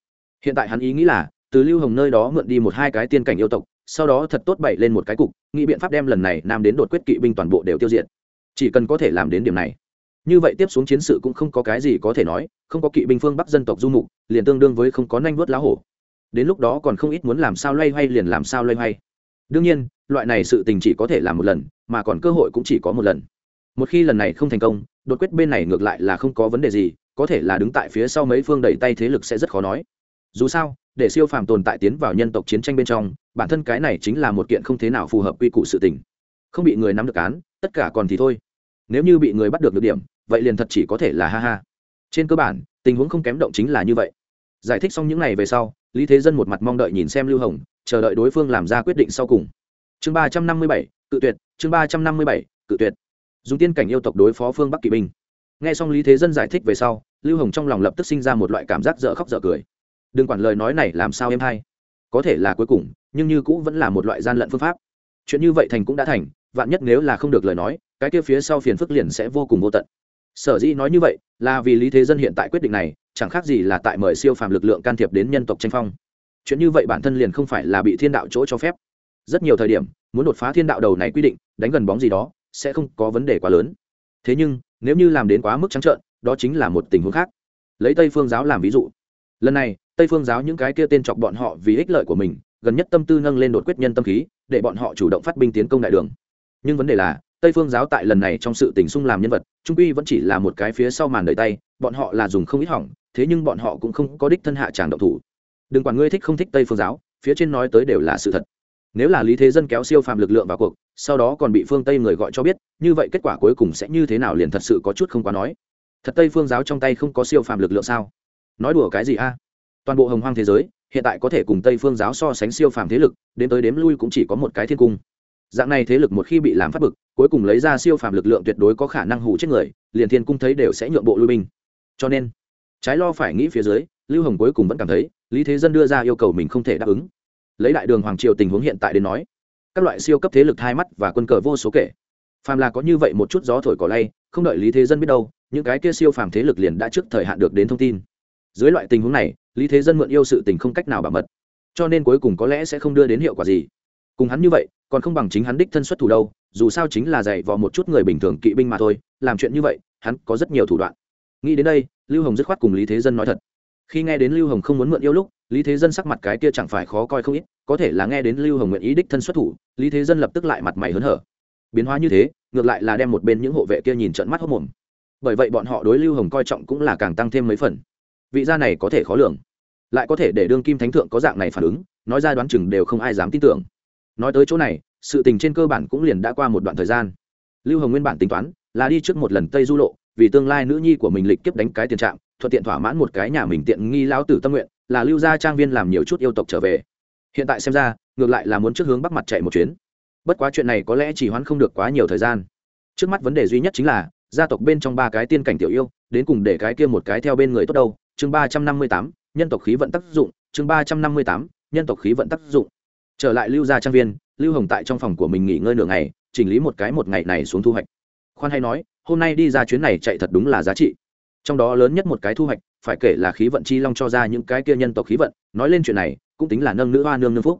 Speaker 1: Hiện tại hắn ý nghĩ là, từ lưu hồng nơi đó mượn đi một hai cái tiên cảnh yêu tộc, sau đó thật tốt bậy lên một cái cục, nghĩ biện pháp đem lần này nam đến đột quyết kỵ binh toàn bộ đều tiêu diệt. Chỉ cần có thể làm đến điểm này. Như vậy tiếp xuống chiến sự cũng không có cái gì có thể nói, không có kỵ binh phương bắc dân tộc du mục, liền tương đương với không có nanh vuốt lá hổ đến lúc đó còn không ít muốn làm sao loay hoay liền làm sao loay hoay. Đương nhiên, loại này sự tình chỉ có thể làm một lần, mà còn cơ hội cũng chỉ có một lần. Một khi lần này không thành công, đột quyết bên này ngược lại là không có vấn đề gì, có thể là đứng tại phía sau mấy phương đẩy tay thế lực sẽ rất khó nói. Dù sao, để siêu phàm tồn tại tiến vào nhân tộc chiến tranh bên trong, bản thân cái này chính là một kiện không thế nào phù hợp quy củ sự tình. Không bị người nắm được án, tất cả còn thì thôi. Nếu như bị người bắt được được điểm, vậy liền thật chỉ có thể là ha ha. Trên cơ bản, tình huống không kém động chính là như vậy giải thích xong những ngày về sau, lý thế dân một mặt mong đợi nhìn xem lưu hồng, chờ đợi đối phương làm ra quyết định sau cùng. Chương ba trăm năm mươi bảy, cự tuyệt, chương ba trăm năm mươi bảy, cự tuyệt. Dùng tiên cảnh yêu tộc đối phó phương bắc kỵ binh. Nghe xong lý thế dân giải thích về sau, lưu hồng trong lòng lập tức sinh ra một loại cảm giác dở khóc dở cười. Đừng quản lời nói này làm sao em hay. Có thể là cuối cùng, nhưng như cũ vẫn là một loại gian lận phương pháp. Chuyện như vậy thành cũng đã thành, vạn nhất nếu là không được lời nói, cái kia phía sau phiền phức liền sẽ vô cùng vô tận. Sở dĩ nói như vậy là vì lý thế dân hiện tại quyết định này chẳng khác gì là tại mời siêu phàm lực lượng can thiệp đến nhân tộc tranh phong. Chuyện như vậy bản thân liền không phải là bị thiên đạo chỗ cho phép. Rất nhiều thời điểm, muốn đột phá thiên đạo đầu này quy định, đánh gần bóng gì đó, sẽ không có vấn đề quá lớn. Thế nhưng, nếu như làm đến quá mức trắng trợn, đó chính là một tình huống khác. Lấy tây phương giáo làm ví dụ. Lần này, tây phương giáo những cái kia tên chọc bọn họ vì ích lợi của mình, gần nhất tâm tư nâng lên đột quyết nhân tâm khí, để bọn họ chủ động phát binh tiến công đại đường. Nhưng vấn đề là, tây phương giáo tại lần này trong sự tình xung làm nhân vật, trung quy vẫn chỉ là một cái phía sau màn đời tay, bọn họ là dùng không ít hỏng thế nhưng bọn họ cũng không có đích thân hạ tràng động thủ. Đừng quản ngươi thích không thích tây phương giáo, phía trên nói tới đều là sự thật. Nếu là lý thế dân kéo siêu phàm lực lượng vào cuộc, sau đó còn bị phương tây người gọi cho biết, như vậy kết quả cuối cùng sẽ như thế nào liền thật sự có chút không quá nói. Thật tây phương giáo trong tay không có siêu phàm lực lượng sao? Nói đùa cái gì a? Toàn bộ hồng hoang thế giới, hiện tại có thể cùng tây phương giáo so sánh siêu phàm thế lực, đến tới đếm lui cũng chỉ có một cái thiên cung. Dạng này thế lực một khi bị làm phát bực, cuối cùng lấy ra siêu phàm lực lượng tuyệt đối có khả năng hủ chết người, liền thiên cung thấy đều sẽ nhượng bộ lui binh. Cho nên trái lo phải nghĩ phía dưới, lưu hồng cuối cùng vẫn cảm thấy, lý thế dân đưa ra yêu cầu mình không thể đáp ứng. Lấy đại đường hoàng triều tình huống hiện tại đến nói, các loại siêu cấp thế lực hai mắt và quân cờ vô số kể. Phàm là có như vậy một chút gió thổi cỏ lay, không đợi lý thế dân biết đâu, những cái kia siêu phàm thế lực liền đã trước thời hạn được đến thông tin. Dưới loại tình huống này, lý thế dân mượn yêu sự tình không cách nào bảo mật, cho nên cuối cùng có lẽ sẽ không đưa đến hiệu quả gì. Cùng hắn như vậy, còn không bằng chính hắn đích thân xuất thủ đâu, dù sao chính là dạy vò một chút người bình thường kỵ binh mà thôi, làm chuyện như vậy, hắn có rất nhiều thủ đoạn. Nghĩ đến đây lưu hồng dứt khoát cùng lý thế dân nói thật. Khi nghe đến lưu hồng không muốn mượn yêu lúc, lý thế dân sắc mặt cái kia chẳng phải khó coi không ít, có thể là nghe đến lưu hồng nguyện ý đích thân xuất thủ, lý thế dân lập tức lại mặt mày hớn hở. Biến hóa như thế, ngược lại là đem một bên những hộ vệ kia nhìn trận mắt hốc mồm. Bởi vậy bọn họ đối lưu hồng coi trọng cũng là càng tăng thêm mấy phần. Vị gia này có thể khó lường, lại có thể để đương kim thánh thượng có dạng này phản ứng, nói ra đoán chừng đều không ai dám tin tưởng. Nói tới chỗ này, sự tình trên cơ bản cũng liền đã qua một đoạn thời gian. Lưu hồng nguyên bản tính toán là đi trước một lần tây du lộ vì tương lai nữ nhi của mình lịch kiếp đánh cái tiền trạng thuận tiện thỏa mãn một cái nhà mình tiện nghi lão tử tâm nguyện, là lưu gia trang viên làm nhiều chút yêu tộc trở về. Hiện tại xem ra, ngược lại là muốn trước hướng bắc mặt chạy một chuyến. Bất quá chuyện này có lẽ chỉ hoãn không được quá nhiều thời gian. Trước mắt vấn đề duy nhất chính là, gia tộc bên trong ba cái tiên cảnh tiểu yêu, đến cùng để cái kia một cái theo bên người tốt đâu. Chương ba trăm năm mươi tám, nhân tộc khí vận tác dụng. Chương ba trăm năm mươi tám, nhân tộc khí vận tác dụng. Trở lại lưu gia trang viên, lưu hồng tại trong phòng của mình nghỉ ngơi nửa ngày, chỉnh lý một cái một ngày này xuống thu hoạch khoan hay nói, hôm nay đi ra chuyến này chạy thật đúng là giá trị. Trong đó lớn nhất một cái thu hoạch, phải kể là khí vận chi long cho ra những cái kia nhân tộc khí vận, nói lên chuyện này, cũng tính là nâng nữ hoa nương nương phúc.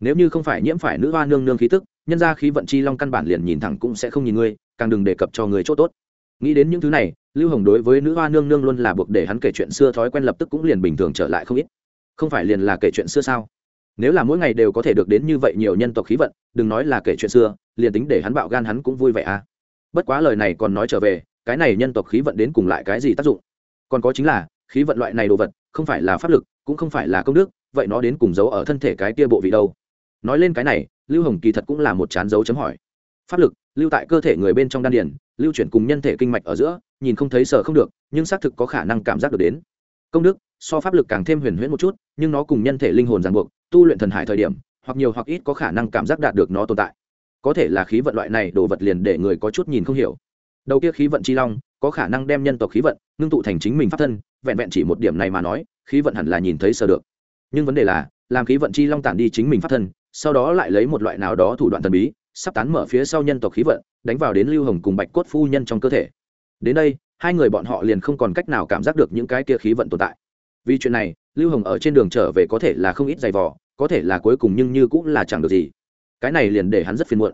Speaker 1: Nếu như không phải nhiễm phải nữ hoa nương nương khí tức, nhân ra khí vận chi long căn bản liền nhìn thẳng cũng sẽ không nhìn ngươi, càng đừng đề cập cho người chỗ tốt. Nghĩ đến những thứ này, lưu hồng đối với nữ hoa nương nương luôn là buộc để hắn kể chuyện xưa thói quen lập tức cũng liền bình thường trở lại không ít. Không phải liền là kể chuyện xưa sao? Nếu là mỗi ngày đều có thể được đến như vậy nhiều nhân tộc khí vận, đừng nói là kể chuyện xưa, liền tính để hắn bạo gan hắn cũng vui vẻ à bất quá lời này còn nói trở về, cái này nhân tộc khí vận đến cùng lại cái gì tác dụng? Còn có chính là, khí vận loại này đồ vật, không phải là pháp lực, cũng không phải là công đức, vậy nó đến cùng giấu ở thân thể cái kia bộ vị đâu? Nói lên cái này, lưu hồng kỳ thật cũng là một chán dấu chấm hỏi. Pháp lực, lưu tại cơ thể người bên trong đan điền, lưu chuyển cùng nhân thể kinh mạch ở giữa, nhìn không thấy sợ không được, nhưng xác thực có khả năng cảm giác được đến. Công đức, so pháp lực càng thêm huyền huyễn một chút, nhưng nó cùng nhân thể linh hồn ràng buộc, tu luyện thần hải thời điểm, hoặc nhiều hoặc ít có khả năng cảm giác đạt được nó tồn tại có thể là khí vận loại này, đồ vật liền để người có chút nhìn không hiểu. Đầu kia khí vận chi long, có khả năng đem nhân tộc khí vận, ngưng tụ thành chính mình pháp thân, vẹn vẹn chỉ một điểm này mà nói, khí vận hẳn là nhìn thấy sờ được. Nhưng vấn đề là, làm khí vận chi long tản đi chính mình pháp thân, sau đó lại lấy một loại nào đó thủ đoạn thần bí, sắp tán mở phía sau nhân tộc khí vận, đánh vào đến lưu hồng cùng bạch cốt phu nhân trong cơ thể. Đến đây, hai người bọn họ liền không còn cách nào cảm giác được những cái kia khí vận tồn tại. Vì chuyện này, lưu hồng ở trên đường trở về có thể là không ít giày vò, có thể là cuối cùng nhưng như cũng là chẳng được gì cái này liền để hắn rất phiền muộn.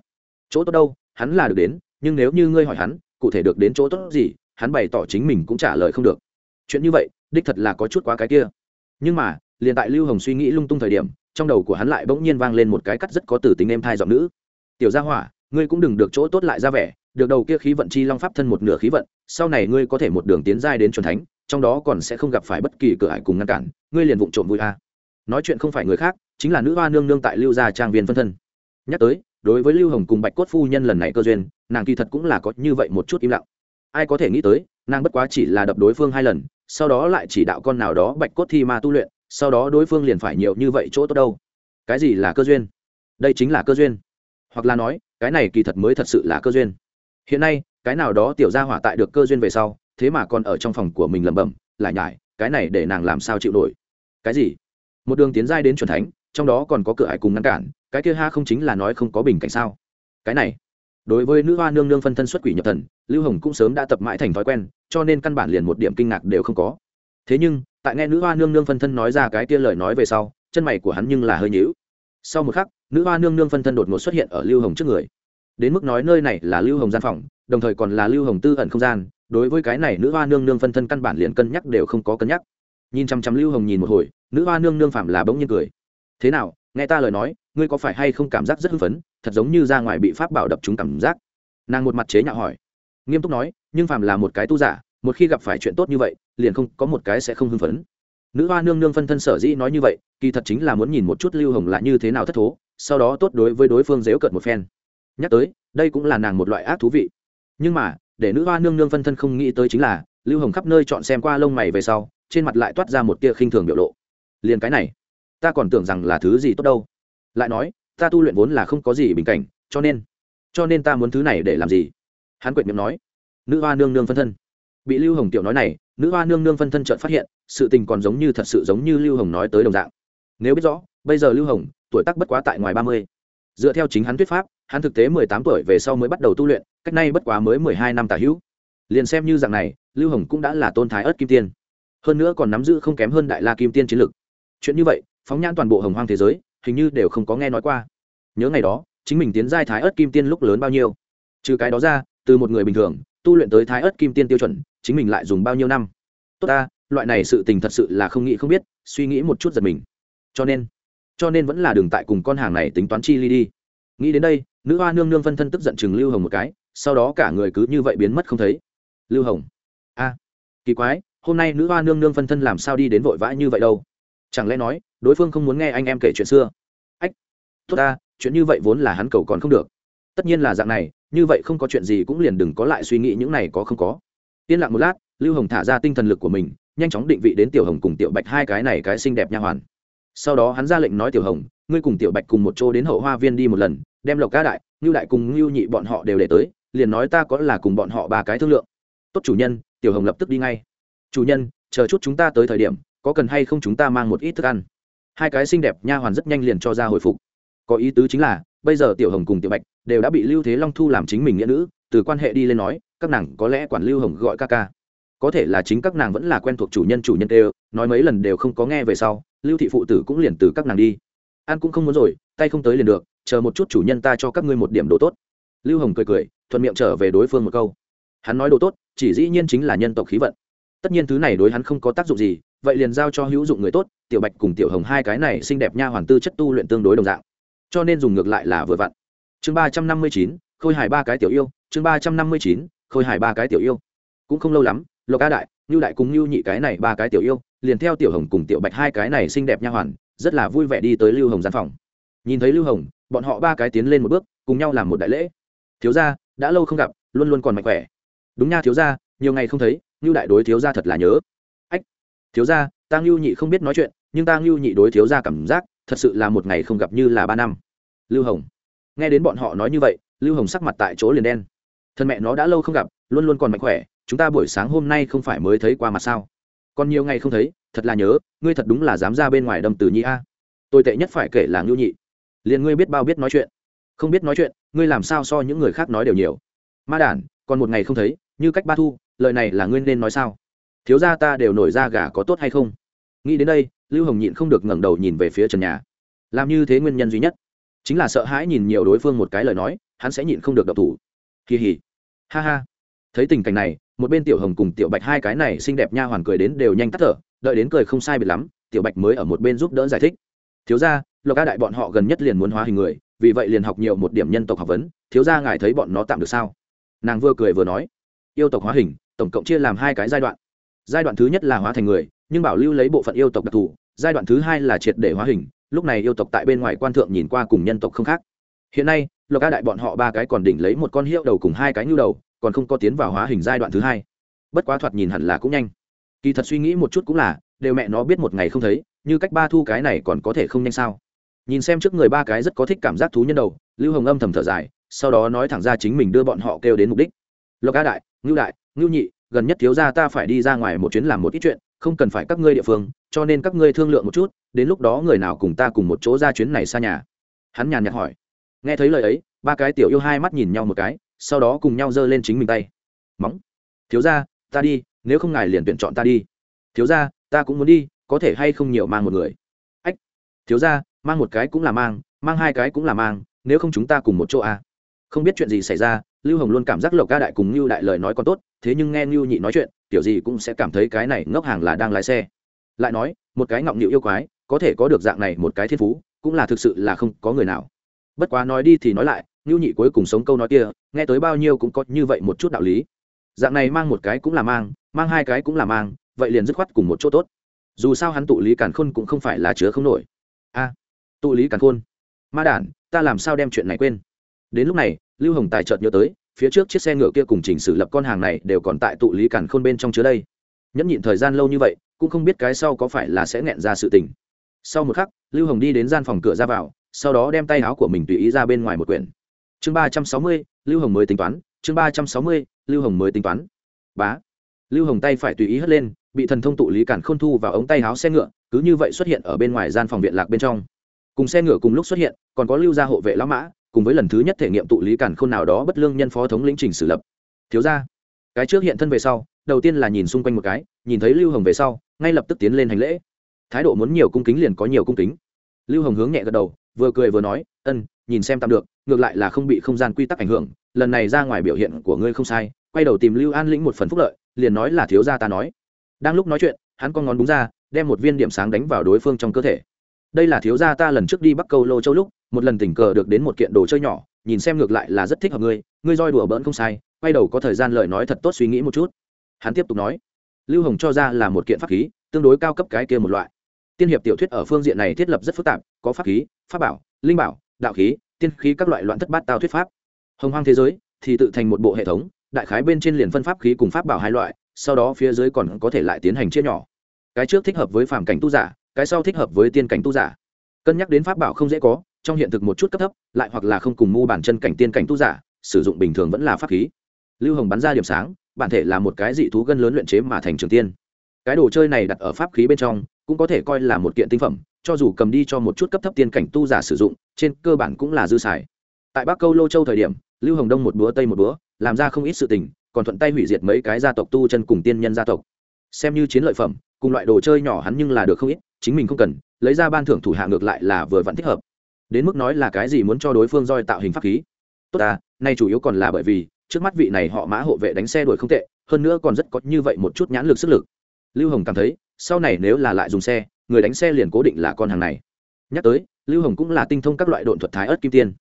Speaker 1: Chỗ tốt đâu, hắn là được đến, nhưng nếu như ngươi hỏi hắn, cụ thể được đến chỗ tốt gì, hắn bày tỏ chính mình cũng trả lời không được. Chuyện như vậy, đích thật là có chút quá cái kia. Nhưng mà, liền tại lưu hồng suy nghĩ lung tung thời điểm, trong đầu của hắn lại bỗng nhiên vang lên một cái cắt rất có từ tính em thai giọng nữ. Tiểu gia hỏa, ngươi cũng đừng được chỗ tốt lại ra vẻ, được đầu kia khí vận chi long pháp thân một nửa khí vận, sau này ngươi có thể một đường tiến giai đến c thánh, trong đó còn sẽ không gặp phải bất kỳ cửa ải cùng ngăn cản, ngươi liền vụng trộm vui a. Nói chuyện không phải người khác, chính là nữ hoa nương nương tại lưu gia trang viên phân thân nhắc tới, đối với lưu hồng cùng bạch cốt phu nhân lần này cơ duyên, nàng kỳ thật cũng là có như vậy một chút im lặng. Ai có thể nghĩ tới, nàng bất quá chỉ là đập đối phương hai lần, sau đó lại chỉ đạo con nào đó bạch cốt thi ma tu luyện, sau đó đối phương liền phải nhiều như vậy chỗ tốt đâu. Cái gì là cơ duyên? Đây chính là cơ duyên. Hoặc là nói, cái này kỳ thật mới thật sự là cơ duyên. Hiện nay, cái nào đó tiểu gia hỏa tại được cơ duyên về sau, thế mà còn ở trong phòng của mình lẩm bẩm, lại nhải, cái này để nàng làm sao chịu nổi? Cái gì? Một đường tiến giai đến c thánh, trong đó còn có cửa hải cùng ngăn cản cái kia ha không chính là nói không có bình cảnh sao? Cái này, đối với nữ hoa nương nương phân thân xuất quỷ nhập thần, lưu hồng cũng sớm đã tập mãi thành thói quen, cho nên căn bản liền một điểm kinh ngạc đều không có. Thế nhưng, tại nghe nữ hoa nương nương phân thân nói ra cái kia lời nói về sau, chân mày của hắn nhưng là hơi nhữu sau một khắc, nữ hoa nương nương phân thân đột ngột xuất hiện ở lưu hồng trước người. Đến mức nói nơi này là lưu hồng gian phòng, đồng thời còn là lưu hồng tư ẩn không gian, đối với cái này nữ hoa nương nương phân thân căn bản liền cân nhắc đều không có cân nhắc. Nhìn chăm chăm lưu hồng nhìn một hồi, nữ hoa nương nương phạm là bỗng nhiên cười. Thế nào, nghe ta lời nói ngươi có phải hay không cảm giác rất hưng phấn, thật giống như ra ngoài bị pháp bảo đập chúng cảm giác? Nàng một mặt chế nhạo hỏi. Nghiêm túc nói, nhưng phàm là một cái tu giả, một khi gặp phải chuyện tốt như vậy, liền không, có một cái sẽ không hưng phấn. Nữ hoa nương nương phân thân sở dĩ nói như vậy, kỳ thật chính là muốn nhìn một chút lưu hồng là như thế nào thất thố, sau đó tốt đối với đối phương dếu cợt một phen. Nhắc tới, đây cũng là nàng một loại ác thú vị. Nhưng mà, để nữ hoa nương nương phân thân không nghĩ tới chính là, lưu hồng khắp nơi chọn xem qua lông mày về sau, trên mặt lại toát ra một tia khinh thường biểu lộ. Liền cái này, ta còn tưởng rằng là thứ gì tốt đâu lại nói, ta tu luyện vốn là không có gì bình cảnh, cho nên cho nên ta muốn thứ này để làm gì? Hắn quệt miệng nói. Nữ hoa nương nương phân thân. Bị lưu hồng tiểu nói này, nữ hoa nương nương phân thân trợn phát hiện, sự tình còn giống như thật sự giống như lưu hồng nói tới đồng dạng. Nếu biết rõ, bây giờ lưu hồng, tuổi tác bất quá tại ngoài ba mươi. Dựa theo chính hắn thuyết pháp, hắn thực tế mười tám tuổi về sau mới bắt đầu tu luyện, cách nay bất quá mới mười hai năm tả hữu. Liền xem như dạng này, lưu hồng cũng đã là tôn thái ớt kim tiên. Hơn nữa còn nắm giữ không kém hơn đại la kim tiên chiến lực. Chuyện như vậy, phóng nhãn toàn bộ hồng hoang thế giới hình như đều không có nghe nói qua. Nhớ ngày đó, chính mình tiến giai thái ớt kim tiên lúc lớn bao nhiêu. Trừ cái đó ra, từ một người bình thường, tu luyện tới thái ớt kim tiên tiêu chuẩn, chính mình lại dùng bao nhiêu năm? Tốt ta, loại này sự tình thật sự là không nghĩ không biết, suy nghĩ một chút giật mình. Cho nên cho nên vẫn là đường tại cùng con hàng này tính toán chi ly đi. Nghĩ đến đây, nữ hoa nương nương phân thân tức giận chừng lưu hồng một cái, sau đó cả người cứ như vậy biến mất không thấy. Lưu hồng, a, kỳ quái, hôm nay nữ hoa nương nương phân thân làm sao đi đến vội vã như vậy đâu? Chẳng lẽ nói đối phương không muốn nghe anh em kể chuyện xưa. Ách, tốt ta, chuyện như vậy vốn là hắn cầu còn không được. Tất nhiên là dạng này, như vậy không có chuyện gì cũng liền đừng có lại suy nghĩ những này có không có. Yên lặng một lát, lưu hồng thả ra tinh thần lực của mình, nhanh chóng định vị đến tiểu hồng cùng tiểu bạch hai cái này cái xinh đẹp nha hoàn. Sau đó hắn ra lệnh nói tiểu hồng, ngươi cùng tiểu bạch cùng một chỗ đến hậu hoa viên đi một lần, đem lộc ca đại, ngưu đại cùng ngưu nhị bọn họ đều để tới, liền nói ta có là cùng bọn họ ba cái thương lượng. Tốt chủ nhân, tiểu hồng lập tức đi ngay. Chủ nhân, chờ chút chúng ta tới thời điểm, có cần hay không chúng ta mang một ít thức ăn? Hai cái xinh đẹp nha hoàn rất nhanh liền cho ra hồi phục. Có ý tứ chính là, bây giờ tiểu hồng cùng tiểu bạch đều đã bị lưu thế long thu làm chính mình nghĩa nữ, từ quan hệ đi lên nói, các nàng có lẽ quản lưu hồng gọi ca ca. Có thể là chính các nàng vẫn là quen thuộc chủ nhân chủ nhân tê nói mấy lần đều không có nghe về sau, lưu thị phụ tử cũng liền từ các nàng đi. An cũng không muốn rồi, tay không tới liền được, chờ một chút chủ nhân ta cho các ngươi một điểm đồ tốt. Lưu hồng cười cười, thuận miệng trở về đối phương một câu. Hắn nói đồ tốt, chỉ dĩ nhiên chính là nhân tộc khí vận. Tất nhiên thứ này đối hắn không có tác dụng gì vậy liền giao cho hữu dụng người tốt, tiểu bạch cùng tiểu hồng hai cái này xinh đẹp nha hoàn tư chất tu luyện tương đối đồng dạng. Cho nên dùng ngược lại là vừa vặn. Chương ba trăm năm mươi chín, khôi hài ba cái tiểu yêu, chương ba trăm năm mươi chín, khôi hài ba cái tiểu yêu. Cũng không lâu lắm, lộc a đại như đại cùng như nhị cái này ba cái tiểu yêu, liền theo tiểu hồng cùng tiểu bạch hai cái này xinh đẹp nha hoàn, rất là vui vẻ đi tới lưu hồng gian phòng. Nhìn thấy lưu hồng, bọn họ ba cái tiến lên một bước, cùng nhau làm một đại lễ. Thiếu gia, đã lâu không gặp, luôn luôn còn mạnh khỏe. Đúng nha, thiếu gia, nhiều ngày không thấy như đại đối thiếu gia thật là nhớ thiếu gia, ta ngưu nhị không biết nói chuyện, nhưng ta ngưu nhị đối thiếu gia cảm giác, thật sự là một ngày không gặp như là ba năm. Lưu hồng. Nghe đến bọn họ nói như vậy, lưu hồng sắc mặt tại chỗ liền đen. Thân mẹ nó đã lâu không gặp, luôn luôn còn mạnh khỏe, chúng ta buổi sáng hôm nay không phải mới thấy qua mặt sao? Còn nhiều ngày không thấy, thật là nhớ, ngươi thật đúng là dám ra bên ngoài đâm từ nhi a. Tôi tệ nhất phải kể là ngưu nhị. Liền ngươi biết bao biết nói chuyện. Không biết nói chuyện, ngươi làm sao so những người khác nói đều nhiều. Ma đản, còn một ngày không thấy, như cách ba thu, lời này là ngươi nên nói sao? Thiếu gia ta đều nổi ra gà có tốt hay không? Nghĩ đến đây, lưu hồng nhịn không được ngẩng đầu nhìn về phía trần nhà. Làm như thế nguyên nhân duy nhất. Chính là sợ hãi nhìn nhiều đối phương một cái lời nói, hắn sẽ nhịn không được độc thủ. Kỳ hỉ. Ha ha. Thấy tình cảnh này, một bên tiểu hồng cùng tiểu bạch hai cái này xinh đẹp nha hoàn cười đến đều nhanh tắt thở, đợi đến cười không sai biệt lắm, tiểu bạch mới ở một bên giúp đỡ giải thích. Thiếu gia, lộc ca đại bọn họ gần nhất liền muốn hóa hình người, vì vậy liền học nhiều một điểm nhân tộc học vấn, thiếu gia ngài thấy bọn nó tạm được sao? Nàng vừa cười vừa nói, yêu tộc hóa hình, tổng cộng chia làm hai cái giai đoạn giai đoạn thứ nhất là hóa thành người, nhưng bảo lưu lấy bộ phận yêu tộc đặc thù, giai đoạn thứ hai là triệt để hóa hình, lúc này yêu tộc tại bên ngoài quan thượng nhìn qua cùng nhân tộc không khác. Hiện nay, lộc ca đại bọn họ ba cái còn đỉnh lấy một con hiệu đầu cùng hai cái nhu đầu, còn không có tiến vào hóa hình giai đoạn thứ hai. Bất quá thoạt nhìn hẳn là cũng nhanh. Kỳ thật suy nghĩ một chút cũng là, đều mẹ nó biết một ngày không thấy, như cách ba thu cái này còn có thể không nhanh sao? Nhìn xem trước người ba cái rất có thích cảm giác thú nhân đầu, lưu hồng âm thầm thở dài, sau đó nói thẳng ra chính mình đưa bọn họ kêu đến mục đích. Lộc ca đại, ngưu đại, ngưu nhị gần nhất thiếu gia ta phải đi ra ngoài một chuyến làm một ít chuyện, không cần phải các ngươi địa phương, cho nên các ngươi thương lượng một chút, đến lúc đó người nào cùng ta cùng một chỗ ra chuyến này xa nhà. Hắn nhàn nhạt hỏi. Nghe thấy lời ấy, ba cái tiểu yêu hai mắt nhìn nhau một cái, sau đó cùng nhau giơ lên chính mình tay. Móng thiếu ra ta đi, nếu không ngài liền tuyển chọn ta đi. Thiếu ra ta cũng muốn đi, có thể hay không nhiều mang một người? Ách, thiếu ra mang một cái cũng là mang mang hai cái cũng là mang, nếu không chúng ta cùng một chỗ à. không biết chuyện gì xảy ra lưu hồng luôn cảm giác lộc ca đại cùng ngưu đại lời nói còn tốt, thế nhưng nghe ngưu nhị nói chuyện, kiểu gì cũng sẽ cảm thấy cái này ngốc hàng là đang lái xe. Lại nói, một cái ngọng nhịu yêu quái, có thể có được dạng này một cái thiên phú, cũng là thực sự là không có người nào. Bất quá nói đi thì nói lại, ngưu nhị cuối cùng sống câu nói kia, nghe tới bao nhiêu cũng có như vậy một chút đạo lý. Dạng này mang một cái cũng là mang mang hai cái cũng là mang, vậy liền dứt khoát cùng một chỗ tốt. Dù sao hắn tụ lý càn khôn cũng không phải là chứa không nổi. A, tụ lý càn khôn. Ma đản, ta làm sao đem chuyện này quên? Đến lúc này lưu hồng tài chợt nhớ tới, phía trước chiếc xe ngựa kia cùng chỉnh sử lập con hàng này đều còn tại tụ lý càn khôn bên trong chứa đây. Nhẫn nhịn thời gian lâu như vậy, cũng không biết cái sau có phải là sẽ nghẹn ra sự tình. Sau một khắc, lưu hồng đi đến gian phòng cửa ra vào, sau đó đem tay áo của mình tùy ý ra bên ngoài một quyển. Chương ba trăm sáu mươi, lưu hồng mới tính toán, chương ba trăm sáu mươi, lưu hồng mới tính toán. Bá. Lưu hồng tay phải tùy ý hất lên, bị thần thông tụ lý cản khôn thu vào ống tay áo xe ngựa, cứ như vậy xuất hiện ở bên ngoài gian phòng viện lạc bên trong. Cùng xe ngựa cùng lúc xuất hiện, còn có lưu gia hộ vệ lão mã cùng với lần thứ nhất thể nghiệm tụ lý cản khôn nào đó bất lương nhân phó thống lĩnh trình xử lập. Thiếu ra cái trước hiện thân về sau, đầu tiên là nhìn xung quanh một cái, nhìn thấy lưu hồng về sau, ngay lập tức tiến lên hành lễ. Thái độ muốn nhiều cung kính liền có nhiều cung kính. Lưu hồng hướng nhẹ gật đầu, vừa cười vừa nói, ân, nhìn xem tạm được, ngược lại là không bị không gian quy tắc ảnh hưởng, lần này ra ngoài biểu hiện của ngươi không sai. Quay đầu tìm lưu an lĩnh một phần phúc lợi, liền nói là thiếu gia ta nói. Đang lúc nói chuyện, hắn con ngón đúng ra, đem một viên điểm sáng đánh vào đối phương trong cơ thể. Đây là thiếu gia ta lần trước đi bắc câu lô châu lúc một lần tình cờ được đến một kiện đồ chơi nhỏ, nhìn xem ngược lại là rất thích hợp ngươi ngươi roi đùa bỡn không sai, quay đầu có thời gian lời nói thật tốt suy nghĩ một chút. Hắn tiếp tục nói. Lưu hồng cho ra là một kiện pháp khí, tương đối cao cấp cái kia một loại. Tiên hiệp tiểu thuyết ở phương diện này thiết lập rất phức tạp, có pháp khí, pháp bảo, linh bảo, đạo khí, tiên khí các loại loạn thất bát tao thuyết pháp. Hồng hoang thế giới thì tự thành một bộ hệ thống, đại khái bên trên liền phân pháp khí cùng pháp bảo hai loại, sau đó phía dưới còn có thể lại tiến hành chia nhỏ. Cái trước thích hợp với phàm cảnh tu giả, cái sau thích hợp với tiên cảnh tu giả. Cân nhắc đến pháp bảo không dễ có trong hiện thực một chút cấp thấp, lại hoặc là không cùng mu bản chân cảnh tiên cảnh tu giả, sử dụng bình thường vẫn là pháp khí. Lưu hồng bắn ra điểm sáng, bản thể là một cái dị thú gân lớn luyện chế mà thành trường tiên. Cái đồ chơi này đặt ở pháp khí bên trong, cũng có thể coi là một kiện tinh phẩm, cho dù cầm đi cho một chút cấp thấp tiên cảnh tu giả sử dụng, trên cơ bản cũng là dư xài. Tại bắc câu lô châu thời điểm, lưu hồng đông một búa tây một búa làm ra không ít sự tình, còn thuận tay hủy diệt mấy cái gia tộc tu chân cùng tiên nhân gia tộc. Xem như chiến lợi phẩm, cùng loại đồ chơi nhỏ hắn nhưng là được không ít, chính mình không cần, lấy ra ban thưởng thủ hạ ngược lại là vừa vẫn thích hợp đến mức nói là cái gì muốn cho đối phương roi tạo hình pháp khí. Tốt à nay chủ yếu còn là bởi vì, trước mắt vị này họ mã hộ vệ đánh xe đuổi không tệ, hơn nữa còn rất có như vậy một chút nhãn lực sức lực. Lưu hồng cảm thấy, sau này nếu là lại dùng xe, người đánh xe liền cố định là con hàng này. Nhắc tới, lưu hồng cũng là tinh thông các loại độn thuật thái ớt kim tiên.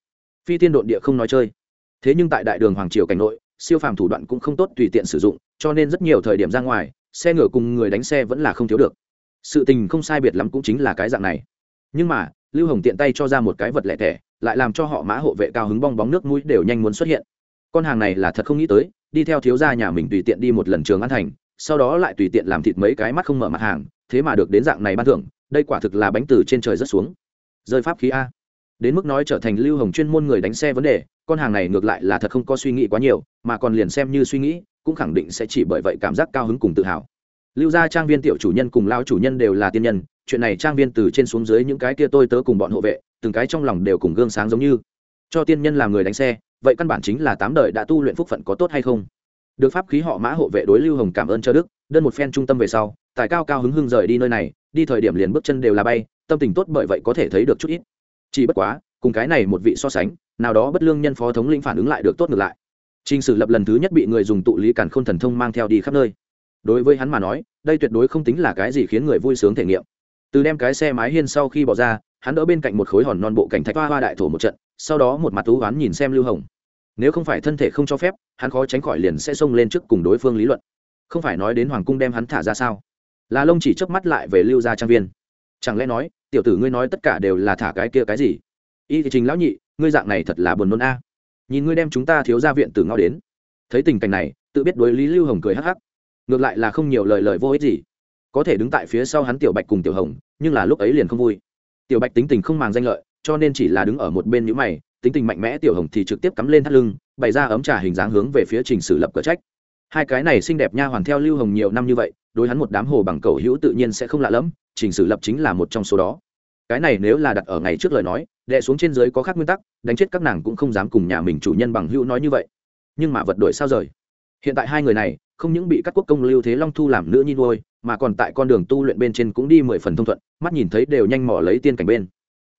Speaker 1: Phi tiên độn địa không nói chơi. Thế nhưng tại đại đường hoàng triều cảnh nội, siêu phàm thủ đoạn cũng không tốt tùy tiện sử dụng, cho nên rất nhiều thời điểm ra ngoài, xe ngựa cùng người đánh xe vẫn là không thiếu được. Sự tình không sai biệt lắm cũng chính là cái dạng này. Nhưng mà lưu hồng tiện tay cho ra một cái vật lẻ tẻ, lại làm cho họ mã hộ vệ cao hứng bong bóng nước mũi đều nhanh muốn xuất hiện. Con hàng này là thật không nghĩ tới, đi theo thiếu gia nhà mình tùy tiện đi một lần trường an thành, sau đó lại tùy tiện làm thịt mấy cái mắt không mở mặt hàng, thế mà được đến dạng này ban thưởng, đây quả thực là bánh từ trên trời rất xuống. Rơi pháp khí a. Đến mức nói trở thành lưu hồng chuyên môn người đánh xe vấn đề, con hàng này ngược lại là thật không có suy nghĩ quá nhiều, mà còn liền xem như suy nghĩ, cũng khẳng định sẽ chỉ bởi vậy cảm giác cao hứng cùng tự hào. Lưu gia trang viên tiểu chủ nhân cùng lao chủ nhân đều là tiên nhân chuyện này trang viên từ trên xuống dưới những cái kia tôi tớ cùng bọn hộ vệ, từng cái trong lòng đều cùng gương sáng giống như. Cho tiên nhân làm người đánh xe, vậy căn bản chính là tám đời đã tu luyện phúc phận có tốt hay không? Được pháp khí họ mã hộ vệ đối lưu hồng cảm ơn cho đức, đơn một phen trung tâm về sau, tài cao cao hứng hưng rời đi nơi này, đi thời điểm liền bước chân đều là bay, tâm tình tốt bởi vậy có thể thấy được chút ít. Chỉ bất quá, cùng cái này một vị so sánh, nào đó bất lương nhân phó thống lĩnh phản ứng lại được tốt ngược lại. Trình sử lập lần thứ nhất bị người dùng tụ lý cản khôn thần thông mang theo đi khắp nơi. Đối với hắn mà nói, đây tuyệt đối không tính là cái gì khiến người vui sướng thể nghiệm từ đem cái xe mái hiên sau khi bỏ ra, hắn đỡ bên cạnh một khối hòn non bộ cảnh thạch hoa hoa đại thổ một trận, sau đó một mặt thú oán nhìn xem lưu hồng. Nếu không phải thân thể không cho phép, hắn khó tránh khỏi liền sẽ xông lên trước cùng đối phương lý luận. Không phải nói đến hoàng cung đem hắn thả ra sao? Là lông chỉ chớp mắt lại về lưu gia trang viên. Chẳng lẽ nói, tiểu tử ngươi nói tất cả đều là thả cái kia cái gì? Y thì trình lão nhị, ngươi dạng này thật là buồn nôn a. Nhìn ngươi đem chúng ta thiếu gia viện tử ngao đến. Thấy tình cảnh này, tự biết đối lý lưu hồng cười hắc hắc. Ngược lại là không nhiều lời lời vô ích gì có thể đứng tại phía sau hắn tiểu bạch cùng tiểu hồng, nhưng là lúc ấy liền không vui. Tiểu bạch tính tình không màng danh lợi, cho nên chỉ là đứng ở một bên nhữ mày, tính tình mạnh mẽ tiểu hồng thì trực tiếp cắm lên thắt lưng, bày ra ấm trà hình dáng hướng về phía trình sử lập cờ trách. Hai cái này xinh đẹp nha hoàn theo lưu hồng nhiều năm như vậy, đối hắn một đám hồ bằng cầu hữu tự nhiên sẽ không lạ lẫm, trình sử lập chính là một trong số đó. Cái này nếu là đặt ở ngày trước lời nói đệ xuống trên dưới có khác nguyên tắc, đánh chết các nàng cũng không dám cùng nhà mình chủ nhân bằng hữu nói như vậy. Nhưng mà vật đổi sao rời? Hiện tại hai người này không những bị các quốc công lưu thế long thu làm nữ nhi nuôi, mà còn tại con đường tu luyện bên trên cũng đi mười phần thông thuận, mắt nhìn thấy đều nhanh mỏ lấy tiên cảnh bên.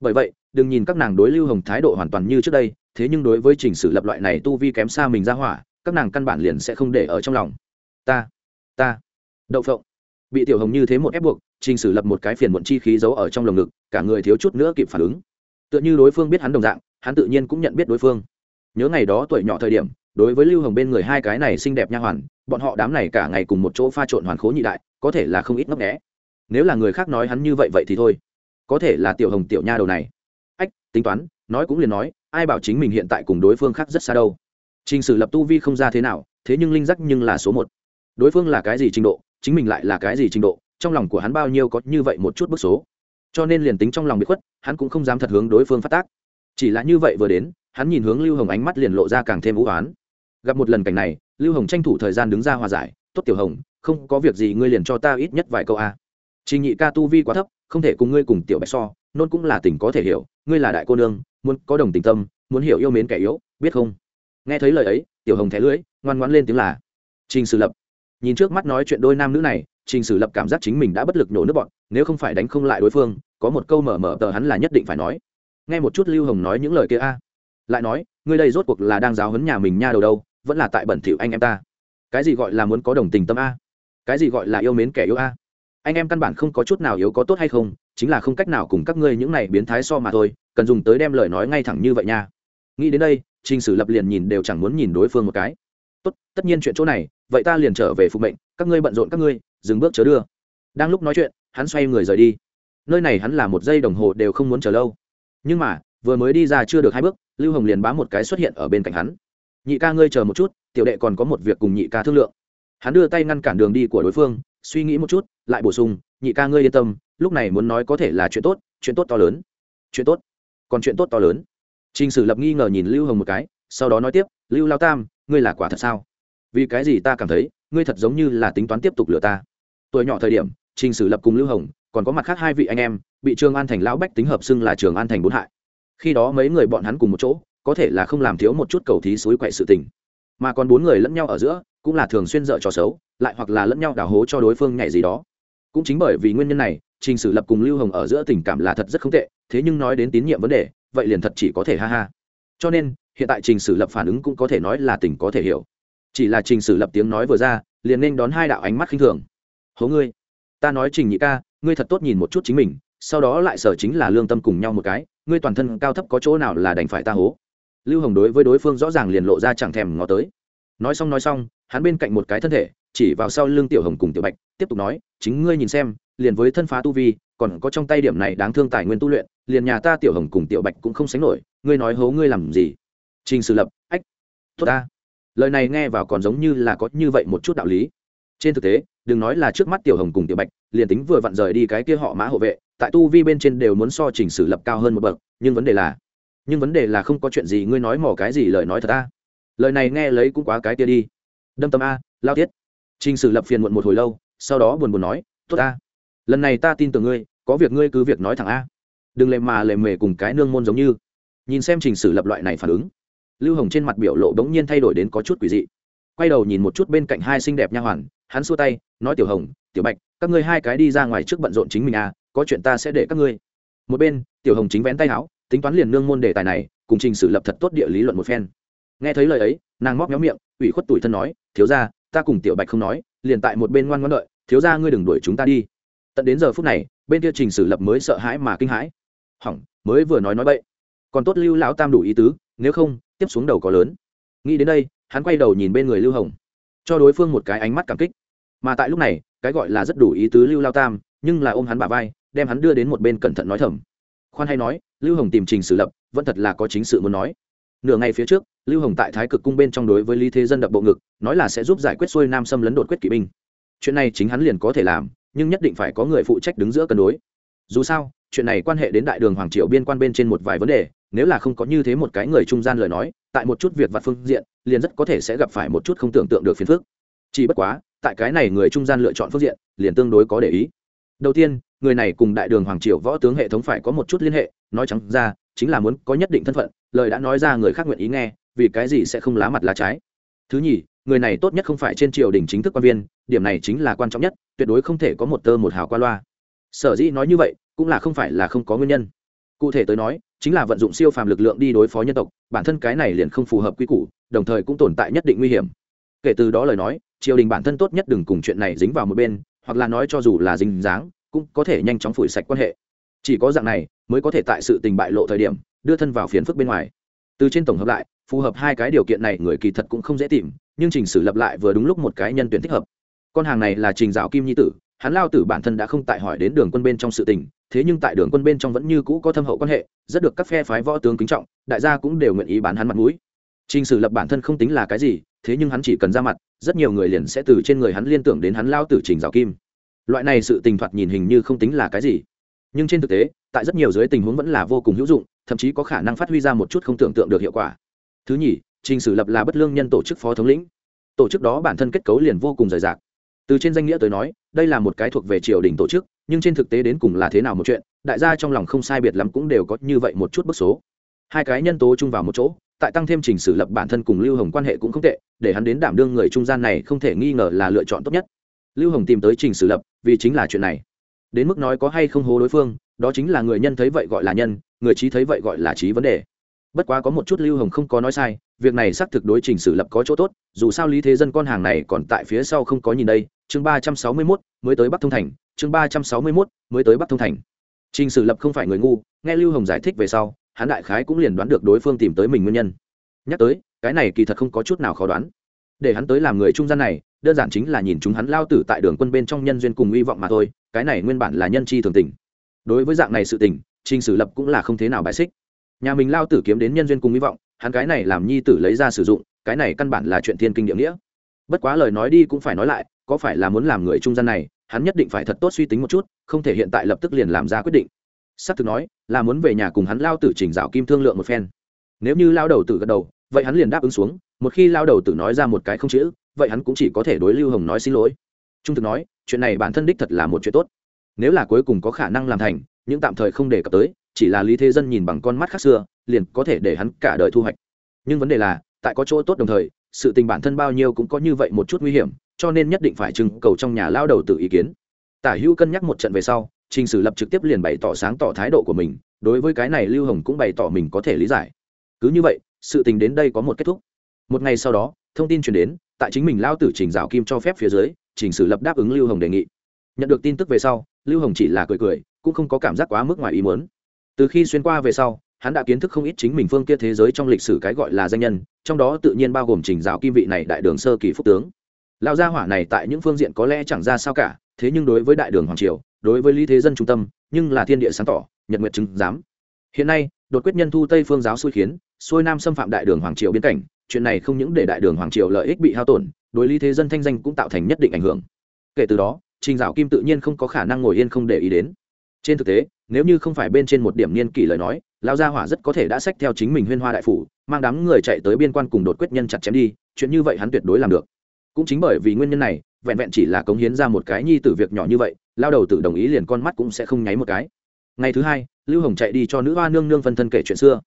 Speaker 1: Bởi vậy, đừng nhìn các nàng đối lưu hồng thái độ hoàn toàn như trước đây, thế nhưng đối với trình sử lập loại này tu vi kém xa mình ra hỏa, các nàng căn bản liền sẽ không để ở trong lòng. Ta ta, đậu phộng. Bị tiểu hồng như thế một ép buộc trình sử lập một cái phiền muộn chi khí giấu ở trong lồng ngực, cả người thiếu chút nữa kịp phản ứng. Tựa như đối phương biết hắn đồng dạng, hắn tự nhiên cũng nhận biết đối phương. Nhớ ngày đó tuổi nhỏ thời điểm đối với lưu hồng bên người hai cái này xinh đẹp nha hoàn, bọn họ đám này cả ngày cùng một chỗ pha trộn hoàn khố nhị đại, có thể là không ít ngấp nghẽ nếu là người khác nói hắn như vậy vậy thì thôi. Có thể là tiểu hồng tiểu nha đầu này. Ách, tính toán, nói cũng liền nói, ai bảo chính mình hiện tại cùng đối phương khác rất xa đâu. Trình sử lập tu vi không ra thế nào, thế nhưng linh giác nhưng là số một. Đối phương là cái gì trình độ, chính mình lại là cái gì trình độ, trong lòng của hắn bao nhiêu có như vậy một chút bức số. Cho nên liền tính trong lòng bị khuất, hắn cũng không dám thật hướng đối phương phát tác. Chỉ là như vậy vừa đến, hắn nhìn hướng lưu hồng ánh mắt liền lộ ra càng thêm vũ oán gặp một lần cảnh này, lưu hồng tranh thủ thời gian đứng ra hòa giải. Tốt tiểu hồng, không có việc gì ngươi liền cho ta ít nhất vài câu a. Trình nhị ca tu vi quá thấp, không thể cùng ngươi cùng tiểu bạch so, nôn cũng là tình có thể hiểu. Ngươi là đại cô nương, muốn có đồng tình tâm, muốn hiểu yêu mến kẻ yếu, biết không? Nghe thấy lời ấy, tiểu hồng thẻ lưỡi, ngoan ngoãn lên tiếng là, trình sử lập. Nhìn trước mắt nói chuyện đôi nam nữ này, trình sử lập cảm giác chính mình đã bất lực nổ nước bọn, nếu không phải đánh không lại đối phương, có một câu mở mở tờ hắn là nhất định phải nói. Nghe một chút lưu hồng nói những lời kia a. Lại nói, ngươi đây rốt cuộc là đang giáo huấn nhà mình nha đầu đâu vẫn là tại bẩn thỉu anh em ta. Cái gì gọi là muốn có đồng tình tâm a? Cái gì gọi là yêu mến kẻ yêu a? Anh em căn bản không có chút nào yếu có tốt hay không, chính là không cách nào cùng các ngươi những này biến thái so mà thôi, cần dùng tới đem lời nói ngay thẳng như vậy nha. Nghĩ đến đây, trình sử lập liền nhìn đều chẳng muốn nhìn đối phương một cái. Tốt, tất nhiên chuyện chỗ này, vậy ta liền trở về phục mệnh, các ngươi bận rộn các ngươi, dừng bước chớ đưa. Đang lúc nói chuyện, hắn xoay người rời đi. Nơi này hắn là một giây đồng hồ đều không muốn chờ lâu. Nhưng mà, vừa mới đi ra chưa được hai bước, lưu hồng liền bám một cái xuất hiện ở bên cạnh hắn nhị ca ngươi chờ một chút, tiểu đệ còn có một việc cùng nhị ca thương lượng. Hắn đưa tay ngăn cản đường đi của đối phương, suy nghĩ một chút, lại bổ sung, nhị ca ngươi yên tâm, lúc này muốn nói có thể là chuyện tốt chuyện tốt to lớn. Chuyện tốt, còn chuyện tốt to lớn. T r ì n h sử lập nghi ngờ nhìn lưu hồng một cái, sau đó nói tiếp, lưu lao tam, ngươi là quả thật sao? Vì cái gì ta cảm thấy, ngươi thật giống như là tính toán tiếp tục lừa ta? Tuổi nhỏ thời điểm t r ì n h sử lập cùng lưu hồng, còn có mặt khác hai vị anh em, bị trường an thành lão bách tính hợp xưng là trường an thành bốn hại. Khi đó mấy người bọn hắn cùng một chỗ có thể là không làm thiếu một chút cầu thí suối quậy sự tình. Mà còn bốn người lẫn nhau ở giữa, cũng là thường xuyên dợ trò xấu, lại hoặc là lẫn nhau đào hố cho đối phương nhảy gì đó. Cũng chính bởi vì nguyên nhân này, trình sử lập cùng lưu hồng ở giữa tình cảm là thật rất không tệ, thế nhưng nói đến tín nhiệm vấn đề, vậy liền thật chỉ có thể ha ha. Cho nên, hiện tại trình sử lập phản ứng cũng có thể nói là tình có thể hiểu. Chỉ là trình sử lập tiếng nói vừa ra, liền nên đón hai đạo ánh mắt khinh thường. Hố ngươi, ta nói trình nhị ca, ngươi thật tốt nhìn một chút chính mình, sau đó lại sở chính là lương tâm cùng nhau một cái, ngươi toàn thân cao thấp có chỗ nào là đành phải ta hố? Lưu hồng đối với đối phương rõ ràng liền lộ ra chẳng thèm ngó tới. Nói xong nói xong, hắn bên cạnh một cái thân thể, chỉ vào sau lưng tiểu hồng cùng tiểu bạch, tiếp tục nói, chính ngươi nhìn xem, liền với thân phá tu vi, còn có trong tay điểm này đáng thương tài nguyên tu luyện, liền nhà ta tiểu hồng cùng tiểu bạch cũng không sánh nổi, ngươi nói hố ngươi làm gì? Trình sử lập, ách, tốt ta. Lời này nghe vào còn giống như là có như vậy một chút đạo lý. Trên thực tế, đừng nói là trước mắt tiểu hồng cùng tiểu bạch, liền tính vừa vặn rời đi cái kia họ mã hộ vệ, tại tu vi bên trên đều muốn so trình sử lập cao hơn một bậc, nhưng vấn đề là nhưng vấn đề là không có chuyện gì, ngươi nói mỏ cái gì, lời nói thật ta lời này nghe lấy cũng quá cái kia đi. Đâm tâm a, lao tiết. Trình sử lập phiền muộn một hồi lâu, sau đó buồn buồn nói, tốt a lần này ta tin tưởng ngươi, có việc ngươi cứ việc nói thẳng a. Đừng lệ mà lệ mề cùng cái nương môn giống như. Nhìn xem trình sử lập loại này phản ứng, lưu hồng trên mặt biểu lộ bỗng nhiên thay đổi đến có chút quỷ dị. Quay đầu nhìn một chút bên cạnh hai xinh đẹp nha hoàn, hắn xua tay, nói, tiểu hồng, tiểu bạch, các ngươi hai cái đi ra ngoài trước bận rộn chính mình à có chuyện ta sẽ để các ngươi. Một bên, tiểu hồng chính vén tay áo tính toán liền nương môn đề tài này, cùng trình sử lập thật tốt địa lý luận một phen. Nghe thấy lời ấy, nàng móc méo miệng, ủy khuất tủi thân nói, thiếu ra ta cùng tiểu bạch không nói, liền tại một bên ngoan ngoan đợi, thiếu ra ngươi đừng đuổi chúng ta đi. Tận đến giờ phút này, bên kia trình sử lập mới sợ hãi mà kinh hãi. Hỏng, mới vừa nói nói bậy. Còn tốt lưu lão tam đủ ý tứ, nếu không, tiếp xuống đầu có lớn. Nghĩ đến đây, hắn quay đầu nhìn bên người lưu hồng, cho đối phương một cái ánh mắt cảm kích. Mà tại lúc này, cái gọi là rất đủ ý tứ lưu lao tam, nhưng là ôm hắn bà vai, đem hắn đưa đến một bên cẩn thận nói thầm khoan hay nói, lưu hồng tìm trình sử lập, vẫn thật là có chính sự muốn nói. Nửa ngày phía trước, lưu hồng tại thái cực cung bên trong đối với lý thế dân đập bộ ngực, nói là sẽ giúp giải quyết xuôi nam xâm lấn đột quyết kỵ binh. Chuyện này chính hắn liền có thể làm, nhưng nhất định phải có người phụ trách đứng giữa cân đối. Dù sao, chuyện này quan hệ đến đại đường hoàng triều biên quan bên trên một vài vấn đề, nếu là không có như thế một cái người trung gian lời nói, tại một chút việc vặt phương diện, liền rất có thể sẽ gặp phải một chút không tưởng tượng được phiền phức. Chỉ bất quá, tại cái này người trung gian lựa chọn phương diện, liền tương đối có để ý. Đầu tiên người này cùng đại đường hoàng triều võ tướng hệ thống phải có một chút liên hệ, nói trắng ra, chính là muốn có nhất định thân phận, lời đã nói ra người khác nguyện ý nghe, vì cái gì sẽ không lá mặt lá trái. Thứ nhì, người này tốt nhất không phải trên triều đình chính thức quan viên, điểm này chính là quan trọng nhất, tuyệt đối không thể có một tơ một hào qua loa. Sở dĩ nói như vậy, cũng là không phải là không có nguyên nhân. Cụ thể tới nói, chính là vận dụng siêu phàm lực lượng đi đối phó nhân tộc, bản thân cái này liền không phù hợp quy củ, đồng thời cũng tồn tại nhất định nguy hiểm. Kể từ đó lời nói, triều đình bản thân tốt nhất đừng cùng chuyện này dính vào một bên, hoặc là nói cho dù là dính dáng cũng có thể nhanh chóng phủi sạch quan hệ. Chỉ có dạng này mới có thể tại sự tình bại lộ thời điểm đưa thân vào phiền phức bên ngoài. Từ trên tổng hợp lại, phù hợp hai cái điều kiện này người kỳ thật cũng không dễ tìm, nhưng trình sử lập lại vừa đúng lúc một cái nhân tuyển thích hợp. Con hàng này là trình dạo kim nhi tử, hắn lao tử bản thân đã không tại hỏi đến đường quân bên trong sự tình, thế nhưng tại đường quân bên trong vẫn như cũ có thâm hậu quan hệ, rất được các phe phái võ tướng kính trọng, đại gia cũng đều nguyện ý bán hắn mặt mũi. Trình sử lập bản thân không tính là cái gì, thế nhưng hắn chỉ cần ra mặt, rất nhiều người liền sẽ từ trên người hắn liên tưởng đến hắn lao tử trình dạo kim loại này sự tình thoạt nhìn hình như không tính là cái gì. Nhưng trên thực tế, tại rất nhiều dưới tình huống vẫn là vô cùng hữu dụng, thậm chí có khả năng phát huy ra một chút không tưởng tượng được hiệu quả. Thứ nhì, trình sử lập là bất lương nhân tổ chức phó thống lĩnh. Tổ chức đó bản thân kết cấu liền vô cùng rời rạc. Từ trên danh nghĩa tới nói, đây là một cái thuộc về triều đình tổ chức, nhưng trên thực tế đến cùng là thế nào một chuyện, đại gia trong lòng không sai biệt lắm cũng đều có như vậy một chút bức số. Hai cái nhân tố chung vào một chỗ, tại tăng thêm trình sử lập bản thân cùng lưu hồng quan hệ cũng không tệ, để hắn đến đảm đương người trung gian này không thể nghi ngờ là lựa chọn tốt nhất. Lưu hồng tìm tới trình sử lập vì chính là chuyện này. Đến mức nói có hay không hố đối phương, đó chính là người nhân thấy vậy gọi là nhân, người trí thấy vậy gọi là trí vấn đề. Bất quá có một chút lưu hồng không có nói sai, việc này xác thực đối trình xử lập có chỗ tốt, dù sao lý thế dân con hàng này còn tại phía sau không có nhìn đây, chương ba trăm sáu mươi mốt mới tới bắc thông thành, chương ba trăm sáu mươi mốt mới tới bắc thông thành. Trình sử lập không phải người ngu, nghe lưu hồng giải thích về sau, hắn đại khái cũng liền đoán được đối phương tìm tới mình nguyên nhân. Nhắc tới, cái này kỳ thật không có chút nào khó đoán. Để hắn tới làm người trung gian này đơn giản chính là nhìn chúng hắn lao tử tại đường quân bên trong nhân duyên cùng hy vọng mà thôi, cái này nguyên bản là nhân chi thường tình. Đối với dạng này sự tình, trình sử lập cũng là không thế nào bài xích. Nhà mình lao tử kiếm đến nhân duyên cùng hy vọng, hắn cái này làm nhi tử lấy ra sử dụng, cái này căn bản là chuyện thiên kinh địa nghĩa. Bất quá lời nói đi cũng phải nói lại, có phải là muốn làm người trung gian này, hắn nhất định phải thật tốt suy tính một chút, không thể hiện tại lập tức liền làm ra quyết định. S ắ c thực nói, là muốn về nhà cùng hắn lao tử chỉnh dạo kim thương lượng một phen. Nếu như lao đầu tử gật đầu, vậy hắn liền đáp ứng xuống, một khi lao đầu tử nói ra một cái không chữ vậy hắn cũng chỉ có thể đối lưu hồng nói xin lỗi trung thực nói chuyện này bản thân đích thật là một chuyện tốt nếu là cuối cùng có khả năng làm thành những tạm thời không đề cập tới chỉ là lý thế dân nhìn bằng con mắt khác xưa liền có thể để hắn cả đời thu hoạch nhưng vấn đề là tại có chỗ tốt đồng thời sự tình bản thân bao nhiêu cũng có như vậy một chút nguy hiểm cho nên nhất định phải trưng cầu trong nhà lao đầu tự ý kiến tả hữu cân nhắc một trận về sau trình sử lập trực tiếp liền bày tỏ sáng tỏ thái độ của mình đối với cái này lưu hồng cũng bày tỏ mình có thể lý giải cứ như vậy sự tình đến đây có một kết thúc một ngày sau đó thông tin truyền đến tại chính mình lao tử trình dạo kim cho phép phía dưới, trình sử lập đáp ứng lưu hồng đề nghị. Nhận được tin tức về sau, lưu hồng chỉ là cười cười, cũng không có cảm giác quá mức ngoài ý muốn. Từ khi xuyên qua về sau, hắn đã kiến thức không ít chính mình phương kia thế giới trong lịch sử cái gọi là danh nhân, trong đó tự nhiên bao gồm trình dạo kim vị này đại đường sơ kỳ phúc tướng. Lao gia hỏa này tại những phương diện có lẽ chẳng ra sao cả, thế nhưng đối với đại đường hoàng triều, đối với lý thế dân trung tâm, nhưng là thiên địa sáng tỏ, nhật Nguyệt chứng giám. Hiện nay, đột quyết nhân thu tây phương giáo xui khiến, xuôi nam xâm phạm đại đường hoàng triều biên cảnh chuyện này không những để đại đường hoàng triều lợi ích bị hao tổn, đối lý thế dân thanh danh cũng tạo thành nhất định ảnh hưởng. Kể từ đó, trình dạo kim tự nhiên không có khả năng ngồi yên không để ý đến. Trên thực tế, nếu như không phải bên trên một điểm niên kỷ lời nói, lão gia hỏa rất có thể đã sách theo chính mình huyên hoa đại phủ, mang đám người chạy tới biên quan cùng đột quyết nhân chặt chém đi, chuyện như vậy hắn tuyệt đối làm được. Cũng chính bởi vì nguyên nhân này, vẹn vẹn chỉ là cống hiến ra một cái nhi tử việc nhỏ như vậy lao đầu tử đồng ý liền con mắt cũng sẽ không nháy một cái. Ngày thứ hai, lưu hồng chạy đi cho nữ hoa nương nương phân thân kể chuyện xưa.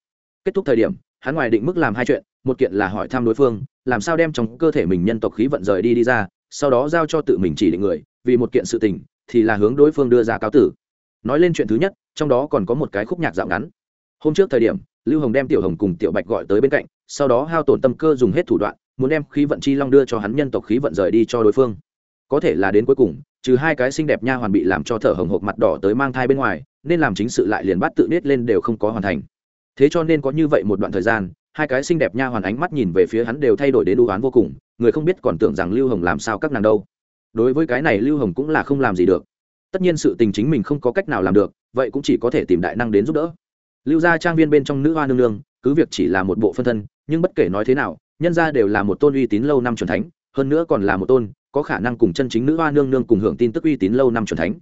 Speaker 1: Kết thúc thời điểm hắn ngoài định mức làm hai chuyện, một kiện là hỏi thăm đối phương, làm sao đem trong cơ thể mình nhân tộc khí vận rời đi đi ra, sau đó giao cho tự mình chỉ định người, vì một kiện sự tình, thì là hướng đối phương đưa ra cáo tử. Nói lên chuyện thứ nhất, trong đó còn có một cái khúc nhạc dạo ngắn. Hôm trước thời điểm, lưu hồng đem tiểu hồng cùng tiểu bạch gọi tới bên cạnh, sau đó hao tổn tâm cơ dùng hết thủ đoạn, muốn đem khí vận chi long đưa cho hắn nhân tộc khí vận rời đi cho đối phương. Có thể là đến cuối cùng, trừ hai cái xinh đẹp nha hoàn bị làm cho thở hồng hộc mặt đỏ tới mang thai bên ngoài, nên làm chính sự lại liền bắt tự nết lên đều không có hoàn thành thế cho nên có như vậy một đoạn thời gian, hai cái xinh đẹp nha hoàn ánh mắt nhìn về phía hắn đều thay đổi đến đu oán vô cùng, người không biết còn tưởng rằng lưu hồng làm sao các nàng đâu. Đối với cái này lưu hồng cũng là không làm gì được. Tất nhiên sự tình chính mình không có cách nào làm được, vậy cũng chỉ có thể tìm đại năng đến giúp đỡ. Lưu gia trang viên bên trong nữ hoa nương nương, cứ việc chỉ là một bộ phân thân, nhưng bất kể nói thế nào, nhân ra đều là một tôn uy tín lâu năm c thánh, hơn nữa còn là một tôn, có khả năng cùng chân chính nữ hoa nương nương cùng hưởng tin tức uy tín lâu năm c thánh.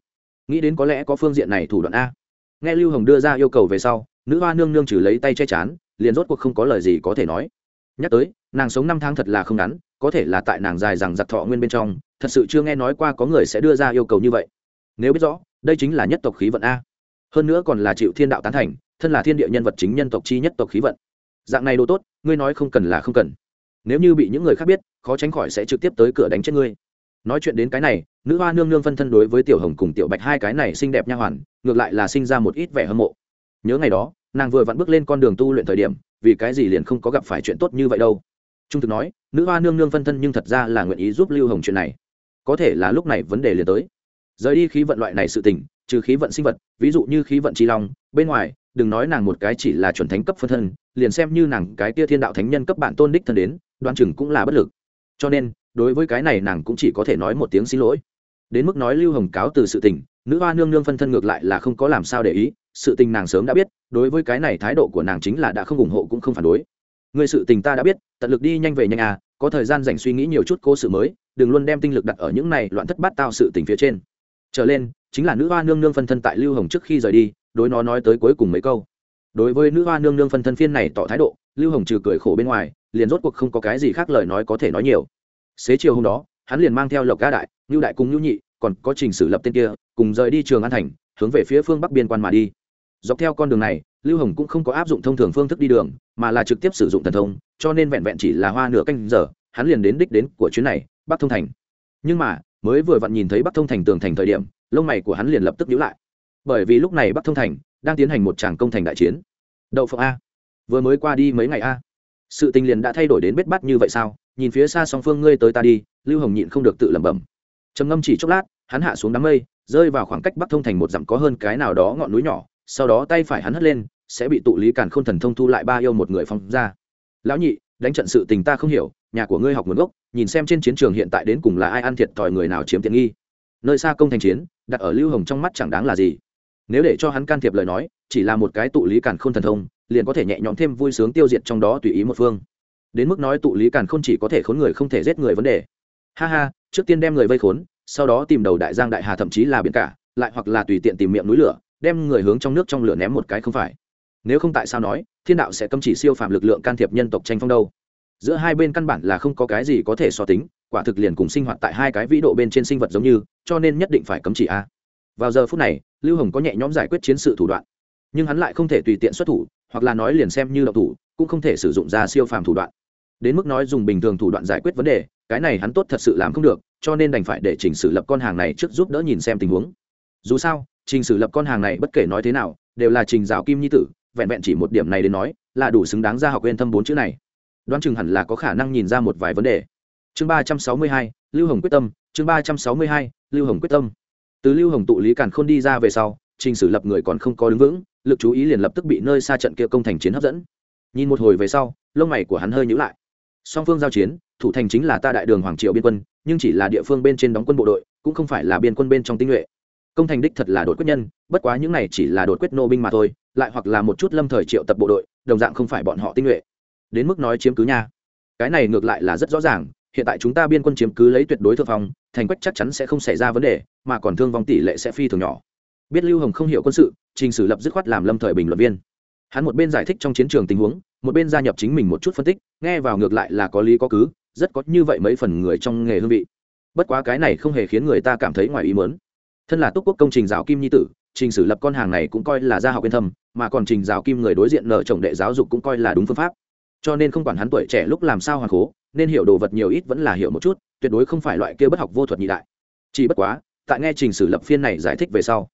Speaker 1: Nghĩ đến có lẽ có phương diện này thủ đoạn a. Nghe lưu hồng đưa ra yêu cầu về sau nữ hoa nương nương trừ lấy tay che chán, liền rốt cuộc không có lời gì có thể nói. Nhắc tới, nàng sống năm tháng thật là không ngắn, có thể là tại nàng dài rằng giặc thọ nguyên bên trong, thật sự chưa nghe nói qua có người sẽ đưa ra yêu cầu như vậy. Nếu biết rõ, đây chính là nhất tộc khí vận a. Hơn nữa còn là chịu thiên đạo tán thành, thân là thiên địa nhân vật chính nhân tộc chi nhất tộc khí vận. Dạng này đồ tốt, ngươi nói không cần là không cần. Nếu như bị những người khác biết, khó tránh khỏi sẽ trực tiếp tới cửa đánh chết ngươi. Nói chuyện đến cái này, nữ hoa nương nương phân thân đối với tiểu hồng cùng tiểu bạch hai cái này xinh đẹp nha hoàn, ngược lại là sinh ra một ít vẻ hâm mộ nhớ ngày đó, nàng vừa vặn bước lên con đường tu luyện thời điểm, vì cái gì liền không có gặp phải chuyện tốt như vậy đâu? Trung thực nói, nữ hoa nương nương phân thân nhưng thật ra là nguyện ý giúp lưu hồng chuyện này. Có thể là lúc này vấn đề liền tới. Rời đi khí vận loại này sự tình, trừ khí vận sinh vật, ví dụ như khí vận tri long, bên ngoài, đừng nói nàng một cái chỉ là chuẩn thánh cấp phân thân, liền xem như nàng cái tia thiên đạo thánh nhân cấp bạn tôn đích thân đến, đoan chừng cũng là bất lực. Cho nên, đối với cái này nàng cũng chỉ có thể nói một tiếng xin lỗi. Đến mức nói lưu hồng cáo từ sự tình, nữ hoa nương nương phân thân ngược lại là không có làm sao để ý sự tình nàng sớm đã biết, đối với cái này thái độ của nàng chính là đã không ủng hộ cũng không phản đối. Người sự tình ta đã biết, tận lực đi nhanh về nhanh à có thời gian dành suy nghĩ nhiều chút cố sự mới, đừng luôn đem tinh lực đặt ở những này loạn thất bát tao sự tình phía trên. Trở lên, chính là nữ hoa nương nương phân thân tại lưu hồng trước khi rời đi, đối nó nói tới cuối cùng mấy câu. Đối với nữ hoa nương nương phân thân phiên này tỏ thái độ, lưu hồng trừ cười khổ bên ngoài, liền rốt cuộc không có cái gì khác lời nói có thể nói nhiều. Xế chiều hôm đó, hắn liền mang theo lộc ca đại ngưu đại cùng ngưu nhị, còn có trình sử lập tên kia, cùng rời đi trường an thành, hướng về phía phương bắc biên quan mà đi dọc theo con đường này, lưu hồng cũng không có áp dụng thông thường phương thức đi đường, mà là trực tiếp sử dụng thần thông, cho nên vẹn vẹn chỉ là hoa nửa canh giờ, hắn liền đến đích đến của chuyến này, bắc thông thành. Nhưng mà, mới vừa vặn nhìn thấy bắc thông thành tường thành thời điểm, lông mày của hắn liền lập tức nhíu lại. Bởi vì lúc này bắc thông thành đang tiến hành một tràng công thành đại chiến. Đậu phộng a. Vừa mới qua đi mấy ngày a. Sự tình liền đã thay đổi đến bết bắt như vậy sao? Nhìn phía xa song phương ngươi tới ta đi, lưu hồng nhịn không được tự lẩm bẩm. Trầm ngâm chỉ chốc lát, hắn hạ xuống đám mây, rơi vào khoảng cách bắc thông thành một dặm có hơn cái nào đó ngọn núi nhỏ sau đó tay phải hắn hất lên, sẽ bị tụ lý càn khôn thần thông thu lại ba yêu một người phong ra. Lão nhị, đánh trận sự tình ta không hiểu, nhà của ngươi học nguồn gốc, nhìn xem trên chiến trường hiện tại đến cùng là ai ăn thiệt thòi người nào chiếm tiện nghi. Nơi xa công thành chiến, đặt ở lưu hồng trong mắt chẳng đáng là gì. Nếu để cho hắn can thiệp lời nói, chỉ là một cái tụ lý càn khôn thần thông, liền có thể nhẹ nhõm thêm vui sướng tiêu diệt trong đó tùy ý một phương. Đến mức nói tụ lý càn khôn chỉ có thể khốn người không thể giết người vấn đề. Ha ha, trước tiên đem người vây khốn, sau đó tìm đầu đại giang đại hà thậm chí là biển cả, lại hoặc là tùy tiện tìm miệng núi lửa đem người hướng trong nước trong lửa ném một cái không phải. Nếu không tại sao nói, thiên đạo sẽ cấm chỉ siêu phạm lực lượng can thiệp nhân tộc tranh phong đâu? Giữa hai bên căn bản là không có cái gì có thể so tính, quả thực liền cùng sinh hoạt tại hai cái vĩ độ bên trên sinh vật giống như, cho nên nhất định phải cấm chỉ a. Vào giờ phút này, lưu hồng có nhẹ nhõm giải quyết chiến sự thủ đoạn. Nhưng hắn lại không thể tùy tiện xuất thủ, hoặc là nói liền xem như độc thủ, cũng không thể sử dụng ra siêu phàm thủ đoạn. Đến mức nói dùng bình thường thủ đoạn giải quyết vấn đề, cái này hắn tốt thật sự làm không được, cho nên đành phải để chỉnh sử lập con hàng này trước giúp đỡ nhìn xem tình huống. Dù sao trình sử lập con hàng này bất kể nói thế nào, đều là trình rào kim nhi tử, vẹn vẹn chỉ một điểm này đến nói, là đủ xứng đáng ra học yên thâm bốn chữ này. Đoán chừng hẳn là có khả năng nhìn ra một vài vấn đề. Chương ba trăm sáu mươi hai, lưu hồng quyết tâm, chương ba trăm sáu mươi hai, lưu hồng quyết tâm. Từ lưu hồng tụ lý càn khôn đi ra về sau, trình sử lập người còn không có đứng vững, lực chú ý liền lập tức bị nơi xa trận kia công thành chiến hấp dẫn. Nhìn một hồi về sau, lông mày của hắn hơi nhữ lại. Song phương giao chiến, thủ thành chính là ta đại đường hoàng triệu biên quân, nhưng chỉ là địa phương bên trên đóng quân bộ đội, cũng không phải là biên quân bên trong tinh nhuệ công thành đích thật là đột quyết nhân, bất quá những này chỉ là đột quyết nô binh mà thôi, lại hoặc là một chút lâm thời triệu tập bộ đội, đồng dạng không phải bọn họ tinh nhuệ. Đến mức nói chiếm cứ nha. Cái này ngược lại là rất rõ ràng, hiện tại chúng ta biên quân chiếm cứ lấy tuyệt đối thượng phong, thành quách chắc chắn sẽ không xảy ra vấn đề, mà còn thương vong tỷ lệ sẽ phi thường nhỏ. Biết lưu hồng không hiểu quân sự, trình sử lập dứt khoát làm lâm thời bình luận viên. Hắn một bên giải thích trong chiến trường tình huống, một bên gia nhập chính mình một chút phân tích, nghe vào ngược lại là có lý có cứ, rất có như vậy mấy phần người trong nghề hương vị. Bất quá cái này không hề khiến người ta cảm thấy ngoài ý mớn thân là túc quốc công trình giáo kim nhi tử, trình sử lập con hàng này cũng coi là gia học yên thâm, mà còn trình giáo kim người đối diện nợ chồng đệ giáo dục cũng coi là đúng phương pháp. Cho nên không quản hắn tuổi trẻ lúc làm sao hoàn cố nên hiểu đồ vật nhiều ít vẫn là hiểu một chút, tuyệt đối không phải loại kia bất học vô thuật nhị đại. Chỉ bất quá, tại nghe trình sử lập phiên này giải thích về sau,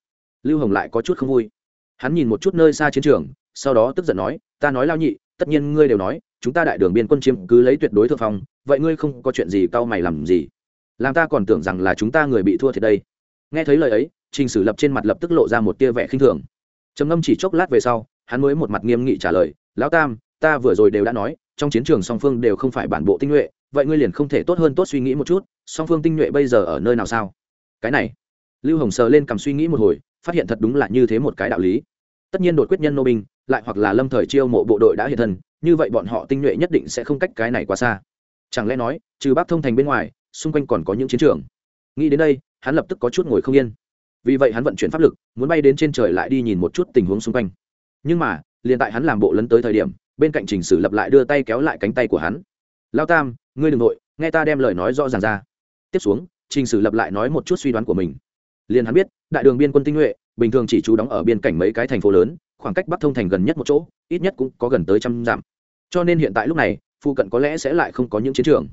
Speaker 1: lưu hồng lại có chút không vui. Hắn nhìn một chút nơi xa chiến trường, sau đó tức giận nói, ta nói lao nhị, tất nhiên ngươi đều nói, chúng ta đại đường biên quân chiếm cứ lấy tuyệt đối thượng phong, vậy ngươi không có chuyện gì cau mày làm gì? Làm ta còn tưởng rằng là chúng ta người bị thua thiệt đây nghe thấy lời ấy, trình sử lập trên mặt lập tức lộ ra một tia vẻ khinh thường. Trầm ngâm chỉ chốc lát về sau, hắn mới một mặt nghiêm nghị trả lời, lão tam, ta vừa rồi đều đã nói, trong chiến trường song phương đều không phải bản bộ tinh nhuệ, vậy ngươi liền không thể tốt hơn tốt suy nghĩ một chút, song phương tinh nhuệ bây giờ ở nơi nào sao? Cái này, lưu hồng sờ lên cầm suy nghĩ một hồi, phát hiện thật đúng là như thế một cái đạo lý. Tất nhiên đột quyết nhân nô binh, lại hoặc là lâm thời chiêu mộ bộ đội đã hiện thân, như vậy bọn họ tinh nhuệ nhất định sẽ không cách cái này quá xa. Chẳng lẽ nói, trừ bắc thông thành bên ngoài, xung quanh còn có những chiến trường? Nghĩ đến đây hắn lập tức có chút ngồi không yên. Vì vậy hắn vận chuyển pháp lực, muốn bay đến trên trời lại đi nhìn một chút tình huống xung quanh. Nhưng mà, liền tại hắn làm bộ lấn tới thời điểm, bên cạnh trình sử lập lại đưa tay kéo lại cánh tay của hắn. Lao tam, ngươi đ ừ n g nội, nghe ta đem lời nói rõ ràng ra. Tiếp xuống, trình sử lập lại nói một chút suy đoán của mình. Liền hắn biết, đại đường biên quân tinh nhuệ, bình thường chỉ trú đóng ở biên cảnh mấy cái thành phố lớn, khoảng cách bắc thông thành gần nhất một chỗ, ít nhất cũng có gần tới trăm dặm. Cho nên hiện tại lúc này, phụ cận có lẽ sẽ lại không có những chiến trường.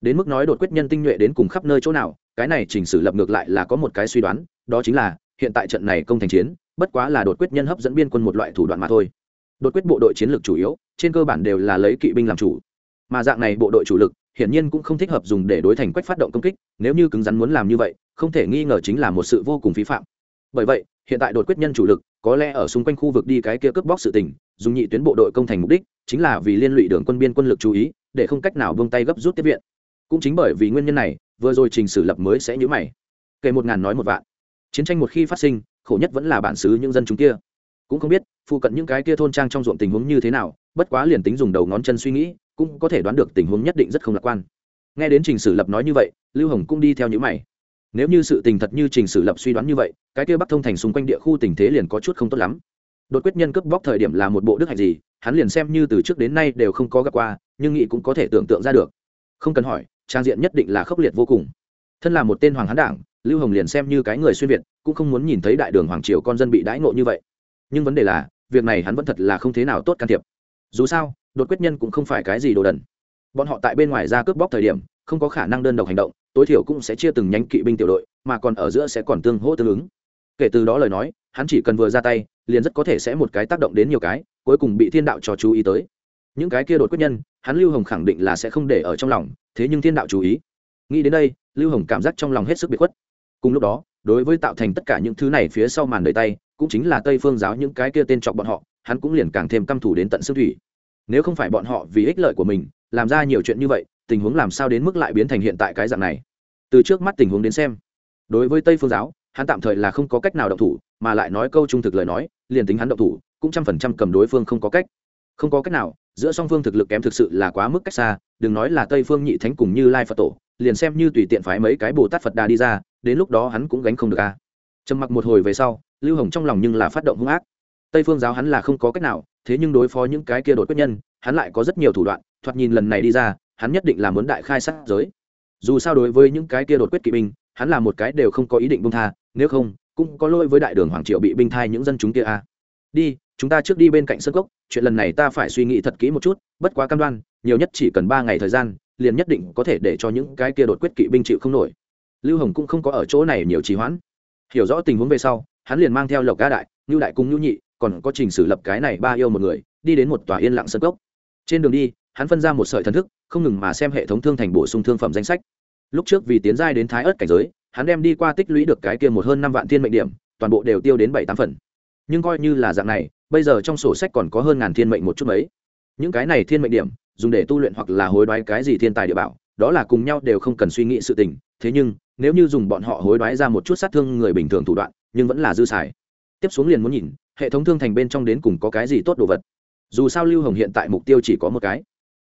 Speaker 1: Đến mức nói đột quyết nhân tinh nhuệ đến cùng khắp nơi chỗ nào cái này chỉnh sử lập ngược lại là có một cái suy đoán, đó chính là, hiện tại trận này công thành chiến, bất quá là đột quyết nhân hấp dẫn biên quân một loại thủ đoạn mà thôi. Đột quyết bộ đội chiến lược chủ yếu, trên cơ bản đều là lấy kỵ binh làm chủ. Mà dạng này bộ đội chủ lực, hiển nhiên cũng không thích hợp dùng để đối thành quách phát động công kích, nếu như cứng rắn muốn làm như vậy, không thể nghi ngờ chính là một sự vô cùng phí phạm. Bởi vậy, hiện tại đột quyết nhân chủ lực, có lẽ ở xung quanh khu vực đi cái kia cướp bóc sự tình, dùng nhị tuyến bộ đội công thành mục đích, chính là vì liên lụy đường quân biên quân lực chú ý, để không cách nào buông tay gấp rút tiếp viện. Cũng chính bởi vì nguyên nhân này vừa rồi trình sử lập mới sẽ nhữ mày. Kể một ngàn nói một vạn. Chiến tranh một khi phát sinh, khổ nhất vẫn là bản xứ những dân chúng kia. Cũng không biết, phụ cận những cái kia thôn trang trong ruộng tình huống như thế nào, bất quá liền tính dùng đầu ngón chân suy nghĩ, cũng có thể đoán được tình huống nhất định rất không lạc quan. Nghe đến trình sử lập nói như vậy, lưu hồng cũng đi theo những mày. Nếu như sự tình thật như trình sử lập suy đoán như vậy, cái kia bắc thông thành xung quanh địa khu tình thế liền có chút không tốt lắm. Đột quyết nhân cướp bóc thời điểm là một bộ đức hạnh gì, hắn liền xem như từ trước đến nay đều không có gặp qua, nhưng nghị cũng có thể tưởng tượng ra được. Không cần hỏi trang diện nhất định là khốc liệt vô cùng. Thân là một tên hoàng hán đảng, lưu hồng liền xem như cái người xuyên việt, cũng không muốn nhìn thấy đại đường hoàng triều con dân bị đãi ngộ như vậy. Nhưng vấn đề là, việc này hắn vẫn thật là không thế nào tốt can thiệp. Dù sao, đột quyết nhân cũng không phải cái gì đồ đần. Bọn họ tại bên ngoài ra cướp bóc thời điểm, không có khả năng đơn độc hành động, tối thiểu cũng sẽ chia từng nhánh kỵ binh tiểu đội, mà còn ở giữa sẽ còn tương hỗ tương ứng. Kể từ đó lời nói, hắn chỉ cần vừa ra tay, liền rất có thể sẽ một cái tác động đến nhiều cái, cuối cùng bị thiên đạo cho chú ý tới những cái kia đột quyết nhân, hắn lưu hồng khẳng định là sẽ không để ở trong lòng, thế nhưng thiên đạo chú ý. Nghĩ đến đây, lưu hồng cảm giác trong lòng hết sức bị khuất. Cùng lúc đó, đối với tạo thành tất cả những thứ này phía sau màn đời tay, cũng chính là tây phương giáo những cái kia tên chọc bọn họ, hắn cũng liền càng thêm căm thủ đến tận xương thủy. Nếu không phải bọn họ vì ích lợi của mình, làm ra nhiều chuyện như vậy, tình huống làm sao đến mức lại biến thành hiện tại cái dạng này? Từ trước mắt tình huống đến xem, đối với tây phương giáo, hắn tạm thời là không có cách nào động thủ, mà lại nói câu trung thực lời nói, liền tính hắn động thủ, cũng trăm phần trăm cầm đối phương không có cách. Không có cách nào giữa song phương thực lực kém thực sự là quá mức cách xa, đừng nói là tây phương nhị thánh cùng như lai phật tổ, liền xem như tùy tiện phái mấy cái bồ tát phật đà đi ra, đến lúc đó hắn cũng gánh không được a. Trầm mặc một hồi về sau, lưu hồng trong lòng nhưng là phát động hung ác. Tây phương giáo hắn là không có cách nào, thế nhưng đối phó những cái kia đột quyết nhân, hắn lại có rất nhiều thủ đoạn, thoạt nhìn lần này đi ra, hắn nhất định là muốn đại khai sát giới. Dù sao đối với những cái kia đột quyết kỵ binh, hắn là một cái đều không có ý định bông tha, nếu không, cũng có lỗi với đại đường hoàng triệu bị binh thai những dân chúng kia a. Đi chúng ta trước đi bên cạnh sân cốc, chuyện lần này ta phải suy nghĩ thật kỹ một chút, bất quá cam đoan, nhiều nhất chỉ cần ba ngày thời gian, liền nhất định có thể để cho những cái kia đột quyết kỵ binh chịu không nổi. Lưu hồng cũng không có ở chỗ này nhiều trì hoãn. Hiểu rõ tình huống về sau, hắn liền mang theo lộc ca đại ngưu đại cung ngưu nhị, còn có trình sử lập cái này ba yêu một người, đi đến một tòa yên lặng sân cốc. Trên đường đi, hắn phân ra một sợi thần thức, không ngừng mà xem hệ thống thương thành bổ sung thương phẩm danh sách. Lúc trước vì tiến giai đến thái ớt cảnh giới, hắn đem đi qua tích lũy được cái kia một hơn năm vạn thiên mệnh điểm, toàn bộ đều tiêu đến bảy tám phần. Nhưng coi như là dạng này bây giờ trong sổ sách còn có hơn ngàn thiên mệnh một chút mấy. Những cái này thiên mệnh điểm, dùng để tu luyện hoặc là hối đoái cái gì thiên tài địa bảo, đó là cùng nhau đều không cần suy nghĩ sự tình. Thế nhưng, nếu như dùng bọn họ hối đoái ra một chút sát thương người bình thường thủ đoạn, nhưng vẫn là dư xài. Tiếp xuống liền muốn nhìn, hệ thống thương thành bên trong đến cùng có cái gì tốt đồ vật. Dù sao lưu hồng hiện tại mục tiêu chỉ có một cái.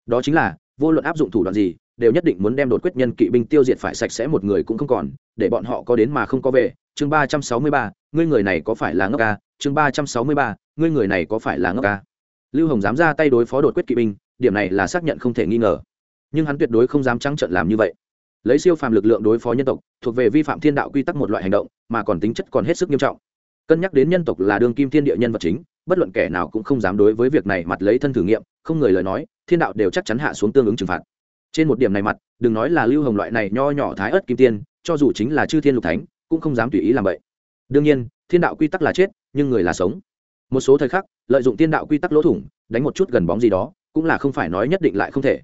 Speaker 1: Đó chính là, vô luận áp dụng thủ đoạn gì, đều nhất định muốn đem đột quyết nhân kỵ binh tiêu diệt phải sạch sẽ một người cũng không còn, để bọn họ có đến mà không có về. Chương ba trăm sáu mươi ba, ngươi người này có phải là ngốc ca? Chương ba trăm sáu mươi ba ngươi người này có phải là ngốc ca? Lưu hồng dám ra tay đối phó đột quyết kỵ binh, điểm này là xác nhận không thể nghi ngờ. Nhưng hắn tuyệt đối không dám trắng trợn làm như vậy. Lấy siêu phàm lực lượng đối phó nhân tộc, thuộc về vi phạm thiên đạo quy tắc một loại hành động, mà còn tính chất còn hết sức nghiêm trọng. Cân nhắc đến nhân tộc là đường kim thiên địa nhân vật chính, bất luận kẻ nào cũng không dám đối với việc này mặt lấy thân thử nghiệm, không người lời nói, thiên đạo đều chắc chắn hạ xuống tương ứng trừng phạt. Trên một điểm này mặt, đừng nói là lưu hồng loại này nho nhỏ thái ớt kim tiên, cho dù chính là chư thiên lục thánh, cũng không dám tùy ý làm vậy. Đương nhiên, thiên đạo quy tắc là chết, nhưng người là sống một số thời khắc, lợi dụng thiên đạo quy tắc lỗ thủng, đánh một chút gần bóng gì đó, cũng là không phải nói nhất định lại không thể.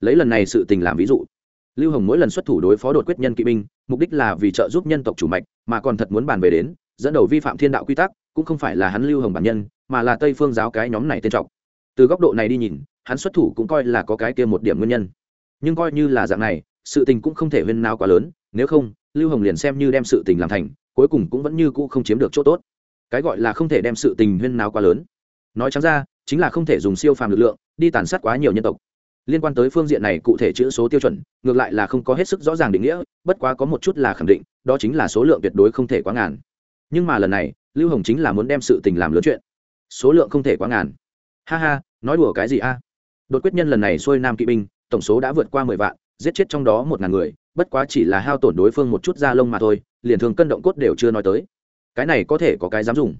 Speaker 1: Lấy lần này sự tình làm ví dụ. Lưu hồng mỗi lần xuất thủ đối phó đột quyết nhân kỵ binh, mục đích là vì trợ giúp nhân tộc chủ mạch, mà còn thật muốn bàn về đến, dẫn đầu vi phạm thiên đạo quy tắc, cũng không phải là hắn lưu hồng bản nhân, mà là tây phương giáo cái nhóm này tên trọng từ góc độ này đi nhìn, hắn xuất thủ cũng coi là có cái kia một điểm nguyên nhân. Nhưng coi như là dạng này, sự tình cũng không thể huyên nào quá lớn, nếu không, lưu hồng liền xem như đem sự tình làm thành, cuối cùng cũng vẫn như cũ không chiếm được chỗ tốt cái gọi là không thể đem sự tình huyên nào quá lớn. Nói chẳng ra, chính là không thể dùng siêu phàm lực lượng đi tàn sát quá nhiều nhân tộc. Liên quan tới phương diện này cụ thể chữ số tiêu chuẩn, ngược lại là không có hết sức rõ ràng định nghĩa, bất quá có một chút là khẳng định, đó chính là số lượng tuyệt đối không thể quá ngàn. Nhưng mà lần này, lưu hồng chính là muốn đem sự tình làm lớn chuyện. Số lượng không thể quá ngàn. Ha ha, nói đùa cái gì a? Đột quyết nhân lần này xuôi nam kỵ binh, tổng số đã vượt qua mười vạn, giết chết trong đó một ngàn người, bất quá chỉ là hao tổn đối phương một chút da lông mà thôi, liền thường cân động cốt đều chưa nói tới cái này có thể có cái dám dùng.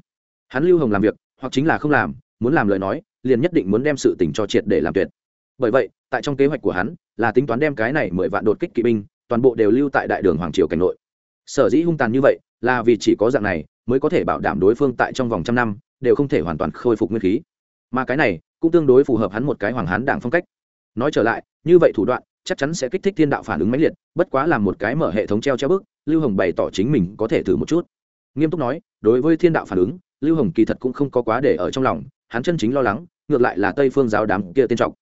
Speaker 1: Hắn lưu hồng làm việc, hoặc chính là không làm, muốn làm lời nói, liền nhất định muốn đem sự tình cho triệt để làm tuyệt. Bởi vậy, tại trong kế hoạch của hắn, là tính toán đem cái này mười vạn đột kích kỵ binh, toàn bộ đều lưu tại đại đường hoàng triều cảnh nội. Sở dĩ hung tàn như vậy, là vì chỉ có dạng này, mới có thể bảo đảm đối phương tại trong vòng trăm năm, đều không thể hoàn toàn khôi phục nguyên khí. Mà cái này, cũng tương đối phù hợp hắn một cái hoàng hán đảng phong cách. Nói trở lại, như vậy thủ đoạn, chắc chắn sẽ kích thích thiên đạo phản ứng mãnh liệt, bất quá là một cái mở hệ thống treo treo bức lưu hồng bày tỏ chính mình có thể thử một chút nghiêm túc nói, đối với thiên đạo phản ứng, lưu hồng kỳ thật cũng không có quá để ở trong lòng, hắn chân chính lo lắng, ngược lại là tây phương giáo đám kia tên trọng.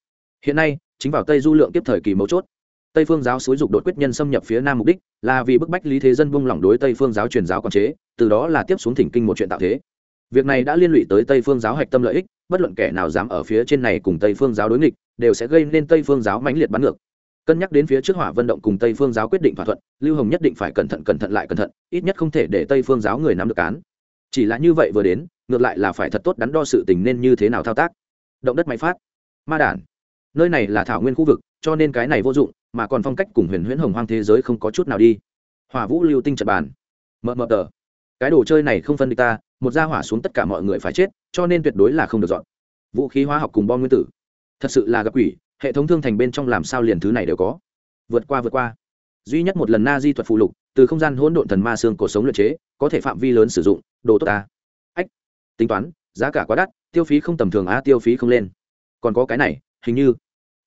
Speaker 1: Hiện nay, chính vào tây du lượng tiếp thời kỳ mấu chốt, tây phương giáo xúi dục đột quyết nhân xâm nhập phía nam mục đích, là vì bức bách lý thế dân buông lỏng đối tây phương giáo truyền giáo quản chế, từ đó là tiếp xuống thỉnh kinh một chuyện tạo thế. Việc này đã liên lụy tới tây phương giáo hạch tâm lợi ích, bất luận kẻ nào dám ở phía trên này cùng tây phương giáo đối nghịch, đều sẽ gây nên tây phương giáo mãnh liệt bắn ngược cân nhắc đến phía trước hỏa vận động cùng tây phương giáo quyết định thỏa thuận, lưu hồng nhất định phải cẩn thận cẩn thận lại cẩn thận, ít nhất không thể để tây phương giáo người nắm được án. Chỉ là như vậy vừa đến, ngược lại là phải thật tốt đắn đo sự tình nên như thế nào thao tác. Động đất máy phát. Ma đản. Nơi này là thảo nguyên khu vực, cho nên cái này vô dụng, mà còn phong cách cùng huyền huyễn hồng hoang thế giới không có chút nào đi. Hỏa vũ lưu tinh trật bàn. Mờ mờ tờ. Cái đồ chơi này không phân địch ta, một gia hỏa xuống tất cả mọi người phải chết, cho nên tuyệt đối là không được dọn. Vũ khí hóa học cùng bom nguyên tử. Thật sự là gặp quỷ hệ thống thương thành bên trong làm sao liền thứ này đều có. Vượt qua vượt qua. Duy nhất một lần na di thuật phụ lục, từ không gian hỗn độn thần ma xương cổ sống luyện chế, có thể phạm vi lớn sử dụng, đồ tốt ta. Ách, tính toán, giá cả quá đắt, tiêu phí không tầm thường á, tiêu phí không lên. Còn có cái này, hình như,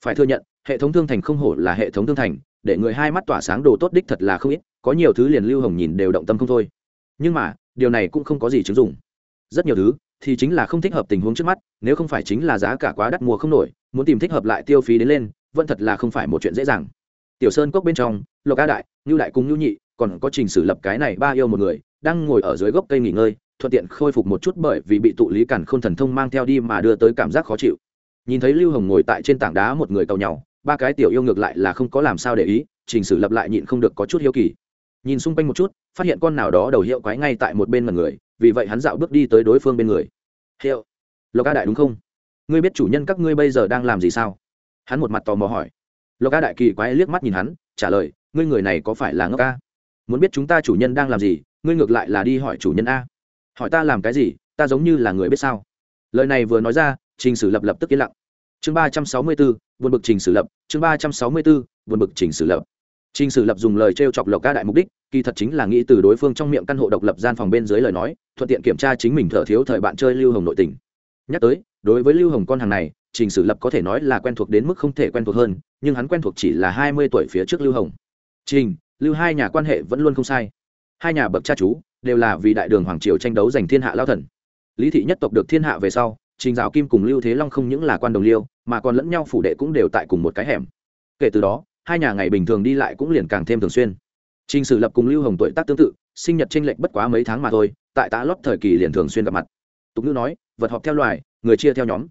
Speaker 1: phải thừa nhận, hệ thống thương thành không hổ là hệ thống thương thành, để người hai mắt tỏa sáng đồ tốt đích thật là không ít, có nhiều thứ liền lưu hồng nhìn đều động tâm không thôi. Nhưng mà, điều này cũng không có gì chứng dụng. Rất nhiều thứ thì chính là không thích hợp tình huống trước mắt, nếu không phải chính là giá cả quá đắt mua không nổi, muốn tìm thích hợp lại tiêu phí đến lên, vẫn thật là không phải một chuyện dễ dàng. Tiểu sơn cốc bên trong, lộc a đại ngưu đại cùng ngưu nhị, còn có trình sử lập cái này ba yêu một người, đang ngồi ở dưới gốc cây nghỉ ngơi, thuận tiện khôi phục một chút bởi vì bị tụ lý cản k h ô n thần thông mang theo đi mà đưa tới cảm giác khó chịu. Nhìn thấy lưu hồng ngồi tại trên tảng đá một người cầu nhau, ba cái tiểu yêu ngược lại là không có làm sao để ý, trình sử lập lại nhịn không được có chút hiếu kỳ. Nhìn xung quanh một chút, phát hiện con nào đó đầu hiệu quái ngay tại một bên mật người, vì vậy hắn dạo bước đi tới đối phương bên người hiệu. Lộc a đại đúng không? Ngươi biết chủ nhân các ngươi bây giờ đang làm gì sao? Hắn một mặt tò mò hỏi. Lộc a đại kỳ quái liếc mắt nhìn hắn, trả lời, ngươi người này có phải là ngốc a? Muốn biết chúng ta chủ nhân đang làm gì, ngươi ngược lại là đi hỏi chủ nhân a. Hỏi ta làm cái gì, ta giống như là người biết sao? Lời này vừa nói ra, trình sử lập lập tức yên lặng. Chương ba trăm sáu mươi bốn buồn bực trình sử lập, chương ba trăm sáu mươi bốn buồn bực trình sử lập. Trình sử lập dùng lời t r e o chọc lộc ca đại mục đích kỳ thật chính là nghĩ từ đối phương trong miệng căn hộ độc lập gian phòng bên dưới lời nói, thuận tiện kiểm tra chính mình thở thiếu thời bạn chơi lưu hồng nội tình. Nhắc tới, đối với lưu hồng con hàng này, trình sử lập có thể nói là quen thuộc đến mức không thể quen thuộc hơn, nhưng hắn quen thuộc chỉ là hai mươi tuổi phía trước lưu hồng. Trình, lưu hai nhà quan hệ vẫn luôn không sai. Hai nhà bậc cha chú đều là vì đại đường hoàng triều tranh đấu giành thiên hạ lao thần. Lý thị nhất tộc được thiên hạ về sau, trình dạo kim cùng lưu thế long không những là quan đồng liêu, mà còn lẫn nhau phủ đệ cũng đều tại cùng một cái hẻm. Kể từ đó, hai nhà ngày bình thường đi lại cũng liền càng thêm thường xuyên trình sử lập cùng lưu hồng tuổi tác tương tự, sinh nhật tranh lệch bất quá mấy tháng mà thôi, tại tá lót thời kỳ liền thường xuyên gặp mặt. Tục nữ nói, vật họp theo loài, người chia theo nhóm.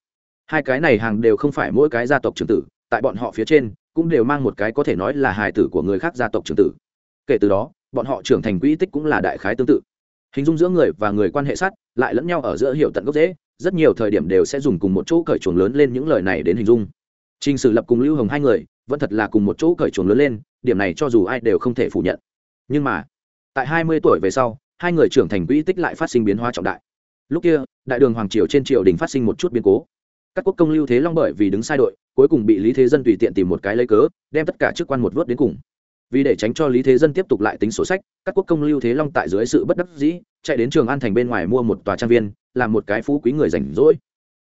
Speaker 1: Hai cái này hàng đều không phải mỗi cái gia tộc trưởng tử, tại bọn họ phía trên, cũng đều mang một cái có thể nói là hài tử của người khác gia tộc trưởng tử. Kể từ đó, bọn họ trưởng thành quỹ tích cũng là đại khái tương tự. Hình dung giữa người và người quan hệ sát, lại lẫn nhau ở giữa hiểu tận gốc dễ rất nhiều thời điểm đều sẽ dùng cùng một chỗ cởi chuồng lớn lên những lời này đến hình dung. Trình Sử Lập cùng Lưu Hồng hai người vẫn thật là cùng một chỗ cởi chuồng lớn lên, điểm này cho dù ai đều không thể phủ nhận. Nhưng mà, tại hai mươi tuổi về sau, hai người trưởng thành quỹ tích lại phát sinh biến hóa trọng đại. Lúc kia, đại đường hoàng triều trên triều đình phát sinh một chút biến cố. Các quốc công Lưu Thế Long bởi vì đứng sai đội, cuối cùng bị Lý Thế Dân tùy tiện tìm một cái lấy cớ, đem tất cả chức quan một vớt đến cùng vì để tránh cho lý thế dân tiếp tục lại tính sổ sách các quốc công lưu thế long tại dưới sự bất đắc dĩ chạy đến trường an thành bên ngoài mua một tòa trang viên làm một cái phú quý người rảnh rỗi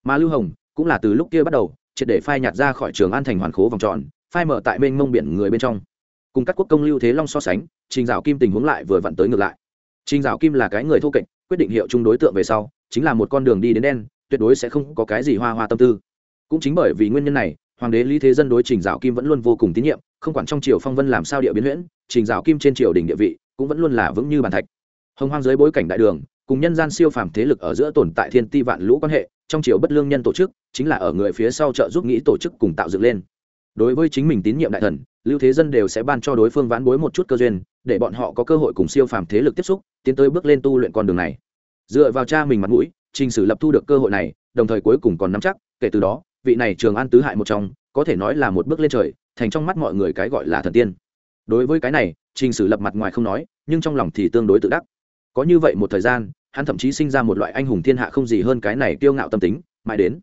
Speaker 1: mà lưu hồng cũng là từ lúc kia bắt đầu triệt để phai nhạt ra khỏi trường an thành hoàn khố vòng tròn phai mở tại bên mông biển người bên trong. Cùng các quốc công lưu thế long so sánh, trình dạo kim tình huống lại vừa vặn tới ngược lại. Trình dạo kim là cái người thô kệch, quyết định hiệu chung đối tượng về sau, chính là một con đường đi đến đen, tuyệt đối sẽ không có cái gì hoa hoa tâm tư. Cũng chính bởi vì nguyên nhân này, hoàng đế lý thế dân đối trình dạo kim vẫn luôn vô cùng tín nhiệm, không quản trong triều phong vân làm sao địa biến huyễn, trình dạo kim trên triều đình địa vị cũng vẫn luôn là vững như bàn thạch. Hồng hoang dưới bối cảnh đại đường, cùng nhân gian siêu phàm thế lực ở giữa tồn tại thiên ti vạn lũ quan hệ, trong triều bất lương nhân tổ chức, chính là ở người phía sau trợ giúp nghĩ tổ chức cùng tạo dựng lên đối với chính mình tín nhiệm đại thần, lưu thế dân đều sẽ ban cho đối phương vãn bối một chút cơ duyên, để bọn họ có cơ hội cùng siêu phàm thế lực tiếp xúc, tiến tới bước lên tu luyện con đường này. Dựa vào cha mình mặt mũi, trình sử lập thu được cơ hội này, đồng thời cuối cùng còn nắm chắc, kể từ đó, vị này trường an tứ hại một trong, có thể nói là một bước lên trời, thành trong mắt mọi người cái gọi là thần tiên. Đối với cái này, trình sử lập mặt ngoài không nói, nhưng trong lòng thì tương đối tự đắc. Có như vậy một thời gian, hắn thậm chí sinh ra một loại anh hùng thiên hạ không gì hơn cái này kiêu ngạo tâm tính, mãi đến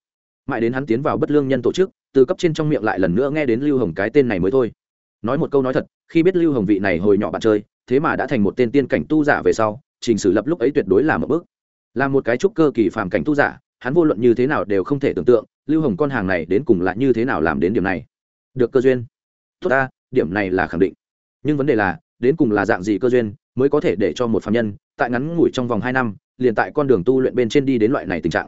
Speaker 1: mãi đến hắn tiến vào bất lương nhân tổ chức từ cấp trên trong miệng lại lần nữa nghe đến lưu hồng cái tên này mới thôi. Nói một câu nói thật, khi biết lưu hồng vị này hồi nhỏ bạn chơi, thế mà đã thành một tên tiên cảnh tu giả về sau, trình sử lập lúc ấy tuyệt đối là một bước. Là một cái trúc cơ kỳ phàm cảnh tu giả, hắn vô luận như thế nào đều không thể tưởng tượng, lưu hồng con hàng này đến cùng lại như thế nào làm đến điểm này. Được cơ duyên. Tốt ta, điểm này là khẳng định. Nhưng vấn đề là, đến cùng là dạng gì cơ duyên, mới có thể để cho một phạm nhân, tại ngắn ngủi trong vòng hai năm, liền tại con đường tu luyện bên trên đi đến loại này tình trạng.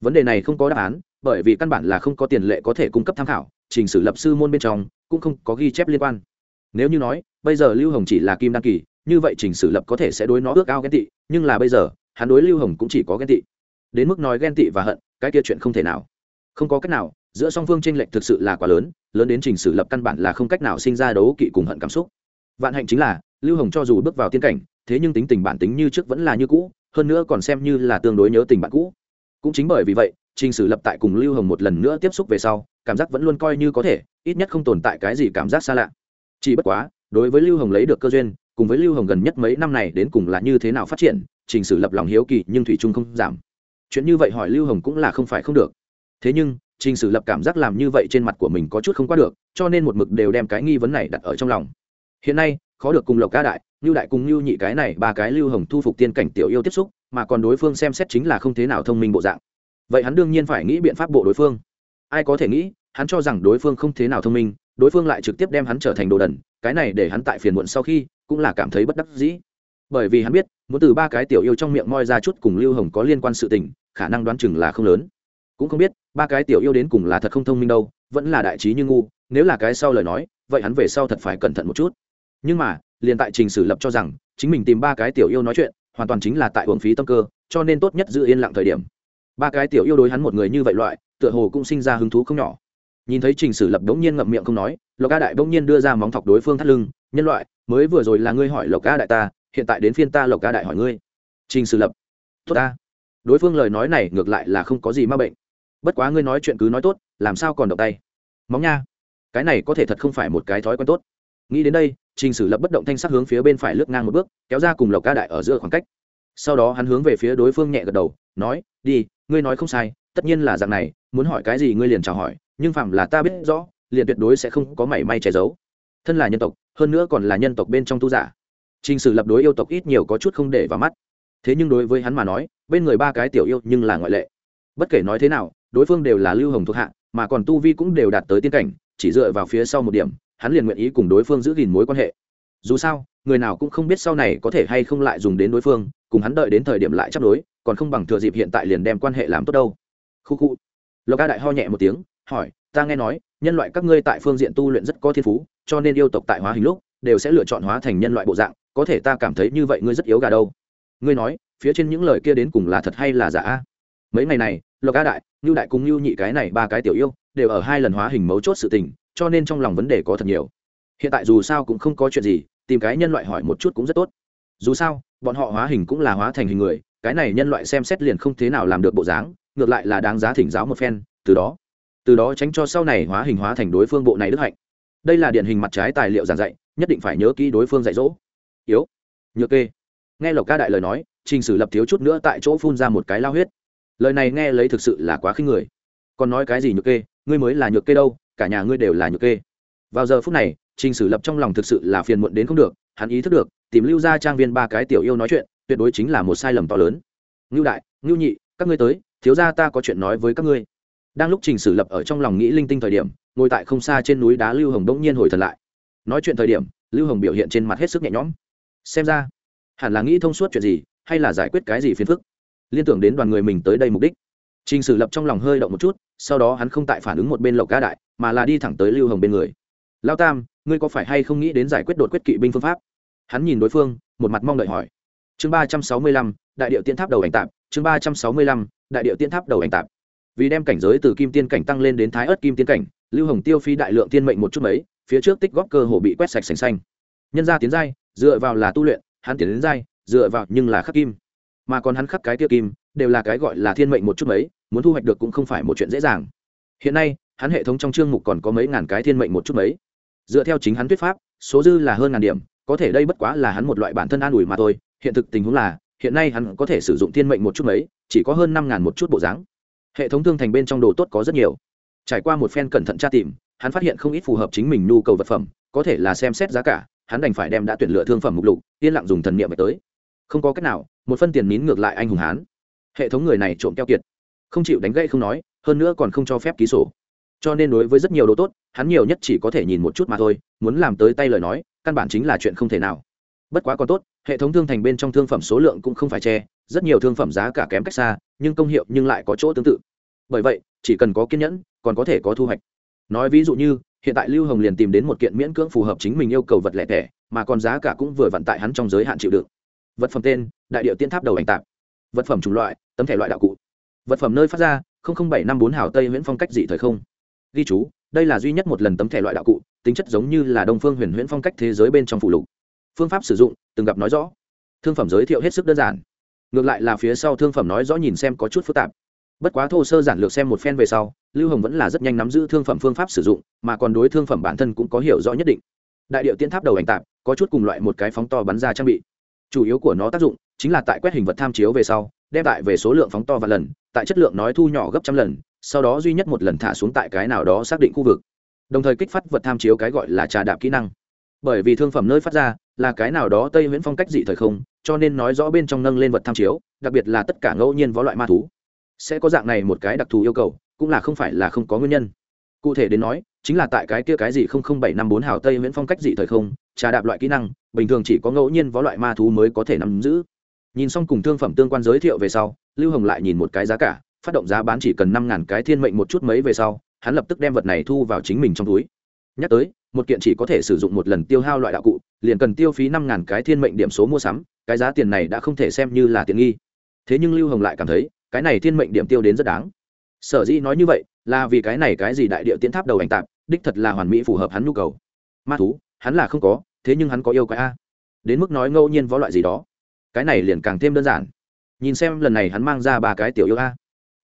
Speaker 1: Vấn đề này không có đáp án bởi vì căn bản là không có tiền lệ có thể cung cấp tham khảo, trình sử lập sư môn bên trong cũng không có ghi chép liên quan. Nếu như nói, bây giờ lưu hồng chỉ là kim đăng kỳ, như vậy trình sử lập có thể sẽ đối nó ước ao ghen tị, nhưng là bây giờ, hắn đối lưu hồng cũng chỉ có ghen tị. Đến mức nói ghen tị và hận, cái kia chuyện không thể nào. Không có cách nào, giữa song phương tranh lệch thực sự là quá lớn lớn đến trình sử lập căn bản là không cách nào sinh ra đấu kỵ cùng hận cảm xúc. Vạn hạnh chính là, lưu hồng cho dù bước vào tiên cảnh, thế nhưng tính tình bản tính như trước vẫn là như cũ, hơn nữa còn xem như là tương đối nhớ tình bạn cũ. Cũng chính bởi vì vậy trình sử lập tại cùng lưu hồng một lần nữa tiếp xúc về sau, cảm giác vẫn luôn coi như có thể, ít nhất không tồn tại cái gì cảm giác xa lạ. Chỉ bất quá, đối với lưu hồng lấy được cơ duyên, cùng với lưu hồng gần nhất mấy năm này đến cùng là như thế nào phát triển, trình sử lập lòng hiếu kỳ nhưng thủy trung không giảm. Chuyện như vậy hỏi lưu hồng cũng là không phải không được. Thế nhưng, trình sử lập cảm giác làm như vậy trên mặt của mình có chút không qua được, cho nên một mực đều đem cái nghi vấn này đặt ở trong lòng. Hiện nay, khó được cùng lộc ca đại, lưu đại cùng lưu nhị cái này ba cái lưu hồng thu phục tiên cảnh tiểu yêu tiếp xúc, mà còn đối phương xem xét chính là không thế nào thông minh bộ dạng vậy hắn đương nhiên phải nghĩ biện pháp bộ đối phương. Ai có thể nghĩ, hắn cho rằng đối phương không thế nào thông minh, đối phương lại trực tiếp đem hắn trở thành đồ đần, cái này để hắn tại phiền muộn sau khi cũng là cảm thấy bất đắc dĩ. Bởi vì hắn biết, muốn từ ba cái tiểu yêu trong miệng moi ra chút cùng lưu hồng có liên quan sự tình, khả năng đoán chừng là không lớn. Cũng không biết, ba cái tiểu yêu đến cùng là thật không thông minh đâu, vẫn là đại trí như ngu, nếu là cái sau lời nói, vậy hắn về sau thật phải cẩn thận một chút. Nhưng mà, liền tại trình sử lập cho rằng, chính mình tìm ba cái tiểu yêu nói chuyện, hoàn toàn chính là tại hưởng phí tâm cơ, cho nên tốt nhất giữ yên lặng thời điểm ba cái tiểu yêu đối hắn một người như vậy loại, tựa hồ cũng sinh ra hứng thú không nhỏ. Nhìn thấy trình sử lập đống nhiên ngậm miệng không nói, lộc a đại đống nhiên đưa ra móng thọc đối phương thắt lưng, nhân loại, mới vừa rồi là ngươi hỏi lộc a đại ta, hiện tại đến phiên ta lộc a đại hỏi ngươi. Trình sử lập, tốt ta. Đối phương lời nói này ngược lại là không có gì ma bệnh. Bất quá ngươi nói chuyện cứ nói tốt, làm sao còn động tay? Móng nha, cái này có thể thật không phải một cái thói quen tốt. Nghĩ đến đây, trình sử lập bất động thanh sắc hướng phía bên phải lướt ngang một bước, kéo ra cùng lộc ca đại ở giữa khoảng cách. Sau đó hắn hướng về phía đối phương nhẹ gật đầu, nói, đi ngươi nói không sai, tất nhiên là dạng này, muốn hỏi cái gì ngươi liền chào hỏi, nhưng phạm là ta biết rõ, liền tuyệt đối sẽ không có mảy may che giấu. Thân là nhân tộc, hơn nữa còn là nhân tộc bên trong tu giả. Trình sử lập đối yêu tộc ít nhiều có chút không để vào mắt. Thế nhưng đối với hắn mà nói, bên người ba cái tiểu yêu nhưng là ngoại lệ. Bất kể nói thế nào, đối phương đều là lưu hồng thuộc hạ, mà còn tu vi cũng đều đạt tới tiên cảnh, chỉ dựa vào phía sau một điểm, hắn liền nguyện ý cùng đối phương giữ gìn mối quan hệ. Dù sao người nào cũng không biết sau này có thể hay không lại dùng đến đối phương, cùng hắn đợi đến thời điểm lại chấp đối, còn không bằng thừa dịp hiện tại liền đem quan hệ làm tốt đâu. Khu khu. Lộc a đại ho nhẹ một tiếng, hỏi, ta nghe nói, nhân loại các ngươi tại phương diện tu luyện rất có thiên phú, cho nên yêu tộc tại hóa hình lúc, đều sẽ lựa chọn hóa thành nhân loại bộ dạng, có thể ta cảm thấy như vậy ngươi rất yếu gà đâu. Ngươi nói, phía trên những lời kia đến cùng là thật hay là giả? Mấy ngày này, lộc a đại ngưu đại cùng ngưu nhị cái này ba cái tiểu yêu, đều ở hai lần hóa hình mấu chốt sự tình, cho nên trong lòng vấn đề có thật nhiều. Hiện tại dù sao cũng không có chuyện gì tìm cái nhân loại hỏi một chút cũng rất tốt. Dù sao, bọn họ hóa hình cũng là hóa thành hình người, cái này nhân loại xem xét liền không thế nào làm được bộ dáng, ngược lại là đáng giá thỉnh giáo một phen, từ đó từ đó tránh cho sau này hóa hình hóa thành đối phương bộ này đức hạnh. Đây là điển hình mặt trái tài liệu giảng dạy, nhất định phải nhớ kỹ đối phương dạy dỗ. Yếu. Nhược kê. Nghe lộc ca đại lời nói, trình sử lập thiếu chút nữa tại chỗ phun ra một cái lao huyết. Lời này nghe lấy thực sự là quá khinh người. Còn nói cái gì nhược kê? Ngươi mới là nhược kê đâu, cả nhà ngươi đều là nhược kê. Vào giờ phút này trình sử lập trong lòng thực sự là phiền muộn đến không được, hắn ý thức được, tìm lưu gia trang viên ba cái tiểu yêu nói chuyện, tuyệt đối chính là một sai lầm to lớn. Nưu đại Nưu nhị, các ngươi tới, thiếu gia ta có chuyện nói với các ngươi. Đang lúc trình sử lập ở trong lòng nghĩ linh tinh thời điểm, ngồi tại không xa trên núi đá lưu hồng bỗng nhiên hồi thần lại. Nói chuyện thời điểm, lưu hồng biểu hiện trên mặt hết sức nhẹ nhõm. Xem ra, hẳn là nghĩ thông suốt chuyện gì, hay là giải quyết cái gì phiền phức. Liên tưởng đến đoàn người mình tới đây mục đích. Trình sử lập trong lòng hơi động một chút, sau đó hắn không tại phản ứng một bên lộc ca đại, mà là đi thẳng tới lưu hồng bên người. Lão tam ngươi có phải hay không nghĩ đến giải quyết đột quyết kỵ binh phương pháp? Hắn nhìn đối phương, một mặt mong đợi hỏi. Chương ba trăm sáu mươi lăm, đại điệu tiên tháp đầu ảnh tạp, chương ba trăm sáu mươi lăm, đại điệu tiên tháp đầu ảnh tạp. Vì đem cảnh giới từ kim tiên cảnh tăng lên đến thái ớt kim tiên cảnh, lưu hồng tiêu phi đại lượng tiên mệnh một chút mấy, phía trước tích góp cơ hồ bị quét sạch sành xanh. Nhân gia tiến giai, dựa vào là tu luyện, hắn tiến đến giai, dựa vào nhưng là khắc kim. Mà còn hắn khắc cái tiêu kim, đều là cái gọi là thiên mệnh một chút mấy, muốn thu hoạch được cũng không phải một chuyện dễ dàng. Hiện nay, hắn hệ thống trong chương mục còn có mấy ngàn cái thiên mệnh một chút mấy dựa theo chính hắn thuyết pháp, số dư là hơn ngàn điểm, có thể đây bất quá là hắn một loại bản thân an ủi mà thôi. Hiện thực tình huống là, hiện nay hắn có thể sử dụng thiên mệnh một chút mấy, chỉ có hơn năm ngàn một chút bộ dáng. Hệ thống thương thành bên trong đồ tốt có rất nhiều. Trải qua một phen cẩn thận tra tìm, hắn phát hiện không ít phù hợp chính mình nhu cầu vật phẩm, có thể là xem xét giá cả, hắn đành phải đem đã tuyển lựa thương phẩm mục lục, yên lặng dùng thần niệm về tới. Không có cách nào, một phân tiền nín ngược lại anh hùng hán. Hệ thống người này trộm keo kiệt. Không chịu đánh gãy không nói, hơn nữa còn không cho phép ký sổ cho nên đối với rất nhiều đồ tốt, hắn nhiều nhất chỉ có thể nhìn một chút mà thôi, muốn làm tới tay lời nói, căn bản chính là chuyện không thể nào. Bất quá còn tốt, hệ thống thương thành bên trong thương phẩm số lượng cũng không phải che, rất nhiều thương phẩm giá cả kém cách xa, nhưng công hiệu nhưng lại có chỗ tương tự. Bởi vậy, chỉ cần có kiên nhẫn, còn có thể có thu hoạch. Nói ví dụ như, hiện tại lưu hồng liền tìm đến một kiện miễn cưỡng phù hợp chính mình yêu cầu vật lẻ tẻ, mà còn giá cả cũng vừa vận tại hắn trong giới hạn chịu đựng. Vật phẩm tên, đại điệu tiên tháp đầu ảnh tạp. Vật phẩm chủng loại, tấm thẻ loại đạo cụ. Vật phẩm nơi phát ra bảy năm bốn hảo tây nguyễn phong cách dị thời không ghi chú, đây là duy nhất một lần tấm thẻ loại đạo cụ, tính chất giống như là đông phương huyền huyễn phong cách thế giới bên trong phụ lục. Phương pháp sử dụng, từng gặp nói rõ. Thương phẩm giới thiệu hết sức đơn giản. Ngược lại là phía sau thương phẩm nói rõ nhìn xem có chút phức tạp. Bất quá thô sơ giản lược xem một phen về sau, lưu hồng vẫn là rất nhanh nắm giữ thương phẩm phương pháp sử dụng, mà còn đối thương phẩm bản thân cũng có hiểu rõ nhất định. Đại điệu tiến tháp đầu ảnh tạp, có chút cùng loại một cái phóng to bắn ra trang bị. Chủ yếu của nó tác dụng chính là tại quét hình vật tham chiếu về sau, đem lại về số lượng phóng to và lần, tại chất lượng nói thu nhỏ gấp trăm lần sau đó duy nhất một lần thả xuống tại cái nào đó xác định khu vực. Đồng thời kích phát vật tham chiếu cái gọi là trà đạp kỹ năng. Bởi vì thương phẩm nơi phát ra là cái nào đó tây nguyễn phong cách dị thời không, cho nên nói rõ bên trong nâng lên vật tham chiếu, đặc biệt là tất cả ngẫu nhiên võ loại ma thú. Sẽ có dạng này một cái đặc thù yêu cầu, cũng là không phải là không có nguyên nhân. Cụ thể đến nói, chính là tại cái kia cái gì không không bảy năm bốn hào tây nguyễn phong cách dị thời không, trà đạp loại kỹ năng, bình thường chỉ có ngẫu nhiên võ loại ma thú mới có thể nắm giữ. Nhìn xong cùng thương phẩm tương quan giới thiệu về sau, lưu hồng lại nhìn một cái giá cả phát động giá bán chỉ cần năm ngàn cái thiên mệnh một chút mấy về sau, hắn lập tức đem vật này thu vào chính mình trong túi. Nhắc tới, một kiện chỉ có thể sử dụng một lần tiêu hao loại đạo cụ, liền cần tiêu phí năm ngàn cái thiên mệnh điểm số mua sắm, cái giá tiền này đã không thể xem như là tiện nghi. Thế nhưng lưu hồng lại cảm thấy, cái này thiên mệnh điểm tiêu đến rất đáng. Sở dĩ nói như vậy, là vì cái này cái gì đại địa tiến tháp đầu ảnh tạp, đích thật là hoàn mỹ phù hợp hắn nhu cầu. Ma thú, hắn là không có, thế nhưng hắn có yêu cái a. Đến mức nói ngẫu nhiên võ loại gì đó. Cái này liền càng thêm đơn giản. Nhìn xem lần này hắn mang ra ba cái tiểu yêu a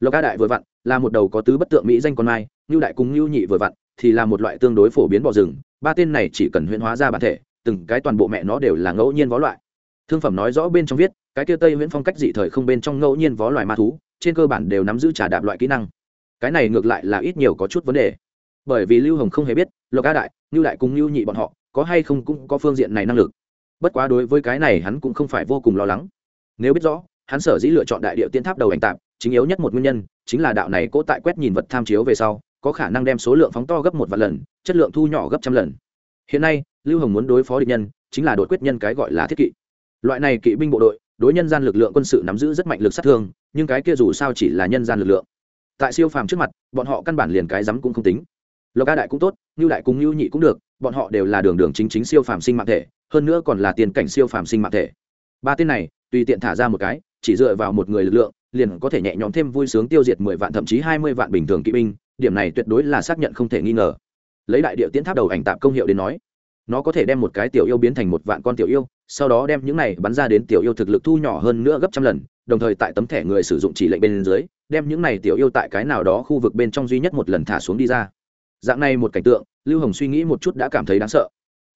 Speaker 1: lộc ca đại vừa vặn là một đầu có tứ bất tượng mỹ danh con mai, ngưu đại cùng ngưu nhị vừa vặn thì là một loại tương đối phổ biến bò rừng, ba tên này chỉ cần huyễn hóa ra bản thể, từng cái toàn bộ mẹ nó đều là ngẫu nhiên vó loại. Thương phẩm nói rõ bên trong viết, cái kia tây huyễn phong cách dị thời không bên trong ngẫu nhiên vó loài ma thú, trên cơ bản đều nắm giữ trả đạp loại kỹ năng. Cái này ngược lại là ít nhiều có chút vấn đề. Bởi vì lưu hồng không hề biết, lộc a đại, ngưu đại cùng ngưu nhị bọn họ có hay không cũng có phương diện này năng lực. Bất quá đối với cái này hắn cũng không phải vô cùng lo lắng. Nếu biết rõ, hắn sở dĩ lựa chọn đại địa tiên tháp đầu ảnh tạp chính yếu nhất một nguyên nhân chính là đạo này cố tại quét nhìn vật tham chiếu về sau, có khả năng đem số lượng phóng to gấp một vạn lần, chất lượng thu nhỏ gấp trăm lần. Hiện nay, lưu hồng muốn đối phó địch nhân, chính là đội quyết nhân cái gọi là thiết kỵ. Loại này kỵ binh bộ đội, đối nhân gian lực lượng quân sự nắm giữ rất mạnh lực sát thương, nhưng cái kia dù sao chỉ là nhân gian lực lượng. Tại siêu phàm trước mặt, bọn họ căn bản liền cái rắm cũng không tính. Lộc ca đại cũng tốt như đại cùng như nhị cũng được, bọn họ đều là đường đường chính chính siêu phàm sinh mạng thể, hơn nữa còn là tiền cảnh siêu phàm sinh mạng thể. Ba tên này, tùy tiện thả ra một cái, chỉ dựa vào một người lực lượng liền có thể nhẹ nhõm thêm vui sướng tiêu diệt mười vạn, thậm chí hai mươi vạn bình thường kỵ binh, điểm này tuyệt đối là xác nhận không thể nghi ngờ. Lấy đại địa tiến tháp đầu ảnh tạm công hiệu đến nói, nó có thể đem một cái tiểu yêu biến thành một vạn con tiểu yêu, sau đó đem những này bắn ra đến tiểu yêu thực lực thu nhỏ hơn nữa gấp trăm lần, đồng thời tại tấm thẻ người sử dụng chỉ lệnh bên dưới, đem những này tiểu yêu tại cái nào đó khu vực bên trong duy nhất một lần thả xuống đi ra. Dạng này một cảnh tượng, lưu hồng suy nghĩ một chút đã cảm thấy đáng sợ.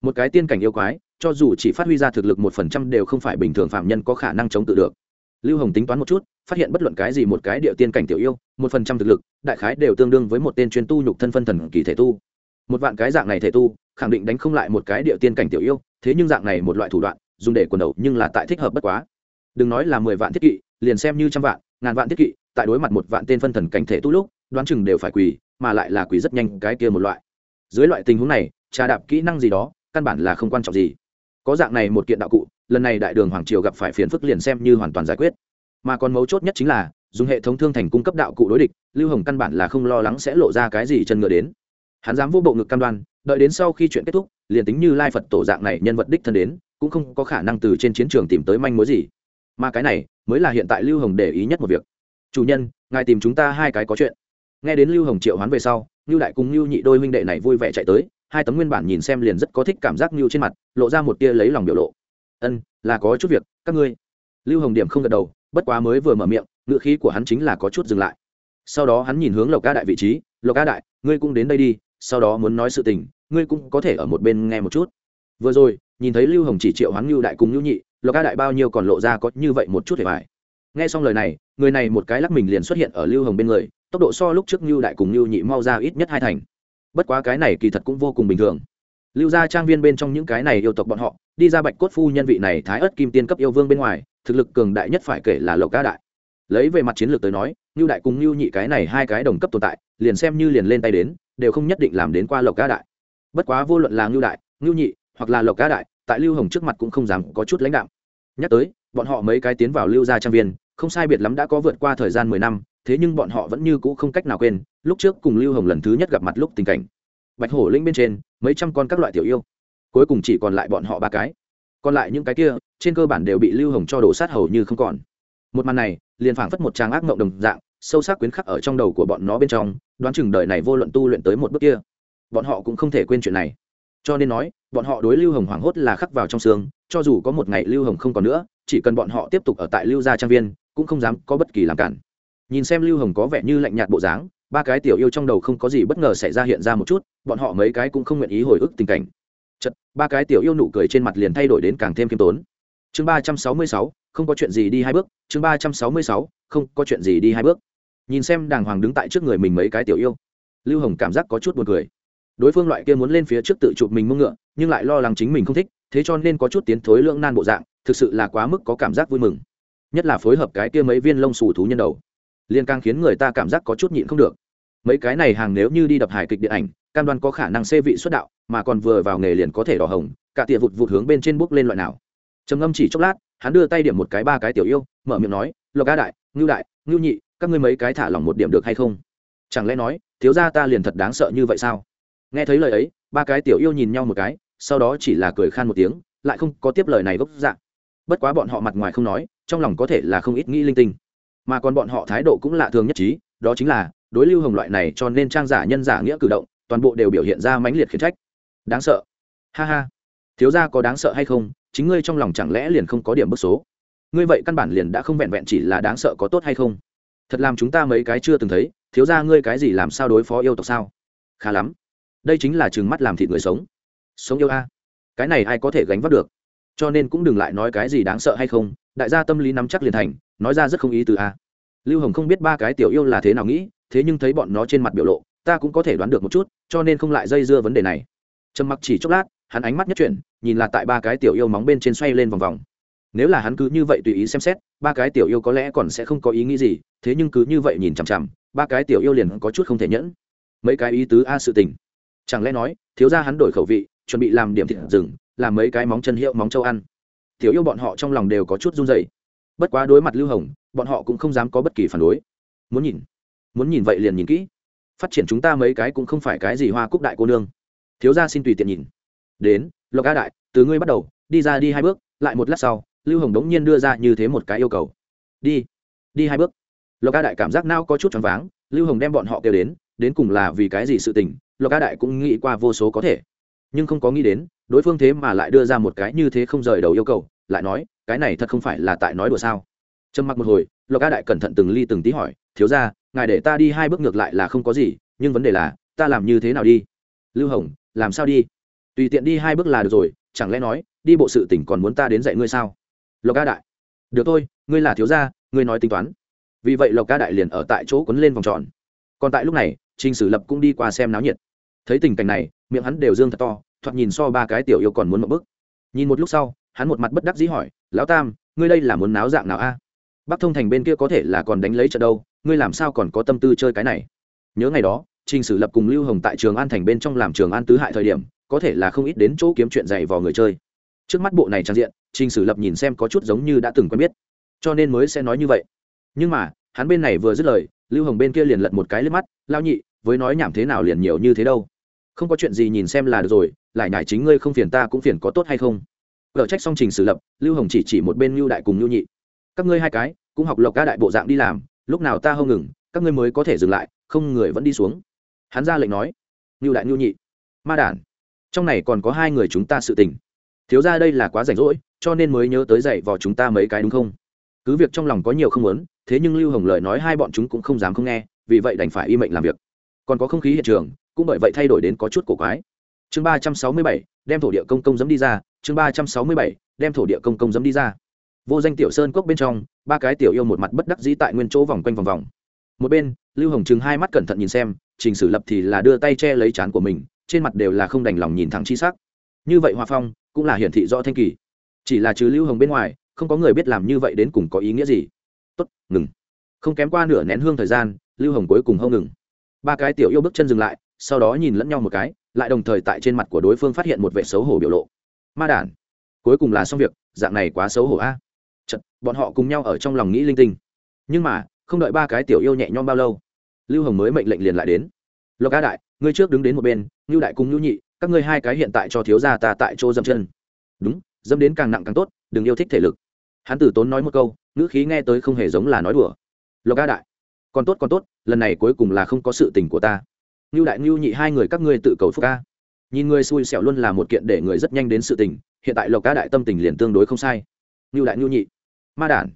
Speaker 1: Một cái tiên cảnh yêu quái, cho dù chỉ phát huy ra thực lực một phần trăm đều không phải bình thường phạm nhân có khả năng chống tự được. Lưu hồng tính toán một chút phát hiện bất luận cái gì một cái địa tiên cảnh tiểu yêu, một phần trăm thực lực, đại khái đều tương đương với một tên chuyên tu nhục thân phân thần kỳ thể tu. Một vạn cái dạng này thể tu, khẳng định đánh không lại một cái địa tiên cảnh tiểu yêu, thế nhưng dạng này một loại thủ đoạn, dùng để quần đầu nhưng là tại thích hợp bất quá. Đừng nói là mười vạn thiết kỵ, liền xem như trăm vạn, ngàn vạn thiết kỵ, tại đối mặt một vạn tên phân thần cảnh thể tu lúc, đoán chừng đều phải quỳ, mà lại là quỳ rất nhanh cái kia một loại. Dưới loại tình huống này, trà đạp kỹ năng gì đó, căn bản là không quan trọng gì. Có dạng này một kiện đạo cụ, lần này đại đường hoàng triều gặp phải phiền phức liền xem như hoàn toàn giải quyết mà còn mấu chốt nhất chính là, dùng hệ thống thương thành cung cấp đạo cụ đối địch, lưu hồng căn bản là không lo lắng sẽ lộ ra cái gì chân ngựa đến. Hắn dám vô bộ ngực cam đoan, đợi đến sau khi chuyện kết thúc, liền tính như lai phật tổ dạng này nhân vật đích thân đến, cũng không có khả năng từ trên chiến trường tìm tới manh mối gì. Mà cái này, mới là hiện tại lưu hồng để ý nhất một việc. Chủ nhân, ngài tìm chúng ta hai cái có chuyện. Nghe đến lưu hồng triệu hoán về sau như đại cùng như nhị đôi huynh đệ này vui vẻ chạy tới, hai tấm nguyên bản nhìn xem liền rất có thích cảm giác như trên mặt, lộ ra một tia lấy lòng biểu lộ. Ân, là có chút việc, các ngươi. Lưu hồng điểm không gật đầu bất quá mới vừa mở miệng ngựa khí của hắn chính là có chút dừng lại. Sau đó hắn nhìn hướng lộc ca đại vị trí, lộc ca đại, ngươi cũng đến đây đi, sau đó muốn nói sự tình, ngươi cũng có thể ở một bên nghe một chút. Vừa rồi, nhìn thấy lưu hồng chỉ triệu hắn lưu đại cùng lưu nhị, lộc ca đại bao nhiêu còn lộ ra có như vậy một chút để bài nghe xong lời này, người này một cái lắc mình liền xuất hiện ở lưu hồng bên người, tốc độ so lúc trước lưu đại cùng lưu nhị mau ra ít nhất hai thành. Bất quá cái này kỳ thật cũng vô cùng bình thường. Lưu gia trang viên bên trong những cái này yêu tộc bọn họ, đi ra bạch cốt phu nhân vị này thái ớt kim tiên cấp yêu vương bên ngoài thực lực cường đại nhất phải kể là lộc ca đại. Lấy về mặt chiến lược tới nói như đại cùng như nhị cái này hai cái đồng cấp tồn tại, liền xem như liền lên tay đến, đều không nhất định làm đến qua lộc ca đại. Bất quá vô luận là như đại như nhị, hoặc là lộc ca đại, tại lưu hồng trước mặt cũng không dám có chút lãnh đạo nhắc tới, bọn họ mấy cái tiến vào lưu gia trang viên, không sai biệt lắm đã có vượt qua thời gian mười năm, thế nhưng bọn họ vẫn như cũ không cách nào quên, lúc trước cùng lưu hồng lần thứ nhất gặp mặt lúc tình cảnh. Bạch hổ linh bên trên, mấy trăm con các loại tiểu yêu. Cuối cùng chỉ còn lại bọn họ ba cái còn lại những cái kia, trên cơ bản đều bị lưu hồng cho đổ sát hầu như không còn. Một màn này, liền phảng phất một trang ác mộng đồng dạng, sâu sắc quyến khắc ở trong đầu của bọn nó bên trong, đoán chừng đời này vô luận tu luyện tới một bước kia, bọn họ cũng không thể quên chuyện này. Cho nên nói, bọn họ đối lưu hồng hoảng hốt là khắc vào trong xương, cho dù có một ngày lưu hồng không còn nữa, chỉ cần bọn họ tiếp tục ở tại lưu gia trang viên, cũng không dám có bất kỳ làm cản. Nhìn xem lưu hồng có vẻ như lạnh nhạt bộ dáng, ba cái tiểu yêu trong đầu không có gì bất ngờ xảy ra hiện ra một chút, bọn họ mấy cái cũng không nguyện ý hồi ức tình cảnh chật, ba cái tiểu yêu nụ cười trên mặt liền thay đổi đến càng thêm khiêm tốn. Chương ba trăm sáu mươi sáu, không có chuyện gì đi hai bước. Chương ba trăm sáu mươi sáu, không có chuyện gì đi hai bước. Nhìn xem đàng hoàng đứng tại trước người mình mấy cái tiểu yêu, lưu hồng cảm giác có chút buồn cười. Đối phương loại kia muốn lên phía trước tự chụp mình mông ngựa, nhưng lại lo lắng chính mình không thích, thế cho nên có chút tiến thối lưỡng nan bộ dạng, thực sự là quá mức có cảm giác vui mừng. Nhất là phối hợp cái kia mấy viên lông xù thú nhân đầu liên càng khiến người ta cảm giác có chút nhịn không được. Mấy cái này hàng nếu như đi đập hài kịch điện ảnh cam đoan có khả năng xê vị xuất đạo, mà còn vừa vào nghề liền có thể đỏ hồng, cả tỉa vụt vụt hướng bên trên bước lên loại nào. Trầm ngâm chỉ chốc lát, hắn đưa tay điểm một cái ba cái tiểu yêu, mở miệng nói, lộc ca đại, ngưu đại, ngưu nhị, các ngươi mấy cái thả lỏng một điểm được hay không? Chẳng lẽ nói, thiếu gia ta liền thật đáng sợ như vậy sao? Nghe thấy lời ấy, ba cái tiểu yêu nhìn nhau một cái, sau đó chỉ là cười khan một tiếng, lại không có tiếp lời này gốc dạng. Bất quá bọn họ mặt ngoài không nói, trong lòng có thể là không ít nghĩ linh tinh. Mà còn bọn họ thái độ cũng lạ thường nhất trí, đó chính là, đối lưu hồng loại này cho nên trang giả nhân giả nghĩa cử động toàn bộ đều biểu hiện ra mãnh liệt khiển trách. Đáng sợ. Ha ha. Thiếu gia có đáng sợ hay không, chính ngươi trong lòng chẳng lẽ liền không có điểm bức số? Ngươi vậy căn bản liền đã không vẹn vẹn chỉ là đáng sợ có tốt hay không? Thật làm chúng ta mấy cái chưa từng thấy, thiếu gia ngươi cái gì làm sao đối phó yêu tộc sao? Khá lắm. Đây chính là chừng mắt làm thịt người sống. Sống yêu a. Cái này ai có thể gánh vác được? Cho nên cũng đừng lại nói cái gì đáng sợ hay không, đại gia tâm lý nắm chắc liền thành, nói ra rất không ý từ a. Lưu hồng không biết ba cái tiểu yêu là thế nào nghĩ, thế nhưng thấy bọn nó trên mặt biểu lộ ta cũng có thể đoán được một chút, cho nên không lại dây dưa vấn đề này. Trầm mặc chỉ chốc lát, hắn ánh mắt nhất chuyển, nhìn là tại ba cái tiểu yêu móng bên trên xoay lên vòng vòng. Nếu là hắn cứ như vậy tùy ý xem xét, ba cái tiểu yêu có lẽ còn sẽ không có ý nghĩ gì, thế nhưng cứ như vậy nhìn chằm chằm, ba cái tiểu yêu liền có chút không thể nhẫn. Mấy cái ý tứ a sự tình. Chẳng lẽ nói, thiếu ra hắn đổi khẩu vị, chuẩn bị làm điểm thịt rừng, làm mấy cái móng chân hiệu móng châu ăn. Tiểu yêu bọn họ trong lòng đều có chút run dày bất quá đối mặt lưu hồng, bọn họ cũng không dám có bất kỳ phản đối. Muốn nhìn muốn nhìn vậy liền nhìn kỹ phát triển chúng ta mấy cái cũng không phải cái gì hoa cúc đại cô nương. Thiếu gia xin tùy tiện nhìn. Đến, lộc a đại, từ ngươi bắt đầu, đi ra đi hai bước, lại một lát sau, lưu hồng đống nhiên đưa ra như thế một cái yêu cầu. Đi đi hai bước. Lộc a đại cảm giác nao có chút choáng váng, lưu hồng đem bọn họ kêu đến đến cùng là vì cái gì sự tình, lộc a đại cũng nghĩ qua vô số có thể. Nhưng không có nghĩ đến, đối phương thế mà lại đưa ra một cái như thế không rời đầu yêu cầu, lại nói, cái này thật không phải là tại nói đùa sao? Trầm mặc một hồi, lộc a đại cẩn thận từng ly từng tí hỏi, thiếu ra ngài để ta đi hai bước ngược lại là không có gì, nhưng vấn đề là, ta làm như thế nào đi? Lưu hồng, làm sao đi? Tùy tiện đi hai bước là được rồi, chẳng lẽ nói, đi bộ sự tỉnh còn muốn ta đến dạy ngươi sao? Lộc Ca đại. Được thôi, ngươi là thiếu gia, ngươi nói tính toán. Vì vậy lộc Ca đại liền ở tại chỗ quấn lên vòng tròn. Còn tại lúc này, trình sử lập cũng đi qua xem náo nhiệt. Thấy tình cảnh này, miệng hắn đều dương thật to, thoạt nhìn so ba cái tiểu yêu còn muốn một bức nhìn một lúc sau, hắn một mặt bất đắc dĩ hỏi, lão tam, ngươi đây là muốn náo dạng nào a? Bắc thông thành bên kia có thể là còn đánh lấy trận đâu? Ngươi làm sao còn có tâm tư chơi cái này? Nhớ ngày đó, trình sử lập cùng lưu hồng tại trường an thành bên trong làm trường an tứ hại thời điểm, có thể là không ít đến chỗ kiếm chuyện dày vào người chơi. Trước mắt bộ này trang diện, trình sử lập nhìn xem có chút giống như đã từng quen biết, cho nên mới sẽ nói như vậy. Nhưng mà, hắn bên này vừa dứt lời, lưu hồng bên kia liền lật một cái lên mắt lao nhị, với nói nhảm thế nào liền nhiều như thế đâu? Không có chuyện gì nhìn xem là được rồi, lại nhải chính ngươi không phiền ta cũng phiền có tốt hay không? Gỡ trách xong trình sử lập, lưu hồng chỉ chỉ một bên lưu đại cùng lưu nhị. Các ngươi hai cái, cũng học lộc ca đại bộ dạng đi làm lúc nào ta không ngừng, các ngươi mới có thể dừng lại, không người vẫn đi xuống. Hắn ra lệnh nói lưu đại lưu nhị, ma đản, trong này còn có hai người chúng ta sự tình. Thiếu ra đây là quá rảnh rỗi, cho nên mới nhớ tới dạy vò chúng ta mấy cái đúng không? Cứ việc trong lòng có nhiều không muốn, thế nhưng lưu hồng lời nói hai bọn chúng cũng không dám không nghe, vì vậy đành phải y mệnh làm việc. Còn có không khí hiện trường, cũng bởi vậy thay đổi đến có chút cổ quái. Chương ba trăm sáu mươi bảy, đem thổ địa công công dấm đi ra, chương ba trăm sáu mươi bảy, đem thổ địa công công dấm đi ra vô danh tiểu sơn cốc bên trong, ba cái tiểu yêu một mặt bất đắc dĩ tại nguyên chỗ vòng quanh vòng vòng. Một bên, lưu hồng chừng hai mắt cẩn thận nhìn xem, trình sử lập thì là đưa tay che lấy chán của mình, trên mặt đều là không đành lòng nhìn thẳng chi sắc. Như vậy hòa phong, cũng là hiển thị rõ thanh kỳ. Chỉ là chứ lưu hồng bên ngoài, không có người biết làm như vậy đến cùng có ý nghĩa gì. Tốt, ngừng. Không kém qua nửa nén hương thời gian, lưu hồng cuối cùng hâu ngừng. Ba cái tiểu yêu bước chân dừng lại, sau đó nhìn lẫn nhau một cái, lại đồng thời tại trên mặt của đối phương phát hiện một vẻ xấu hổ biểu lộ. Ma đản, cuối cùng là xong việc, dạng này quá xấu hổ a. à? Bọn họ cùng nhau ở trong lòng nghĩ linh tinh. Nhưng mà, không đợi ba cái tiểu yêu nhẹ nhõm bao lâu, lưu hồng mới mệnh lệnh liền lại đến. Lộc a đại, ngươi trước đứng đến một bên ngưu đại cùng ngưu nhị, các ngươi hai cái hiện tại cho thiếu gia ta tại chỗ dâm chân. Đúng dâm đến càng nặng càng tốt, đừng yêu thích thể lực. Hắn tử tốn nói một câu, ngữ khí nghe tới không hề giống là nói đùa. Lộc a đại, còn tốt còn tốt, lần này cuối cùng là không có sự tình của ta. Ngưu đại ngưu nhị hai người các ngươi tự cầu phúc ca nhìn người xui xẻo luôn là một kiện để người rất nhanh đến sự tình, hiện tại lộc a đại tâm tình liền tương đối không sai. Ngưu đại ngưu nhị ma đản.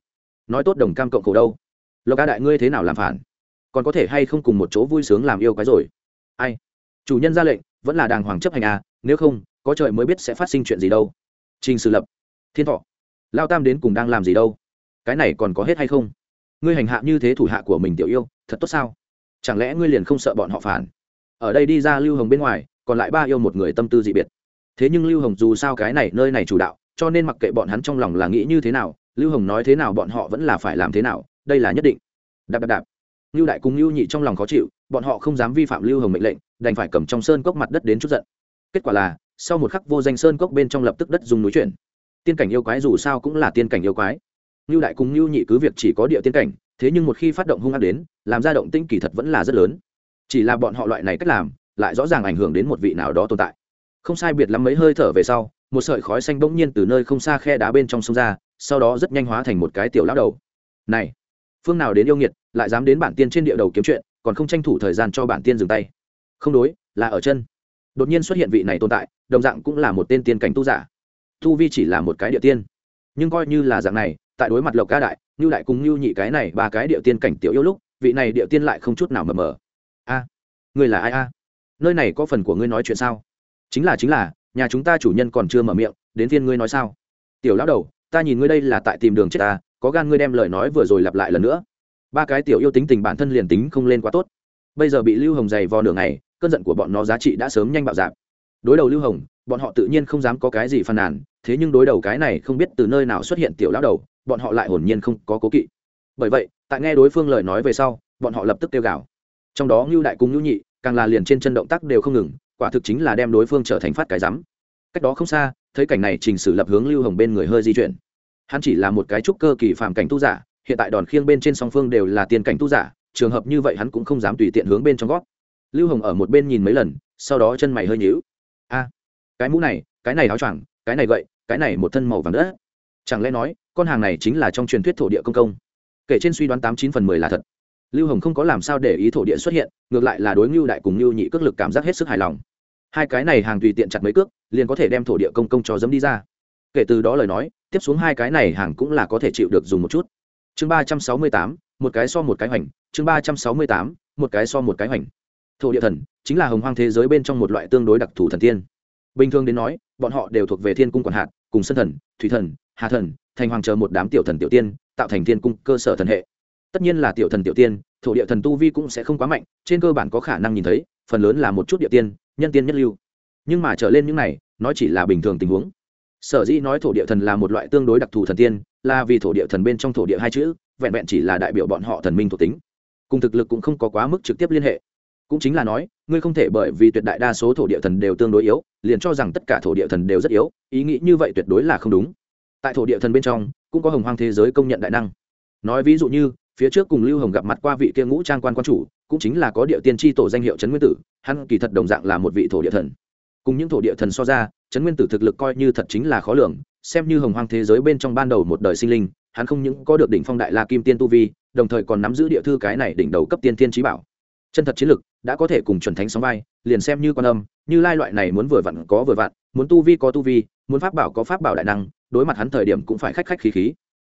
Speaker 1: Nói tốt đồng cam cộng khổ đâu? Lộc ca đại, ngươi thế nào làm phản? Còn có thể hay không cùng một chỗ vui sướng làm yêu cái rồi? Ai? Chủ nhân ra lệnh, vẫn là đàng hoàng chấp hành à nếu không, có trời mới biết sẽ phát sinh chuyện gì đâu. Trình sử lập, thiên thọ, lao tam đến cùng đang làm gì đâu? Cái này còn có hết hay không? Ngươi hành hạ như thế thủ hạ của mình tiểu yêu, thật tốt sao? Chẳng lẽ ngươi liền không sợ bọn họ phản? Ở đây đi ra lưu hồng bên ngoài, còn lại ba yêu một người tâm tư dị biệt. Thế nhưng lưu hồng dù sao cái này, nơi này chủ đạo, cho nên mặc kệ bọn hắn trong lòng là nghĩ như thế nào lưu hồng nói thế nào bọn họ vẫn là phải làm thế nào, đây là nhất định. Đạp đạp đạp. Lưu đại cùng Lưu nhị trong lòng khó chịu, bọn họ không dám vi phạm lưu hồng mệnh lệnh, đành phải cầm trong sơn cốc mặt đất đến chút giận. Kết quả là, sau một khắc vô danh sơn cốc bên trong lập tức đất dùng núi chuyển. Tiên cảnh yêu quái dù sao cũng là tiên cảnh yêu quái. Lưu đại cùng Lưu nhị cứ việc chỉ có địa tiên cảnh, thế nhưng một khi phát động hung ác đến, làm ra động tinh kỳ thật vẫn là rất lớn. Chỉ là bọn họ loại này cách làm, lại rõ ràng ảnh hưởng đến một vị nào đó tồn tại. Không sai biệt lắm mấy hơi thở về sau một sợi khói xanh bỗng nhiên từ nơi không xa khe đá bên trong sông ra sau đó rất nhanh hóa thành một cái tiểu lão đầu. Này phương nào đến yêu nghiệt lại dám đến bản tiên trên địa đầu kiếm chuyện còn không tranh thủ thời gian cho bản tiên dừng tay. Không đối là ở chân. Đột nhiên xuất hiện vị này tồn tại đồng dạng cũng là một tên tiên cảnh tu giả. Tu vi chỉ là một cái địa tiên. Nhưng coi như là dạng này tại đối mặt lộc ca đại như đại cùng như nhị cái này ba cái địa tiên cảnh tiểu yêu lúc vị này địa tiên lại không chút nào mờ mờ. A à, người là ai a? Nơi này có phần của ngươi nói chuyện sao? Chính là chính là nhà chúng ta chủ nhân còn chưa mở miệng, đến phiên ngươi nói sao? Tiểu lão đầu, ta nhìn ngươi đây là tại tìm đường chết ta, có gan ngươi đem lời nói vừa rồi lặp lại lần nữa. Ba cái tiểu yêu tính tình bản thân liền tính không lên quá tốt. Bây giờ bị lưu hồng dày vò nửa ngày, cơn giận của bọn nó giá trị đã sớm nhanh bạo dạp đối đầu lưu hồng, bọn họ tự nhiên không dám có cái gì phàn nàn, thế nhưng đối đầu cái này không biết từ nơi nào xuất hiện tiểu lão đầu, bọn họ lại hồn nhiên không có cố kỵ. Bởi vậy, tại nghe đối phương lời nói về sau, bọn họ lập tức kêu gào. Trong đó ngưu đại Cung ngưu nhị, càng là liền trên chân động tác đều không ngừng quả thực chính là đem đối phương trở thành phát cái rắm. Cách đó không xa, thấy cảnh này trình sử lập hướng lưu hồng bên người hơi di chuyển. Hắn chỉ là một cái trúc cơ kỳ phạm cảnh tu giả, hiện tại đòn khiêng bên trên song phương đều là tiền cảnh tu giả, trường hợp như vậy hắn cũng không dám tùy tiện hướng bên trong gót. Lưu hồng ở một bên nhìn mấy lần, sau đó chân mày hơi nhíu. A, cái mũ này, cái này áo choàng, cái này gậy, cái này một thân màu vàng đất. Chẳng lẽ nói, con hàng này chính là trong truyền thuyết thổ địa công công? Kể trên suy đoán tám chín phần mười là thật lưu hồng không có làm sao để ý thổ địa xuất hiện, ngược lại là đối ngưu đại cùng ngưu nhị cước lực cảm giác hết sức hài lòng. Hai cái này hàng tùy tiện chặt mấy cước, liền có thể đem thổ địa công công cho dấm đi ra. Kể từ đó lời nói, tiếp xuống hai cái này hàng cũng là có thể chịu được dùng một chút. Chương ba trăm sáu mươi tám, một cái so một cái hoành, chương ba trăm sáu mươi tám, một cái so một cái hoành. Thổ địa thần, chính là hồng hoang thế giới bên trong một loại tương đối đặc thù thần tiên. Bình thường đến nói, bọn họ đều thuộc về thiên cung quản hạt, cùng sân thần, thủy thần, hà thần, thành hoàng chờ một đám tiểu thần tiểu tiên, tạo thành thiên cung cơ sở thần hệ tất nhiên là tiểu thần tiểu tiên, thổ địa thần tu vi cũng sẽ không quá mạnh, trên cơ bản có khả năng nhìn thấy, phần lớn là một chút địa tiên, nhân tiên nhất lưu. Nhưng mà trở lên những này nói chỉ là bình thường tình huống. Sở dĩ nói thổ địa thần là một loại tương đối đặc thù thần tiên, là vì thổ địa thần bên trong thổ địa hai chữ, vẹn vẹn chỉ là đại biểu bọn họ thần minh thuộc tính. Cùng thực lực cũng không có quá mức trực tiếp liên hệ. Cũng chính là nói, ngươi không thể bởi vì tuyệt đại đa số thổ địa thần đều tương đối yếu, liền cho rằng tất cả thổ địa thần đều rất yếu, ý nghĩ như vậy tuyệt đối là không đúng. Tại thổ địa thần bên trong, cũng có hồng hoang thế giới công nhận đại năng. Nói ví dụ như phía trước cùng lưu hồng gặp mặt qua vị kia ngũ trang quan quan chủ, cũng chính là có địa tiên tri tổ danh hiệu trấn nguyên tử, hắn kỳ thật đồng dạng là một vị thổ địa thần. Cùng những thổ địa thần so ra, trấn nguyên tử thực lực coi như thật chính là khó lường, xem như hồng hoang thế giới bên trong ban đầu một đời sinh linh, hắn không những có được đỉnh phong đại la kim tiên tu vi, đồng thời còn nắm giữ địa thư cái này đỉnh đầu cấp tiên tiên trí bảo. Chân thật chiến lực đã có thể cùng chuẩn thánh sóng vai, liền xem như quan âm, như lai loại này muốn vừa vặn có vừa vặn, muốn tu vi có tu vi, muốn pháp bảo có pháp bảo đại năng, đối mặt hắn thời điểm cũng phải khách khách khí khí.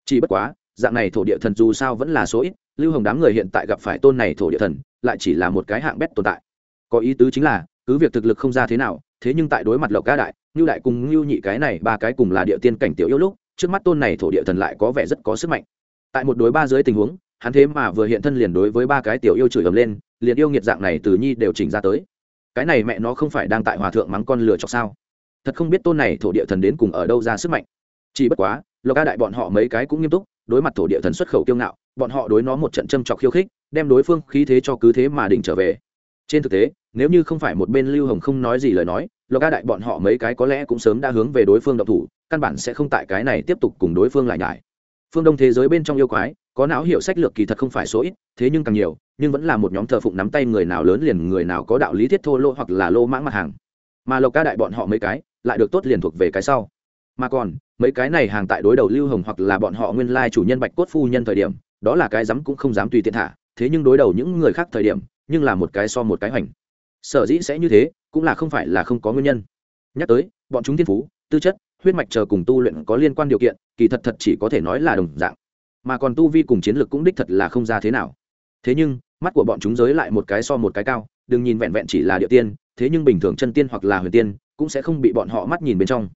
Speaker 1: Chỉ bất quá dạng này thổ địa thần dù sao vẫn là số ít, lưu hồng đám người hiện tại gặp phải tôn này thổ địa thần, lại chỉ là một cái hạng bét tồn tại. Có ý tứ chính là, cứ việc thực lực không ra thế nào, thế nhưng tại đối mặt lộc ca đại như đại cùng như nhị cái này ba cái cùng là địa tiên cảnh tiểu yêu lúc, trước mắt tôn này thổ địa thần lại có vẻ rất có sức mạnh. Tại một đối ba dưới tình huống, hắn thế mà vừa hiện thân liền đối với ba cái tiểu yêu chửi ầm lên, liền yêu nghiệt dạng này từ nhi đều chỉnh ra tới. Cái này mẹ nó không phải đang tại hòa thượng mắng con lừa chọc sao? Thật không biết tôn này thổ địa thần đến cùng ở đâu ra sức mạnh. Chỉ bất quá, lộc ca đại bọn họ mấy cái cũng nghiêm túc đối mặt thổ địa thần xuất khẩu kiêu ngạo, bọn họ đối nó một trận châm chọc khiêu khích, đem đối phương khí thế cho cứ thế mà đỉnh trở về. Trên thực tế, nếu như không phải một bên lưu hồng không nói gì lời nói, lộc ca đại bọn họ mấy cái có lẽ cũng sớm đã hướng về đối phương độc thủ, căn bản sẽ không tại cái này tiếp tục cùng đối phương lại nhải. Phương đông thế giới bên trong yêu quái, có não hiểu sách lược kỳ thật không phải số ít, thế nhưng càng nhiều, nhưng vẫn là một nhóm thờ phụng nắm tay người nào lớn liền người nào có đạo lý thiết thô lô hoặc là lô mãng mặt hàng. Mà lộc ca đại bọn họ mấy cái, lại được tốt liền thuộc về cái sau mà còn, mấy cái này hàng tại đối đầu lưu hồng hoặc là bọn họ nguyên lai chủ nhân bạch cốt phu nhân thời điểm, đó là cái dám cũng không dám tùy tiện thả, thế nhưng đối đầu những người khác thời điểm, nhưng là một cái so một cái hoành. Sở dĩ sẽ như thế, cũng là không phải là không có nguyên nhân. Nhắc tới, bọn chúng thiên phú, tư chất, huyết mạch chờ cùng tu luyện có liên quan điều kiện, kỳ thật thật chỉ có thể nói là đồng dạng. Mà còn tu vi cùng chiến lược cũng đích thật là không ra thế nào. Thế nhưng, mắt của bọn chúng giới lại một cái so một cái cao, đừng nhìn vẹn vẹn chỉ là địa tiên, thế nhưng bình thường chân tiên hoặc là huyền tiên, cũng sẽ không bị bọn họ mắt nhìn bên trong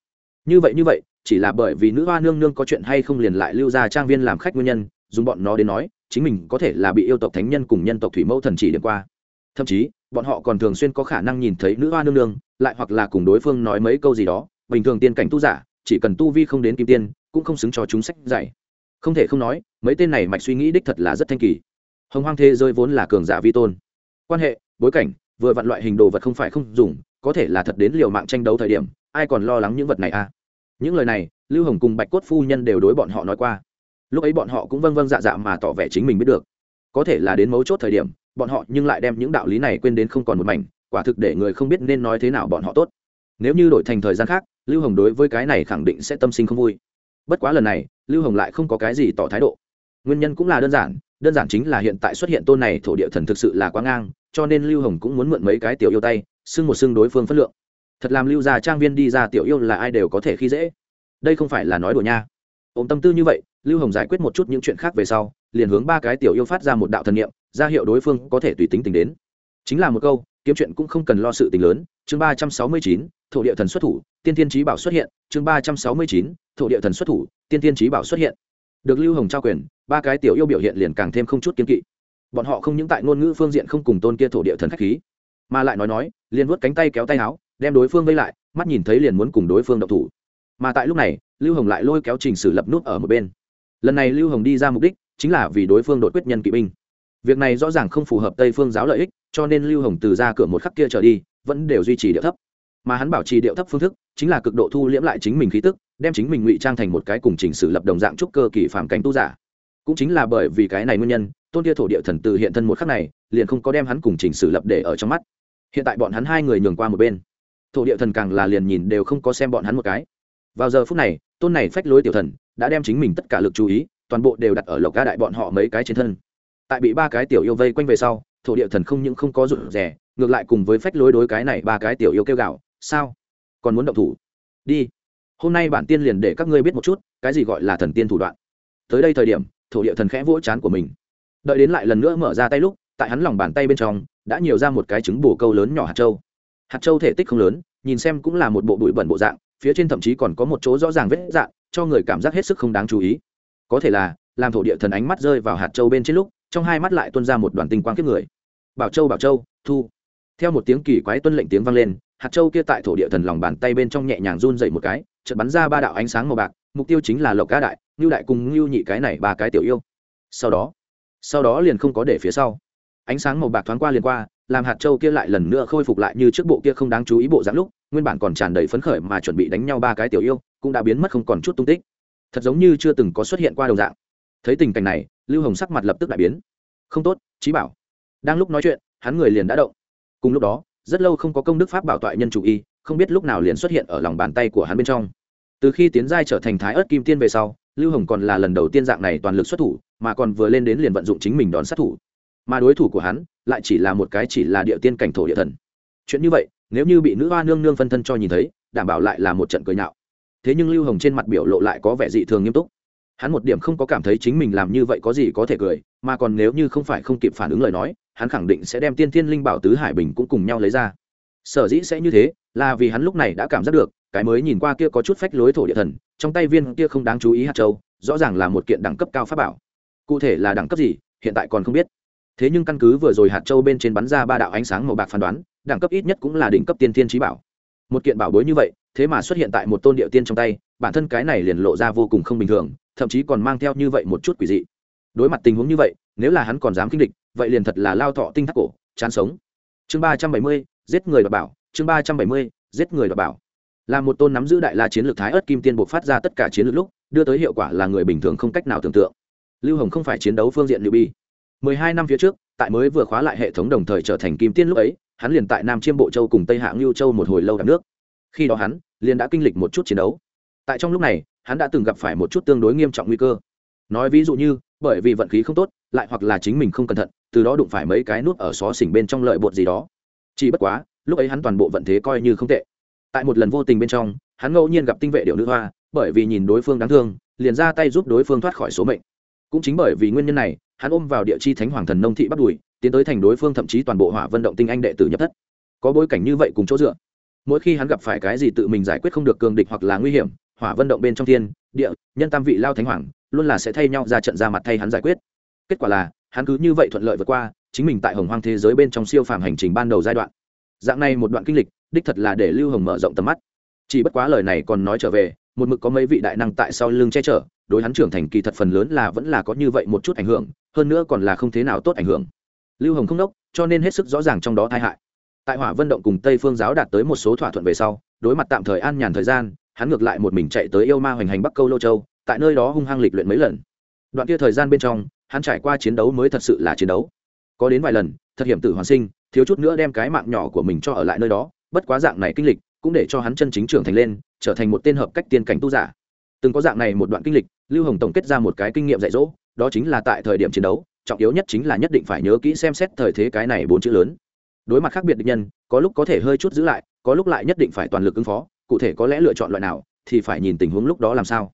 Speaker 1: như vậy như vậy, chỉ là bởi vì nữ hoa nương nương có chuyện hay không liền lại lưu ra trang viên làm khách nguyên nhân, dùng bọn nó đến nói, chính mình có thể là bị yêu tộc thánh nhân cùng nhân tộc thủy mẫu thần chỉ điểm qua. Thậm chí, bọn họ còn thường xuyên có khả năng nhìn thấy nữ hoa nương nương, lại hoặc là cùng đối phương nói mấy câu gì đó. Bình thường tiên cảnh tu giả, chỉ cần tu vi không đến kim tiên, cũng không xứng cho chúng sách dạy. Không thể không nói, mấy tên này mạch suy nghĩ đích thật là rất thanh kỳ. Hồng hoang thế giới vốn là cường giả vi tôn. Quan hệ, bối cảnh, vừa vặn loại hình đồ vật không phải không dùng, có thể là thật đến liều mạng tranh đấu thời điểm, ai còn lo lắng những vật này à? Những lời này, lưu hồng cùng bạch cốt phu nhân đều đối bọn họ nói qua. Lúc ấy bọn họ cũng vâng vâng dạ dạ mà tỏ vẻ chính mình biết được. Có thể là đến mấu chốt thời điểm, bọn họ nhưng lại đem những đạo lý này quên đến không còn một mảnh, quả thực để người không biết nên nói thế nào bọn họ tốt. Nếu như đổi thành thời gian khác, lưu hồng đối với cái này khẳng định sẽ tâm sinh không vui. Bất quá lần này, lưu hồng lại không có cái gì tỏ thái độ. Nguyên nhân cũng là đơn giản đơn giản chính là hiện tại xuất hiện tôn này thổ địa thần thực sự là quá ngang, cho nên lưu hồng cũng muốn mượn mấy cái tiểu yêu tay, xưng một xưng đối phương phất lượng thật làm lưu gia trang viên đi ra tiểu yêu là ai đều có thể khi dễ. Đây không phải là nói đùa nha. Ôm tâm tư như vậy, lưu hồng giải quyết một chút những chuyện khác về sau, liền hướng ba cái tiểu yêu phát ra một đạo thần niệm, ra hiệu đối phương có thể tùy tính tình đến. Chính là một câu, kiếm chuyện cũng không cần lo sự tình lớn. Chương ba trăm sáu mươi chín, thổ địa thần xuất thủ, tiên tiên trí bảo xuất hiện. Chương ba trăm sáu mươi chín, thổ địa thần xuất thủ, tiên tiên trí bảo xuất hiện. Được lưu hồng trao quyền, ba cái tiểu yêu biểu hiện liền càng thêm không chút kiên kỵ. Bọn họ không những tại ngôn ngữ phương diện không cùng tôn kia thổ địa thần khách khí, mà lại nói nói, liền vuốt cánh tay kéo tay áo đem đối phương vây lại, mắt nhìn thấy liền muốn cùng đối phương độc thủ. Mà tại lúc này, lưu hồng lại lôi kéo trình sử lập nút ở một bên. Lần này lưu hồng đi ra mục đích chính là vì đối phương đột quyết nhân kỵ binh. Việc này rõ ràng không phù hợp tây phương giáo lợi ích, cho nên lưu hồng từ ra cửa một khắc kia trở đi, vẫn đều duy trì điệu thấp. Mà hắn bảo trì điệu thấp phương thức chính là cực độ thu liễm lại chính mình khí tức, đem chính mình ngụy trang thành một cái cùng trình sử lập đồng dạng trúc cơ kỳ phàm cảnh tu giả. Cũng chính là bởi vì cái này nguyên nhân, tôn kia thổ địa thần từ hiện thân một khắc này, liền không có đem hắn cùng trình sử lập để ở trong mắt. Hiện tại bọn hắn hai người nhường qua một bên thổ địa thần càng là liền nhìn đều không có xem bọn hắn một cái. Vào giờ phút này, tôn này phách lối tiểu thần đã đem chính mình tất cả lực chú ý, toàn bộ đều đặt ở lộc ca đại bọn họ mấy cái trên thân. Tại bị ba cái tiểu yêu vây quanh về sau, thổ địa thần không những không có rụt rè, ngược lại cùng với phách lối đối cái này ba cái tiểu yêu kêu gạo sao? Còn muốn động thủ? Đi! Hôm nay bản tiên liền để các ngươi biết một chút, cái gì gọi là thần tiên thủ đoạn. Tới đây thời điểm, thổ địa thần khẽ vỗ chán của mình. Đợi đến lại lần nữa mở ra tay lúc, tại hắn lòng bàn tay bên trong, đã nhiều ra một cái trứng bù câu lớn nhỏ hạt châu hạt châu thể tích không lớn, nhìn xem cũng là một bộ bụi bẩn bộ dạng, phía trên thậm chí còn có một chỗ rõ ràng vết dạng, cho người cảm giác hết sức không đáng chú ý. Có thể là, làm thổ địa thần ánh mắt rơi vào hạt châu bên trên lúc, trong hai mắt lại tuôn ra một đoàn tinh quang kiếp người. Bảo châu bảo châu, thu. Theo một tiếng kỳ quái tuân lệnh tiếng vang lên, hạt châu kia tại thổ địa thần lòng bàn tay bên trong nhẹ nhàng run dậy một cái, chợt bắn ra ba đạo ánh sáng màu bạc, mục tiêu chính là lộc ca đại, ngưu đại cùng ngưu nhị cái này ba cái tiểu yêu. Sau đó sau đó liền không có để phía sau ánh sáng màu bạc thoáng qua liền qua, làm hạt châu kia lại lần nữa khôi phục lại như trước bộ kia không đáng chú ý bộ dáng lúc, nguyên bản còn tràn đầy phấn khởi mà chuẩn bị đánh nhau ba cái tiểu yêu, cũng đã biến mất không còn chút tung tích. Thật giống như chưa từng có xuất hiện qua đồng dạng. Thấy tình cảnh này, lưu hồng sắc mặt lập tức đại biến. Không tốt trí bảo. Đang lúc nói chuyện, hắn người liền đã động. Cùng lúc đó, rất lâu không có công đức pháp bảo toại nhân chủ y, không biết lúc nào liền xuất hiện ở lòng bàn tay của hắn bên trong. Từ khi tiến giai trở thành thái ớt kim tiên về sau, lưu hồng còn là lần đầu tiên dạng này toàn lực xuất thủ, mà còn vừa lên đến liền vận dụng chính mình đón sát thủ mà đối thủ của hắn lại chỉ là một cái chỉ là địa tiên cảnh thổ địa thần. Chuyện như vậy, nếu như bị nữ hoa nương nương phân thân cho nhìn thấy, đảm bảo lại là một trận cười nhạo. Thế nhưng lưu hồng trên mặt biểu lộ lại có vẻ dị thường nghiêm túc. Hắn một điểm không có cảm thấy chính mình làm như vậy có gì có thể cười, mà còn nếu như không phải không kịp phản ứng lời nói, hắn khẳng định sẽ đem tiên thiên linh bảo tứ hải bình cũng cùng nhau lấy ra. Sở dĩ sẽ như thế, là vì hắn lúc này đã cảm giác được, cái mới nhìn qua kia có chút phách lối thổ địa thần, trong tay viên kia không đáng chú ý hạt châu, rõ ràng là một kiện đẳng cấp cao pháp bảo. Cụ thể là đẳng cấp gì, hiện tại còn không biết thế nhưng căn cứ vừa rồi hạt châu bên trên bắn ra ba đạo ánh sáng màu bạc phán đoán, đẳng cấp ít nhất cũng là đỉnh cấp tiên thiên trí bảo. Một kiện bảo bối như vậy, thế mà xuất hiện tại một tôn địa tiên trong tay, bản thân cái này liền lộ ra vô cùng không bình thường, thậm chí còn mang theo như vậy một chút quỷ dị. Đối mặt tình huống như vậy, nếu là hắn còn dám kinh địch, vậy liền thật là lao thọ tinh thác cổ, chán sống. Chương ba trăm bảy mươi, giết người đọc bảo, chương ba trăm bảy mươi, giết người đọc bảo. Là một tôn nắm giữ đại la chiến lược thái ớt kim tiên buộc phát ra tất cả chiến lược lúc, đưa tới hiệu quả là người bình thường không cách nào tưởng tượng. Lưu hồng không phải chiến đấu phương diện liệu bi mười hai năm phía trước, tại mới vừa khóa lại hệ thống đồng thời trở thành kim tiên lúc ấy, hắn liền tại nam chiêm bộ châu cùng tây hạng lưu châu một hồi lâu đạp nước. Khi đó hắn liền đã kinh lịch một chút chiến đấu. Tại trong lúc này, hắn đã từng gặp phải một chút tương đối nghiêm trọng nguy cơ. Nói ví dụ như, bởi vì vận khí không tốt, lại hoặc là chính mình không cẩn thận, từ đó đụng phải mấy cái nút ở xó xỉnh bên trong lợi bột gì đó. Chỉ bất quá, lúc ấy hắn toàn bộ vận thế coi như không tệ. Tại một lần vô tình bên trong, hắn ngẫu nhiên gặp tinh vệ điệu nữ hoa, bởi vì nhìn đối phương đáng thương, liền ra tay giúp đối phương thoát khỏi số mệnh. Cũng chính bởi vì nguyên nhân này hắn ôm vào địa chi thánh hoàng thần nông thị bắt đùi, tiến tới thành đối phương thậm chí toàn bộ hỏa vận động tinh anh đệ tử nhập thất. Có bối cảnh như vậy cùng chỗ dựa. Mỗi khi hắn gặp phải cái gì tự mình giải quyết không được cường địch hoặc là nguy hiểm, hỏa vận động bên trong thiên, địa, nhân tam vị lao thánh hoàng, luôn là sẽ thay nhau ra trận ra mặt thay hắn giải quyết. Kết quả là, hắn cứ như vậy thuận lợi vượt qua, chính mình tại hồng hoang thế giới bên trong siêu phàm hành trình ban đầu giai đoạn. Dạng này một đoạn kinh lịch, đích thật là để lưu hồng mở rộng tầm mắt. Chỉ bất quá lời này còn nói trở về, một mực có mấy vị đại năng tại sau lưng che chở đối hắn trưởng thành kỳ thật phần lớn là vẫn là có như vậy một chút ảnh hưởng, hơn nữa còn là không thế nào tốt ảnh hưởng. Lưu hồng không đốc, cho nên hết sức rõ ràng trong đó tai hại. Tại hỏa vân động cùng tây phương giáo đạt tới một số thỏa thuận về sau, đối mặt tạm thời an nhàn thời gian, hắn ngược lại một mình chạy tới yêu ma hoành hành bắc câu lô châu, tại nơi đó hung hăng lịch luyện mấy lần. Đoạn kia thời gian bên trong, hắn trải qua chiến đấu mới thật sự là chiến đấu. Có đến vài lần, thật hiểm tử hoàn sinh, thiếu chút nữa đem cái mạng nhỏ của mình cho ở lại nơi đó, bất quá dạng này kinh lịch, cũng để cho hắn chân chính trưởng thành lên, trở thành một tên hợp cách tiên cảnh tu giả từng có dạng này một đoạn kinh lịch, lưu hồng tổng kết ra một cái kinh nghiệm dạy dỗ, đó chính là tại thời điểm chiến đấu, trọng yếu nhất chính là nhất định phải nhớ kỹ xem xét thời thế cái này bốn chữ lớn. Đối mặt khác biệt địch nhân, có lúc có thể hơi chút giữ lại, có lúc lại nhất định phải toàn lực ứng phó, cụ thể có lẽ lựa chọn loại nào, thì phải nhìn tình huống lúc đó làm sao.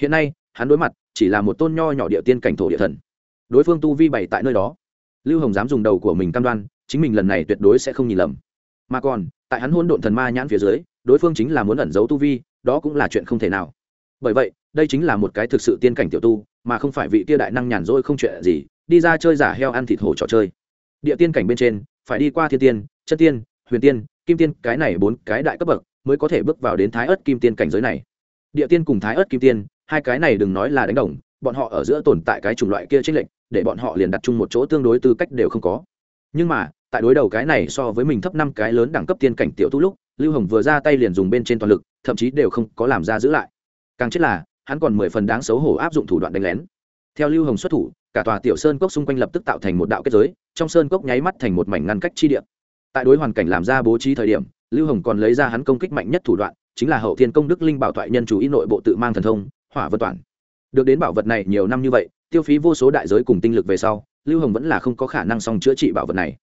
Speaker 1: Hiện nay, hắn đối mặt chỉ là một tôn nho nhỏ địa tiên cảnh thổ địa thần. Đối phương tu vi bày tại nơi đó. Lưu hồng dám dùng đầu của mình cam đoan, chính mình lần này tuyệt đối sẽ không nhìn lầm. Mà còn, tại hắn hôn độn thần ma nhãn phía dưới, đối phương chính là muốn ẩn giấu tu vi, đó cũng là chuyện không thể nào bởi vậy, đây chính là một cái thực sự tiên cảnh tiểu tu, mà không phải vị tia đại năng nhàn rỗi không chuyện gì, đi ra chơi giả heo ăn thịt hổ trò chơi. Địa tiên cảnh bên trên, phải đi qua thiên tiên, chân tiên, huyền tiên, kim tiên, cái này bốn cái đại cấp bậc mới có thể bước vào đến thái ớt kim tiên cảnh giới này. Địa tiên cùng thái ớt kim tiên, hai cái này đừng nói là đánh đồng, bọn họ ở giữa tồn tại cái chủng loại kia trích lệnh để bọn họ liền đặt chung một chỗ tương đối tư cách đều không có. Nhưng mà, tại đối đầu cái này so với mình thấp năm cái lớn đẳng cấp tiên cảnh tiểu tu lúc, lưu hồng vừa ra tay liền dùng bên trên toàn lực, thậm chí đều không có làm ra giữ lại càng chết là, hắn còn mười phần đáng xấu hổ áp dụng thủ đoạn đánh lén. Theo lưu hồng xuất thủ, cả tòa tiểu sơn cốc xung quanh lập tức tạo thành một đạo kết giới, trong sơn cốc nháy mắt thành một mảnh ngăn cách chi địa. Tại đối hoàn cảnh làm ra bố trí thời điểm, lưu hồng còn lấy ra hắn công kích mạnh nhất thủ đoạn, chính là hậu thiên công đức linh bảo thoại nhân chủ ý nội bộ tự mang thần thông, hỏa vân toàn. Được đến bảo vật này nhiều năm như vậy, tiêu phí vô số đại giới cùng tinh lực về sau, lưu hồng vẫn là không có khả năng song chữa trị bảo vật này.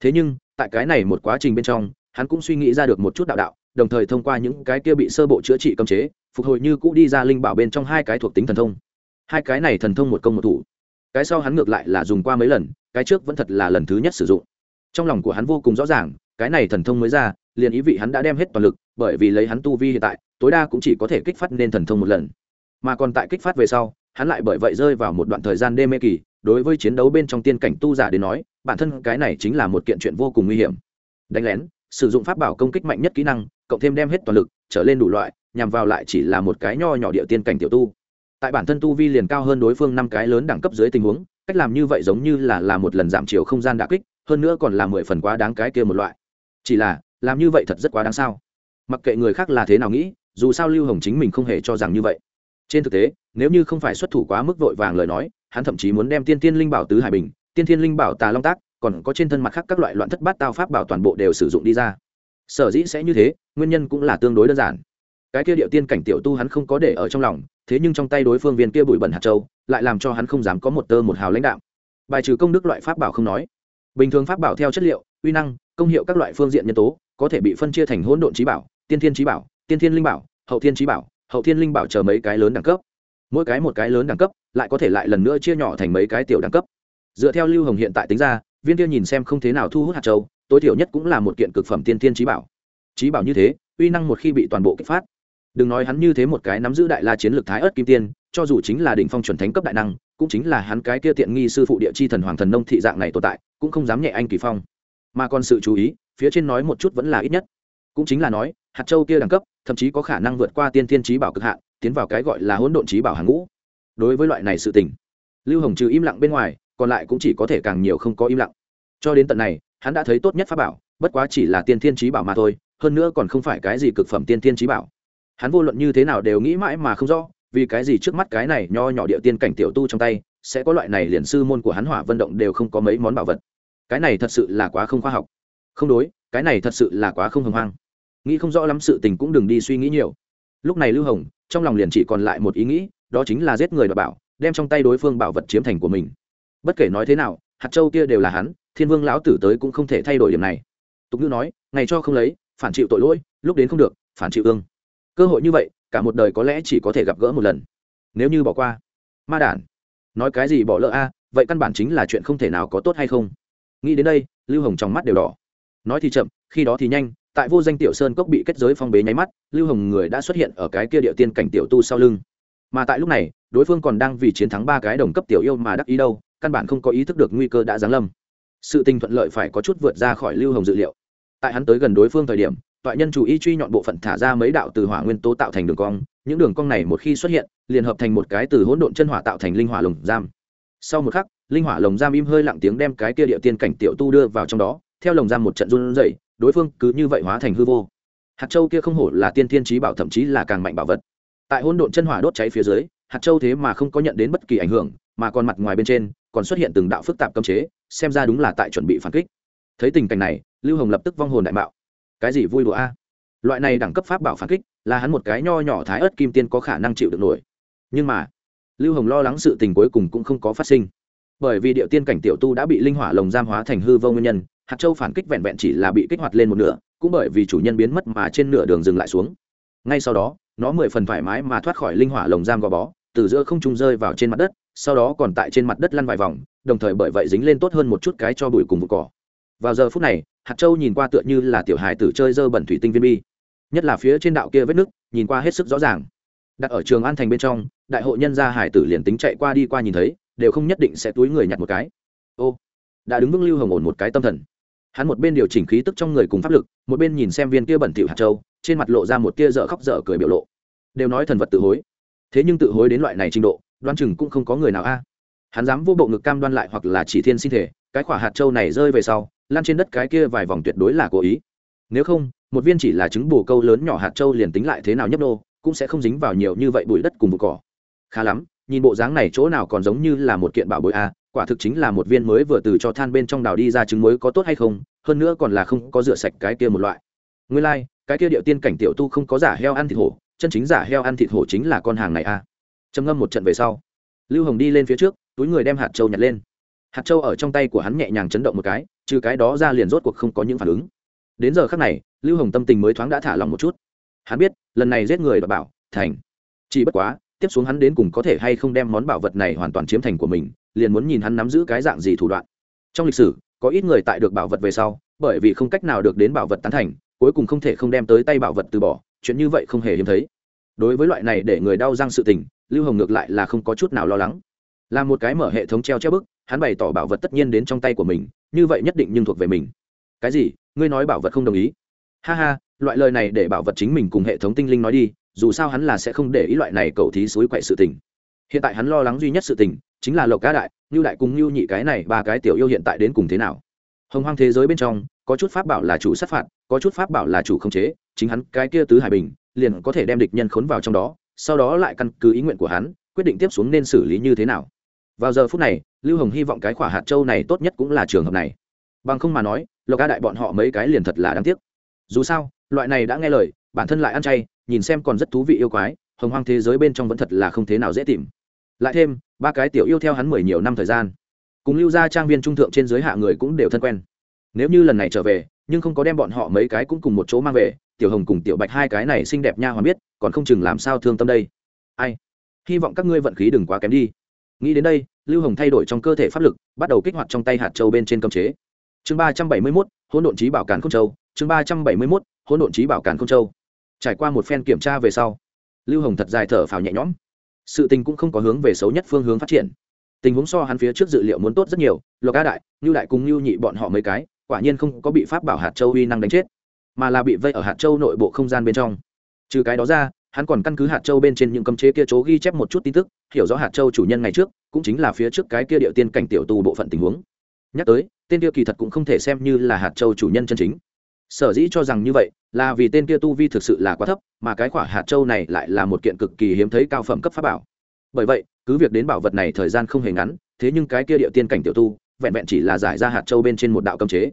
Speaker 1: Thế nhưng, tại cái này một quá trình bên trong, hắn cũng suy nghĩ ra được một chút đạo đạo đồng thời thông qua những cái kia bị sơ bộ chữa trị cấm chế, phục hồi như cũ đi ra linh bảo bên trong hai cái thuộc tính thần thông. Hai cái này thần thông một công một thủ. Cái sau hắn ngược lại là dùng qua mấy lần, cái trước vẫn thật là lần thứ nhất sử dụng. Trong lòng của hắn vô cùng rõ ràng, cái này thần thông mới ra, liền ý vị hắn đã đem hết toàn lực, bởi vì lấy hắn tu vi hiện tại, tối đa cũng chỉ có thể kích phát nên thần thông một lần. Mà còn tại kích phát về sau, hắn lại bởi vậy rơi vào một đoạn thời gian đê mê kỳ, đối với chiến đấu bên trong tiên cảnh tu giả đến nói, bản thân cái này chính là một kiện chuyện vô cùng nguy hiểm. Đánh lén, sử dụng pháp bảo công kích mạnh nhất kỹ năng cộng thêm đem hết toàn lực, trở lên đủ loại, nhằm vào lại chỉ là một cái nho nhỏ địa tiên cảnh tiểu tu. Tại bản thân tu vi liền cao hơn đối phương năm cái lớn đẳng cấp dưới tình huống, cách làm như vậy giống như là là một lần giảm chiều không gian đả kích, hơn nữa còn là mười phần quá đáng cái kia một loại. Chỉ là, làm như vậy thật rất quá đáng sao? Mặc kệ người khác là thế nào nghĩ, dù sao lưu hồng chính mình không hề cho rằng như vậy. Trên thực tế, nếu như không phải xuất thủ quá mức vội vàng lời nói, hắn thậm chí muốn đem tiên tiên linh bảo tứ hải bình, tiên tiên linh bảo tà long tác, còn có trên thân mặt khác các loại loạn thất bát tao pháp bảo toàn bộ đều sử dụng đi ra sở dĩ sẽ như thế, nguyên nhân cũng là tương đối đơn giản. Cái kia điệu tiên cảnh tiểu tu hắn không có để ở trong lòng, thế nhưng trong tay đối phương viên kia bụi bẩn hạt châu, lại làm cho hắn không dám có một tơ một hào lãnh đạo. Bài trừ công đức loại pháp bảo không nói. Bình thường pháp bảo theo chất liệu, uy năng, công hiệu các loại phương diện nhân tố, có thể bị phân chia thành hỗn độn trí bảo, tiên thiên trí bảo, tiên thiên linh bảo, hậu thiên trí bảo, hậu thiên linh bảo chờ mấy cái lớn đẳng cấp. Mỗi cái một cái lớn đẳng cấp, lại có thể lại lần nữa chia nhỏ thành mấy cái tiểu đẳng cấp. Dựa theo lưu hồng hiện tại tính ra, viên kia nhìn xem không thế nào thu hút hạt châu tối thiểu nhất cũng là một kiện cực phẩm tiên thiên trí bảo. Trí bảo như thế, uy năng một khi bị toàn bộ kích phát, đừng nói hắn như thế một cái nắm giữ đại la chiến lược thái ớt kim tiên, cho dù chính là đỉnh phong chuẩn thánh cấp đại năng, cũng chính là hắn cái kia tiện nghi sư phụ địa chi thần hoàng thần nông thị dạng này tồn tại, cũng không dám nhẹ anh kỳ phong. Mà còn sự chú ý, phía trên nói một chút vẫn là ít nhất. Cũng chính là nói, hạt châu kia đẳng cấp, thậm chí có khả năng vượt qua tiên thiên trí bảo cực hạn, tiến vào cái gọi là hỗn độn trí bảo hàng ngũ. Đối với loại này sự tình, lưu hồng trừ im lặng bên ngoài, còn lại cũng chỉ có thể càng nhiều không có im lặng. Cho đến tận này hắn đã thấy tốt nhất pháp bảo, bất quá chỉ là tiên thiên trí bảo mà thôi, hơn nữa còn không phải cái gì cực phẩm tiên thiên trí bảo. Hắn vô luận như thế nào đều nghĩ mãi mà không rõ, vì cái gì trước mắt cái này nho nhỏ địa tiên cảnh tiểu tu trong tay, sẽ có loại này liền sư môn của hắn hỏa vận động đều không có mấy món bảo vật. Cái này thật sự là quá không khoa học. Không đối, cái này thật sự là quá không hồng hoang. Nghĩ không rõ lắm sự tình cũng đừng đi suy nghĩ nhiều. Lúc này lưu hồng, trong lòng liền chỉ còn lại một ý nghĩ, đó chính là giết người đ bảo, đem trong tay đối phương bảo vật chiếm thành của mình. Bất kể nói thế nào hạt châu kia đều là hắn, thiên vương lão tử tới cũng không thể thay đổi điểm này. Tục ngữ nói, ngày cho không lấy, phản chịu tội lỗi, lúc đến không được, phản chịu ương. Cơ hội như vậy, cả một đời có lẽ chỉ có thể gặp gỡ một lần. Nếu như bỏ qua. Ma đản. Nói cái gì bỏ lỡ a, vậy căn bản chính là chuyện không thể nào có tốt hay không? Nghĩ đến đây, lưu hồng trong mắt đều đỏ. Nói thì chậm, khi đó thì nhanh, tại vô danh tiểu sơn cốc bị kết giới phong bế nháy mắt, lưu hồng người đã xuất hiện ở cái kia địa tiên cảnh tiểu tu sau lưng. Mà tại lúc này, đối phương còn đang vì chiến thắng ba cái đồng cấp tiểu yêu mà đắc ý đâu căn bản không có ý thức được nguy cơ đã giáng lâm. Sự tình thuận lợi phải có chút vượt ra khỏi lưu hồng dự liệu. Tại hắn tới gần đối phương thời điểm, toại nhân chủ ý truy nhọn bộ phận thả ra mấy đạo từ hỏa nguyên tố tạo thành đường cong. Những đường cong này một khi xuất hiện, liền hợp thành một cái từ hỗn độn chân hỏa tạo thành linh hỏa lồng giam. Sau một khắc, linh hỏa lồng giam im hơi lặng tiếng đem cái kia địa tiên cảnh tiểu tu đưa vào trong đó, theo lồng giam một trận run rẩy, đối phương cứ như vậy hóa thành hư vô. Hạt châu kia không hổ là tiên thiên trí bảo thậm chí là càng mạnh bảo vật. Tại hỗn độn chân hỏa đốt cháy phía dưới, hạt châu thế mà không có nhận đến bất kỳ ảnh hưởng, mà còn mặt ngoài bên trên còn xuất hiện từng đạo phức tạp cấm chế, xem ra đúng là tại chuẩn bị phản kích. Thấy tình cảnh này, lưu hồng lập tức vong hồn đại mạo. Cái gì vui đùa a? Loại này đẳng cấp pháp bảo phản kích, là hắn một cái nho nhỏ thái ớt kim tiên có khả năng chịu được nổi. Nhưng mà, lưu hồng lo lắng sự tình cuối cùng cũng không có phát sinh. Bởi vì điệu tiên cảnh tiểu tu đã bị linh hỏa lồng giam hóa thành hư vô nguyên nhân, hạt châu phản kích vẹn vẹn chỉ là bị kích hoạt lên một nửa, cũng bởi vì chủ nhân biến mất mà trên nửa đường dừng lại xuống. Ngay sau đó, nó mười phần thoải mái mà thoát khỏi linh hỏa lồng giam gò bó, từ giữa không trung rơi vào trên mặt đất sau đó còn tại trên mặt đất lăn vài vòng, đồng thời bởi vậy dính lên tốt hơn một chút cái cho bụi cùng vụ cỏ. Vào giờ phút này, hạt châu nhìn qua tựa như là tiểu hài tử chơi dơ bẩn thủy tinh viên bi. Nhất là phía trên đạo kia vết nứt nhìn qua hết sức rõ ràng. Đặt ở trường an thành bên trong, đại hội nhân gia hải tử liền tính chạy qua đi qua nhìn thấy, đều không nhất định sẽ túi người nhặt một cái. Ô, đã đứng vững lưu hồng ổn một cái tâm thần. Hắn một bên điều chỉnh khí tức trong người cùng pháp lực, một bên nhìn xem viên kia bẩn thỉu hạt châu, trên mặt lộ ra một tia dở khóc dở cười biểu lộ. Đều nói thần vật tự hối. Thế nhưng tự hối đến loại này trình độ đoán chừng cũng không có người nào a. Hắn dám vô bộ ngực cam đoan lại hoặc là chỉ thiên sinh thể cái quả hạt châu này rơi về sau lan trên đất cái kia vài vòng tuyệt đối là cố ý. Nếu không một viên chỉ là trứng bồ câu lớn nhỏ hạt châu liền tính lại thế nào nhấp nô cũng sẽ không dính vào nhiều như vậy bụi đất cùng bụi cỏ. Khá lắm nhìn bộ dáng này chỗ nào còn giống như là một kiện bảo bối a quả thực chính là một viên mới vừa từ cho than bên trong đào đi ra trứng muối có tốt hay không hơn nữa còn là không có rửa sạch cái kia một loại. Nguyên lai、like, cái kia điệu tiên cảnh tiểu tu không có giả heo ăn thịt hổ chân chính giả heo ăn thịt hổ chính là con hàng này a trầm ngâm một trận về sau, lưu hồng đi lên phía trước, túi người đem hạt châu nhặt lên. Hạt châu ở trong tay của hắn nhẹ nhàng chấn động một cái, trừ cái đó ra liền rốt cuộc không có những phản ứng. Đến giờ khác này, lưu hồng tâm tình mới thoáng đã thả lòng một chút. Hắn biết, lần này giết người và bảo, thành. Chỉ bất quá, tiếp xuống hắn đến cùng có thể hay không đem món bảo vật này hoàn toàn chiếm thành của mình, liền muốn nhìn hắn nắm giữ cái dạng gì thủ đoạn. Trong lịch sử, có ít người tại được bảo vật về sau, bởi vì không cách nào được đến bảo vật tán thành, cuối cùng không thể không đem tới tay bảo vật từ bỏ, chuyện như vậy không hề hiếm thấy. Đối với loại này để người đau răng sự tình lưu hồng ngược lại là không có chút nào lo lắng. Là một cái mở hệ thống treo treo bức, hắn bày tỏ bảo vật tất nhiên đến trong tay của mình, như vậy nhất định nhưng thuộc về mình. Cái gì? Ngươi nói bảo vật không đồng ý. Ha ha, loại lời này để bảo vật chính mình cùng hệ thống tinh linh nói đi, dù sao hắn là sẽ không để ý loại này cầu thí suối quậy sự tình. Hiện tại hắn lo lắng duy nhất sự tình, chính là lộc cá đại như đại cùng như nhị cái này ba cái tiểu yêu hiện tại đến cùng thế nào. Hồng hoang thế giới bên trong, có chút pháp bảo là chủ sát phạt, có chút pháp bảo là chủ không chế, chính hắn cái kia tứ hải bình, liền có thể đem địch nhân khốn vào trong đó sau đó lại căn cứ ý nguyện của hắn, quyết định tiếp xuống nên xử lý như thế nào. Vào giờ phút này, lưu hồng hy vọng cái khỏa hạt châu này tốt nhất cũng là trường hợp này. Bằng không mà nói, lộc a đại bọn họ mấy cái liền thật là đáng tiếc. Dù sao, loại này đã nghe lời, bản thân lại ăn chay, nhìn xem còn rất thú vị yêu quái, hồng hoang thế giới bên trong vẫn thật là không thế nào dễ tìm. Lại thêm, ba cái tiểu yêu theo hắn mười nhiều năm thời gian, cùng lưu gia trang viên trung thượng trên giới hạ người cũng đều thân quen. Nếu như lần này trở về, nhưng không có đem bọn họ mấy cái cũng cùng một chỗ mang về tiểu hồng cùng tiểu bạch hai cái này xinh đẹp nha hoàn biết, còn không chừng làm sao thương tâm đây. Ai? Hy vọng các ngươi vận khí đừng quá kém đi. Nghĩ đến đây, lưu hồng thay đổi trong cơ thể pháp lực, bắt đầu kích hoạt trong tay hạt châu bên trên cơm chế. Chương ba trăm bảy mươi mốt, hỗn độn trí bảo càn không châu. Chương ba trăm bảy mươi mốt, hỗn độn trí bảo càn không châu. Trải qua một phen kiểm tra về sau, lưu hồng thật dài thở phào nhẹ nhõm. Sự tình cũng không có hướng về xấu nhất phương hướng phát triển. Tình huống so hắn phía trước dự liệu muốn tốt rất nhiều, lộc Ca đại ngưu đại cùng ngưu nhị bọn họ mấy cái, quả nhiên không có bị pháp bảo hạt châu uy năng đánh chết mà là bị vây ở hạt châu nội bộ không gian bên trong. Trừ cái đó ra, hắn còn căn cứ hạt châu bên trên những cấm chế kia chỗ ghi chép một chút tin tức, hiểu rõ hạt châu chủ nhân ngày trước, cũng chính là phía trước cái kia địa tiên cảnh tiểu tù bộ phận tình huống. Nhắc tới, tên kia kỳ thật cũng không thể xem như là hạt châu chủ nhân chân chính. Sở dĩ cho rằng như vậy, là vì tên kia tu vi thực sự là quá thấp, mà cái quả hạt châu này lại là một kiện cực kỳ hiếm thấy cao phẩm cấp pháp bảo. Bởi vậy, cứ việc đến bảo vật này thời gian không hề ngắn, thế nhưng cái kia địa tiên cảnh tiểu tu, vẹn vẹn chỉ là giải ra hạt châu bên trên một đạo cấm chế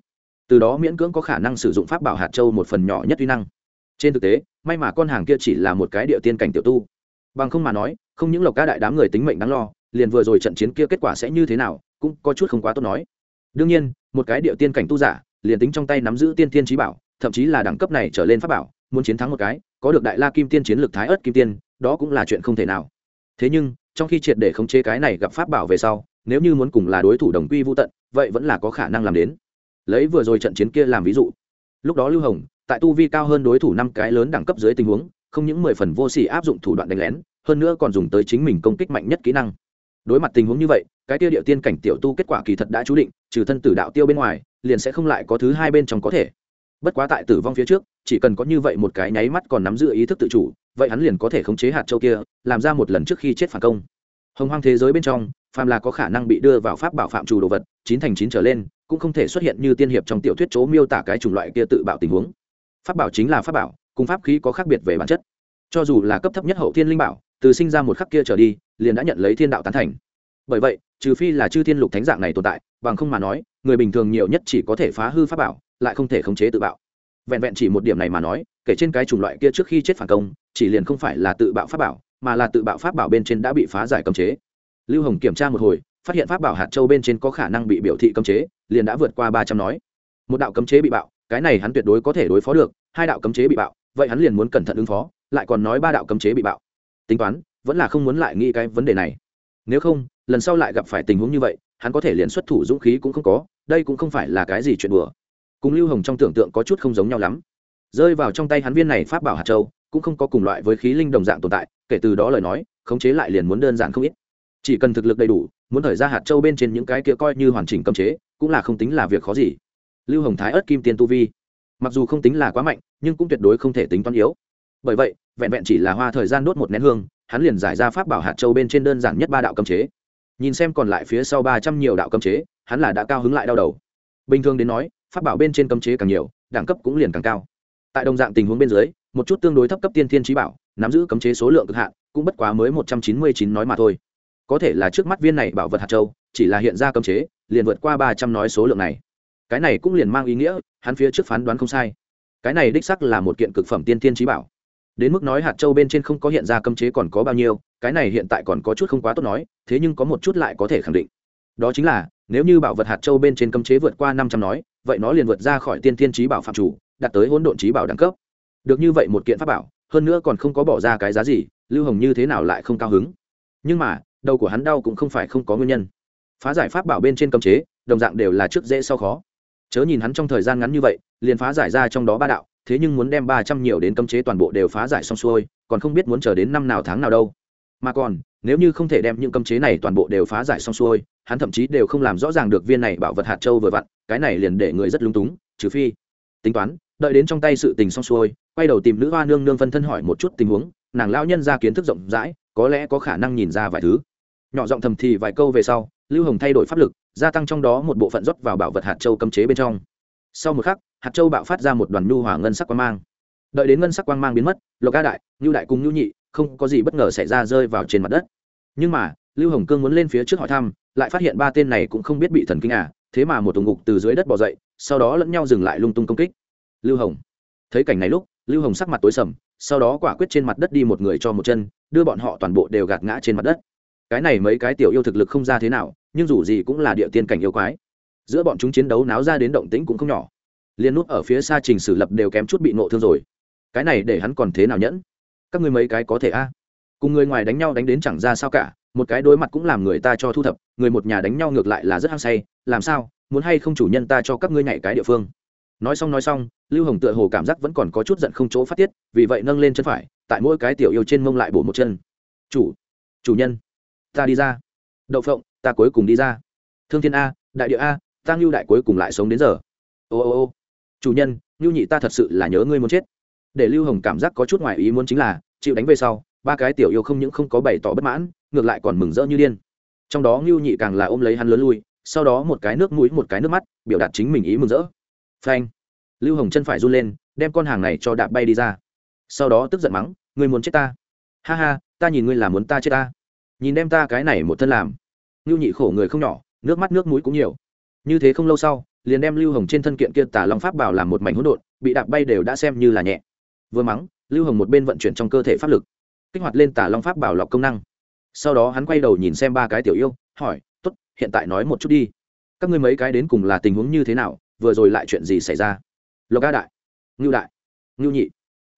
Speaker 1: từ đó miễn cưỡng có khả năng sử dụng pháp bảo hạt châu một phần nhỏ nhất uy năng. Trên thực tế, may mà con hàng kia chỉ là một cái địa tiên cảnh tiểu tu. Bằng không mà nói, không những lộc ca đại đám người tính mệnh đáng lo, liền vừa rồi trận chiến kia kết quả sẽ như thế nào, cũng có chút không quá tốt nói. Đương nhiên, một cái địa tiên cảnh tu giả, liền tính trong tay nắm giữ tiên tiên trí bảo, thậm chí là đẳng cấp này trở lên pháp bảo, muốn chiến thắng một cái, có được đại la kim tiên chiến lược thái ớt kim tiên, đó cũng là chuyện không thể nào. Thế nhưng, trong khi triệt để khống chế cái này gặp pháp bảo về sau, nếu như muốn cùng là đối thủ đồng quy vô tận, vậy vẫn là có khả năng làm đến lấy vừa rồi trận chiến kia làm ví dụ. Lúc đó lưu hồng, tại tu vi cao hơn đối thủ năm cái lớn đẳng cấp dưới tình huống, không những mười phần vô s ỉ áp dụng thủ đoạn đánh lén, hơn nữa còn dùng tới chính mình công kích mạnh nhất kỹ năng. Đối mặt tình huống như vậy, cái tiêu địa tiên cảnh tiểu tu kết quả kỳ thật đã chú định, trừ thân tử đạo tiêu bên ngoài, liền sẽ không lại có thứ hai bên trong có thể. Bất quá tại tử vong phía trước, chỉ cần có như vậy một cái nháy mắt còn nắm giữ ý thức tự chủ, vậy hắn liền có thể khống chế hạt châu kia, làm ra một lần trước khi chết phản công. Hồng hoang thế giới bên trong phàm là có khả năng bị đưa vào pháp bảo phạm chủ đồ vật, chín thành chín trở lên, cũng không thể xuất hiện như tiên hiệp trong tiểu thuyết chỗ miêu tả cái chủng loại kia tự bạo tình huống. Pháp bảo chính là pháp bảo, cùng pháp khí có khác biệt về bản chất. Cho dù là cấp thấp nhất hậu thiên linh bảo, từ sinh ra một khắc kia trở đi, liền đã nhận lấy thiên đạo tán thành. Bởi vậy, trừ phi là chư thiên lục thánh dạng này tồn tại, bằng không mà nói, người bình thường nhiều nhất chỉ có thể phá hư pháp bảo, lại không thể khống chế tự bạo. Vẹn vẹn chỉ một điểm này mà nói, kể trên cái chủng loại kia trước khi chết phản công, chỉ liền không phải là tự bạo pháp bảo, mà là tự bạo pháp bảo bên trên đã bị phá giải cấm chế lưu hồng kiểm tra một hồi, phát hiện pháp bảo hạt châu bên trên có khả năng bị biểu thị cấm chế, liền đã vượt qua ba trăm nói. Một đạo cấm chế bị bạo, cái này hắn tuyệt đối có thể đối phó được, hai đạo cấm chế bị bạo, vậy hắn liền muốn cẩn thận ứng phó, lại còn nói ba đạo cấm chế bị bạo. Tính toán, vẫn là không muốn lại nghĩ cái vấn đề này. Nếu không, lần sau lại gặp phải tình huống như vậy, hắn có thể liền xuất thủ dũng khí cũng không có, đây cũng không phải là cái gì chuyện bừa cùng lưu hồng trong tưởng tượng có chút không giống nhau lắm. Rơi vào trong tay hắn viên này pháp bảo hạt châu, cũng không có cùng loại với khí linh đồng dạng tồn tại, kể từ đó lời nói, khống chế lại liền muốn đơn giản không ít chỉ cần thực lực đầy đủ, muốn thời ra hạt châu bên trên những cái kia coi như hoàn chỉnh cấm chế, cũng là không tính là việc khó gì. Lưu hồng thái ớt kim tiên tu vi, mặc dù không tính là quá mạnh, nhưng cũng tuyệt đối không thể tính toán yếu. Bởi vậy, vẹn vẹn chỉ là hoa thời gian đốt một nén hương, hắn liền giải ra pháp bảo hạt châu bên trên đơn giản nhất ba đạo cấm chế. Nhìn xem còn lại phía sau ba trăm nhiều đạo cấm chế, hắn là đã cao hứng lại đau đầu. Bình thường đến nói, pháp bảo bên trên cấm chế càng nhiều, đẳng cấp cũng liền càng cao. Tại đồng dạng tình huống bên dưới, một chút tương đối thấp cấp tiên thiên trí bảo, nắm giữ cấm chế số lượng cực hạn, cũng bất quá mới một trăm chín mươi chín nói mà thôi có thể là trước mắt viên này bảo vật hạt châu, chỉ là hiện ra cấm chế, liền vượt qua ba trăm nói số lượng này. Cái này cũng liền mang ý nghĩa, hắn phía trước phán đoán không sai. Cái này đích sắc là một kiện cực phẩm tiên thiên trí bảo. Đến mức nói hạt châu bên trên không có hiện ra cấm chế còn có bao nhiêu, cái này hiện tại còn có chút không quá tốt nói, thế nhưng có một chút lại có thể khẳng định. Đó chính là, nếu như bảo vật hạt châu bên trên cấm chế vượt qua năm trăm nói, vậy nó liền vượt ra khỏi tiên thiên trí bảo phạm chủ, đạt tới hỗn độn trí bảo đẳng cấp. Được như vậy một kiện pháp bảo, hơn nữa còn không có bỏ ra cái giá gì, lưu hồng như thế nào lại không cao hứng? Nhưng mà đầu của hắn đau cũng không phải không có nguyên nhân. Phá giải pháp bảo bên trên cấm chế, đồng dạng đều là trước dễ sau khó. Chớ nhìn hắn trong thời gian ngắn như vậy, liền phá giải ra trong đó ba đạo, thế nhưng muốn đem ba trăm nhiều đến cấm chế toàn bộ đều phá giải xong xuôi, còn không biết muốn chờ đến năm nào tháng nào đâu. Mà còn, nếu như không thể đem những cấm chế này toàn bộ đều phá giải xong xuôi, hắn thậm chí đều không làm rõ ràng được viên này bảo vật hạt châu vừa vặn, cái này liền để người rất lung túng, trừ phi. Tính toán, đợi đến trong tay sự tình xong xuôi, quay đầu tìm nữ hoa nương nương phân thân hỏi một chút tình huống, nàng lao nhân ra kiến thức rộng rãi, có lẽ có khả năng nhìn ra vài thứ nhỏ giọng thầm thì vài câu về sau, lưu hồng thay đổi pháp lực, gia tăng trong đó một bộ phận rót vào bảo vật hạt châu cấm chế bên trong. Sau một khắc, hạt châu bạo phát ra một đoàn nhu hỏa ngân sắc quang mang. Đợi đến ngân sắc quang mang biến mất lộc ca đại nhu đại cùng nhu nhị, không có gì bất ngờ xảy ra rơi vào trên mặt đất. Nhưng mà, lưu hồng cương muốn lên phía trước hỏi thăm, lại phát hiện ba tên này cũng không biết bị thần kinh à thế mà một tùng ngục từ dưới đất bỏ dậy, sau đó lẫn nhau dừng lại lung tung công kích. Lưu hồng, thấy cảnh này lúc, lưu hồng sắc mặt tối sầm, sau đó quả quyết trên mặt đất đi một người cho một chân, đưa bọn họ toàn bộ đều gạt ngã trên mặt đất cái này mấy cái tiểu yêu thực lực không ra thế nào, nhưng dù gì cũng là địa tiên cảnh yêu quái. Giữa bọn chúng chiến đấu náo ra đến động tĩnh cũng không nhỏ. Liên nút ở phía xa trình sử lập đều kém chút bị nộ thương rồi. Cái này để hắn còn thế nào nhẫn? Các ngươi mấy cái có thể a? Cùng người ngoài đánh nhau đánh đến chẳng ra sao cả, một cái đối mặt cũng làm người ta cho thu thập, người một nhà đánh nhau ngược lại là rất hăng say, làm sao, muốn hay không chủ nhân ta cho các ngươi nhảy cái địa phương? Nói xong nói xong, lưu hồng tựa hồ cảm giác vẫn còn có chút giận không chỗ phát tiết, vì vậy nâng lên chân phải, tại mỗi cái tiểu yêu trên mông lại bổ một chân. Chủ chủ nhân ta đi ra. Đậu phộng, ta cuối cùng đi ra. Thương thiên a, đại địa a, ta ngưu đại cuối cùng lại sống đến giờ. Ô ô ô. Chủ nhân, ngưu nhị ta thật sự là nhớ ngươi muốn chết. Để lưu hồng cảm giác có chút ngoài ý muốn chính là, chịu đánh về sau, ba cái tiểu yêu không những không có bày tỏ bất mãn, ngược lại còn mừng rỡ như điên. Trong đó ngưu nhị càng là ôm lấy hắn lớn lui, sau đó một cái nước mũi, một cái nước mắt, biểu đạt chính mình ý mừng rỡ. Phanh. Lưu hồng chân phải run lên, đem con hàng này cho đạp bay đi ra. Sau đó tức giận mắng, ngươi muốn chết ta? Ha ha, ta nhìn ngươi là muốn ta chết ta nhìn đem ta cái này một thân làm. Ngưu nhị khổ người không nhỏ, nước mắt nước mũi cũng nhiều. Như thế không lâu sau, liền đem lưu hồng trên thân kiện kia tả long pháp bảo làm một mảnh hỗn độn, bị đạp bay đều đã xem như là nhẹ. Vừa mắng, lưu hồng một bên vận chuyển trong cơ thể pháp lực, kích hoạt lên tả long pháp bảo lọc công năng. Sau đó hắn quay đầu nhìn xem ba cái tiểu yêu, hỏi t ố t hiện tại nói một chút đi. Các ngươi mấy cái đến cùng là tình huống như thế nào? Vừa rồi lại chuyện gì xảy ra? Lộc a đại, ngưu đại, ngưu nhị.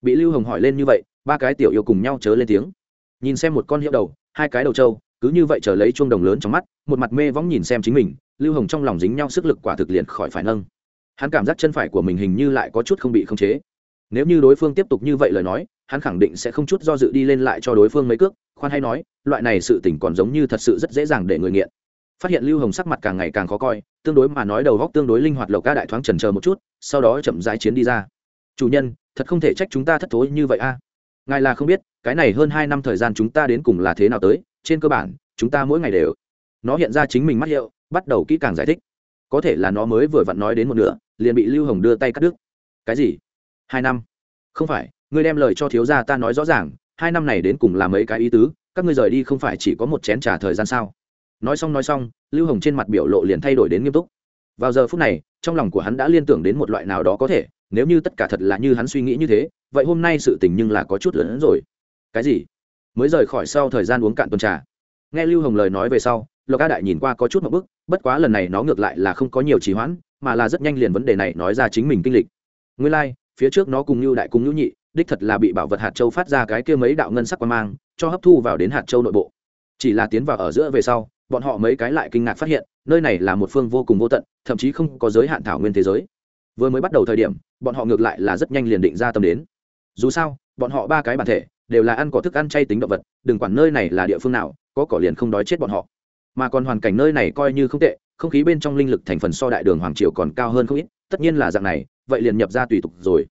Speaker 1: Bị lưu hồng hỏi lên như vậy, ba cái tiểu yêu cùng nhau chớ lên tiếng. Nhìn xem một con hiệu đầu hai cái đầu trâu, cứ như vậy chờ lấy chuông đồng lớn trong mắt, một mặt mê võng nhìn xem chính mình, lưu hồng trong lòng dính nhau sức lực quả thực liền khỏi phải nâng. Hắn cảm giác chân phải của mình hình như lại có chút không bị khống chế. Nếu như đối phương tiếp tục như vậy lời nói, hắn khẳng định sẽ không chút do dự đi lên lại cho đối phương mấy cước, khoan hay nói, loại này sự tỉnh còn giống như thật sự rất dễ dàng để người nghiện. Phát hiện lưu hồng sắc mặt càng ngày càng khó coi, tương đối mà nói đầu góc tương đối linh hoạt lộc ca đại thoáng trần chờ một chút, sau đó chậm rãi chiến đi ra. Chủ nhân, thật không thể trách chúng ta thất thối như vậy a. Ngài là không biết cái này hơn hai năm thời gian chúng ta đến cùng là thế nào tới, trên cơ bản, chúng ta mỗi ngày đều, nó hiện ra chính mình mắt hiệu, bắt đầu kỹ càng giải thích. Có thể là nó mới vừa vặn nói đến một nửa, liền bị lưu hồng đưa tay cắt đứt. Cái gì? Hai năm? Không phải, ngươi đem lời cho thiếu gia ta nói rõ ràng, hai năm này đến cùng là mấy cái ý tứ, các ngươi rời đi không phải chỉ có một chén t thời gian sao? Nói xong nói xong, lưu hồng trên mặt biểu lộ liền thay đổi đến nghiêm túc. Vào giờ phút này, trong lòng của hắn đã liên tưởng đến một loại nào đó có thể, nếu như tất cả thật là như hắn suy nghĩ như thế, vậy hôm nay sự tình nhưng là có chút lớn hơn rồi cái gì? Mới rời khỏi sau thời gian uống cạn tuần trà. Nghe lưu hồng lời nói về sau lộc a đại nhìn qua có chút một bức bất quá lần này nó ngược lại là không có nhiều trì hoãn mà là rất nhanh liền vấn đề này nói ra chính mình kinh lịch. Nguyên lai、like, phía trước nó cùng như đại cùng nhũ nhị đích thật là bị bảo vật hạt châu phát ra cái kia mấy đạo ngân sắc quan mang cho hấp thu vào đến hạt châu nội bộ. Chỉ là tiến vào ở giữa về sau bọn họ mấy cái lại kinh ngạc phát hiện nơi này là một phương vô cùng vô tận thậm chí không có giới hạn thảo nguyên thế giới. Vừa mới bắt đầu thời điểm bọn họ ngược lại là rất nhanh liền định ra tâm đến. Dù sao bọn họ ba cái bản thể đều là ăn cỏ thức ăn chay tính động vật, đừng quản nơi này là địa phương nào, có cỏ liền không đói chết bọn họ. Mà còn hoàn cảnh nơi này coi như không tệ, không khí bên trong linh lực thành phần so đại đường hoàng triều còn cao hơn không ít, tất nhiên là dạng này, vậy liền nhập ra tùy tục rồi.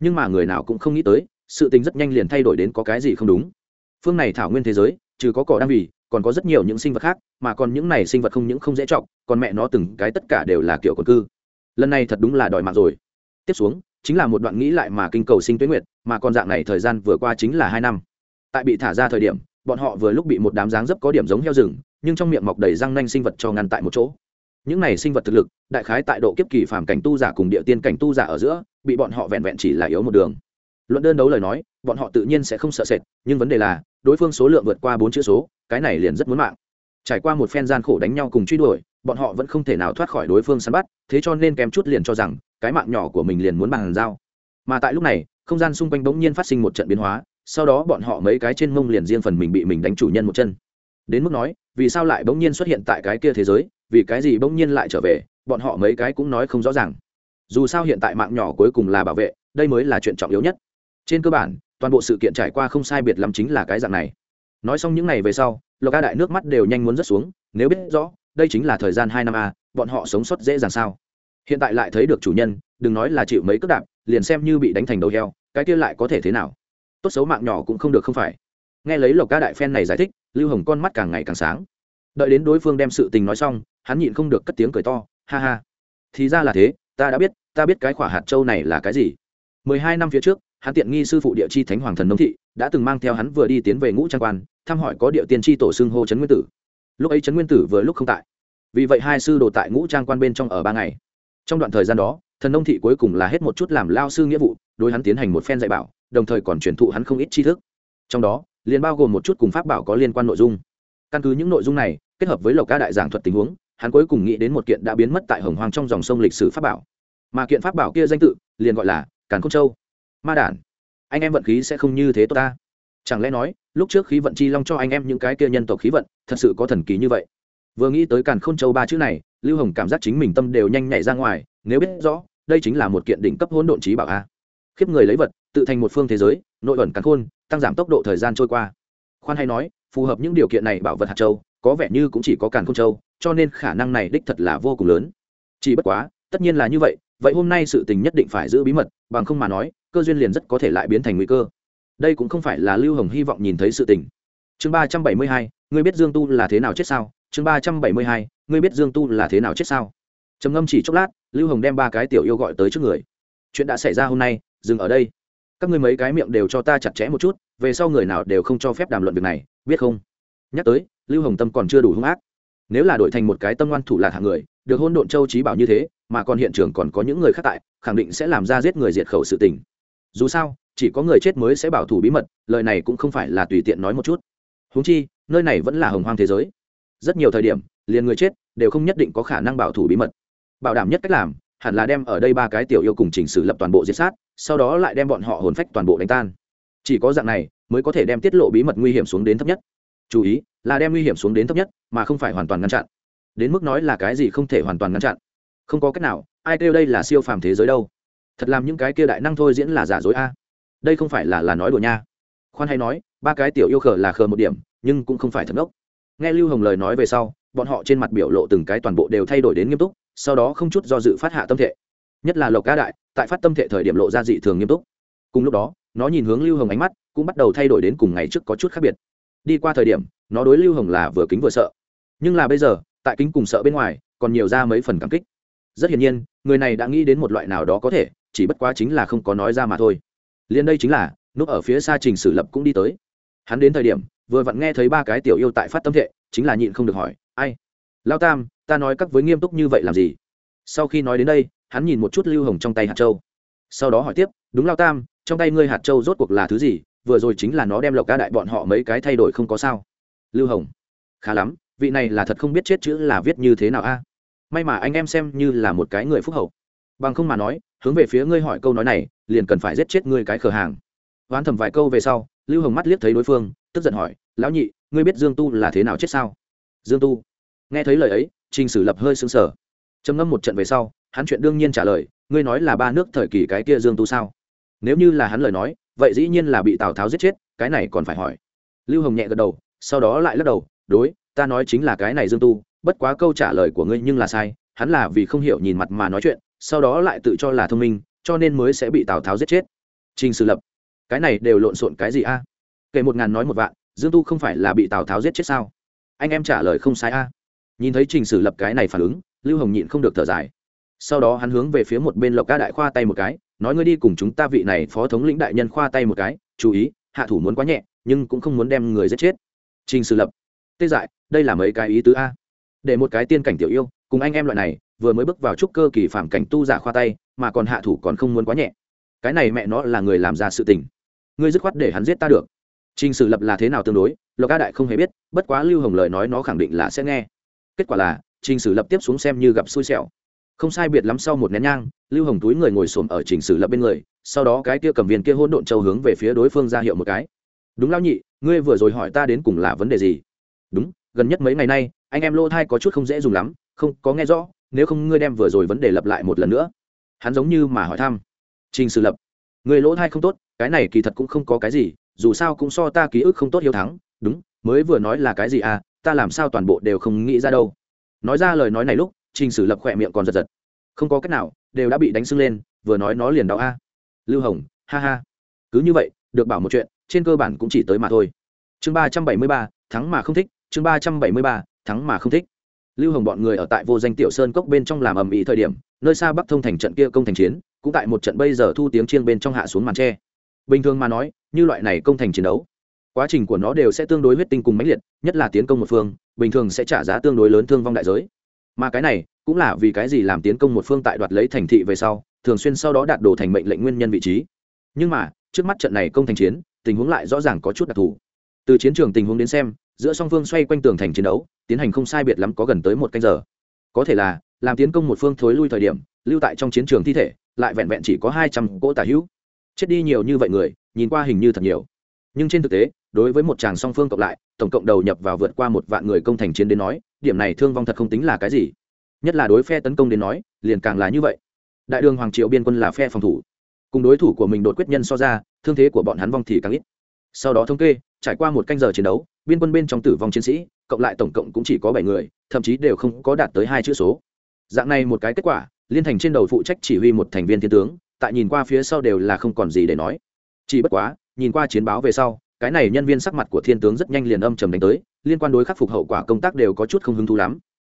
Speaker 1: Nhưng mà người nào cũng không nghĩ tới, sự tình rất nhanh liền thay đổi đến có cái gì không đúng. Phương này thảo nguyên thế giới, trừ có cỏ đang vì, còn có rất nhiều những sinh vật khác, mà còn những này sinh vật không những không dễ trọng còn mẹ nó từng cái tất cả đều là kiểu quần cư. Lần này thật đúng là đòi mạng rồi. Tiếp xuống chính là một đoạn nghĩ lại mà kinh cầu sinh tuyến nguyệt, mà còn dạng này thời gian vừa qua chính là hai năm. Tại bị thả ra thời điểm, bọn họ vừa lúc bị một đám dáng dấp có điểm giống heo rừng, nhưng trong miệng mọc đầy răng nanh sinh vật cho ngăn tại một chỗ. Những này sinh vật thực lực, đại khái tại độ kiếp kỳ phàm cảnh tu giả cùng địa tiên cảnh tu giả ở giữa, bị bọn họ vẹn vẹn chỉ là yếu một đường. Luận đơn đấu lời nói, bọn họ tự nhiên sẽ không sợ sệt, nhưng vấn đề là, đối phương số lượng vượt qua bốn chữ số, cái này liền rất muốn mạng. Trải qua một phen gian khổ đánh nhau cùng truy đuổi, bọn họ vẫn không thể nào thoát khỏi đối phương săn bắt, thế cho nên kém chút liền cho rằng cái mạng nhỏ của mình liền muốn bằng dao mà tại lúc này, không gian xung quanh bỗng nhiên phát sinh một trận biến hóa, sau đó bọn họ mấy cái trên mông liền riêng phần mình bị mình đánh chủ nhân một chân. Đến mức nói, vì sao lại bỗng nhiên xuất hiện tại cái kia thế giới, vì cái gì bỗng nhiên lại trở về, bọn họ mấy cái cũng nói không rõ ràng. Dù sao hiện tại mạng nhỏ cuối cùng là bảo vệ, đây mới là chuyện trọng yếu nhất. Trên cơ bản, toàn bộ sự kiện trải qua không sai biệt lắm chính là cái dạng này. Nói xong những ngày về sau, lộc a đại nước mắt đều nhanh muốn rớt xuống, nếu biết rõ, đây chính là thời gian hai năm a, bọn họ sống sót dễ dàng sao? Hiện tại lại thấy được chủ nhân, đừng nói là chịu mấy cước đạp, liền xem như bị đánh thành đầu heo, cái kia lại có thể thế nào? Tốt xấu mạng nhỏ cũng không được không phải. Nghe lấy lộc ca đại phen này giải thích, lưu hồng con mắt càng ngày càng sáng. Đợi đến đối phương đem sự tình nói xong, hắn nhịn không được cất tiếng cười to, ha ha, thì ra là thế, ta đã biết, ta biết cái khỏa hạt châu này là cái gì. Mười hai năm phía trước, hắn tiện nghi sư phụ địa chi thánh hoàng thần nông thị, đã từng mang theo hắn vừa đi tiến về ngũ trang quan, thăm hỏi có địa tiên tri tổ xưng hô trấn nguyên tử. Lúc ấy trấn nguyên tử vừa lúc không tại. Vì vậy hai sư đồ tại ngũ trang quan bên trong ở ba ngày trong đoạn thời gian đó, thần nông thị cuối cùng là hết một chút làm lao sư nghĩa vụ, đối hắn tiến hành một phen dạy bảo, đồng thời còn truyền thụ hắn không ít tri thức. Trong đó, liền bao gồm một chút cùng pháp bảo có liên quan nội dung. Căn cứ những nội dung này, kết hợp với lộc ca đại giảng thuật tình huống, hắn cuối cùng nghĩ đến một kiện đã biến mất tại hồng hoang trong dòng sông lịch sử pháp bảo. Mà kiện pháp bảo kia danh tự, liền gọi là càn khôn châu. Ma đản, anh em vận khí sẽ không như thế tốt ta. Chẳng lẽ nói, lúc trước khí vận chi long cho anh em những cái kia nhân tộc khí vận, thật sự có thần kỳ như vậy? Vừa nghĩ tới càn khôn châu ba chữ này lưu hồng cảm giác chính mình tâm đều nhanh nhảy ra ngoài, nếu biết rõ, đây chính là một kiện đỉnh cấp hỗn độn trí bảo a. Khiếp người lấy vật, tự thành một phương thế giới, nội ẩn càn khôn, tăng giảm tốc độ thời gian trôi qua. Khoan hay nói, phù hợp những điều kiện này bảo vật hạt châu, có vẻ như cũng chỉ có càn khôn châu, cho nên khả năng này đích thật là vô cùng lớn. Chỉ bất quá, tất nhiên là như vậy vậy hôm nay sự tình nhất định phải giữ bí mật, bằng không mà nói, cơ duyên liền rất có thể lại biến thành nguy cơ. Đây cũng không phải là lưu hồng hy vọng nhìn thấy sự tình. Chương ba trăm bảy mươi hai, ngươi biết dương tu là thế nào chết sao? Chương ba trăm bảy mươi hai, ngươi biết dương tu là thế nào chết sao? Trầm ngâm chỉ chốc lát, lưu hồng đem ba cái tiểu yêu gọi tới trước người. Chuyện đã xảy ra hôm nay, dừng ở đây. Các ngươi mấy cái miệng đều cho ta chặt chẽ một chút, về sau người nào đều không cho phép đàm luận việc này, biết không? Nhắc tới, lưu hồng tâm còn chưa đủ hung ác. Nếu là đổi thành một cái tâm ngoan thủ lạc hạng người, được hôn độn châu trí bảo như thế, mà còn hiện trường còn có những người khác tại, khẳng định sẽ làm ra giết người diệt khẩu sự tình. Dù sao, chỉ có người chết mới sẽ bảo thủ bí mật, lời này cũng không phải là tùy tiện nói một chút. Húng chi, nơi này vẫn là hồng hoang thế giới rất nhiều thời điểm, liền người chết đều không nhất định có khả năng bảo thủ bí mật. Bảo đảm nhất cách làm, hẳn là đem ở đây ba cái tiểu yêu cùng chỉnh sử lập toàn bộ diệt sát, sau đó lại đem bọn họ hồn phách toàn bộ đánh tan. Chỉ có dạng này mới có thể đem tiết lộ bí mật nguy hiểm xuống đến thấp nhất. Chú ý, là đem nguy hiểm xuống đến thấp nhất, mà không phải hoàn toàn ngăn chặn. Đến mức nói là cái gì không thể hoàn toàn ngăn chặn. Không có cách nào, ai kêu đây là siêu phàm thế giới đâu. Thật làm những cái kia đại năng thôi diễn là giả dối a. Đây không phải là là nói đùa nha. Khoan hay nói, ba cái tiểu yêu khờ là khờ một điểm, nhưng cũng không phải thật ngốc nghe lưu hồng lời nói về sau bọn họ trên mặt biểu lộ từng cái toàn bộ đều thay đổi đến nghiêm túc sau đó không chút do dự phát hạ tâm thể, nhất là lộc ca đại tại phát tâm thể thời điểm lộ ra dị thường nghiêm túc. Cùng lúc đó nó nhìn hướng lưu hồng ánh mắt cũng bắt đầu thay đổi đến cùng ngày trước có chút khác biệt. Đi qua thời điểm nó đối lưu hồng là vừa kính vừa sợ. Nhưng là bây giờ tại kính cùng sợ bên ngoài còn nhiều ra mấy phần cảm kích. Rất hiển nhiên người này đã nghĩ đến một loại nào đó có thể chỉ bất quá chính là không có nói ra mà thôi. Liền đây chính là núp ở phía xa trình sử lập cũng đi tới. Hắn đến thời điểm vừa vặn nghe thấy ba cái tiểu yêu tại phát tâm thệ, chính là nhịn không được hỏi, ai? Lao tam, ta nói các với nghiêm túc như vậy làm gì? Sau khi nói đến đây, hắn nhìn một chút lưu hồng trong tay hạt châu. Sau đó hỏi tiếp, đúng lao tam, trong tay ngươi hạt châu rốt cuộc là thứ gì? Vừa rồi chính là nó đem lộc ca đại bọn họ mấy cái thay đổi không có sao. Lưu hồng, khá lắm, vị này là thật không biết chết chữ là viết như thế nào a? May mà anh em xem như là một cái người phúc hậu. Bằng không mà nói, hướng về phía ngươi hỏi câu nói này, liền cần phải giết chết ngươi cái khờ hàng. Oán thầm vài câu về sau, lưu hồng mắt liếc thấy đối phương tức giận hỏi, lão nhị, ngươi biết dương tu là thế nào chết sao? Dương tu? Nghe thấy lời ấy, trình sử lập hơi xứng sở trầm ngâm một trận về sau, hắn chuyện đương nhiên trả lời, ngươi nói là ba nước thời kỳ cái kia dương tu sao? Nếu như là hắn lời nói, vậy dĩ nhiên là bị tào tháo giết chết, cái này còn phải hỏi. Lưu hồng nhẹ gật đầu, sau đó lại lắc đầu, đối, ta nói chính là cái này dương tu, bất quá câu trả lời của ngươi nhưng là sai, hắn là vì không hiểu nhìn mặt mà nói chuyện, sau đó lại tự cho là thông minh, cho nên mới sẽ bị tào tháo giết chết. Trình sử lập, cái này đều lộn xộn cái gì a? Kể một ngàn nói một vạn, dương tu không phải là bị tào tháo giết chết sao? Anh em trả lời không sai a. À. Nhìn thấy trình sử lập cái này phản ứng, lưu hồng nhịn không được thở dài. Sau đó hắn hướng về phía một bên lộc ca đại khoa tay một cái, nói ngươi đi cùng chúng ta vị này phó thống lĩnh đại nhân khoa tay một cái, chú ý, hạ thủ muốn quá nhẹ, nhưng cũng không muốn đem người giết chết. Trình sử lập, tê dại, đây là mấy cái ý tứ a. Để một cái tiên cảnh tiểu yêu, cùng anh em loại này, vừa mới bước vào trúc cơ kỳ phạm cảnh tu giả khoa tay, mà còn hạ thủ còn không muốn quá nhẹ. Cái này mẹ nó là người làm ra sự tình. Ngươi dứt khoát để hắn giết ta được trình sử lập là thế nào tương đối, lộc ca đại không hề biết, bất quá lưu hồng lời nói nó khẳng định là sẽ nghe. Kết quả là, trình sử lập tiếp xuống xem như gặp xui xẻo. Không sai biệt lắm sau một nén nhang, lưu hồng túi người ngồi xổm ở trình sử lập bên người, sau đó cái kia cầm viên kia hôn độn châu hướng về phía đối phương ra hiệu một cái. Đúng lão nhị, ngươi vừa rồi hỏi ta đến cùng là vấn đề gì? Đúng, gần nhất mấy ngày nay, anh em lô thai có chút không dễ dùng lắm, không có nghe rõ, nếu không ngươi đem vừa rồi vấn đề lập lại một lần nữa. Hắn giống như mà hỏi thăm. Trình sử lập, người lỗ thai không tốt, cái này kỳ thật cũng không có cái gì dù sao cũng so ta ký ức không tốt hiếu thắng, đúng, mới vừa nói là cái gì à ta làm sao toàn bộ đều không nghĩ ra đâu. Nói ra lời nói này lúc, trình sử lập khỏe miệng còn giật giật. Không có cách nào, đều đã bị đánh sưng lên, vừa nói nó liền đau a. Lưu hồng, ha ha. Cứ như vậy, được bảo một chuyện, trên cơ bản cũng chỉ tới mà thôi. Chương ba trăm bảy mươi ba, thắng mà không thích, chương ba trăm bảy mươi ba, thắng mà không thích. Lưu hồng bọn người ở tại vô danh tiểu sơn cốc bên trong làm ầm ĩ thời điểm, nơi xa bắc thông thành trận kia công thành chiến, cũng tại một trận bây giờ thu tiếng chiêng bên trong hạ xuống màn tre bình thường mà nói, như loại này công thành chiến đấu, quá trình của nó đều sẽ tương đối huyết tinh cùng mãnh liệt, nhất là tiến công một phương, bình thường sẽ trả giá tương đối lớn thương vong đại giới. Mà cái này, cũng là vì cái gì làm tiến công một phương tại đoạt lấy thành thị về sau, thường xuyên sau đó đạt đồ thành mệnh lệnh nguyên nhân vị trí. Nhưng mà, trước mắt trận này công thành chiến, tình huống lại rõ ràng có chút đặc thù. Từ chiến trường tình huống đến xem, giữa song phương xoay quanh tường thành chiến đấu, tiến hành không sai biệt lắm có gần tới một canh giờ. Có thể là, làm tiến công một phương thối lui thời điểm, lưu tại trong chiến trường thi thể, lại vẹn vẹn chỉ có hai trăm cỗ tả hữu chết đi nhiều như vậy người, nhìn qua hình như thật nhiều. Nhưng trên thực tế, đối với một chàng song phương cộng lại, tổng cộng đầu nhập vào vượt qua một vạn người công thành chiến đến nói, điểm này thương vong thật không tính là cái gì. Nhất là đối phe tấn công đến nói, liền càng là như vậy. Đại đường hoàng triệu biên quân là phe phòng thủ. Cùng đối thủ của mình đột quyết nhân so ra, thương thế của bọn hắn vong thì càng ít. Sau đó thống kê, trải qua một canh giờ chiến đấu, biên quân bên trong tử vong chiến sĩ, cộng lại tổng cộng cũng chỉ có bảy người, thậm chí đều không có đạt tới hai chữ số. Dạng này một cái kết quả, liên thành trên đầu phụ trách chỉ huy một thành viên thiên tướng tại nhìn qua phía sau đều là không còn gì để nói. Chỉ bất quá nhìn qua chiến báo về sau cái này nhân viên sắc mặt của thiên tướng rất nhanh liền âm trầm đánh tới liên quan đối khắc phục hậu quả công tác đều có chút không hứng thú lắm.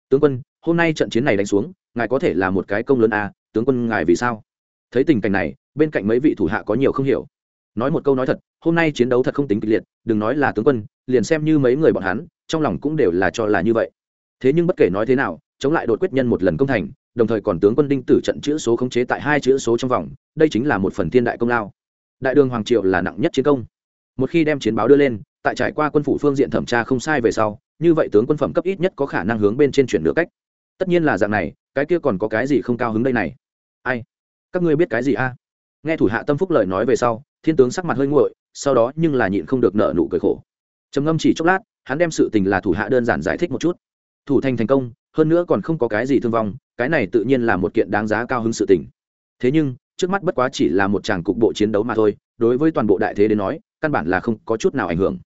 Speaker 1: Tướng quân hôm nay trận chiến này đánh xuống ngài có thể là một cái công lớn à, tướng quân ngài vì sao? Thấy tình cảnh này bên cạnh mấy vị thủ hạ có nhiều không hiểu. Nói một câu nói thật hôm nay chiến đấu thật không tính kịch liệt đừng nói là tướng quân liền xem như mấy người bọn hắn trong lòng cũng đều là cho là như vậy. Thế nhưng bất kể nói thế nào chống lại đột quyết nhân một lần công thành đồng thời còn tướng quân đinh tử trận chữ số khống chế tại hai chữ số trong vòng, đây chính là một phần thiên đại công lao. Đại đường hoàng triệu là nặng nhất chiến công. Một khi đem chiến báo đưa lên, tại trải qua quân phủ phương diện thẩm tra không sai về sau, như vậy tướng quân phẩm cấp ít nhất có khả năng hướng bên trên chuyển nửa cách. Tất nhiên là dạng này, cái kia còn có cái gì không cao hứng đây này? Ai? Các ngươi biết cái gì a? Nghe thủ hạ tâm phúc lời nói về sau, thiên tướng sắc mặt hơi nguội, sau đó nhưng là nhịn không được nợ nụ cười khổ. Trầm ngâm chỉ chốc lát, hắn đem sự tình là thủ hạ đơn giản giải thích một chút. Thủ thành thành công hơn nữa còn không có cái gì thương vong, cái này tự nhiên là một kiện đáng giá cao hứng sự tình. Thế nhưng, trước mắt bất quá chỉ là một tràng cục bộ chiến đấu mà thôi, đối với toàn bộ đại thế đến nói, căn bản là không có chút nào ảnh hưởng.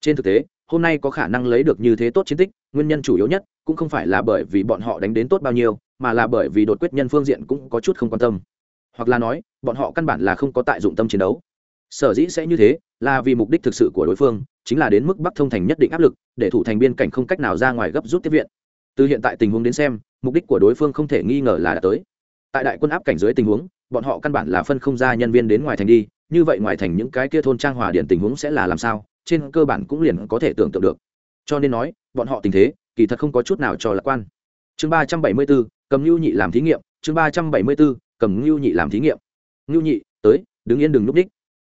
Speaker 1: Trên thực tế, hôm nay có khả năng lấy được như thế tốt chiến tích, nguyên nhân chủ yếu nhất cũng không phải là bởi vì bọn họ đánh đến tốt bao nhiêu, mà là bởi vì đột quyết nhân phương diện cũng có chút không quan tâm. Hoặc là nói, bọn họ căn bản là không có tại dụng tâm chiến đấu. Sở dĩ sẽ như thế là vì mục đích thực sự của đối phương, chính là đến mức bắc thông thành nhất định áp lực, để thủ thành biên cảnh không cách nào ra ngoài gấp rút tiếp viện từ hiện tại tình huống đến xem, mục đích của đối phương không thể nghi ngờ là đã tới. Tại đại quân áp cảnh dưới tình huống, bọn họ căn bản là phân không ra nhân viên đến ngoài thành đi, như vậy ngoài thành những cái kia thôn trang hòa điện tình huống sẽ là làm sao, trên cơ bản cũng liền có thể tưởng tượng được. Cho nên nói, bọn họ tình thế, kỳ thật không có chút nào cho lạc quan. Chương ba trăm bảy mươi bốn, cầm ngưu nhị làm thí nghiệm, chương ba trăm bảy mươi bốn, cầm ngưu nhị làm thí nghiệm. Ngưu nhị, tới, đứng yên đừng núp đích.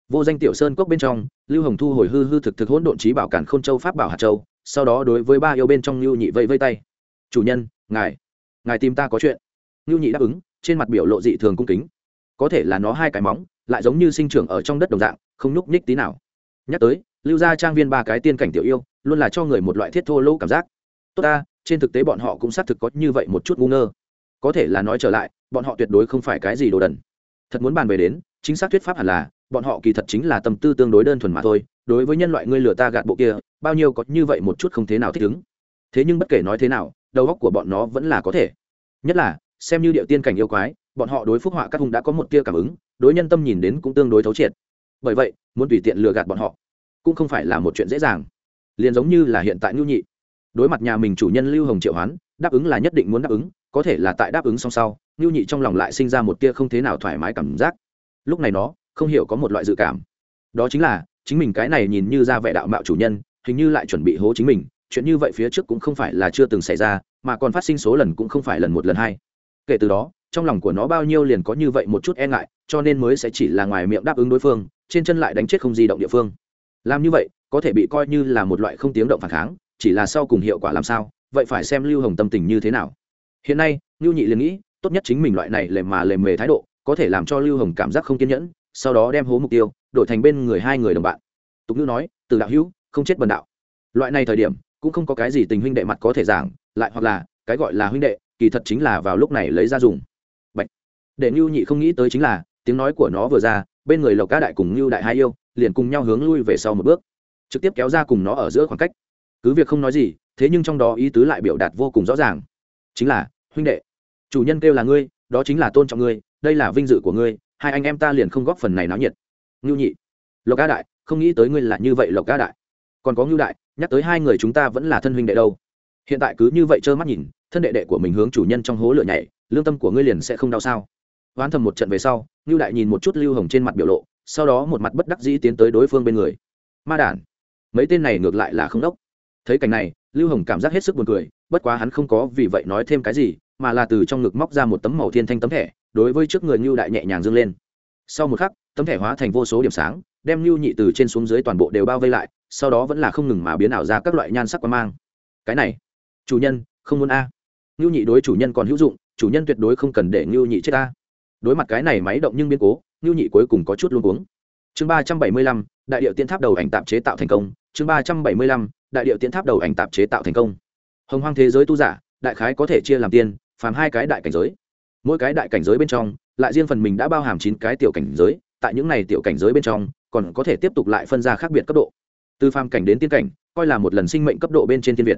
Speaker 1: Vô danh tiểu sơn cốc bên trong, lưu hồng thu hồi hư hư thực thực hỗn độn trí bảo cản k h ô n châu pháp bảo hạt châu, sau đó đối với ba yêu bên trong ngưu nhị vây vây tay chủ nhân, ngài ngài tìm ta có chuyện. Ngưu nhị đáp ứng, trên mặt biểu lộ dị thường cung kính. Có thể là nó hai cái móng, lại giống như sinh trưởng ở trong đất đồng dạng, không nhúc nhích tí nào. Nhắc tới, lưu gia trang viên ba cái tiên cảnh tiểu yêu, luôn là cho người một loại thiết thô lỗ cảm giác. Tốt ta, trên thực tế bọn họ cũng xác thực có như vậy một chút ngu ngơ. Có thể là nói trở lại, bọn họ tuyệt đối không phải cái gì đồ đần. Thật muốn bàn về đến, chính xác thuyết pháp hẳn là, bọn họ kỳ thật chính là tâm tư tương đối đơn thuần mà thôi, đối với nhân loại ngươi lừa ta gạt bộ kia, bao nhiêu có như vậy một chút không thế nào thích ứng. Thế nhưng bất kể nói thế nào đầu óc của bọn nó vẫn là có thể. Nhất là, xem như điệu tiên cảnh yêu quái, bọn họ đối phúc họa các hùng đã có một tia cảm ứng, đối nhân tâm nhìn đến cũng tương đối thấu triệt. Bởi vậy, muốn tùy tiện lừa gạt bọn họ, cũng không phải là một chuyện dễ dàng. Liền giống như là hiện tại ngưu nhị, đối mặt nhà mình chủ nhân lưu hồng triệu hoán, đáp ứng là nhất định muốn đáp ứng, có thể là tại đáp ứng song sau ngưu nhị trong lòng lại sinh ra một tia không thế nào thoải mái cảm giác. Lúc này nó, không hiểu có một loại dự cảm. Đó chính là, chính mình cái này nhìn như ra vẻ đạo mạo chủ nhân, hình như lại chuẩn bị hố chính mình chuyện như vậy phía trước cũng không phải là chưa từng xảy ra, mà còn phát sinh số lần cũng không phải lần một lần hai. Kể từ đó, trong lòng của nó bao nhiêu liền có như vậy một chút e ngại, cho nên mới sẽ chỉ là ngoài miệng đáp ứng đối phương, trên chân lại đánh chết không di động địa phương. Làm như vậy, có thể bị coi như là một loại không tiếng động phản kháng, chỉ là sau cùng hiệu quả làm sao, vậy phải xem lưu hồng tâm tình như thế nào. Hiện nay lưu nhị liền nghĩ, tốt nhất chính mình loại này lề mà lề mề thái độ, có thể làm cho lưu hồng cảm giác không kiên nhẫn, sau đó đem hố mục tiêu, đổi thành bên người hai người đồng bạn. Tục ngữ nói, từ đạo hữu, không chết bần đạo. Loại này thời điểm cũng không có cái gì tình huynh đệ mặt có thể giảng, lại hoặc là, cái gọi là huynh đệ, kỳ thật chính là vào lúc này lấy ra dùng. Bạch. để ngưu nhị không nghĩ tới chính là, tiếng nói của nó vừa ra, bên người lộc ca đại cùng ngưu đại hai yêu, liền cùng nhau hướng lui về sau một bước. Trực tiếp kéo ra cùng nó ở giữa khoảng cách. Cứ việc không nói gì, thế nhưng trong đó ý tứ lại biểu đạt vô cùng rõ ràng. Chính là, huynh đệ, chủ nhân kêu là ngươi, đó chính là tôn trọng ngươi, đây là vinh dự của ngươi, hai anh em ta liền không góp phần này náo nhiệt. Ngưu nhị. Lộc ca đại, không nghĩ tới ngươi là như vậy, lộc ca đại. Còn có ngưu đại nhắc tới hai người chúng ta vẫn là thân huynh đệ đâu. Hiện tại cứ như vậy trơ mắt nhìn, thân đệ đệ của mình hướng chủ nhân trong hố lửa nhảy, lương tâm của ngươi liền sẽ không đau sao? Hoán thầm một trận về sau ngưu đại nhìn một chút lưu hồng trên mặt biểu lộ, sau đó một mặt bất đắc dĩ tiến tới đối phương bên người. Ma đản, mấy tên này ngược lại là không đốc. Thấy cảnh này, lưu hồng cảm giác hết sức buồn cười, bất quá hắn không có vì vậy nói thêm cái gì, mà là từ trong ngực móc ra một tấm màu thiên thanh tấm thẻ, đối với trước người ngưu đại nhẹ nhàng dâng lên. Sau một khắc, tấm thẻ hóa thành vô số điểm sáng, đem ngưu nhị từ trên xuống dưới toàn bộ đều bao vây lại sau đó vẫn là không ngừng mà biến ảo ra các loại nhan sắc quan mang. Cái này, chủ nhân, không muốn a. À. ngưu nhị đối chủ nhân còn hữu dụng, chủ nhân tuyệt đối không cần để ngưu nhị chết a đối mặt cái này máy động nhưng biến cố, ngưu nhị cuối cùng có chút luôn cuống. Chương ba trăm bảy mươi lăm, đại điệu tiên tháp đầu ảnh tạp chế tạo thành công. Chương ba trăm bảy mươi lăm, đại điệu tiên tháp đầu ảnh tạp chế tạo thành công. Hồng hoang thế giới tu giả, đại khái có thể chia làm tiên, phàm hai cái đại cảnh giới. Mỗi cái đại cảnh giới bên trong, lại riêng phần mình đã bao hàm chín cái tiểu cảnh giới, tại những này tiểu cảnh giới bên trong, còn có thể tiếp tục lại phân ra khác biệt cấp độ từ phàm cảnh đến tiên cảnh, coi là một lần sinh mệnh cấp độ bên trên thiên việt.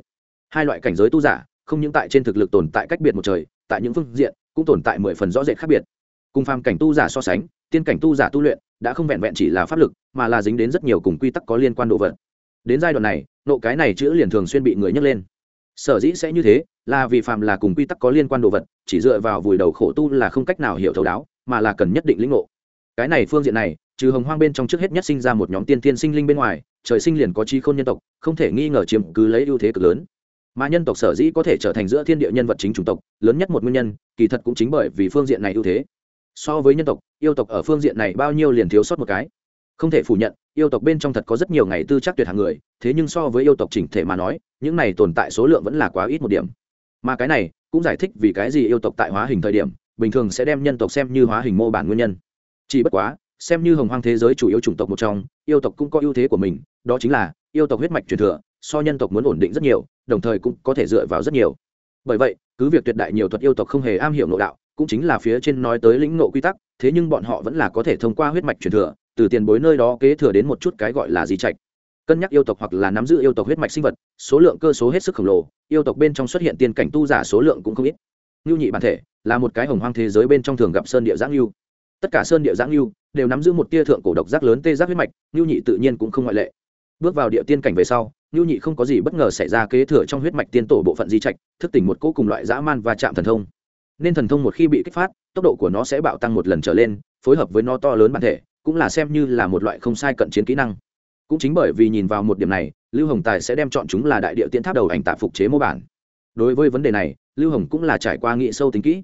Speaker 1: Hai loại cảnh giới tu giả, không những tại trên thực lực tồn tại cách biệt một trời, tại những phương diện cũng tồn tại mười phần rõ rệt khác biệt. Cùng phàm cảnh tu giả so sánh, tiên cảnh tu giả tu luyện đã không vẹn vẹn chỉ là pháp lực, mà là dính đến rất nhiều cùng quy tắc có liên quan độ vật. Đến giai đoạn này, nộ cái này chữ liền thường xuyên bị người nhấc lên. Sở dĩ sẽ như thế, là vì phàm là cùng quy tắc có liên quan đồ vật, chỉ dựa vào vùi đầu khổ tu là không cách nào hiểu thấu đáo, mà là cần nhất định lĩnh ngộ. Cái này phương diện này trừ hồng hoang bên trong trước hết nhất sinh ra một nhóm tiên tiên sinh linh bên ngoài, trời sinh liền có trí khôn nhân tộc, không thể nghi ngờ chiếm cứ lấy ưu thế cực lớn. Mà nhân tộc sở dĩ có thể trở thành giữa thiên địa nhân vật chính chủng tộc, lớn nhất một nguyên nhân, kỳ thật cũng chính bởi vì phương diện này ưu thế. So với nhân tộc, yêu tộc ở phương diện này bao nhiêu liền thiếu sót một cái. Không thể phủ nhận, yêu tộc bên trong thật có rất nhiều ngày tư chắc tuyệt hàng người, thế nhưng so với yêu tộc chỉnh thể mà nói, những này tồn tại số lượng vẫn là quá ít một điểm. Mà cái này, cũng giải thích vì cái gì yêu tộc tại hóa hình thời điểm, bình thường sẽ đem nhân tộc xem như hóa hình mô bản nguyên nhân. Chỉ bất quá xem như hồng hoang thế giới chủ yếu chủng tộc một trong, yêu tộc cũng có ưu thế của mình, đó chính là, yêu tộc huyết mạch truyền thừa, so nhân tộc muốn ổn định rất nhiều, đồng thời cũng có thể dựa vào rất nhiều. Bởi vậy, cứ việc tuyệt đại nhiều thuật yêu tộc không hề am hiểu nội đạo, cũng chính là phía trên nói tới lĩnh nộ quy tắc, thế nhưng bọn họ vẫn là có thể thông qua huyết mạch truyền thừa, từ tiền bối nơi đó kế thừa đến một chút cái gọi là di trạch. Cân nhắc yêu tộc hoặc là nắm giữ yêu tộc huyết mạch sinh vật, số lượng cơ số hết sức khổng lồ, yêu tộc bên trong xuất hiện tiên cảnh tu giả số lượng cũng không ít. Ngưu nhị bản thể là một cái hồng hoang thế giới bên trong thường gặp sơn địa giáng ngưu. Tất cả sơn địa giáng ngưu đều nắm giữ một tia thượng cổ độc giác lớn tê giác huyết mạch ngưu nhị tự nhiên cũng không ngoại lệ. Bước vào địa tiên cảnh về sau ngưu nhị không có gì bất ngờ xảy ra kế thừa trong huyết mạch tiên tổ bộ phận di trạch, thức tỉnh một cỗ cùng loại dã man và chạm thần thông. Nên thần thông một khi bị kích phát, tốc độ của nó sẽ bạo tăng một lần trở lên, phối hợp với nó to lớn bản thể, cũng là xem như là một loại không sai cận chiến kỹ năng. Cũng chính bởi vì nhìn vào một điểm này, lưu hồng tài sẽ đem chọn chúng là đại địa tiên tháp đầu ảnh tạp phục chế mô bản. Đối với vấn đề này, lưu hồng cũng là trải qua nghị sâu tính kỹ.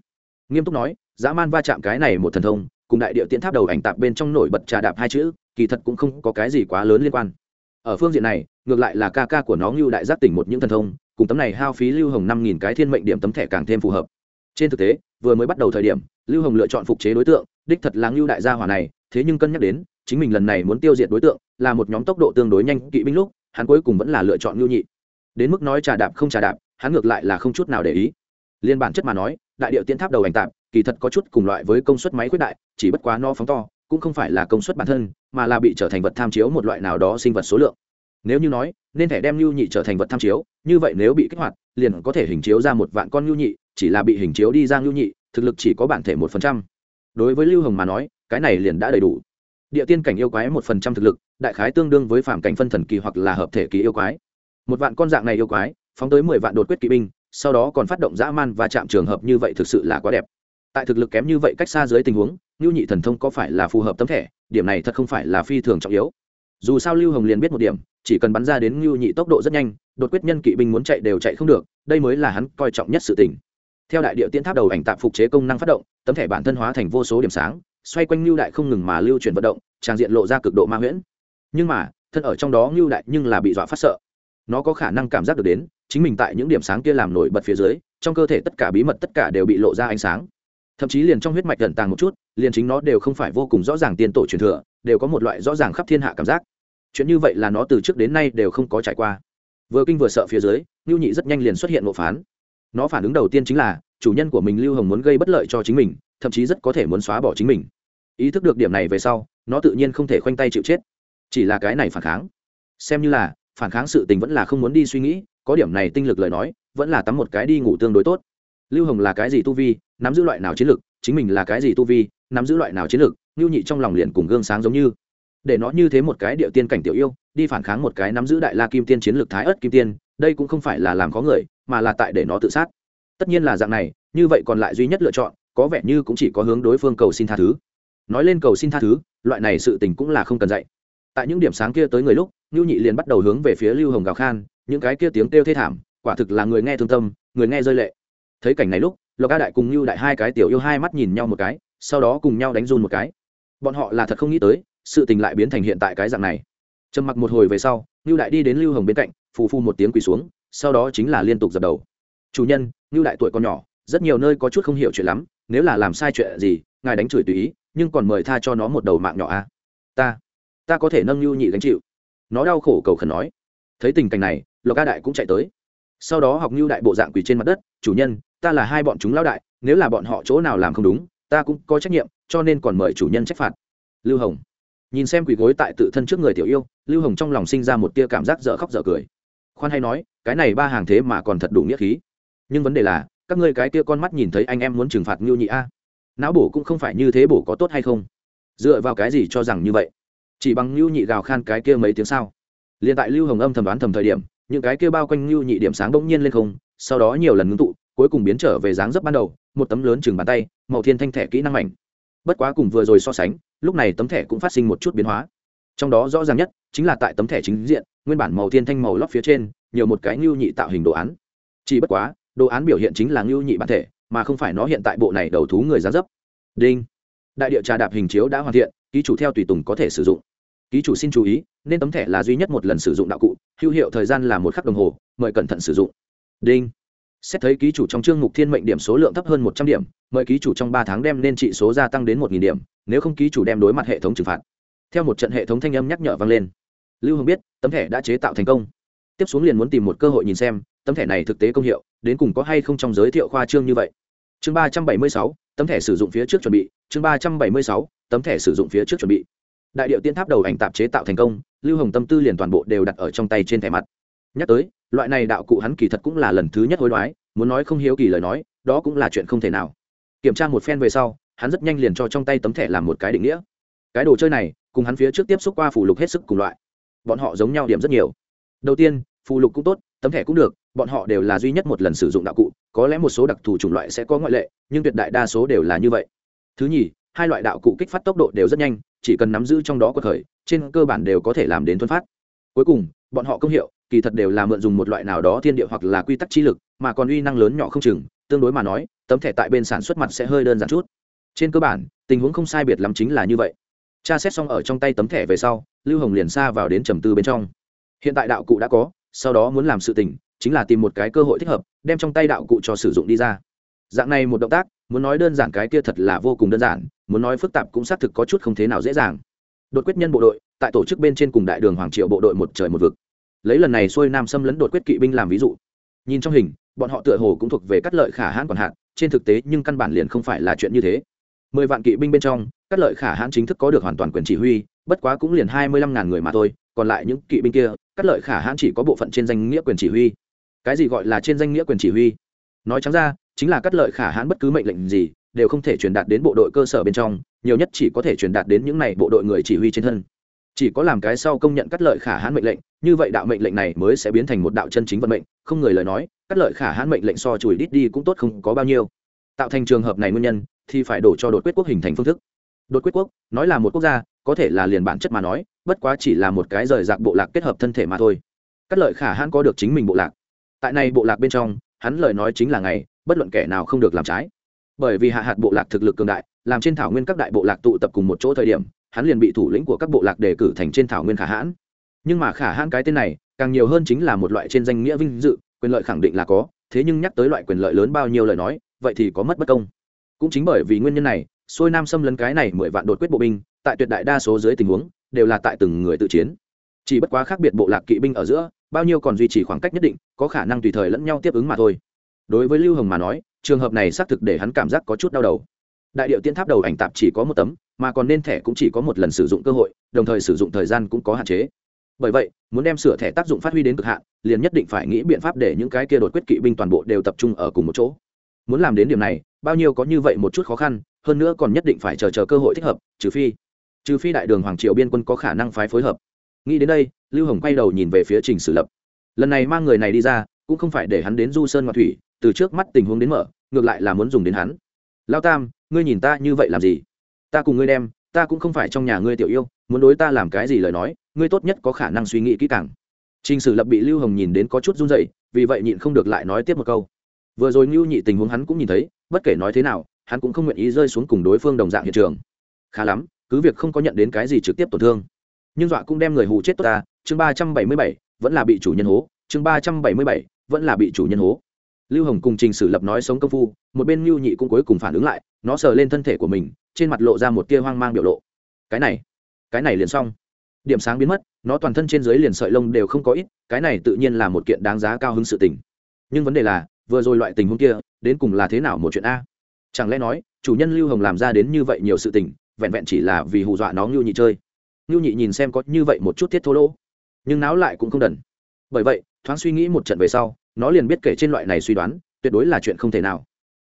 Speaker 1: Nghiêm túc nói, dã man va chạm cái này một thần thông cùng đại điệu tiễn tháp đầu ảnh tạp bên trong nổi bật trà đạp hai chữ, kỳ thật cũng không có cái gì quá lớn liên quan. Ở phương diện này, ngược lại là ca ca của nó ngưu đại giác tỉnh một những thần thông, cùng tấm này hao phí lưu hồng năm nghìn cái thiên mệnh điểm tấm thẻ càng thêm phù hợp. Trên thực tế, vừa mới bắt đầu thời điểm, lưu hồng lựa chọn phục chế đối tượng, đích thật là ngưu đại gia hỏa này, thế nhưng cân nhắc đến, chính mình lần này muốn tiêu diệt đối tượng, là một nhóm tốc độ tương đối nhanh kỵ binh lúc, hắn cuối cùng vẫn là lựa chọn ngưu nhị. Đến mức nói trà đạp không trà đạp, hắn ngược lại là không chút nào để ý. Liên bản chất mà nói đại điệu tiến tháp đầu ảnh tạm kỳ thật có chút cùng loại với công suất máy khuyết đại, chỉ bất quá no phóng to, cũng không phải là công suất bản thân, mà là bị trở thành vật tham chiếu một loại nào đó sinh vật số lượng. Nếu như nói, nên thẻ đem lưu nhị trở thành vật tham chiếu, như vậy nếu bị kích hoạt, liền có thể hình chiếu ra một vạn con lưu nhị, chỉ là bị hình chiếu đi ra lưu nhị, thực lực chỉ có bản thể một phần trăm. Đối với lưu hồng mà nói, cái này liền đã đầy đủ. Địa tiên cảnh yêu quái một phần trăm thực lực, đại khái tương đương với phạm cảnh phân thần kỳ hoặc là hợp thể kỳ yêu quái. Một vạn con dạng này yêu quái, phóng tới mười vạn đột quyết kỵ binh sau đó còn phát động dã man và chạm trường hợp như vậy thực sự là quá đẹp. Tại thực lực kém như vậy cách xa dưới tình huống lưu nhị thần thông có phải là phù hợp tấm thẻ? Điểm này thật không phải là phi thường trọng yếu. Dù sao lưu hồng liền biết một điểm, chỉ cần bắn ra đến lưu nhị tốc độ rất nhanh, đột quyết nhân kỵ binh muốn chạy đều chạy không được, đây mới là hắn coi trọng nhất sự tình. Theo đại địa tiến tháp đầu ảnh tạp phục chế công năng phát động, tấm thẻ bản thân hóa thành vô số điểm sáng, xoay quanh lưu đại không ngừng mà lưu chuyển vận động trang diện lộ ra cực độ ma nguyễn. nhưng mà, thân ở trong đó lưu đại nhưng là bị dọa phát sợ nó có khả năng cảm giác được đến, chính mình tại những điểm sáng kia làm nổi bật phía dưới, trong cơ thể tất cả bí mật tất cả đều bị lộ ra ánh sáng. Thậm chí liền trong huyết mạch gần tàng một chút, liền chính nó đều không phải vô cùng rõ ràng tiên tổ truyền thừa, đều có một loại rõ ràng khắp thiên hạ cảm giác. Chuyện như vậy là nó từ trước đến nay đều không có trải qua. Vừa kinh vừa sợ phía dưới lưu nhị rất nhanh liền xuất hiện ngộ phán. Nó phản ứng đầu tiên chính là, chủ nhân của mình lưu hồng muốn gây bất lợi cho chính mình, thậm chí rất có thể muốn xóa bỏ chính mình. Ý thức được điểm này về sau, nó tự nhiên không thể khoanh tay chịu chết. Chỉ là cái này phản kháng. Xem như là phản kháng sự tình vẫn là không muốn đi suy nghĩ, có điểm này tinh lực lời nói, vẫn là tắm một cái đi ngủ tương đối tốt. Lưu hồng là cái gì tu vi, nắm giữ loại nào chiến lược chính mình là cái gì tu vi, nắm giữ loại nào chiến lược ngưu nhị trong lòng liền cùng gương sáng giống như. Để nó như thế một cái điệu tiên cảnh tiểu yêu, đi phản kháng một cái nắm giữ đại la kim tiên chiến lược thái ớt kim tiên, đây cũng không phải là làm có người, mà là tại để nó tự sát. Tất nhiên là dạng này, như vậy còn lại duy nhất lựa chọn, có vẻ như cũng chỉ có hướng đối phương cầu xin tha thứ. Nói lên cầu xin tha thứ, loại này sự tình cũng là không cần dạy tại những điểm sáng kia tới người lúc ngưu nhị liền bắt đầu hướng về phía lưu hồng gào khan, những cái kia tiếng kêu thê thảm, quả thực là người nghe thương tâm, người nghe rơi lệ. Thấy cảnh này lúc, lộc a đại cùng ngưu đại hai cái tiểu yêu hai mắt nhìn nhau một cái, sau đó cùng nhau đánh run một cái. Bọn họ là thật không nghĩ tới, sự tình lại biến thành hiện tại cái dạng này. Trầm mặc một hồi về sau ngưu đại đi đến lưu hồng bên cạnh, phù phu một tiếng quỳ xuống, sau đó chính là liên tục dập đầu. Chủ nhân ngưu đại tuổi còn nhỏ, rất nhiều nơi có chút không hiểu chuyện lắm, nếu là làm sai chuyện gì, ngài đánh chửi tùy ý, nhưng còn mời tha cho nó một đầu mạng nhỏ a ta ta có thể nâng lưu nhị gánh chịu. Nó đau khổ cầu khẩn nói. Thấy tình cảnh này, lộc ca đại cũng chạy tới. Sau đó học lưu đại bộ dạng quỳ trên mặt đất, chủ nhân, ta là hai bọn chúng lao đại, nếu là bọn họ chỗ nào làm không đúng, ta cũng có trách nhiệm, cho nên còn mời chủ nhân trách phạt. Lưu hồng nhìn xem quỳ gối tại tự thân trước người tiểu yêu, lưu hồng trong lòng sinh ra một tia cảm giác dở khóc dở cười. Khoan hay nói, cái này ba hàng thế mà còn thật đủ nghĩa khí. Nhưng vấn đề là, các ngươi cái tia con mắt nhìn thấy anh em muốn trừng phạt ngưu nhị a. Não bổ cũng không phải như thế bổ có tốt hay không? Dựa vào cái gì cho rằng như vậy? Chỉ bằng lưu nhị gào khan cái kia mấy tiếng sao? Liền tại lưu hồng âm thầm đoán thầm thời điểm, những cái kia bao quanh lưu nhị điểm sáng bỗng nhiên lên không, sau đó nhiều lần ngưng tụ, cuối cùng biến trở về dáng dấp ban đầu, một tấm lớn chừng bàn tay, màu thiên thanh thẻ kỹ năng mạnh bất quá cùng vừa rồi so sánh, lúc này tấm thẻ cũng phát sinh một chút biến hóa. Trong đó rõ ràng nhất chính là tại tấm thẻ chính diện, nguyên bản màu thiên thanh màu lót phía trên, nhiều một cái ngưu nhị tạo hình đồ án. Chỉ bất quá, đồ án biểu hiện chính là ngưu nhị bản thể, mà không phải nó hiện tại bộ này đầu thú người gián dấp. Đinh đại địa trà đạp hình chiếu đã hoàn thiện, ký chủ theo tùy tùng có thể sử dụng. Ký chủ xin chú ý, nên tấm thẻ là duy nhất một lần sử dụng đạo cụ, hữu hiệu thời gian là một khắc đồng hồ, mời cẩn thận sử dụng. Đinh. Xét thấy ký chủ trong chương mục thiên mệnh điểm số lượng thấp hơn một trăm điểm, mời ký chủ trong ba tháng đem nên trị số gia tăng đến một điểm, nếu không ký chủ đem đối mặt hệ thống trừng phạt. Theo một trận hệ thống thanh âm nhắc nhở vang lên. Lưu hồng biết, tấm thẻ đã chế tạo thành công. Tiếp xuống liền muốn tìm một cơ hội nhìn xem, tấm thẻ này thực tế công hiệu, đến cùng có hay không trong giới thiệu khoa trương như vậy. Chương ba trăm bảy mươi sáu tấm thẻ sử dụng phía trước chuẩn bị, chương ba trăm bảy mươi sáu, tấm thẻ sử dụng phía trước chuẩn bị. Đại điệu tiên tháp đầu ảnh tạp chế tạo thành công, lưu hồng tâm tư liền toàn bộ đều đặt ở trong tay trên thẻ mặt. Nhắc tới, loại này đạo cụ hắn kỳ thật cũng là lần thứ nhất hối đoái, muốn nói không hiếu kỳ lời nói, đó cũng là chuyện không thể nào. Kiểm tra một phen về sau, hắn rất nhanh liền cho trong tay tấm thẻ làm một cái định nghĩa. Cái đồ chơi này, cùng hắn phía trước tiếp xúc qua phủ lục hết sức cùng loại. Bọn họ giống nhau điểm rất nhiều. Đầu tiên, phù lục cũng tốt, tấm thẻ cũng được bọn họ đều là duy nhất một lần sử dụng đạo cụ, có lẽ một số đặc thù chủng loại sẽ có ngoại lệ, nhưng tuyệt đại đa số đều là như vậy. Thứ nhì, hai loại đạo cụ kích phát tốc độ đều rất nhanh, chỉ cần nắm giữ trong đó có khởi trên cơ bản đều có thể làm đến thuần phát. Cuối cùng, bọn họ công hiệu, kỳ thật đều là mượn dùng một loại nào đó thiên địa hoặc là quy tắc chi lực, mà còn uy năng lớn nhỏ không chừng, tương đối mà nói, tấm thẻ tại bên sản xuất mặt sẽ hơi đơn giản chút. Trên cơ bản, tình huống không sai biệt lắm chính là như vậy. Tra xét xong ở trong tay tấm thẻ về sau, lưu hồng liền xa vào đến trầm tư bên trong. Hiện tại đạo cụ đã có, sau đó muốn làm sự tình chính là tìm một cái cơ hội thích hợp, đem trong tay đạo cụ cho sử dụng đi ra. Dạng này một động tác, muốn nói đơn giản cái kia thật là vô cùng đơn giản, muốn nói phức tạp cũng xác thực có chút không thế nào dễ dàng. Đột quyết nhân bộ đội, tại tổ chức bên trên cùng đại đường hoàng triệu bộ đội một trời một vực. Lấy lần này xuôi nam xâm lấn đột quyết kỵ binh làm ví dụ. Nhìn trong hình, bọn họ tựa hồ cũng thuộc về cắt lợi khả hãn còn hạn, trên thực tế nhưng căn bản liền không phải là chuyện như thế. Mười vạn kỵ binh bên trong, cắt lợi khả hãn chính thức có được hoàn toàn quyền chỉ huy, bất quá cũng liền hai mươi lăm ngàn người mà thôi, còn lại những kỵ binh kia, cắt lợi khả hãn chỉ có bộ phận trên danh nghĩa quyền chỉ huy cái gì gọi là trên danh nghĩa quyền chỉ huy? Nói trắng ra, chính là cắt lợi khả hãn bất cứ mệnh lệnh gì, đều không thể truyền đạt đến bộ đội cơ sở bên trong, nhiều nhất chỉ có thể truyền đạt đến những này bộ đội người chỉ huy trên thân. Chỉ có làm cái sau công nhận cắt lợi khả hãn mệnh lệnh, như vậy đạo mệnh lệnh này mới sẽ biến thành một đạo chân chính vận mệnh, không người lời nói, cắt lợi khả hãn mệnh lệnh so chùi đít đi cũng tốt không có bao nhiêu. Tạo thành trường hợp này nguyên nhân, thì phải đổ cho đột quyết quốc hình thành phương thức. Đột quyết quốc, nói là một quốc gia, có thể là liền bản chất mà nói, bất quá chỉ là một cái rời rạc bộ lạc kết hợp thân thể mà thôi. Cắt lợi khả hãn có được chính mình bộ lạc tại này bộ lạc bên trong, hắn lời nói chính là ngày, bất luận kẻ nào không được làm trái. Bởi vì hạ hạt bộ lạc thực lực cường đại, làm trên thảo nguyên các đại bộ lạc tụ tập cùng một chỗ thời điểm, hắn liền bị thủ lĩnh của các bộ lạc đề cử thành trên thảo nguyên khả hãn. Nhưng mà khả hãn cái tên này, càng nhiều hơn chính là một loại trên danh nghĩa vinh dự, quyền lợi khẳng định là có, thế nhưng nhắc tới loại quyền lợi lớn bao nhiêu lời nói, vậy thì có mất bất công. Cũng chính bởi vì nguyên nhân này, xuôi nam xâm lấn cái này mười vạn đột quyết bộ binh, tại tuyệt đại đa số dưới tình huống, đều là tại từng người tự chiến. Chỉ bất quá khác biệt bộ lạc kỵ binh ở giữa bao nhiêu còn duy trì khoảng cách nhất định, có khả năng tùy thời lẫn nhau tiếp ứng mà thôi. Đối với lưu hồng mà nói, trường hợp này xác thực để hắn cảm giác có chút đau đầu. Đại điệu tiên tháp đầu ảnh tạp chỉ có một tấm, mà còn nên thẻ cũng chỉ có một lần sử dụng cơ hội, đồng thời sử dụng thời gian cũng có hạn chế. Bởi vậy, muốn đem sửa thẻ tác dụng phát huy đến cực hạn, liền nhất định phải nghĩ biện pháp để những cái kia đột quyết kỵ binh toàn bộ đều tập trung ở cùng một chỗ. Muốn làm đến điểm này, bao nhiêu có như vậy một chút khó khăn, hơn nữa còn nhất định phải chờ chờ cơ hội thích hợp, trừ phi trừ phi đại đường hoàng triều biên quân có khả năng phái phối hợp. Nghĩ đến đây lưu hồng quay đầu nhìn về phía trình sử lập. Lần này mang người này đi ra, cũng không phải để hắn đến du sơn ngoại thủy, từ trước mắt tình huống đến mở, ngược lại là muốn dùng đến hắn. Lao tam, ngươi nhìn ta như vậy làm gì? Ta cùng ngươi đem, ta cũng không phải trong nhà ngươi tiểu yêu, muốn đối ta làm cái gì lời nói, ngươi tốt nhất có khả năng suy nghĩ kỹ càng. Trình sử lập bị lưu hồng nhìn đến có chút run dậy vì vậy nhịn không được lại nói tiếp một câu. Vừa rồi ngưu nhị tình huống hắn cũng nhìn thấy, bất kể nói thế nào, hắn cũng không nguyện ý rơi xuống cùng đối phương đồng dạng hiện trường. Khá lắm, cứ việc không có nhận đến cái gì trực tiếp tổn thương nhưng dọa cũng đem người hù chết tốt ta, chương ba trăm bảy mươi bảy, vẫn là bị chủ nhân hố, chương ba trăm bảy mươi bảy, vẫn là bị chủ nhân hố. Lưu hồng cùng trình sử lập nói sống công phu, một bên lưu nhị cũng cuối cùng phản ứng lại, nó sờ lên thân thể của mình, trên mặt lộ ra một tia hoang mang biểu lộ. Cái này cái này liền xong. Điểm sáng biến mất, nó toàn thân trên dưới liền sợi lông đều không có ít, cái này tự nhiên là một kiện đáng giá cao hứng sự tình. Nhưng vấn đề là, vừa rồi loại tình huống kia, đến cùng là thế nào một chuyện a? Chẳng lẽ nói, chủ nhân lưu hồng làm ra đến như vậy nhiều sự tình, vẹn vẹn chỉ là vì hù dọa nó ngưu nhị chơi? Ngưu nhị nhìn xem có như vậy một chút thiết thô lỗ, nhưng náo lại cũng không đần. Bởi vậy, thoáng suy nghĩ một trận về sau, nó liền biết kể trên loại này suy đoán, tuyệt đối là chuyện không thể nào.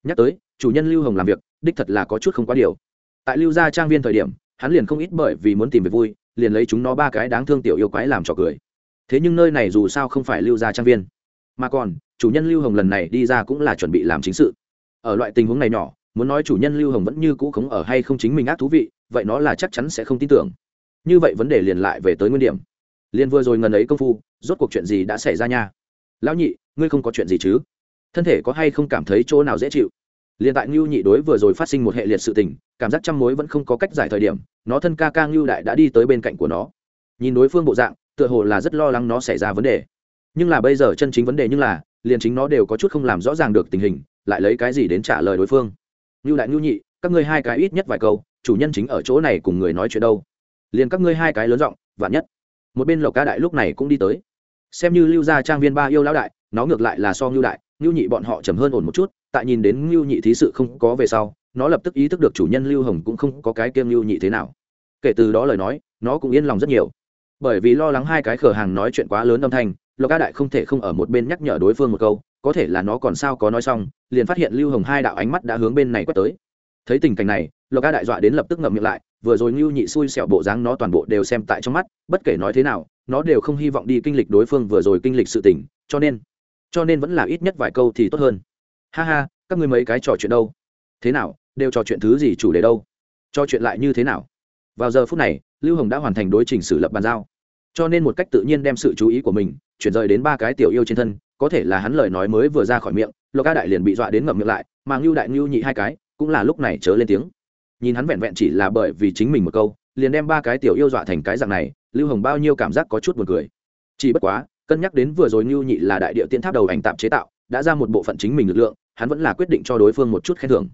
Speaker 1: Nhắc tới, chủ nhân lưu hồng làm việc, đích thật là có chút không quá điều. Tại lưu gia trang viên thời điểm, hắn liền không ít bởi vì muốn tìm việc vui, liền lấy chúng nó ba cái đáng thương tiểu yêu quái làm trò cười. Thế nhưng nơi này dù sao không phải lưu gia trang viên. Mà còn, chủ nhân lưu hồng lần này đi ra cũng là chuẩn bị làm chính sự. Ở loại tình huống này nhỏ, muốn nói chủ nhân lưu hồng vẫn như cũ khống ở hay không chính mình ác thú vị, vậy nó là chắc chắn sẽ không tin tưởng như vậy vấn đề liền lại về tới nguyên điểm. Liền vừa rồi ngần ấy công phu, rốt cuộc chuyện gì đã xảy ra nha? Lão nhị, ngươi không có chuyện gì chứ? Thân thể có hay không cảm thấy chỗ nào dễ chịu? Liền tại ngưu nhị đối vừa rồi phát sinh một hệ liệt sự tình, cảm giác trăm mối vẫn không có cách giải thời điểm, nó thân ca ca ngưu đại đã đi tới bên cạnh của nó. Nhìn đối phương bộ dạng, tựa hồ là rất lo lắng nó xảy ra vấn đề. Nhưng là bây giờ chân chính vấn đề nhưng là, liền chính nó đều có chút không làm rõ ràng được tình hình, lại lấy cái gì đến trả lời đối phương? Ngưu đại ngưu nhị, các ngươi hai cái ít nhất vài câu, chủ nhân chính ở chỗ này cùng người nói chuyện đâu? Liền các ngươi hai cái lớn giọng, vạn nhất. Một bên lộc ca đại lúc này cũng đi tới. Xem như lưu gia trang viên ba yêu lão đại, nó ngược lại là so ngưu đại, ngưu nhị bọn họ trầm hơn ổn một chút, tại nhìn đến ngưu nhị thí sự không có về sau, nó lập tức ý thức được chủ nhân lưu hồng cũng không có cái kiêng ngưu nhị thế nào. Kể từ đó lời nói, nó cũng yên lòng rất nhiều. Bởi vì lo lắng hai cái cửa hàng nói chuyện quá lớn âm thanh, lộc ca đại không thể không ở một bên nhắc nhở đối phương một câu, có thể là nó còn sao có nói xong, liền phát hiện lưu hồng hai đạo ánh mắt đã hướng bên này quét tới. Thấy tình cảnh này, lộc ca đại dọa đến lập tức ngậm miệng lại vừa rồi ngưu nhị xui xẻo bộ dáng nó toàn bộ đều xem tại trong mắt, bất kể nói thế nào, nó đều không hy vọng đi kinh lịch đối phương vừa rồi kinh lịch sự tình, cho nên cho nên vẫn là ít nhất vài câu thì tốt hơn. Ha ha, các ngươi mấy cái trò chuyện đâu? Thế nào, đều trò chuyện thứ gì chủ đề đâu? Trò chuyện lại như thế nào? Vào giờ phút này, lưu hồng đã hoàn thành đối trình xử lập bàn giao. Cho nên một cách tự nhiên đem sự chú ý của mình, chuyển rời đến ba cái tiểu yêu trên thân, có thể là hắn lời nói mới vừa ra khỏi miệng, lộc ca đại liền bị dọa đến ngậm miệng lại, mà ngưu đại ngưu nhị hai cái, cũng là lúc này chớ lên tiếng nhìn hắn vẹn vẹn chỉ là bởi vì chính mình một câu, liền đem ba cái tiểu yêu dọa thành cái dạng này, lưu hồng bao nhiêu cảm giác có chút buồn cười. Chỉ bất quá, cân nhắc đến vừa rồi ngưu nhị là đại địa tiên tháp đầu ảnh tạm chế tạo, đã ra một bộ phận chính mình lực lượng, hắn vẫn là quyết định cho đối phương một chút khen thưởng.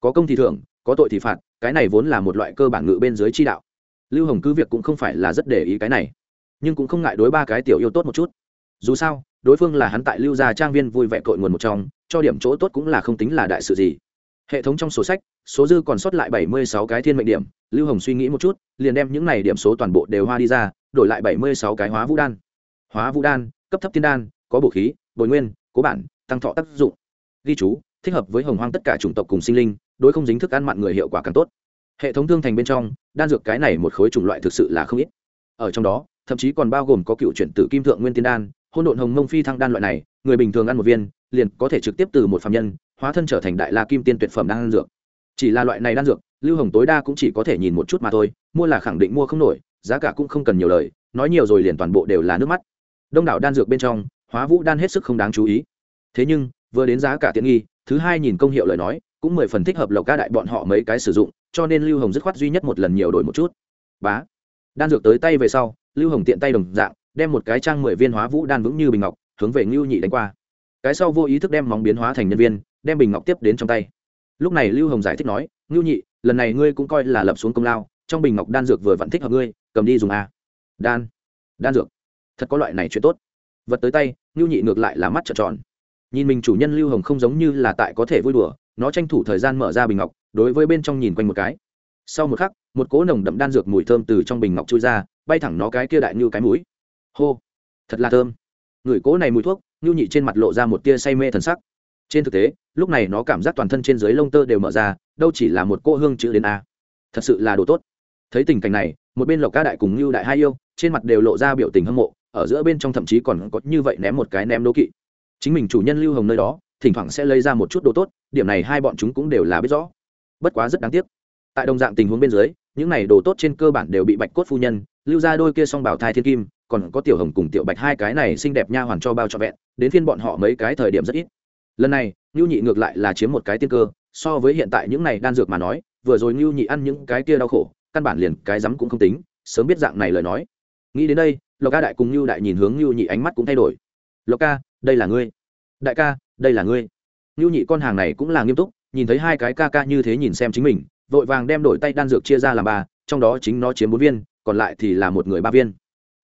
Speaker 1: Có công thì thưởng, có tội thì phạt, cái này vốn là một loại cơ bản ngự bên dưới chi đạo. Lưu hồng cứ việc cũng không phải là rất để ý cái này, nhưng cũng không ngại đối ba cái tiểu yêu tốt một chút. Dù sao, đối phương là hắn tại lưu gia trang viên vui vẻ cội nguồn một trong, cho điểm chỗ tốt cũng là không tính là đại sự gì hệ thống trong sổ sách, số dư còn sót lại bảy mươi sáu cái thiên mệnh điểm, lưu hồng suy nghĩ một chút, liền đem những này điểm số toàn bộ đều hoa đi ra, đổi lại bảy mươi sáu cái hóa vũ đan. Hóa vũ đan, cấp thấp thiên đan, có bổ khí, bồi nguyên, cố bản, tăng thọ tác dụng. Ghi chú, thích hợp với hồng hoang tất cả chủng tộc cùng sinh linh, đối không dính thức ăn mặn người hiệu quả càng tốt. Hệ thống thương thành bên trong, đan dược cái này một khối chủng loại thực sự là không ít. Ở trong đó, thậm chí còn bao gồm có cựu chuyển tử kim thượng nguyên tiên đan hôn độn hồng mông phi thăng đan loại này, người bình thường ăn một viên, liền có thể trực tiếp từ một phạm nhân hóa thân trở thành đại la kim tiên tuyệt phẩm đan dược. Chỉ là loại này đan dược, lưu hồng tối đa cũng chỉ có thể nhìn một chút mà thôi, mua là khẳng định mua không nổi, giá cả cũng không cần nhiều lời, nói nhiều rồi liền toàn bộ đều là nước mắt. Đông đảo đan dược bên trong, hóa vũ đan hết sức không đáng chú ý. Thế nhưng, vừa đến giá cả tiện nghi, thứ hai nhìn công hiệu lời nói, cũng mười phần thích hợp lộc ca đại bọn họ mấy cái sử dụng, cho nên lưu hồng dứt khoát duy nhất một lần nhiều đổi một chút. Bá. Đan dược tới tay về sau, lưu hồng tiện tay đồng dạng, đem một cái trang mười viên hóa vũ đan vững như bình ngọc, hướng về ngưu nhị đánh qua cái sau vô ý thức đem móng biến hóa thành nhân viên, đem bình ngọc tiếp đến trong tay. Lúc này lưu hồng giải thích nói ngưu nhị, lần này ngươi cũng coi là lập xuống công lao, trong bình ngọc đan dược vừa vẫn thích hợp ngươi, cầm đi dùng a. Đan? Đan dược? Thật có loại này chuyện tốt. Vật tới tay ngưu nhị ngược lại là mắt trợn tròn. Nhìn mình chủ nhân lưu hồng không giống như là tại có thể vui đùa, nó tranh thủ thời gian mở ra bình ngọc, đối với bên trong nhìn quanh một cái. Sau một khắc, một cỗ nồng đậm đan dược mùi thơm từ trong bình ngọc trôi ra, bay thẳng nó cái kia đại như cái mũi. Hô! Thật là thơm. Người cỗ này mùi thuốc nhu nhị trên mặt lộ ra một tia say mê thần sắc. Trên thực tế, lúc này nó cảm giác toàn thân trên dưới lông tơ đều mở ra, đâu chỉ là một cỗ hương chữ đến a. Thật sự là đồ tốt. Thấy tình cảnh này, một bên lộc ca đại cùng như đại hai yêu, trên mặt đều lộ ra biểu tình hâm mộ, ở giữa bên trong thậm chí còn có như vậy ném một cái ném đố kỵ. Chính mình chủ nhân lưu hồng nơi đó, thỉnh thoảng sẽ lấy ra một chút đồ tốt, điểm này hai bọn chúng cũng đều là biết rõ. Bất quá rất đáng tiếc. Tại đồng dạng tình huống bên dưới, những này đồ tốt trên cơ bản đều bị bạch cốt phu nhân, lưu ra đôi kia song bảo thai thiên kim còn có tiểu hồng cùng tiểu bạch hai cái này xinh đẹp nha hoàn cho bao cho vẹn, đến phiên bọn họ mấy cái thời điểm rất ít. Lần này ngưu nhị ngược lại là chiếm một cái tiên cơ, so với hiện tại những này đan dược mà nói, vừa rồi ngưu nhị ăn những cái kia đau khổ, căn bản liền cái rắm cũng không tính, sớm biết dạng này lời nói. Nghĩ đến đây, lộc ca đại cùng ngưu đại nhìn hướng ngưu nhị ánh mắt cũng thay đổi. Lộc ca, đây là ngươi. Đại ca, đây là ngươi. Ngưu nhị con hàng này cũng là nghiêm túc, nhìn thấy hai cái ca ca như thế nhìn xem chính mình, vội vàng đem đổi tay đan dược chia ra làm ba, trong đó chính nó chiếm bốn viên, còn lại thì là một người ba viên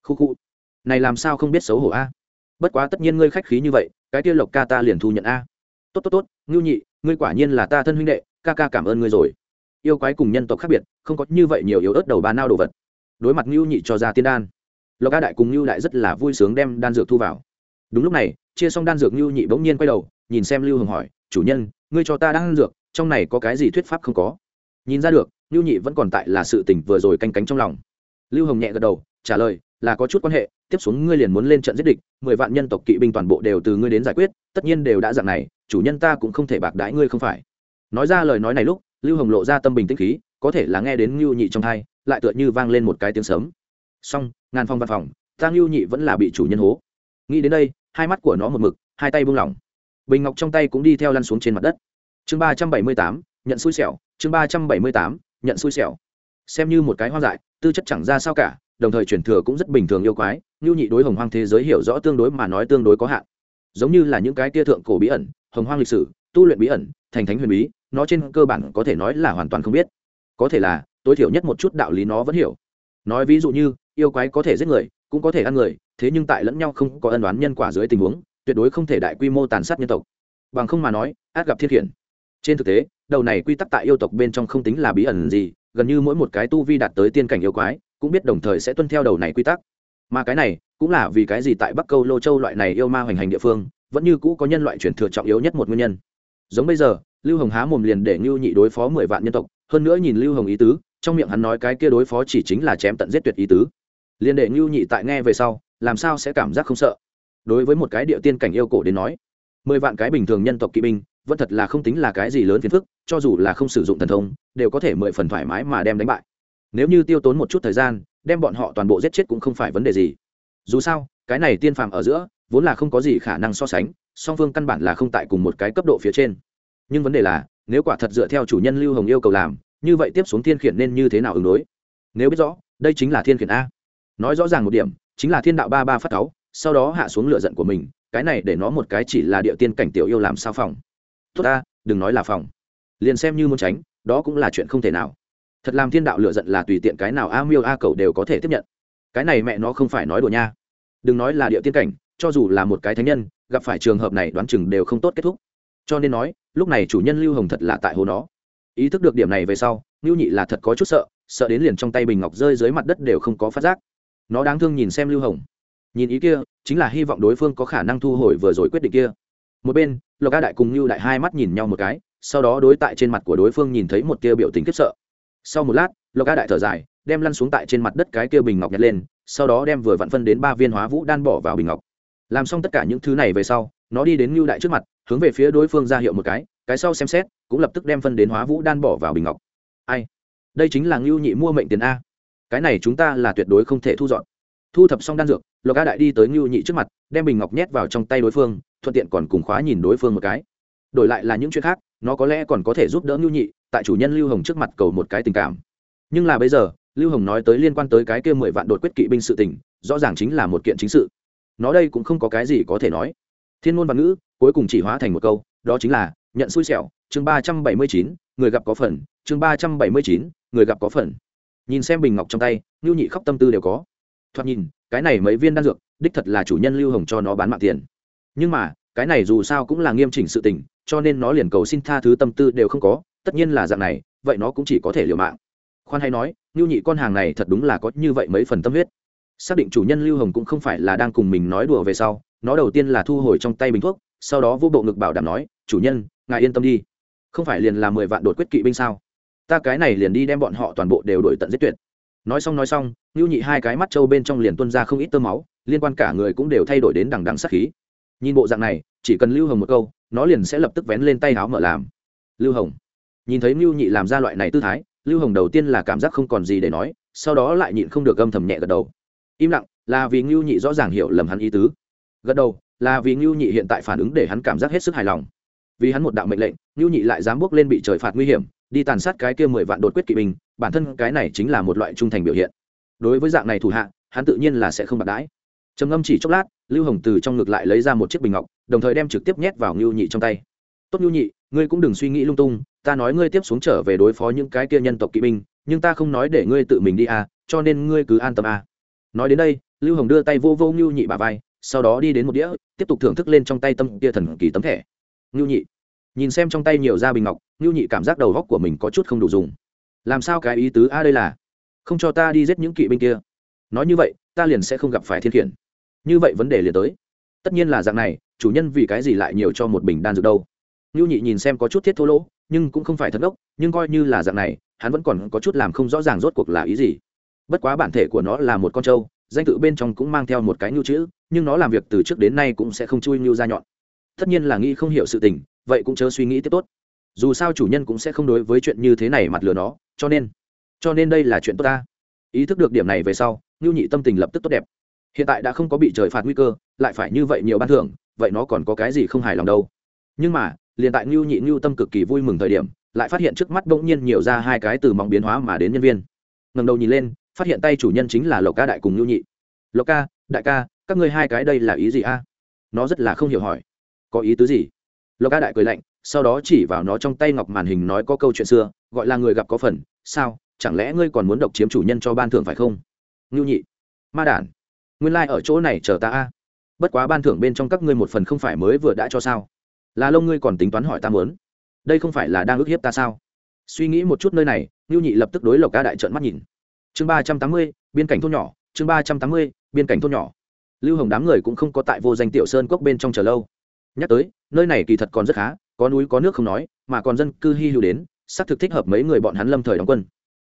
Speaker 1: khu khu. Này làm sao không biết xấu hổ a? Bất quá tất nhiên ngươi khách khí như vậy, cái kia lộc ca ta liền thu nhận a. Tốt tốt tốt, ngưu nhị, ngươi quả nhiên là ta thân huynh đệ, ca ca cảm ơn ngươi rồi. Yêu quái cùng nhân tộc khác biệt, không có như vậy nhiều yếu ớt đầu ba nao đồ vật. Đối mặt ngưu nhị cho ra tiên đan, lộc ca đại cùng ngưu đại rất là vui sướng đem đan dược thu vào. Đúng lúc này, chia xong đan dược ngưu nhị bỗng nhiên quay đầu, nhìn xem lưu hồng hỏi, chủ nhân, ngươi cho ta đan dược, trong này có cái gì thuyết pháp không có? Nhìn ra được, ngưu nhị vẫn còn tại là sự tỉnh vừa rồi canh cánh trong lòng. Lưu hồng nhẹ gật đầu, trả lời là có chút quan hệ, tiếp xuống ngươi liền muốn lên trận giết địch, mười vạn nhân tộc kỵ binh toàn bộ đều từ ngươi đến giải quyết, tất nhiên đều đã dạng này, chủ nhân ta cũng không thể bạc đãi ngươi không phải. Nói ra lời nói này lúc, lưu hồng lộ ra tâm bình tĩnh khí, có thể là nghe đến ngưu nhị trong thai, lại tựa như vang lên một cái tiếng sớm song ngàn phong văn phòng, ta ngưu nhị vẫn là bị chủ nhân hố. Nghĩ đến đây, hai mắt của nó một mực, hai tay buông lỏng. Bình ngọc trong tay cũng đi theo lăn xuống trên mặt đất. Chương ba trăm bảy mươi tám, nhận xui xẻo, chương ba trăm bảy mươi tám, nhận xui xẻo. Xem như một cái hoang dại, tư chất chẳng ra sao cả đồng thời truyền thừa cũng rất bình thường yêu quái, như nhị đối hồng hoang thế giới hiểu rõ tương đối mà nói tương đối có hạn. Giống như là những cái tia thượng cổ bí ẩn, hồng hoang lịch sử, tu luyện bí ẩn, thành thánh huyền bí, nó trên cơ bản có thể nói là hoàn toàn không biết. Có thể là, tối thiểu nhất một chút đạo lý nó vẫn hiểu. Nói ví dụ như, yêu quái có thể giết người, cũng có thể ăn người, thế nhưng tại lẫn nhau không có ân đoán nhân quả dưới tình huống, tuyệt đối không thể đại quy mô tàn sát nhân tộc. Bằng không mà nói, át gặp thiên hiển trên thực tế, đầu này quy tắc tại yêu tộc bên trong không tính là bí ẩn gì, gần như mỗi một cái tu vi đạt tới tiên cảnh yêu quái cũng biết đồng thời sẽ tuân theo đầu này quy tắc. Mà cái này, cũng là vì cái gì tại bắc câu lô châu loại này yêu ma hoành hành địa phương, vẫn như cũ có nhân loại truyền thừa trọng yếu nhất một nguyên nhân. Giống bây giờ, lưu hồng há mồm liền để ngưu nhị đối phó mười vạn nhân tộc, hơn nữa nhìn lưu hồng ý tứ, trong miệng hắn nói cái kia đối phó chỉ chính là chém tận giết tuyệt ý tứ. Liền để ngưu nhị tại nghe về sau, làm sao sẽ cảm giác không sợ? Đối với một cái địa tiên cảnh yêu cổ đến nói, mười vạn cái bình thường nhân tộc kỵ binh, vẫn thật là không tính là cái gì lớn phiền phức, cho dù là không sử dụng thần thông, đều có thể mười phần thoải mái mà đem đánh bại nếu như tiêu tốn một chút thời gian, đem bọn họ toàn bộ giết chết cũng không phải vấn đề gì. Dù sao, cái này tiên phàm ở giữa, vốn là không có gì khả năng so sánh, song phương căn bản là không tại cùng một cái cấp độ phía trên. Nhưng vấn đề là, nếu quả thật dựa theo chủ nhân lưu hồng yêu cầu làm, như vậy tiếp xuống thiên khiển nên như thế nào ứng đối? Nếu biết rõ, đây chính là thiên khiển a. Nói rõ ràng một điểm, chính là thiên đạo ba ba phát táo sau đó hạ xuống lựa giận của mình, cái này để nó một cái chỉ là địa tiên cảnh tiểu yêu làm sao phòng? Tốt ta đừng nói là phòng. Liền xem như muốn tránh, đó cũng là chuyện không thể nào thật làm thiên đạo lựa giận là tùy tiện cái nào a miêu a cầu đều có thể tiếp nhận. Cái này mẹ nó không phải nói đùa nha. Đừng nói là địa tiên cảnh, cho dù là một cái thánh nhân, gặp phải trường hợp này đoán chừng đều không tốt kết thúc. Cho nên nói, lúc này chủ nhân lưu hồng thật là tại hồ nó. Ý thức được điểm này về sau ngưu nhị là thật có chút sợ sợ đến liền trong tay bình ngọc rơi dưới mặt đất đều không có phát giác. Nó đáng thương nhìn xem lưu hồng. Nhìn ý kia, chính là hy vọng đối phương có khả năng thu hồi vừa rồi quyết định kia. Một bên, lộc ca đại cùng lưu đại hai mắt nhìn nhau một cái, sau đó đối tại trên mặt của đối phương nhìn thấy một tia biểu tình khiếp sợ sau một lát, lộc ca đại thở dài, đem lăn xuống tại trên mặt đất cái kia bình ngọc nhặt lên, sau đó đem vừa vặn phân đến ba viên hóa vũ đan bỏ vào bình ngọc. Làm xong tất cả những thứ này về sau, nó đi đến ngưu đại trước mặt, hướng về phía đối phương ra hiệu một cái cái sau xem xét, cũng lập tức đem phân đến hóa vũ đan bỏ vào bình ngọc. Ai? Đây chính là ngưu nhị mua mệnh tiền a. Cái này chúng ta là tuyệt đối không thể thu dọn. Thu thập xong đan dược, lộc a đại đi tới ngưu nhị trước mặt, đem bình ngọc nhét vào trong tay đối phương, thuận tiện còn cùng khóa nhìn đối phương một cái. Đổi lại là những chuyện khác, nó có lẽ còn có thể giúp đỡ ngưu nhị tại chủ nhân lưu hồng trước mặt cầu một cái tình cảm. Nhưng là bây giờ, lưu hồng nói tới liên quan tới cái kia mười vạn đột quyết kỵ binh sự tình, rõ ràng chính là một kiện chính sự. Nó đây cũng không có cái gì có thể nói. Thiên môn văn ngữ, cuối cùng chỉ hóa thành một câu, đó chính là, nhận xui xẻo, chương ba trăm bảy mươi chín, người gặp có phần, chương ba trăm bảy mươi chín, người gặp có phần. Nhìn xem bình ngọc trong tay ngưu nhị khóc tâm tư đều có. Thoạt nhìn, cái này mấy viên đan dược, đích thật là chủ nhân lưu hồng cho nó bán mạng tiền. Nhưng mà, cái này dù sao cũng là nghiêm chỉnh sự tình, cho nên nó liền cầu xin tha thứ tâm tư đều không có tất nhiên là dạng này, vậy nó cũng chỉ có thể liều mạng. Khoan hay nói ngưu nhị con hàng này thật đúng là có như vậy mấy phần tâm huyết. Xác định chủ nhân lưu hồng cũng không phải là đang cùng mình nói đùa về sau, nó đầu tiên là thu hồi trong tay bình thuốc, sau đó vô bộ ngực bảo đảm nói, chủ nhân, ngài yên tâm đi. Không phải liền là mười vạn đột quyết kỵ binh sao? Ta cái này liền đi đem bọn họ toàn bộ đều đổi tận giết tuyệt. Nói xong nói xong ngưu nhị hai cái mắt trâu bên trong liền tuân ra không ít tơ máu, liên quan cả người cũng đều thay đổi đến đằng đằng sắc khí. Nhìn bộ dạng này, chỉ cần lưu hồng một câu, nó liền sẽ lập tức vén lên tay áo mở làm. Lưu hồng nhìn thấy mưu nhị làm ra loại này tư thái, lưu hồng đầu tiên là cảm giác không còn gì để nói, sau đó lại nhịn không được âm thầm nhẹ gật đầu. Im lặng, là vì ngưu nhị rõ ràng hiểu lầm hắn ý tứ. Gật đầu, là vì ngưu nhị hiện tại phản ứng để hắn cảm giác hết sức hài lòng. Vì hắn một đạo mệnh lệnh, ngưu nhị lại dám bước lên bị trời phạt nguy hiểm, đi tàn sát cái kia mười vạn đột quyết kỵ binh, bản thân cái này chính là một loại trung thành biểu hiện. Đối với dạng này thủ hạ, hắn tự nhiên là sẽ không bạc đãi. Trầm ngâm chỉ chốc lát, lưu hồng từ trong ngực lại lấy ra một chiếc bình ngọc, đồng thời đem trực tiếp nhét vào ngưu nhị trong tay. Tốt ngưu nhị, ngươi cũng đừng suy nghĩ lung tung ta nói ngươi tiếp xuống trở về đối phó những cái kia nhân tộc kỵ binh, nhưng ta không nói để ngươi tự mình đi à cho nên ngươi cứ an tâm à. Nói đến đây, lưu hồng đưa tay vô vô ngưu nhị bà vai, sau đó đi đến một đĩa, tiếp tục thưởng thức lên trong tay tâm kia thần kỳ tấm thẻ. Ngưu nhị, nhìn xem trong tay nhiều da bình ngọc, ngưu nhị cảm giác đầu góc của mình có chút không đủ dùng. Làm sao cái ý tứ a đây là? Không cho ta đi giết những kỵ binh kia. Nói như vậy, ta liền sẽ không gặp phải thiên khiển. Như vậy vấn đề liền tới. Tất nhiên là dạng này, chủ nhân vì cái gì lại nhiều cho một bình đan dược đâu? Ngưu nhị nhìn xem có chút thiết thô lỗ nhưng cũng không phải thật ốc nhưng coi như là dạng này, hắn vẫn còn có chút làm không rõ ràng rốt cuộc là ý gì. Bất quá bản thể của nó là một con trâu, danh tự bên trong cũng mang theo một cái ngưu chữ, nhưng nó làm việc từ trước đến nay cũng sẽ không chui ngưu ra nhọn. Tất nhiên là nghĩ không hiểu sự tình, vậy cũng chớ suy nghĩ tiếp tốt. Dù sao chủ nhân cũng sẽ không đối với chuyện như thế này mặt lừa nó, cho nên cho nên đây là chuyện tốt ta. Ý thức được điểm này về sau ngưu nhị tâm tình lập tức tốt đẹp. Hiện tại đã không có bị trời phạt nguy cơ, lại phải như vậy nhiều ban thưởng, vậy nó còn có cái gì không hài lòng đâu. Nhưng mà liền tại ngưu nhị ngưu tâm cực kỳ vui mừng thời điểm, lại phát hiện trước mắt bỗng nhiên nhiều ra hai cái từ mong biến hóa mà đến nhân viên. Ngầm đầu nhìn lên, phát hiện tay chủ nhân chính là lộc ca đại cùng ngưu nhị. Lộc ca, đại ca, các ngươi hai cái đây là ý gì a? Nó rất là không hiểu hỏi. Có ý tứ gì? Lộc ca đại cười lạnh, sau đó chỉ vào nó trong tay ngọc màn hình nói có câu chuyện xưa, gọi là người gặp có phần, sao? Chẳng lẽ ngươi còn muốn độc chiếm chủ nhân cho ban thưởng phải không? Ngưu nhị. Ma đản, nguyên lai ở chỗ này chờ ta a. Bất quá ban thưởng bên trong các ngươi một phần không phải mới vừa đã cho sao? Là lâu ngươi còn tính toán hỏi ta muốn. Đây không phải là đang ức hiếp ta sao? Suy nghĩ một chút nơi này ngưu nhị lập tức đối lộc ca đại trợn mắt nhìn. Chương ba trăm tám mươi, biên cảnh thôn nhỏ, chương ba trăm tám mươi, biên cảnh thôn nhỏ. Lưu hồng đám người cũng không có tại vô danh tiểu sơn cốc bên trong chờ lâu. Nhắc tới, nơi này kỳ thật còn rất khá, có núi có nước không nói, mà còn dân cư hy hữu đến, xác thực thích hợp mấy người bọn hắn lâm thời đóng quân.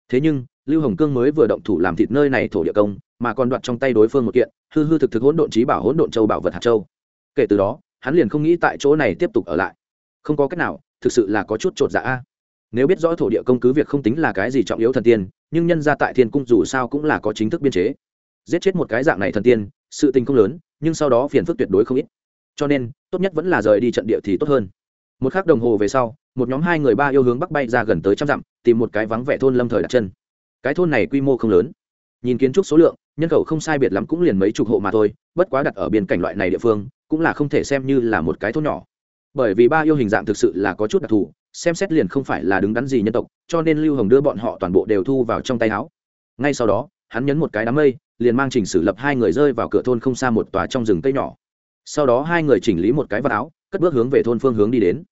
Speaker 1: Thế nhưng, lưu hồng cương mới vừa động thủ làm thịt nơi này thổ địa công, mà còn đoạt trong tay đối phương một kiện, hư hư thực thực hỗn độn trí bảo hỗn độn châu bảo vật hạt châu. Kể từ đó hắn liền không nghĩ tại chỗ này tiếp tục ở lại. Không có cách nào, thực sự là có chút t r ộ t dạ a. Nếu biết rõ thổ địa công cứ việc không tính là cái gì trọng yếu thần tiên, nhưng nhân ra tại thiên cung dù sao cũng là có chính thức biên chế. Giết chết một cái dạng này thần tiên, sự tình không lớn, nhưng sau đó phiền phức tuyệt đối không ít. Cho nên, tốt nhất vẫn là rời đi trận địa thì tốt hơn. Một k h ắ c đồng hồ về sau, một nhóm hai người ba yêu hướng bắc bay ra gần tới trăm dặm, tìm một cái vắng vẻ thôn lâm thời đặt chân. Cái thôn này quy mô không lớn nhìn kiến trúc số lượng, nhân khẩu không sai biệt lắm cũng liền mấy chục hộ mà thôi, bất quá đặt ở biên cảnh loại này địa phương, cũng là không thể xem như là một cái thôn nhỏ. Bởi vì ba yêu hình dạng thực sự là có chút đặc thù, xem xét liền không phải là đứng đắn gì nhân tộc, cho nên lưu hồng đưa bọn họ toàn bộ đều thu vào trong tay áo. Ngay sau đó, hắn nhấn một cái đám mây, liền mang chỉnh sử lập hai người rơi vào cửa thôn không xa một tòa trong rừng cây nhỏ. Sau đó hai người chỉnh lý một cái vật áo, cất bước hướng về thôn phương hướng đi đến.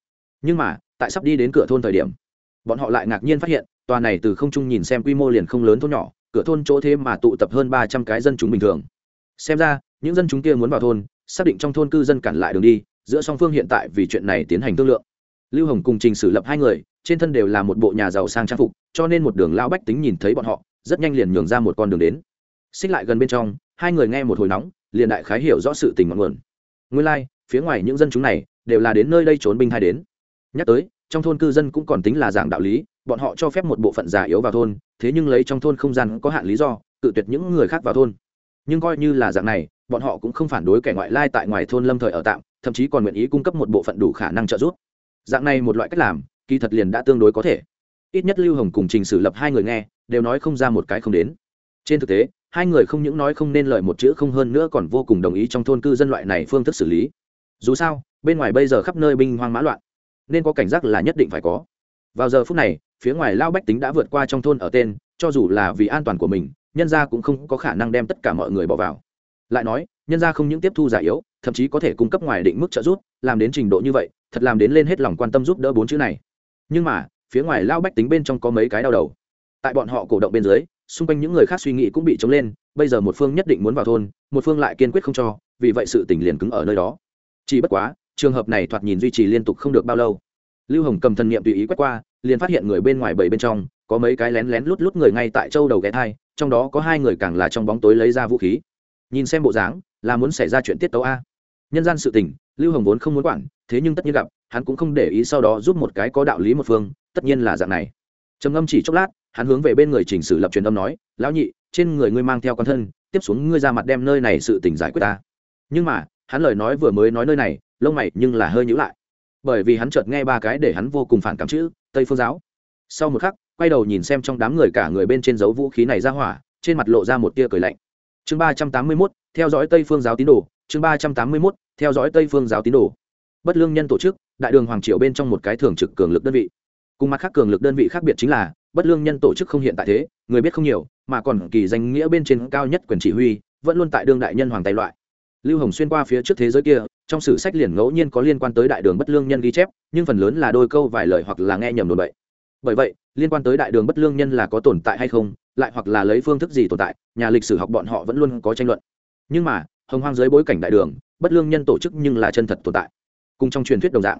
Speaker 1: Nhưng mà, tại sắp đi đến cửa thôn thời điểm, bọn họ lại ngạc nhiên phát hiện, tòa này từ không trung nhìn xem quy mô liền không lớn thôn nhỏ cửa thôn chỗ thế mà tụ tập hơn ba trăm cái dân chúng bình thường. Xem ra những dân chúng kia muốn vào thôn xác định trong thôn cư dân cản lại đường đi giữa song phương hiện tại vì chuyện này tiến hành thương lượng. Lưu hồng cùng trình sử lập hai người trên thân đều là một bộ nhà giàu sang trang phục cho nên một đường lao bách tính nhìn thấy bọn họ rất nhanh liền nhường ra một con đường đến. Xích lại gần bên trong hai người nghe một hồi nóng liền đại khái hiểu rõ sự tình ngọn nguồn. Nguyên lai、like, phía ngoài những dân chúng này đều là đến nơi đây trốn binh hai đến. Nhắc tới trong thôn cư dân cũng còn tính là giảng đạo lý, bọn họ cho phép một bộ phận già yếu vào thôn, thế nhưng lấy trong thôn không gian có hạn lý do tự tuyệt những người khác vào thôn. Nhưng coi như là dạng này, bọn họ cũng không phản đối kẻ ngoại lai tại ngoài thôn lâm thời ở tạm, thậm chí còn nguyện ý cung cấp một bộ phận đủ khả năng trợ giúp. Dạng này một loại cách làm, kỳ thật liền đã tương đối có thể. Ít nhất lưu hồng cùng trình sử lập hai người nghe, đều nói không ra một cái không đến. Trên thực tế, hai người không những nói không nên lời một chữ không hơn nữa còn vô cùng đồng ý trong thôn cư dân loại này phương thức xử lý. Dù sao, bên ngoài bây giờ khắp nơi binh hoang mã loạn nên có cảnh giác là nhất định phải có. Vào giờ phút này, phía ngoài lao bách tính đã vượt qua trong thôn ở tên, cho dù là vì an toàn của mình, nhân gia cũng không có khả năng đem tất cả mọi người bỏ vào. Lại nói, nhân gia không những tiếp thu giả yếu, thậm chí có thể cung cấp ngoài định mức trợ giúp, làm đến trình độ như vậy, thật làm đến lên hết lòng quan tâm giúp đỡ bốn chữ này. Nhưng mà, phía ngoài lao bách tính bên trong có mấy cái đau đầu. Tại bọn họ cổ động bên dưới, xung quanh những người khác suy nghĩ cũng bị chống lên, bây giờ một phương nhất định muốn vào thôn, một phương lại kiên quyết không cho, vì vậy sự tình liền cứng ở nơi đó. Chỉ bất quá trường hợp này thoạt nhìn duy trì liên tục không được bao lâu. Lưu hồng cầm thần niệm tùy ý quét qua, liền phát hiện người bên ngoài bảy bên trong, có mấy cái lén lén lút lút người ngay tại châu đầu ghé thai, trong đó có hai người càng là trong bóng tối lấy ra vũ khí. Nhìn xem bộ dáng, là muốn xảy ra chuyện tiết tấu a. Nhân gian sự tình, lưu hồng vốn không muốn quản, thế nhưng tất nhiên gặp, hắn cũng không để ý sau đó giúp một cái có đạo lý một phương, tất nhiên là dạng này. Trầm ngâm chỉ chốc lát, hắn hướng về bên người chỉnh sử lập truyền âm nói, lão nhị, trên người ngươi mang theo con thân, tiếp xuống ngươi ra mặt đem nơi này sự tình giải quyết ta. Nhưng mà, hắn lời nói vừa mới nói nơi này lông mày nhưng là hơi nhữ lại. Bởi vì hắn chợt nghe ba cái để hắn vô cùng phản cảm chữ, tây phương giáo. Sau một khắc, quay đầu nhìn xem trong đám người cả người bên trên dấu vũ khí này ra hỏa, trên mặt lộ ra một tia cười lạnh. Chương ba trăm tám mươi mốt, theo dõi tây phương giáo tín đồ, chương ba trăm tám mươi mốt, theo dõi tây phương giáo tín đồ. Bất lương nhân tổ chức, đại đường hoàng triều bên trong một cái thường trực cường lực đơn vị. Cùng mặt khác cường lực đơn vị khác biệt chính là, bất lương nhân tổ chức không hiện tại thế, người biết không nhiều, mà còn kỳ danh nghĩa bên trên cao nhất quyền chỉ huy, vẫn luôn tại đương đại nhân hoàng tay loại. Lưu hồng xuyên qua phía trước thế giới kia trong sử sách liền ngẫu nhiên có liên quan tới đại đường bất lương nhân ghi chép, nhưng phần lớn là đôi câu vài lời hoặc là nghe nhầm đồn bậy. Bởi vậy, liên quan tới đại đường bất lương nhân là có tồn tại hay không, lại hoặc là lấy phương thức gì tồn tại, nhà lịch sử học bọn họ vẫn luôn có tranh luận. Nhưng mà, hồng hoang dưới bối cảnh đại đường, bất lương nhân tổ chức nhưng là chân thật tồn tại, cùng trong truyền thuyết đồng dạng.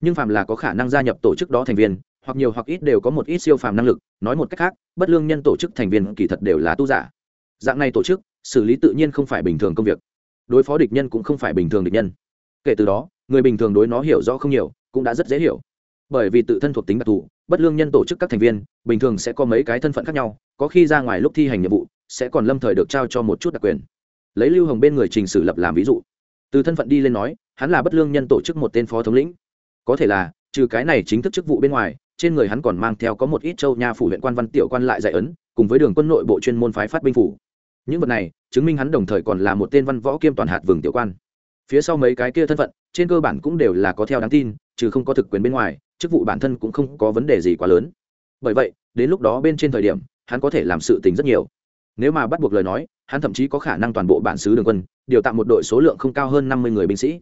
Speaker 1: Nhưng phàm là có khả năng gia nhập tổ chức đó thành viên, hoặc nhiều hoặc ít đều có một ít siêu phàm năng lực, nói một cách khác, bất lương nhân tổ chức thành viên kỳ thật đều là tu giả. Dạng này tổ chức, xử lý tự nhiên không phải bình thường công việc. Đối phó địch nhân cũng không phải bình thường địch nhân kể từ đó, người bình thường đối nó hiểu rõ không nhiều, cũng đã rất dễ hiểu. Bởi vì tự thân thuộc tính đặc thù, bất lương nhân tổ chức các thành viên, bình thường sẽ có mấy cái thân phận khác nhau, có khi ra ngoài lúc thi hành nhiệm vụ, sẽ còn lâm thời được trao cho một chút đặc quyền. Lấy lưu hồng bên người trình sử lập làm ví dụ. Từ thân phận đi lên nói, hắn là bất lương nhân tổ chức một tên phó thống lĩnh. Có thể là, trừ cái này chính thức chức vụ bên ngoài, trên người hắn còn mang theo có một ít châu nha phủ huyện quan văn tiểu quan lại dạy ấn, cùng với đường quân nội bộ chuyên môn phái phát binh phủ. Những vật này, chứng minh hắn đồng thời còn là một tên văn võ kiêm toàn hạt vườn tiểu quan phía sau mấy cái kia thân phận, trên cơ bản cũng đều là có theo đáng tin trừ không có thực quyền bên ngoài, chức vụ bản thân cũng không có vấn đề gì quá lớn. Bởi vậy, đến lúc đó bên trên thời điểm, hắn có thể làm sự tình rất nhiều. Nếu mà bắt buộc lời nói, hắn thậm chí có khả năng toàn bộ bản xứ đường quân, điều tạm một đội số lượng không cao hơn năm mươi người binh sĩ.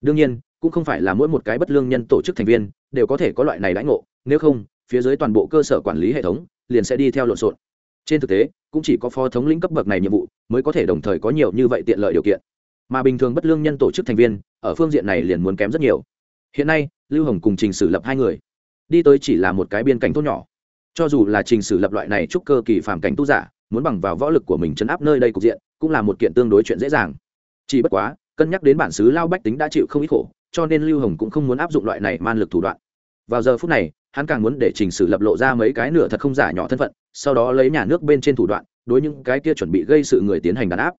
Speaker 1: Đương nhiên, cũng không phải là mỗi một cái bất lương nhân tổ chức thành viên đều có thể có loại này đãi ngộ, nếu không, phía dưới toàn bộ cơ sở quản lý hệ thống liền sẽ đi theo lộn xộn. Trên thực tế, cũng chỉ có phó thống lĩnh cấp bậc này nhiệm vụ mới có thể đồng thời có nhiều như vậy tiện lợi điều kiện mà bình thường bất lương nhân tổ chức thành viên, ở phương diện này liền muốn kém rất nhiều. Hiện nay, lưu hồng cùng trình sử lập hai người, đi tới chỉ là một cái biên cảnh thôn nhỏ. Cho dù là trình sử lập loại này chúc cơ kỳ phàm cảnh tu giả, muốn bằng vào võ lực của mình chấn áp nơi đây cục diện, cũng là một kiện tương đối chuyện dễ dàng. Chỉ bất quá, cân nhắc đến bản xứ lao bách tính đã chịu không ít khổ, cho nên lưu hồng cũng không muốn áp dụng loại này man lực thủ đoạn. Vào giờ phút này, hắn càng muốn để trình sử lập lộ ra mấy cái nửa thật không giả nhỏ thân phận, sau đó lấy nhà nước bên trên thủ đoạn, đối những cái kia chuẩn bị gây sự người tiến hành đàn áp.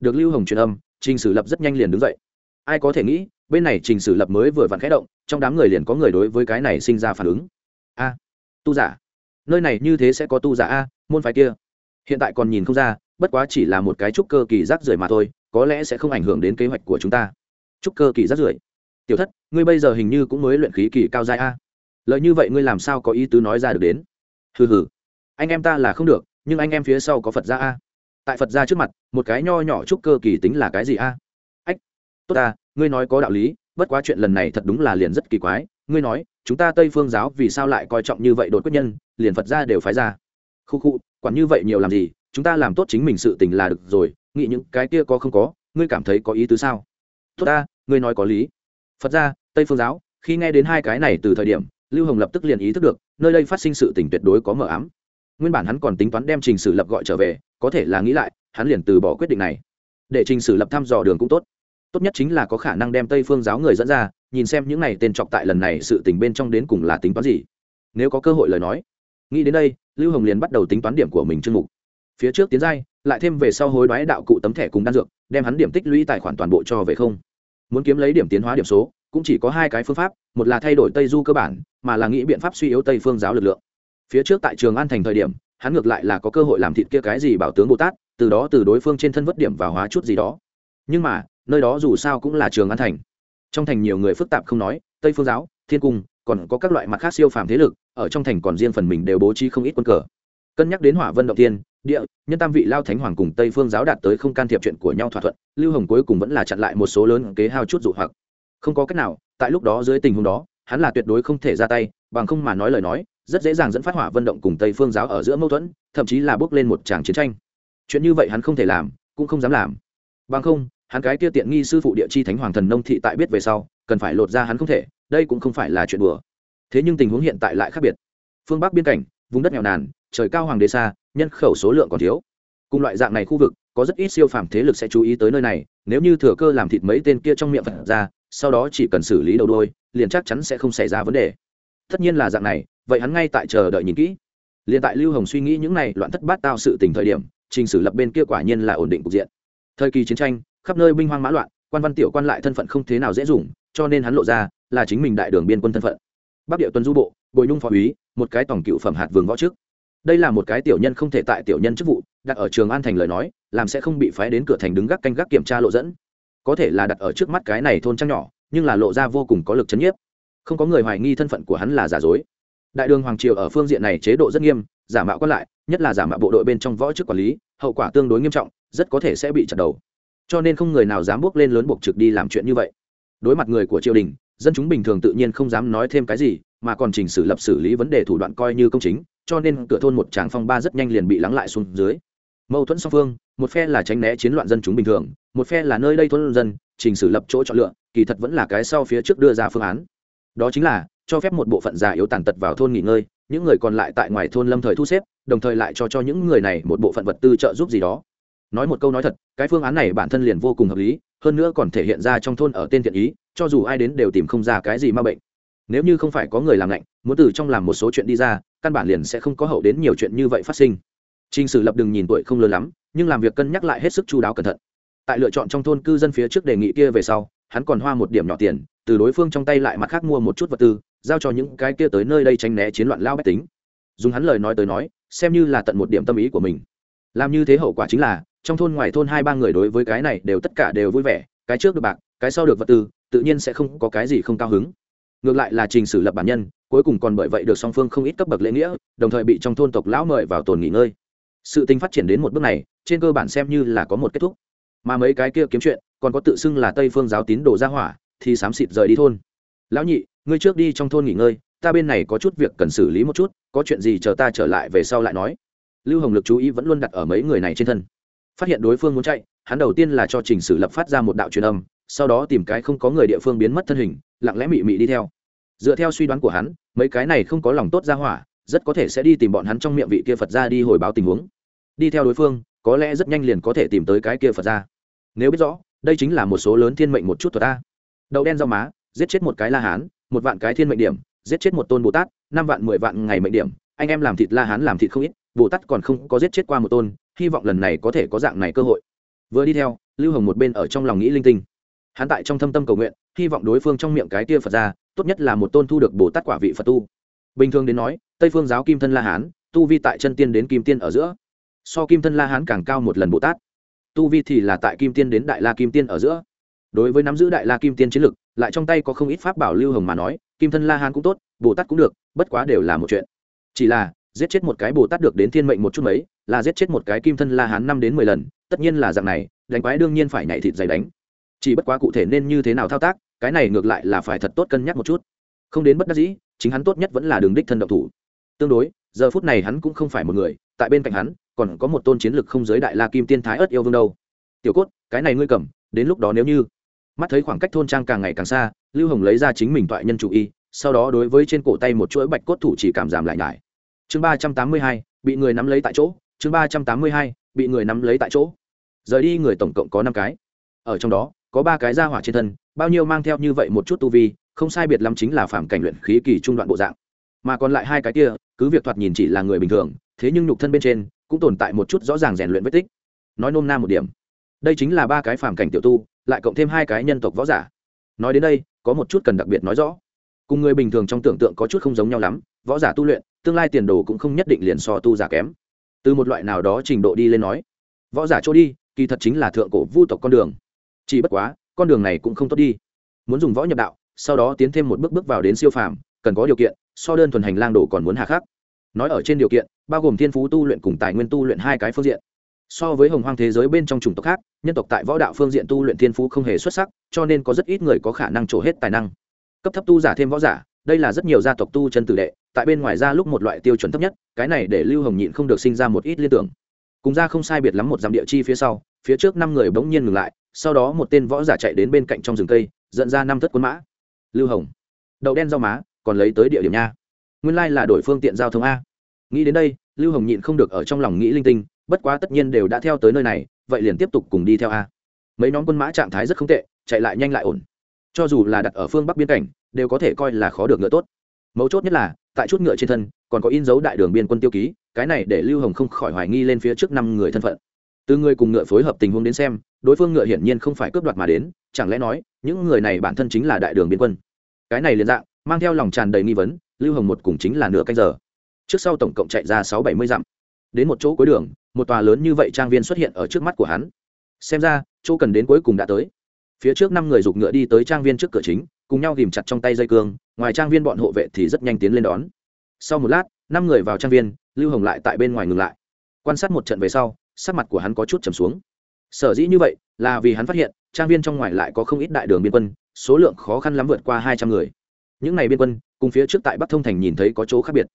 Speaker 1: Được lưu hồng truyền âm trình sử lập rất nhanh liền đứng dậy. Ai có thể nghĩ, bên này trình sử lập mới vừa vặn khẽ động, trong đám người liền có người đối với cái này sinh ra phản ứng. A, tu giả. Nơi này như thế sẽ có tu giả a, môn phái kia. Hiện tại còn nhìn không ra, bất quá chỉ là một cái trúc cơ kỳ rác rưởi mà thôi, có lẽ sẽ không ảnh hưởng đến kế hoạch của chúng ta. Trúc cơ kỳ rác rưởi. Tiểu thất, ngươi bây giờ hình như cũng mới luyện khí kỳ cao dài a. Lợi như vậy ngươi làm sao có ý tứ nói ra được đến? Hừ hừ. Anh em ta là không được, nhưng anh em phía sau có phật gia a tại phật gia trước mặt, một cái nho nhỏ trúc cơ kỳ tính là cái gì a? Ách, tốt ta, ngươi nói có đạo lý, bất quá chuyện lần này thật đúng là liền rất kỳ quái. Ngươi nói, chúng ta tây phương giáo vì sao lại coi trọng như vậy đột quyết nhân, liền phật gia đều phái ra. Khu khu, quản như vậy nhiều làm gì, chúng ta làm tốt chính mình sự tình là được rồi, nghĩ những cái kia có không có, ngươi cảm thấy có ý tứ sao? Tốt ta, ngươi nói có lý. Phật gia, tây phương giáo, khi nghe đến hai cái này từ thời điểm, lưu hồng lập tức liền ý thức được, nơi đây phát sinh sự tình tuyệt đối có mờ ám. Nguyên bản hắn còn tính toán đem trình sử lập gọi trở về có thể là nghĩ lại, hắn liền từ bỏ quyết định này. Để trình sử lập thăm dò đường cũng tốt. Tốt nhất chính là có khả năng đem tây phương giáo người dẫn ra, nhìn xem những này tên trọc tại lần này sự tình bên trong đến cùng là tính toán gì. Nếu có cơ hội lời nói, nghĩ đến đây, lưu hồng liền bắt đầu tính toán điểm của mình chương mục. Phía trước tiến giai, lại thêm về sau hối đoái đạo cụ tấm thẻ cùng đan dược, đem hắn điểm tích lũy tài khoản toàn bộ cho về không. Muốn kiếm lấy điểm tiến hóa điểm số, cũng chỉ có hai cái phương pháp, một là thay đổi tây du cơ bản, mà là nghĩ biện pháp suy yếu tây phương giáo lực lượng. Phía trước tại trường an thành thời điểm hắn ngược lại là có cơ hội làm thịt kia cái gì bảo tướng bồ tát, từ đó từ đối phương trên thân vất điểm và hóa chút gì đó. Nhưng mà, nơi đó dù sao cũng là trường an thành. Trong thành nhiều người phức tạp không nói, tây phương giáo, thiên cung, còn có các loại mặt khác siêu phàm thế lực, ở trong thành còn riêng phần mình đều bố trí không ít quân cờ. Cân nhắc đến hỏa vân động tiên địa, nhân tam vị lao thánh hoàng cùng tây phương giáo đạt tới không can thiệp chuyện của nhau thỏa thuận, lưu hồng cuối cùng vẫn là chặn lại một số lớn kế hao chút dụ hoặc. Không có cách nào, tại lúc đó dưới tình huống đó, hắn là tuyệt đối không thể ra tay, bằng không mà nói lời nói rất dễ dàng dẫn phát hỏa vận động cùng tây phương giáo ở giữa mâu thuẫn, thậm chí là bước lên một tràng chiến tranh. Chuyện như vậy hắn không thể làm, cũng không dám làm. Bằng không, hắn cái kia tiện nghi sư phụ địa chi thánh hoàng thần nông thị tại biết về sau, cần phải lột ra hắn không thể, đây cũng không phải là chuyện đùa. Thế nhưng tình huống hiện tại lại khác biệt. Phương bắc biên cảnh, vùng đất nghèo nàn, trời cao hoàng đế xa, nhân khẩu số lượng còn thiếu. Cùng loại dạng này khu vực, có rất ít siêu phàm thế lực sẽ chú ý tới nơi này, nếu như thừa cơ làm thịt mấy tên kia trong miệng phật ra, sau đó chỉ cần xử lý đầu đôi, liền chắc chắn sẽ không xảy ra vấn đề. Tất nhiên là dạng này vậy hắn ngay tại chờ đợi nhìn kỹ. Liền tại lưu hồng suy nghĩ những này loạn thất bát tao sự tình thời điểm, trình sử lập bên kia quả nhiên là ổn định cục diện. Thời kỳ chiến tranh, khắp nơi binh hoang mã loạn, quan văn tiểu quan lại thân phận không thế nào dễ dùng, cho nên hắn lộ ra là chính mình đại đường biên quân thân phận. Bắc địa tuần du bộ, bồi nhung phó úy, một cái tổng cựu phẩm hạt vườn võ trước. Đây là một cái tiểu nhân không thể tại tiểu nhân chức vụ, đặt ở trường an thành lời nói, làm sẽ không bị phái đến cửa thành đứng gác canh gác kiểm tra lộ dẫn. Có thể là đặt ở trước mắt cái này thôn trăng nhỏ, nhưng là lộ ra vô cùng có lực chấn nhiếp. Không có người hoài nghi thân phận của hắn là giả dối đại đường hoàng triều ở phương diện này chế độ rất nghiêm, giả mạo quan lại, nhất là giả mạo bộ đội bên trong võ chức quản lý, hậu quả tương đối nghiêm trọng, rất có thể sẽ bị chặt đầu. Cho nên không người nào dám bước lên lớn buộc trực đi làm chuyện như vậy. Đối mặt người của triều đình, dân chúng bình thường tự nhiên không dám nói thêm cái gì, mà còn chỉnh xử lập xử lý vấn đề thủ đoạn coi như công chính, cho nên cửa thôn một tràng phong ba rất nhanh liền bị lắng lại xuống dưới. Mâu thuẫn song phương, một phe là tránh né chiến loạn dân chúng bình thường, một phe là nơi đây thôn dân, chỉnh xử lập chỗ chọn lựa, kỳ thật vẫn là cái sau phía trước đưa ra phương án. Đó chính là cho phép một bộ phận già yếu tàn tật vào thôn nghỉ ngơi những người còn lại tại ngoài thôn lâm thời thu xếp đồng thời lại cho cho những người này một bộ phận vật tư trợ giúp gì đó. Nói một câu nói thật cái phương án này bản thân liền vô cùng hợp lý hơn nữa còn thể hiện ra trong thôn ở tên thiện ý cho dù ai đến đều tìm không ra cái gì ma bệnh. Nếu như không phải có người làm lạnh muốn từ trong làm một số chuyện đi ra căn bản liền sẽ không có hậu đến nhiều chuyện như vậy phát sinh. Trình Sử Lập đừng nhìn tuổi không lớn lắm, nhưng làm việc cân nhắc lại hết sức chu đáo cẩn thận. Tại lựa chọn trong thôn cư dân phía trước đề nghị kia về sau, hắn còn hoa một điểm nhỏ tiền, từ đối phương trong tay lại mặt khác mua một chút vật tư, giao cho những cái kia tới nơi đây tránh né chiến loạn lao bách tính. Dùng hắn lời nói tới nói, xem như là tận một điểm tâm ý của mình. Làm như thế hậu quả chính là, trong thôn ngoài thôn hai ba người đối với cái này đều tất cả đều vui vẻ, cái trước được bạc, cái sau được vật tư, tự nhiên sẽ không có cái gì không cao hứng. Ngược lại là Trình Sử Lập bản nhân, cuối cùng còn bởi vậy được song phương không ít cấp bậc lễ nghĩa, đồng thời bị trong thôn tộc lão mời vào tồn nghỉ ngơi sự tình phát triển đến một bước này trên cơ bản xem như là có một kết thúc mà mấy cái kia kiếm chuyện còn có tự xưng là tây phương giáo tín đồ ra hỏa thì xám xịt rời đi thôn lão nhị ngươi trước đi trong thôn nghỉ ngơi, ta bên này có chút việc cần xử lý một chút, có chuyện gì chờ ta trở lại về sau lại nói. Lưu hồng lực chú ý vẫn luôn đặt ở mấy người này trên thân. Phát hiện đối phương muốn chạy, hắn đầu tiên là cho trình sử lập phát ra một đạo truyền âm, sau đó tìm cái không có người địa phương biến mất thân hình, lặng lẽ mị mị đi theo. Dựa theo suy đoán của hắn, mấy cái này không có lòng tốt ra hỏa, rất có thể sẽ đi tìm bọn hắn trong miệng vị kia phật ra đi hồi báo tình huống. Đi theo đối phương, có lẽ rất nhanh liền có thể tìm tới cái kia phật ra nếu biết rõ, đây chính là một số lớn thiên mệnh một chút thuật ta. Đậu đen rau má, giết chết một cái la hán một vạn cái thiên mệnh điểm, giết chết một tôn bồ tát, năm vạn, mười vạn ngày mệnh điểm. Anh em làm thịt la hán làm thịt không ít, bồ tát còn không có giết chết qua một tôn, hy vọng lần này có thể có dạng này cơ hội. Vừa đi theo, lưu hồng một bên ở trong lòng nghĩ linh tinh. Hắn tại trong thâm tâm cầu nguyện, hy vọng đối phương trong miệng cái tia phật ra, tốt nhất là một tôn thu được bồ tát quả vị phật tu. Bình thường đến nói, tây phương giáo kim thân la hán, tu vi tại chân tiên đến kim tiên ở giữa. So kim thân la hán càng cao một lần bồ tát. Tu vi thì là tại kim tiên đến đại la kim tiên ở giữa đối với nắm giữ đại la kim tiên chiến lực, lại trong tay có không ít pháp bảo lưu hồng mà nói, kim thân la hán cũng tốt, bồ tát cũng được, bất quá đều là một chuyện. Chỉ là, giết chết một cái bồ tát được đến thiên mệnh một chút mấy, là giết chết một cái kim thân la hán năm đến mười lần, tất nhiên là dạng này, đánh quái đương nhiên phải nhảy thịt dày đánh. Chỉ bất quá cụ thể nên như thế nào thao tác, cái này ngược lại là phải thật tốt cân nhắc một chút. Không đến bất đắc dĩ, chính hắn tốt nhất vẫn là đường đích thân độc thủ. Tương đối, giờ phút này hắn cũng không phải một người, tại bên cạnh hắn, còn có một tôn chiến lực không giới đại la kim tiên thái ớt yêu vương đâu. Tiểu cốt, cái này ngươi cầm, đến lúc đó nếu như mắt thấy khoảng cách thôn trang càng ngày càng xa, lưu hồng lấy ra chính mình toại nhân chủ y, sau đó đối với trên cổ tay một chuỗi bạch cốt thủ chỉ cảm giảm lại nhải. Chương ba trăm tám mươi hai, bị người nắm lấy tại chỗ. Chương ba trăm tám mươi hai, bị người nắm lấy tại chỗ. Rời đi người tổng cộng có năm cái. Ở trong đó, có ba cái ra hỏa trên thân, bao nhiêu mang theo như vậy một chút tu vi, không sai biệt lắm chính là phạm cảnh luyện khí kỳ trung đoạn bộ dạng. Mà còn lại hai cái kia, cứ việc thoạt nhìn chỉ là người bình thường, thế nhưng nhục thân bên trên, cũng tồn tại một chút rõ ràng rèn luyện vết tích. Nói nôm na một điểm. Đây chính là ba cái phàm cảnh tiểu tu lại cộng thêm hai cái nhân tộc võ giả. Nói đến đây, có một chút cần đặc biệt nói rõ. Cùng người bình thường trong tưởng tượng có chút không giống nhau lắm, võ giả tu luyện, tương lai tiền đồ cũng không nhất định liền so tu giả kém. Từ một loại nào đó trình độ đi lên nói, võ giả chỗ đi, kỳ thật chính là thượng cổ vu tộc con đường. Chỉ bất quá, con đường này cũng không tốt đi. Muốn dùng võ nhập đạo, sau đó tiến thêm một bước bước vào đến siêu phàm, cần có điều kiện, so đơn thuần hành lang đồ còn muốn hà khắc. Nói ở trên điều kiện, bao gồm thiên phú tu luyện cùng tài nguyên tu luyện hai cái phương diện so với hồng hoang thế giới bên trong chủng tộc khác, nhân tộc tại võ đạo phương diện tu luyện thiên phú không hề xuất sắc, cho nên có rất ít người có khả năng trổ hết tài năng. Cấp thấp tu giả thêm võ giả, đây là rất nhiều gia tộc tu chân tử đệ, tại bên ngoài ra lúc một loại tiêu chuẩn thấp nhất, cái này để lưu hồng nhịn không được sinh ra một ít liên tưởng. Cùng ra không sai biệt lắm một dặm địa chi phía sau, phía trước năm người bỗng nhiên ngừng lại, sau đó một tên võ giả chạy đến bên cạnh trong rừng cây, dẫn ra năm thất quân mã. Lưu hồng, đậu đen rau má, còn lấy tới địa điểm nha. Nguyên lai là đổi phương tiện giao thông a. Nghĩ đến đây, lưu hồng nhịn không được ở trong lòng nghĩ linh tinh bất quá tất nhiên đều đã theo tới nơi này, vậy liền tiếp tục cùng đi theo a. Mấy nhóm quân mã trạng thái rất không tệ, chạy lại nhanh lại ổn. Cho dù là đặt ở phương bắc biên cảnh, đều có thể coi là khó được ngựa tốt. Mấu chốt nhất là, tại chút ngựa trên thân, còn có in dấu đại đường biên quân tiêu ký, cái này để lưu hồng không khỏi hoài nghi lên phía trước năm người thân phận. Từ người cùng ngựa phối hợp tình huống đến xem, đối phương ngựa hiển nhiên không phải cướp đoạt mà đến, chẳng lẽ nói, những người này bản thân chính là đại đường biên quân? Cái này liền dạng, mang theo lòng tràn đầy nghi vấn, lưu hồng một cùng chính là nửa canh giờ. Trước sau tổng cộng chạy ra sáu bảy mươi dặm. Đến một chỗ cuối đường một tòa lớn như vậy trang viên xuất hiện ở trước mắt của hắn. Xem ra, chỗ cần đến cuối cùng đã tới. Phía trước năm người giục ngựa đi tới trang viên trước cửa chính, cùng nhau ghìm chặt trong tay dây cương, ngoài trang viên bọn hộ vệ thì rất nhanh tiến lên đón. Sau một lát, năm người vào trang viên, lưu hồng lại tại bên ngoài ngừng lại. Quan sát một trận về sau, sắc mặt của hắn có chút trầm xuống. Sở dĩ như vậy, là vì hắn phát hiện, trang viên trong ngoài lại có không ít đại đường biên quân, số lượng khó khăn lắm vượt qua hai trăm người. Những n à y biên quân, cùng phía trước tại bắc thông thành nhìn thấy có chỗ khác biệt.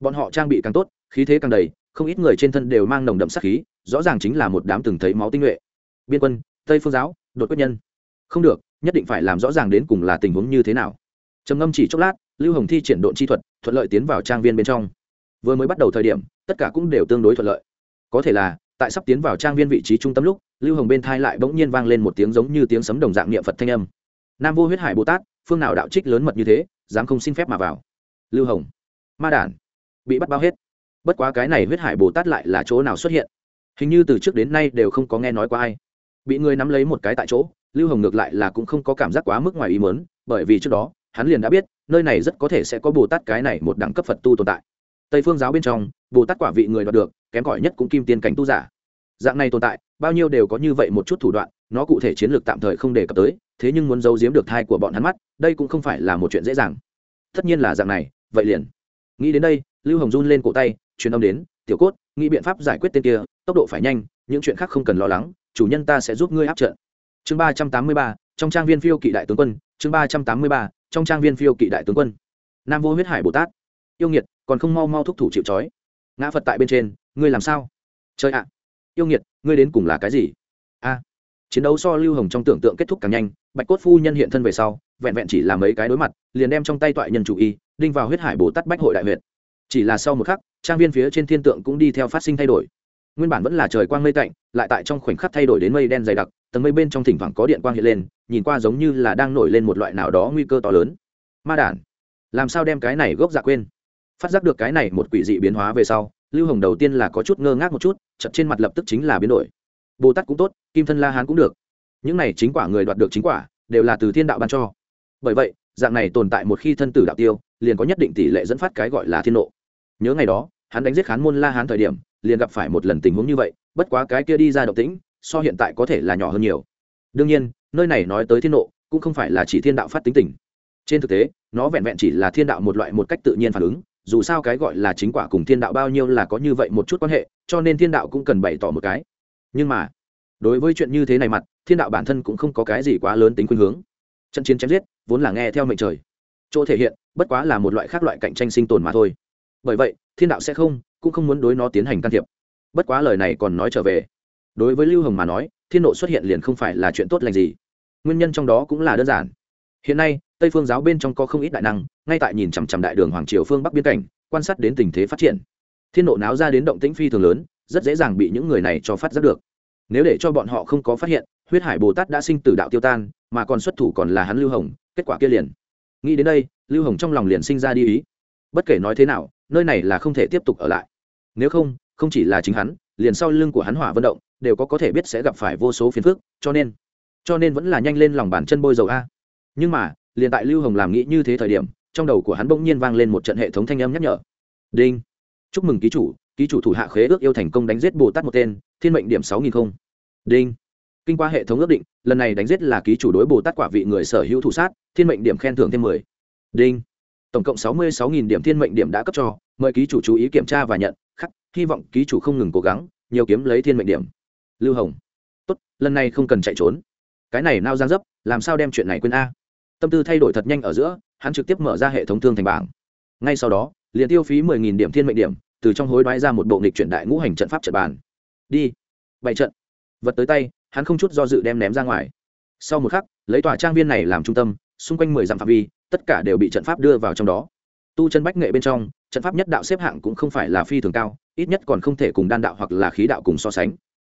Speaker 1: Bọn họ trang bị càng tốt, khí thế càng đầy không ít người trên thân đều mang nồng đậm sát khí, rõ ràng chính là một đám từng thấy máu tinh nhuệ. Biên quân, tây phương giáo, đột quyết nhân. Không được, nhất định phải làm rõ ràng đến cùng là tình huống như thế nào. Trầm ngâm chỉ chốc lát, lưu hồng thi triển độn chi thuật, thuận lợi tiến vào trang viên bên trong. Vừa mới bắt đầu thời điểm, tất cả cũng đều tương đối thuận lợi. Có thể là, tại sắp tiến vào trang viên vị trí trung tâm lúc, lưu hồng bên thai lại bỗng nhiên vang lên một tiếng giống như tiếng sấm đồng dạng niệm phật thanh âm. Nam vô huyết hải bồ tát, phương nào đạo trích lớn mật như thế, dám không xin phép mà vào. Lưu hồng, ma đản, bị bắt bao hết bất quá cái này huyết hải bồ tát lại là chỗ nào xuất hiện? Hình như từ trước đến nay đều không có nghe nói qua ai. Bị người nắm lấy một cái tại chỗ, lưu hồng ngược lại là cũng không có cảm giác quá mức ngoài ý mớn bởi vì trước đó, hắn liền đã biết, nơi này rất có thể sẽ có bồ tát cái này một đẳng cấp phật tu tồn tại. Tây phương giáo bên trong, bồ tát quả vị người đoạt được, kém cỏi nhất cũng kim tiên cảnh tu giả. Dạng này tồn tại, bao nhiêu đều có như vậy một chút thủ đoạn, nó cụ thể chiến lược tạm thời không đề cập tới, thế nhưng muốn giấu giếm được thai của bọn hắn mắt, đây cũng không phải là một chuyện dễ dàng. Tất nhiên là dạng này, vậy liền. Nghĩ đến đây lưu hồng run lên cổ tay, truyền âm đến, tiểu cốt, nghĩ biện pháp giải quyết tên kia, tốc độ phải nhanh, những chuyện khác không cần lo lắng, chủ nhân ta sẽ giúp ngươi áp trận. Chương ba trăm tám mươi ba, trong trang viên phiêu kỵ đại tướng quân, chương ba trăm tám mươi ba, trong trang viên phiêu kỵ đại tướng quân. Nam vô huyết hải bồ tát. Yêu nghiệt, còn không mau mau thúc thủ chịu trói. Ngã phật tại bên trên, ngươi làm sao? Chơi ạ, yêu nghiệt, ngươi đến cùng là cái gì? A, chiến đấu so lưu hồng trong tưởng tượng kết thúc càng nhanh, bạch cốt phu nhân hiện thân về sau, vẹn vẹn chỉ là mấy cái đối mặt, liền đem trong tay toại nhân chủ y, đinh vào huyết hải bồ tát bách hội đại huyện chỉ là sau một khắc, trang viên phía trên thiên tượng cũng đi theo phát sinh thay đổi. Nguyên bản vẫn là trời quang mây tạnh, lại tại trong khoảnh khắc thay đổi đến mây đen dày đặc, tầng mây bên trong thỉnh thoảng có điện quang hiện lên, nhìn qua giống như là đang nổi lên một loại nào đó nguy cơ to lớn. Ma đản, làm sao đem cái này gốc dạ quên? Phát giác được cái này một quỷ dị biến hóa về sau, lưu hồng đầu tiên là có chút ngơ ngác một chút chật trên mặt lập tức chính là biến đổi. Bồ tát cũng tốt, kim thân la hán cũng được. Những này chính quả người đoạt được chính quả, đều là từ thiên đạo ban cho. Bởi vậy, dạng này tồn tại một khi thân tử đạo tiêu, liền có nhất định tỷ lệ dẫn phát cái gọi là thiên nộ nhớ ngày đó, hắn đánh giết khán môn la hán thời điểm, liền gặp phải một lần tình huống như vậy, bất quá cái kia đi ra động tĩnh, so hiện tại có thể là nhỏ hơn nhiều. Đương nhiên, nơi này nói tới thiên nộ, cũng không phải là chỉ thiên đạo phát tính tình. Trên thực tế, nó vẹn vẹn chỉ là thiên đạo một loại một cách tự nhiên phản ứng, dù sao cái gọi là chính quả cùng thiên đạo bao nhiêu là có như vậy một chút quan hệ, cho nên thiên đạo cũng cần bày tỏ một cái. Nhưng mà, đối với chuyện như thế này mặt, thiên đạo bản thân cũng không có cái gì quá lớn tính khuynh hướng. Trận chiến chém giết, vốn là nghe theo mệnh trời. Chỗ thể hiện, bất quá là một loại khác loại cạnh tranh sinh tồn mà thôi bởi vậy, thiên đạo sẽ không, cũng không muốn đối nó tiến hành can thiệp. Bất quá lời này còn nói trở về. Đối với lưu hồng mà nói, thiên nộ xuất hiện liền không phải là chuyện tốt lành gì. Nguyên nhân trong đó cũng là đơn giản. Hiện nay, tây phương giáo bên trong có không ít đại năng, ngay tại nhìn chằm chằm đại đường hoàng triều phương bắc biên cảnh, quan sát đến tình thế phát triển. Thiên nộ náo ra đến động tĩnh phi thường lớn, rất dễ dàng bị những người này cho phát giác được. Nếu để cho bọn họ không có phát hiện, huyết hải bồ tát đã sinh từ đạo tiêu tan, mà còn xuất thủ còn là hắn lưu hồng, kết quả kia liền. Nghĩ đến đây, lưu hồng trong lòng liền sinh ra đi ý. Bất kể nói thế nào nơi này là không thể tiếp tục ở lại. Nếu không không chỉ là chính hắn, liền sau lưng của hắn hỏa vận động, đều có có thể biết sẽ gặp phải vô số phiền phức, cho nên cho nên vẫn là nhanh lên lòng bàn chân bôi dầu a. Nhưng mà, liền tại lưu hồng làm nghĩ như thế thời điểm, trong đầu của hắn bỗng nhiên vang lên một trận hệ thống thanh âm nhắc nhở. Đinh. Chúc mừng ký chủ ký chủ thủ hạ khế ước yêu thành công đánh giết bồ tát một tên, thiên mệnh điểm sáu nghìn không. Đinh. Kinh qua hệ thống ước định, lần này đánh giết là ký chủ đối bồ tát quả vị người sở hữu thủ sát, thiên mệnh điểm khen thưởng thêm mười. Đinh tổng cộng sáu mươi sáu nghìn điểm thiên mệnh điểm đã cấp cho, mời ký chủ chú ý kiểm tra và nhận, khắc, hy vọng ký chủ không ngừng cố gắng, nhiều kiếm lấy thiên mệnh điểm. Lưu hồng. Tốt, lần này không cần chạy trốn. Cái này nao giang dấp, làm sao đem chuyện này quên a? Tâm tư thay đổi thật nhanh ở giữa, hắn trực tiếp mở ra hệ thống thương thành bảng. Ngay sau đó, liền tiêu phí mười nghìn điểm thiên mệnh điểm, từ trong hối đoái ra một bộ nghịch chuyển đại ngũ hành trận pháp trận bàn. Đi. Bảy trận. Vật tới tay, hắn không chút do dự đem ném ra ngoài. Sau một khắc, lấy tòa trang viên này làm trung tâm, xung quanh mười dặm phạm vi tất cả đều bị trận pháp đưa vào trong đó. Tu chân bách nghệ bên trong, trận pháp nhất đạo xếp hạng cũng không phải là phi thường cao, ít nhất còn không thể cùng đan đạo hoặc là khí đạo cùng so sánh.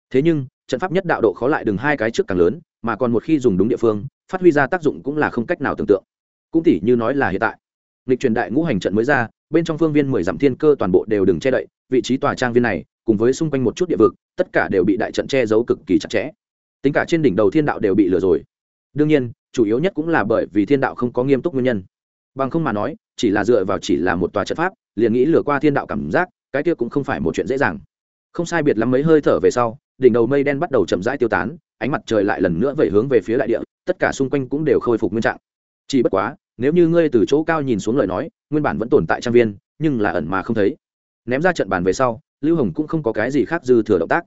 Speaker 1: Thế nhưng, trận pháp nhất đạo độ khó lại đừng hai cái trước càng lớn, mà còn một khi dùng đúng địa phương, phát huy ra tác dụng cũng là không cách nào tưởng tượng. Cũng tỉ như nói là hiện tại, lịch truyền đại ngũ hành trận mới ra, bên trong phương viên mười dặm thiên cơ toàn bộ đều đừng che đậy, vị trí tòa trang viên này, cùng với xung quanh một chút địa vực, tất cả đều bị đại trận che giấu cực kỳ chặt chẽ. Tính cả trên đỉnh đầu thiên đạo đều bị lừa rồi đương nhiên, chủ yếu nhất cũng là bởi vì thiên đạo không có nghiêm túc nguyên nhân. Bằng không mà nói, chỉ là dựa vào chỉ là một tòa trận pháp, liền nghĩ lừa qua thiên đạo cảm giác, cái kia cũng không phải một chuyện dễ dàng. Không sai biệt lắm mấy hơi thở về sau, đỉnh đầu mây đen bắt đầu chậm rãi tiêu tán, ánh mặt trời lại lần nữa vẩy hướng về phía đại địa, tất cả xung quanh cũng đều khôi phục nguyên trạng. Chỉ bất quá, nếu như ngươi từ chỗ cao nhìn xuống lời nói, nguyên bản vẫn tồn tại trang viên, nhưng là ẩn mà không thấy. Ném ra trận bàn về sau, lưu hồng cũng không có cái gì khác dư thừa động tác.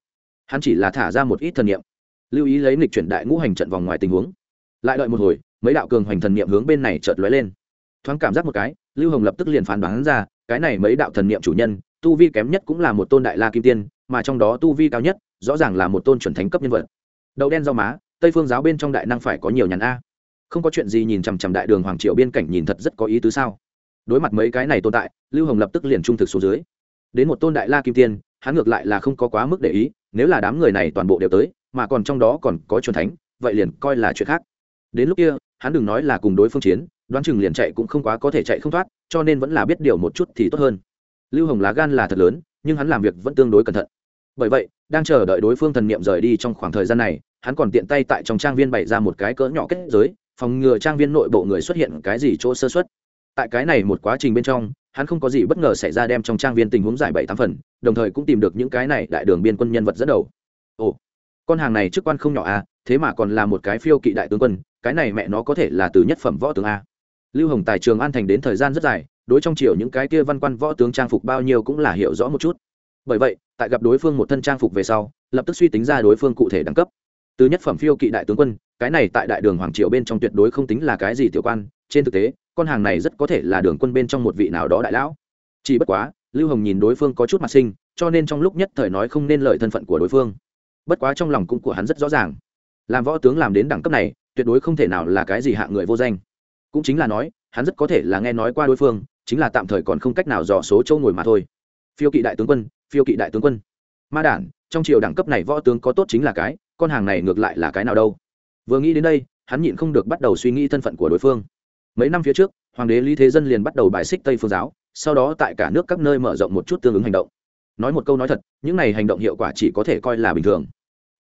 Speaker 1: Hắn chỉ là thả ra một ít thần niệm, lưu ý lấy lịch chuyển đại ngũ hành trận vòng ngoài tình huống lại đợi một hồi, mấy đạo cường hoành thần niệm hướng bên này chợt lóe lên. Thoáng cảm giác một cái, lưu hồng lập tức liền phán đoán ra, cái này mấy đạo thần niệm chủ nhân, tu vi kém nhất cũng là một tôn đại la kim tiên, mà trong đó tu vi cao nhất, rõ ràng là một tôn chuẩn thánh cấp nhân vật. Đậu đen rau má, tây phương giáo bên trong đại năng phải có nhiều nhàn a. Không có chuyện gì nhìn chằm chằm đại đường hoàng triệu biên cảnh nhìn thật rất có ý tứ sao? Đối mặt mấy cái này tồn tại, lưu hồng lập tức liền trung thực xuống dưới. Đến một tôn đại la kim tiên, hắn ngược lại là không có quá mức để ý, nếu là đám người này toàn bộ đều tới, mà còn trong đó còn có chuẩn thánh, vậy liền coi là chuyện khác đến lúc kia, hắn đừng nói là cùng đối phương chiến, đoán chừng liền chạy cũng không quá có thể chạy không thoát, cho nên vẫn là biết điều một chút thì tốt hơn. Lưu hồng lá gan là thật lớn, nhưng hắn làm việc vẫn tương đối cẩn thận. Bởi vậy, đang chờ đợi đối phương thần niệm rời đi trong khoảng thời gian này, hắn còn tiện tay tại trong trang viên bày ra một cái cỡ nhỏ kết giới, phòng ngừa trang viên nội bộ người xuất hiện cái gì chỗ sơ xuất tại cái này một quá trình bên trong, hắn không có gì bất ngờ xảy ra đem trong trang viên tình huống giải bảy tám phần, đồng thời cũng tìm được những cái này đại đường biên quân nhân vật dẫn đầu. Ồ, con hàng này chức quan không nhỏ à thế mà còn là một cái phiêu kỵ đại tướng quân, cái này mẹ nó có thể là từ nhất phẩm võ tướng a. Lưu hồng tài, trường an thành đến thời gian rất dài, đối trong triều những cái kia văn quan võ tướng trang phục bao nhiêu cũng là hiểu rõ một chút. Bởi vậy, tại gặp đối phương một thân trang phục về sau, lập tức suy tính ra đối phương cụ thể đẳng cấp. Từ nhất phẩm phiêu kỵ đại tướng quân, cái này tại đại đường hoàng triều bên trong tuyệt đối không tính là cái gì tiểu quan, trên thực tế, con hàng này rất có thể là đường quân bên trong một vị nào đó đại lão. Chỉ bất quá, lưu hồng nhìn đối phương có chút mặt sinh cho nên trong lúc nhất thời nói không nên lời thân phận của đối phương. Bất quá trong lòng cũng của hắn rất rõ ràng làm võ tướng làm đến đẳng cấp này, tuyệt đối không thể nào là cái gì hạ người vô danh. Cũng chính là nói, hắn rất có thể là nghe nói qua đối phương, chính là tạm thời còn không cách nào dò số châu ngồi mà thôi. Phiêu kỵ đại tướng quân, phiêu kỵ đại tướng quân. Ma đản, trong triều đẳng cấp này võ tướng có tốt chính là cái, con hàng này ngược lại là cái nào đâu. Vừa nghĩ đến đây, hắn nhịn không được bắt đầu suy nghĩ thân phận của đối phương. Mấy năm phía trước, hoàng đế lý thế dân liền bắt đầu bài xích tây phương giáo, sau đó tại cả nước các nơi mở rộng một chút tương ứng hành động. Nói một câu nói thật, những này hành động hiệu quả chỉ có thể coi là bình thường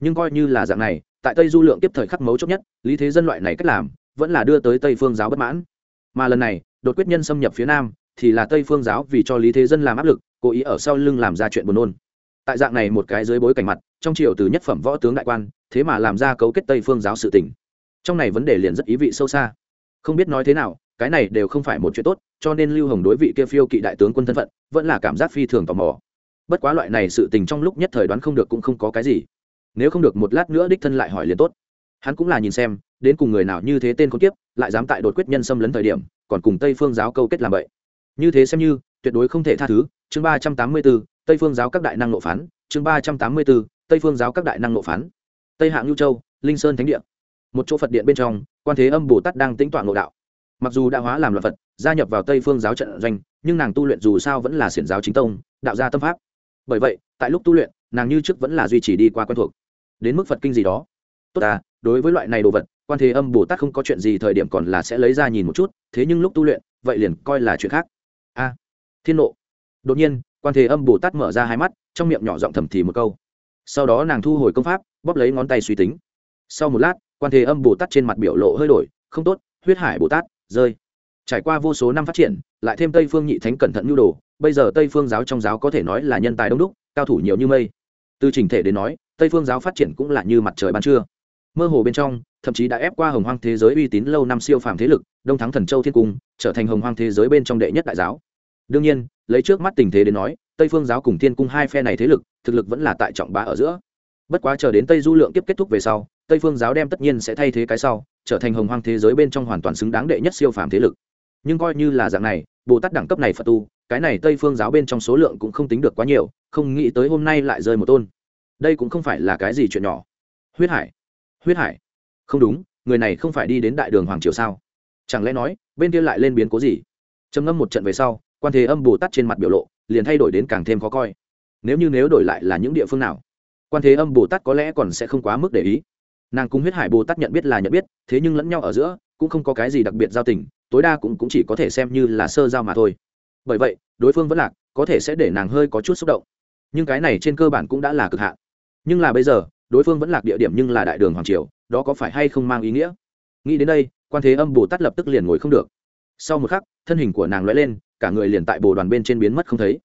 Speaker 1: nhưng coi như là dạng này, tại tây du lượng tiếp thời khắc mấu chốt nhất, lý thế dân loại này cách làm, vẫn là đưa tới tây phương giáo bất mãn. Mà lần này, đột quyết nhân xâm nhập phía nam, thì là tây phương giáo vì cho lý thế dân làm áp lực, cố ý ở sau lưng làm ra chuyện buồn nôn. Tại dạng này một cái dưới bối cảnh mặt, trong triều từ nhất phẩm võ tướng đại quan, thế mà làm ra cấu kết tây phương giáo sự tỉnh trong này vấn đề liền rất ý vị sâu xa. Không biết nói thế nào, cái này đều không phải một chuyện tốt, cho nên lưu hồng đối vị kia phiêu kỵ đại tướng quân thân phận, vẫn là cảm giác phi thường tò mò. Bất quá loại này sự tình trong lúc nhất thời đoán không được cũng không có cái gì nếu không được một lát nữa đích thân lại hỏi liền tốt. Hắn cũng là nhìn xem, đến cùng người nào như thế tên con tiếp lại dám tại đột quyết nhân xâm lấn thời điểm, còn cùng tây phương giáo câu kết làm vậy. Như thế xem như, tuyệt đối không thể tha thứ, chương ba trăm tám mươi bốn, tây phương giáo các đại năng nộ phán, chương ba trăm tám mươi bốn, tây phương giáo các đại năng nộ phán. Tây hạng Nhu châu, linh sơn thánh địa. Một chỗ phật điện bên trong, quan thế âm bồ tát đang tính toán ngộ đạo. Mặc dù đã hóa làm luật phật, gia nhập vào tây phương giáo trận doanh, nhưng nàng tu luyện dù sao vẫn là xiển giáo chính tông, đạo gia tâm pháp. Bởi vậy, tại lúc tu luyện, nàng như trước vẫn là duy trì đi qua quen thuộc đến mức phật kinh gì đó. Tốt à đối với loại này đồ vật, quan thế âm bồ tát không có chuyện gì thời điểm còn là sẽ lấy ra nhìn một chút, thế nhưng lúc tu luyện, vậy liền coi là chuyện khác. A, thiên nộ. Đột nhiên, quan thế âm bồ tát mở ra hai mắt, trong miệng nhỏ giọng thầm thì một câu. Sau đó nàng thu hồi công pháp, bóp lấy ngón tay suy tính. Sau một lát, quan thế âm bồ tát trên mặt biểu lộ hơi đổi, không tốt, huyết hải bồ tát, rơi. Trải qua vô số năm phát triển, lại thêm tây phương nhị thánh cẩn thận nhu đồ, bây giờ tây phương giáo trong giáo có thể nói là nhân tài đông đúc, cao thủ nhiều như mây. Từ trình thể đến nói tây phương giáo phát triển cũng là như mặt trời ban trưa. Mơ hồ bên trong, thậm chí đã ép qua hồng hoang thế giới uy tín lâu năm siêu phàm thế lực, đông thắng thần châu thiên cung, trở thành hồng hoang thế giới bên trong đệ nhất đại giáo. Đương nhiên, lấy trước mắt tình thế đến nói, tây phương giáo cùng thiên cung hai phe này thế lực, thực lực vẫn là tại trọng bá ở giữa. Bất quá chờ đến tây du lượng tiếp kết thúc về sau, tây phương giáo đem tất nhiên sẽ thay thế cái sau, trở thành hồng hoang thế giới bên trong hoàn toàn xứng đáng đệ nhất siêu phàm thế lực. Nhưng coi như là dạng này, bồ tát đẳng cấp này phật tu, cái này tây phương giáo bên trong số lượng cũng không tính được quá nhiều, không nghĩ tới hôm nay lại rơi một tôn đây cũng không phải là cái gì chuyện nhỏ. Huyết hải huyết hải. Không đúng người này không phải đi đến đại đường hoàng triều sao? Chẳng lẽ nói bên kia lại lên biến cố gì? Trầm ngâm một trận về sau quan thế âm bồ tát trên mặt biểu lộ liền thay đổi đến càng thêm khó coi. Nếu như nếu đổi lại là những địa phương nào quan thế âm bồ tát có lẽ còn sẽ không quá mức để ý. Nàng cùng huyết hải bồ tát nhận biết là nhận biết thế nhưng lẫn nhau ở giữa cũng không có cái gì đặc biệt giao tình tối đa cũng, cũng chỉ có thể xem như là sơ giao mà thôi. Bởi vậy đối phương vẫn lạc có thể sẽ để nàng hơi có chút xúc động. Nhưng cái này trên cơ bản cũng đã là cực hạn nhưng là bây giờ, đối phương vẫn lạc địa điểm nhưng là đại đường hoàng triều, đó có phải hay không mang ý nghĩa? Nghĩ đến đây, quan thế âm bồ tát lập tức liền ngồi không được. Sau một khắc, thân hình của nàng l lên, cả người liền tại bồ đoàn bên trên biến mất không thấy.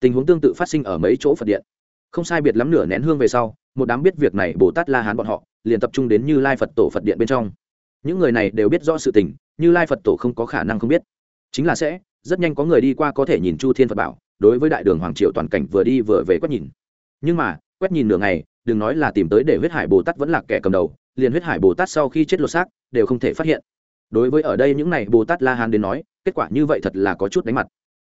Speaker 1: Tình huống tương tự phát sinh ở mấy chỗ phật điện. Không sai biệt lắm nửa nén hương về sau, một đám biết việc này bồ tát la hán bọn họ, liền tập trung đến như lai phật tổ phật điện bên trong. Những người này đều biết rõ sự tình, như lai phật tổ không có khả năng không biết. Chính là sẽ, rất nhanh có người đi qua có thể nhìn chu thiên phật bảo, đối với đại đường hoàng triều toàn cảnh vừa đi vừa về quét nhìn. Nhưng mà quét nhìn nửa ngày, đừng nói là tìm tới để huyết hải bồ tát vẫn là kẻ cầm đầu, liền huyết hải bồ tát sau khi chết lột xác, đều không thể phát hiện. Đối với ở đây những này bồ tát la hán đến nói, kết quả như vậy thật là có chút đánh mặt.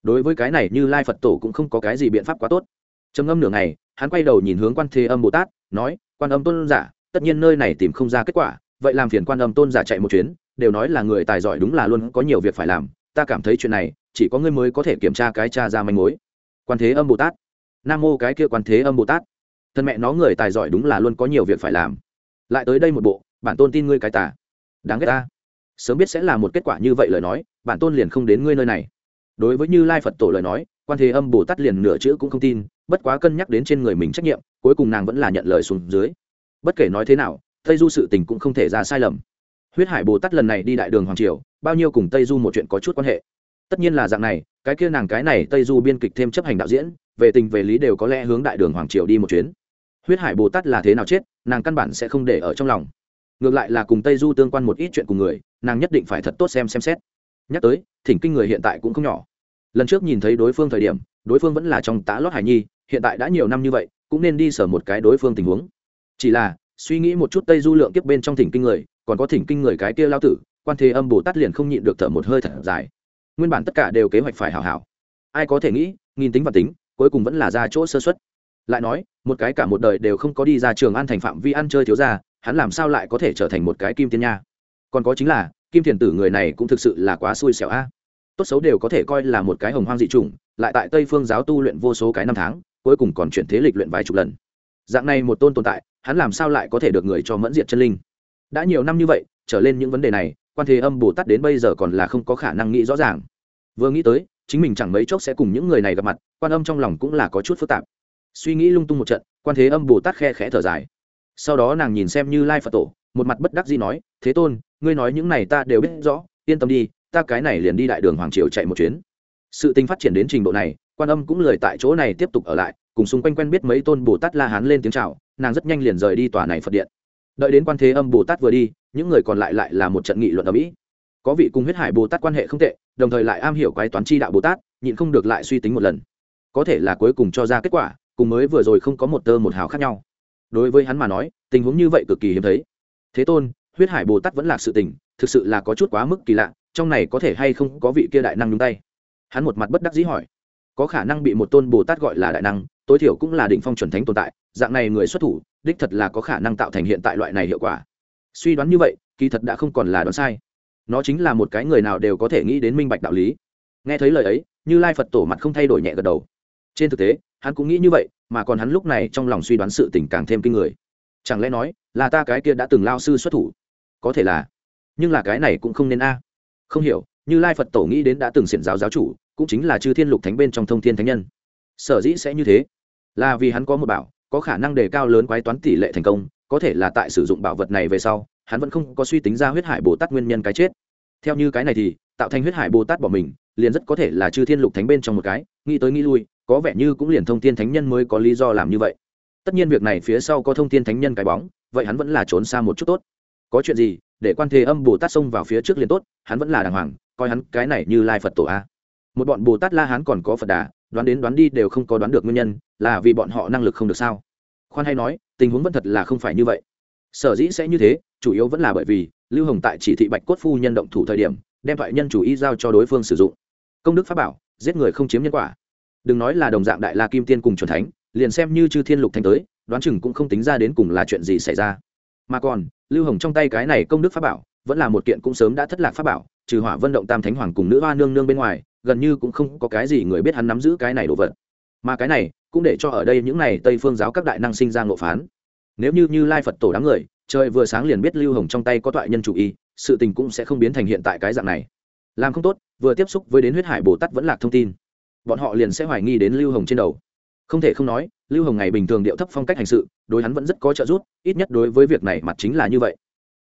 Speaker 1: Đối với cái này như lai phật tổ cũng không có cái gì biện pháp quá tốt. Trầm ngâm nửa ngày, hắn quay đầu nhìn hướng quan thế âm bồ tát, nói, quan âm tôn giả, tất nhiên nơi này tìm không ra kết quả, vậy làm phiền quan âm tôn giả chạy một chuyến, đều nói là người tài giỏi đúng là luôn có nhiều việc phải làm, ta cảm thấy chuyện này, chỉ có ngươi mới có thể kiểm tra cái cha ra manh mối. Quan thế âm bồ tát. Nam mô cái kia quan thế âm bồ tát thân mẹ nó người tài giỏi đúng là luôn có nhiều việc phải làm. Lại tới đây một bộ, bản tôn tin ngươi cái tà. Đáng ghét ta. Sớm biết sẽ là một kết quả như vậy lời nói, bản tôn liền không đến ngươi nơi này. Đối với như lai phật tổ lời nói, quan thế âm bồ tát liền nửa chữ cũng không tin, bất quá cân nhắc đến trên người mình trách nhiệm, cuối cùng nàng vẫn là nhận lời xuống dưới. Bất kể nói thế nào, tây du sự tình cũng không thể ra sai lầm. Huyết hải bồ tát lần này đi đại đường hoàng triều, bao nhiêu cùng tây du một chuyện có chút quan hệ. Tất nhiên là dạng này, cái kia nàng cái này tây du biên kịch thêm chấp hành đạo diễn về tình về lý đều có lẽ hướng đại đường hoàng triều đi một chuyến. Huyết hải bồ tát là thế nào chết, nàng căn bản sẽ không để ở trong lòng. Ngược lại là cùng tây du tương quan một ít chuyện cùng người, nàng nhất định phải thật tốt xem xem xét. Nhắc tới, thỉnh kinh người hiện tại cũng không nhỏ. Lần trước nhìn thấy đối phương thời điểm, đối phương vẫn là trong tá lót hải nhi, hiện tại đã nhiều năm như vậy, cũng nên đi sở một cái đối phương tình huống. Chỉ là, suy nghĩ một chút tây du lượng kiếp bên trong thỉnh kinh người, còn có thỉnh kinh người cái kia lao tử, quan thế âm bồ tát liền không nhịn được thở một hơi thật dài. Nguyên bản tất cả đều kế hoạch phải hảo hảo. Ai có thể nghĩ, nghìn tính và tính cuối cùng vẫn là ra chỗ sơ xuất. Lại nói, một cái cả một đời đều không có đi ra trường an thành phạm vi ăn chơi thiếu ra hắn làm sao lại có thể trở thành một cái kim tiên nha? Còn có chính là, kim thiền tử người này cũng thực sự là quá xui xẻo a. Tốt xấu đều có thể coi là một cái hồng hoang dị chủng, lại tại tây phương giáo tu luyện vô số cái năm tháng, cuối cùng còn chuyển thế lịch luyện vài chục lần. Dạng này một tôn tồn tại, hắn làm sao lại có thể được người cho mẫn diệt chân linh? Đã nhiều năm như vậy, trở lên những vấn đề này, quan thế âm bồ tát đến bây giờ còn là không có khả năng nghĩ rõ ràng. Vừa nghĩ tới chính mình chẳng mấy chốc sẽ cùng những người này gặp mặt, quan âm trong lòng cũng là có chút phức tạp. Suy nghĩ lung tung một trận, quan thế âm bồ tát khe khẽ thở dài. Sau đó nàng nhìn xem như lai phật tổ, một mặt bất đắc dĩ nói, thế tôn, ngươi nói những này ta đều biết rõ, yên tâm đi, ta cái này liền đi đại đường hoàng triều chạy một chuyến. Sự tình phát triển đến trình độ này, quan âm cũng lời tại chỗ này tiếp tục ở lại, cùng xung quanh quen biết mấy tôn bồ tát la hán lên tiếng chào, nàng rất nhanh liền rời đi tòa này phật điện. Đợi đến quan thế âm bồ tát vừa đi, những người còn lại lại là một trận nghị luận ở mỹ có vị cùng huyết hải bồ tát quan hệ không tệ, đồng thời lại am hiểu quái toán chi đạo bồ tát, nhịn không được lại suy tính một lần. Có thể là cuối cùng cho ra kết quả, cùng mới vừa rồi không có một tơ một hào khác nhau. Đối với hắn mà nói, tình huống như vậy cực kỳ hiếm thấy. Thế tôn, huyết hải bồ tát vẫn là sự tình, thực sự là có chút quá mức kỳ lạ, trong này có thể hay không có vị kia đại năng nhúng tay? Hắn một mặt bất đắc dĩ hỏi. Có khả năng bị một tôn bồ tát gọi là đại năng, tối thiểu cũng là đỉnh phong chuẩn thánh tồn tại, dạng này người xuất thủ, đích thật là có khả năng tạo thành hiện tại loại này hiệu quả. Suy đoán như vậy, kỳ thật đã không còn là đoán sai nó chính là một cái người nào đều có thể nghĩ đến minh bạch đạo lý. Nghe thấy lời ấy, như lai phật tổ mặt không thay đổi nhẹ gật đầu. Trên thực tế, hắn cũng nghĩ như vậy, mà còn hắn lúc này trong lòng suy đoán sự tình càng thêm kinh người. Chẳng lẽ nói là ta cái kia đã từng lao sư xuất thủ? Có thể là. Nhưng là cái này cũng không nên a. Không hiểu, như lai phật tổ nghĩ đến đã từng xiển giáo giáo chủ, cũng chính là chư thiên lục thánh bên trong thông thiên thánh nhân. Sở dĩ sẽ như thế? Là vì hắn có một bảo, có khả năng đề cao lớn quái toán tỷ lệ thành công, có thể là tại sử dụng bảo vật này về sau hắn vẫn không có suy tính ra huyết hải bồ tát nguyên nhân cái chết. Theo như cái này thì, tạo thành huyết hải bồ tát bỏ mình, liền rất có thể là chư thiên lục thánh bên trong một cái, nghĩ tới nghĩ lui, có vẻ như cũng liền thông thiên thánh nhân mới có lý do làm như vậy. Tất nhiên việc này phía sau có thông thiên thánh nhân cái bóng, vậy hắn vẫn là trốn xa một chút tốt. Có chuyện gì, để quan thế âm bồ tát xông vào phía trước liền tốt, hắn vẫn là đàng hoàng, coi hắn cái này như lai phật tổ a. Một bọn bồ tát la hán còn có phật đà, đoán đến đoán đi đều không có đoán được nguyên nhân, là vì bọn họ năng lực không được sao? Khoan hay nói, tình huống vẫn thật là không phải như vậy sở dĩ sẽ như thế, chủ yếu vẫn là bởi vì lưu hồng tại chỉ thị bạch cốt phu nhân động thủ thời điểm, đem thoại nhân chủ ý giao cho đối phương sử dụng. Công đức pháp bảo, giết người không chiếm nhân quả. Đừng nói là đồng dạng đại la kim tiên cùng c thánh, liền xem như chư thiên lục thanh tới, đoán chừng cũng không tính ra đến cùng là chuyện gì xảy ra. Mà còn, lưu hồng trong tay cái này công đức pháp bảo, vẫn là một kiện cũng sớm đã thất lạc pháp bảo, trừ hỏa vân động tam thánh hoàng cùng nữ hoa nương nương bên ngoài, gần như cũng không có cái gì người biết hắn nắm giữ cái này đồ vật. Mà cái này, cũng để cho ở đây những này tây phương giáo các đại năng sinh ra ngộ phán nếu như như lai phật tổ đám người, trời vừa sáng liền biết lưu hồng trong tay có toại nhân chủ y, sự tình cũng sẽ không biến thành hiện tại cái dạng này. Làm không tốt, vừa tiếp xúc với đến huyết hải bồ tát vẫn lạc thông tin. Bọn họ liền sẽ hoài nghi đến lưu hồng trên đầu. Không thể không nói, lưu hồng ngày bình thường điệu thấp phong cách hành sự, đối hắn vẫn rất có trợ giúp, ít nhất đối với việc này mặt chính là như vậy.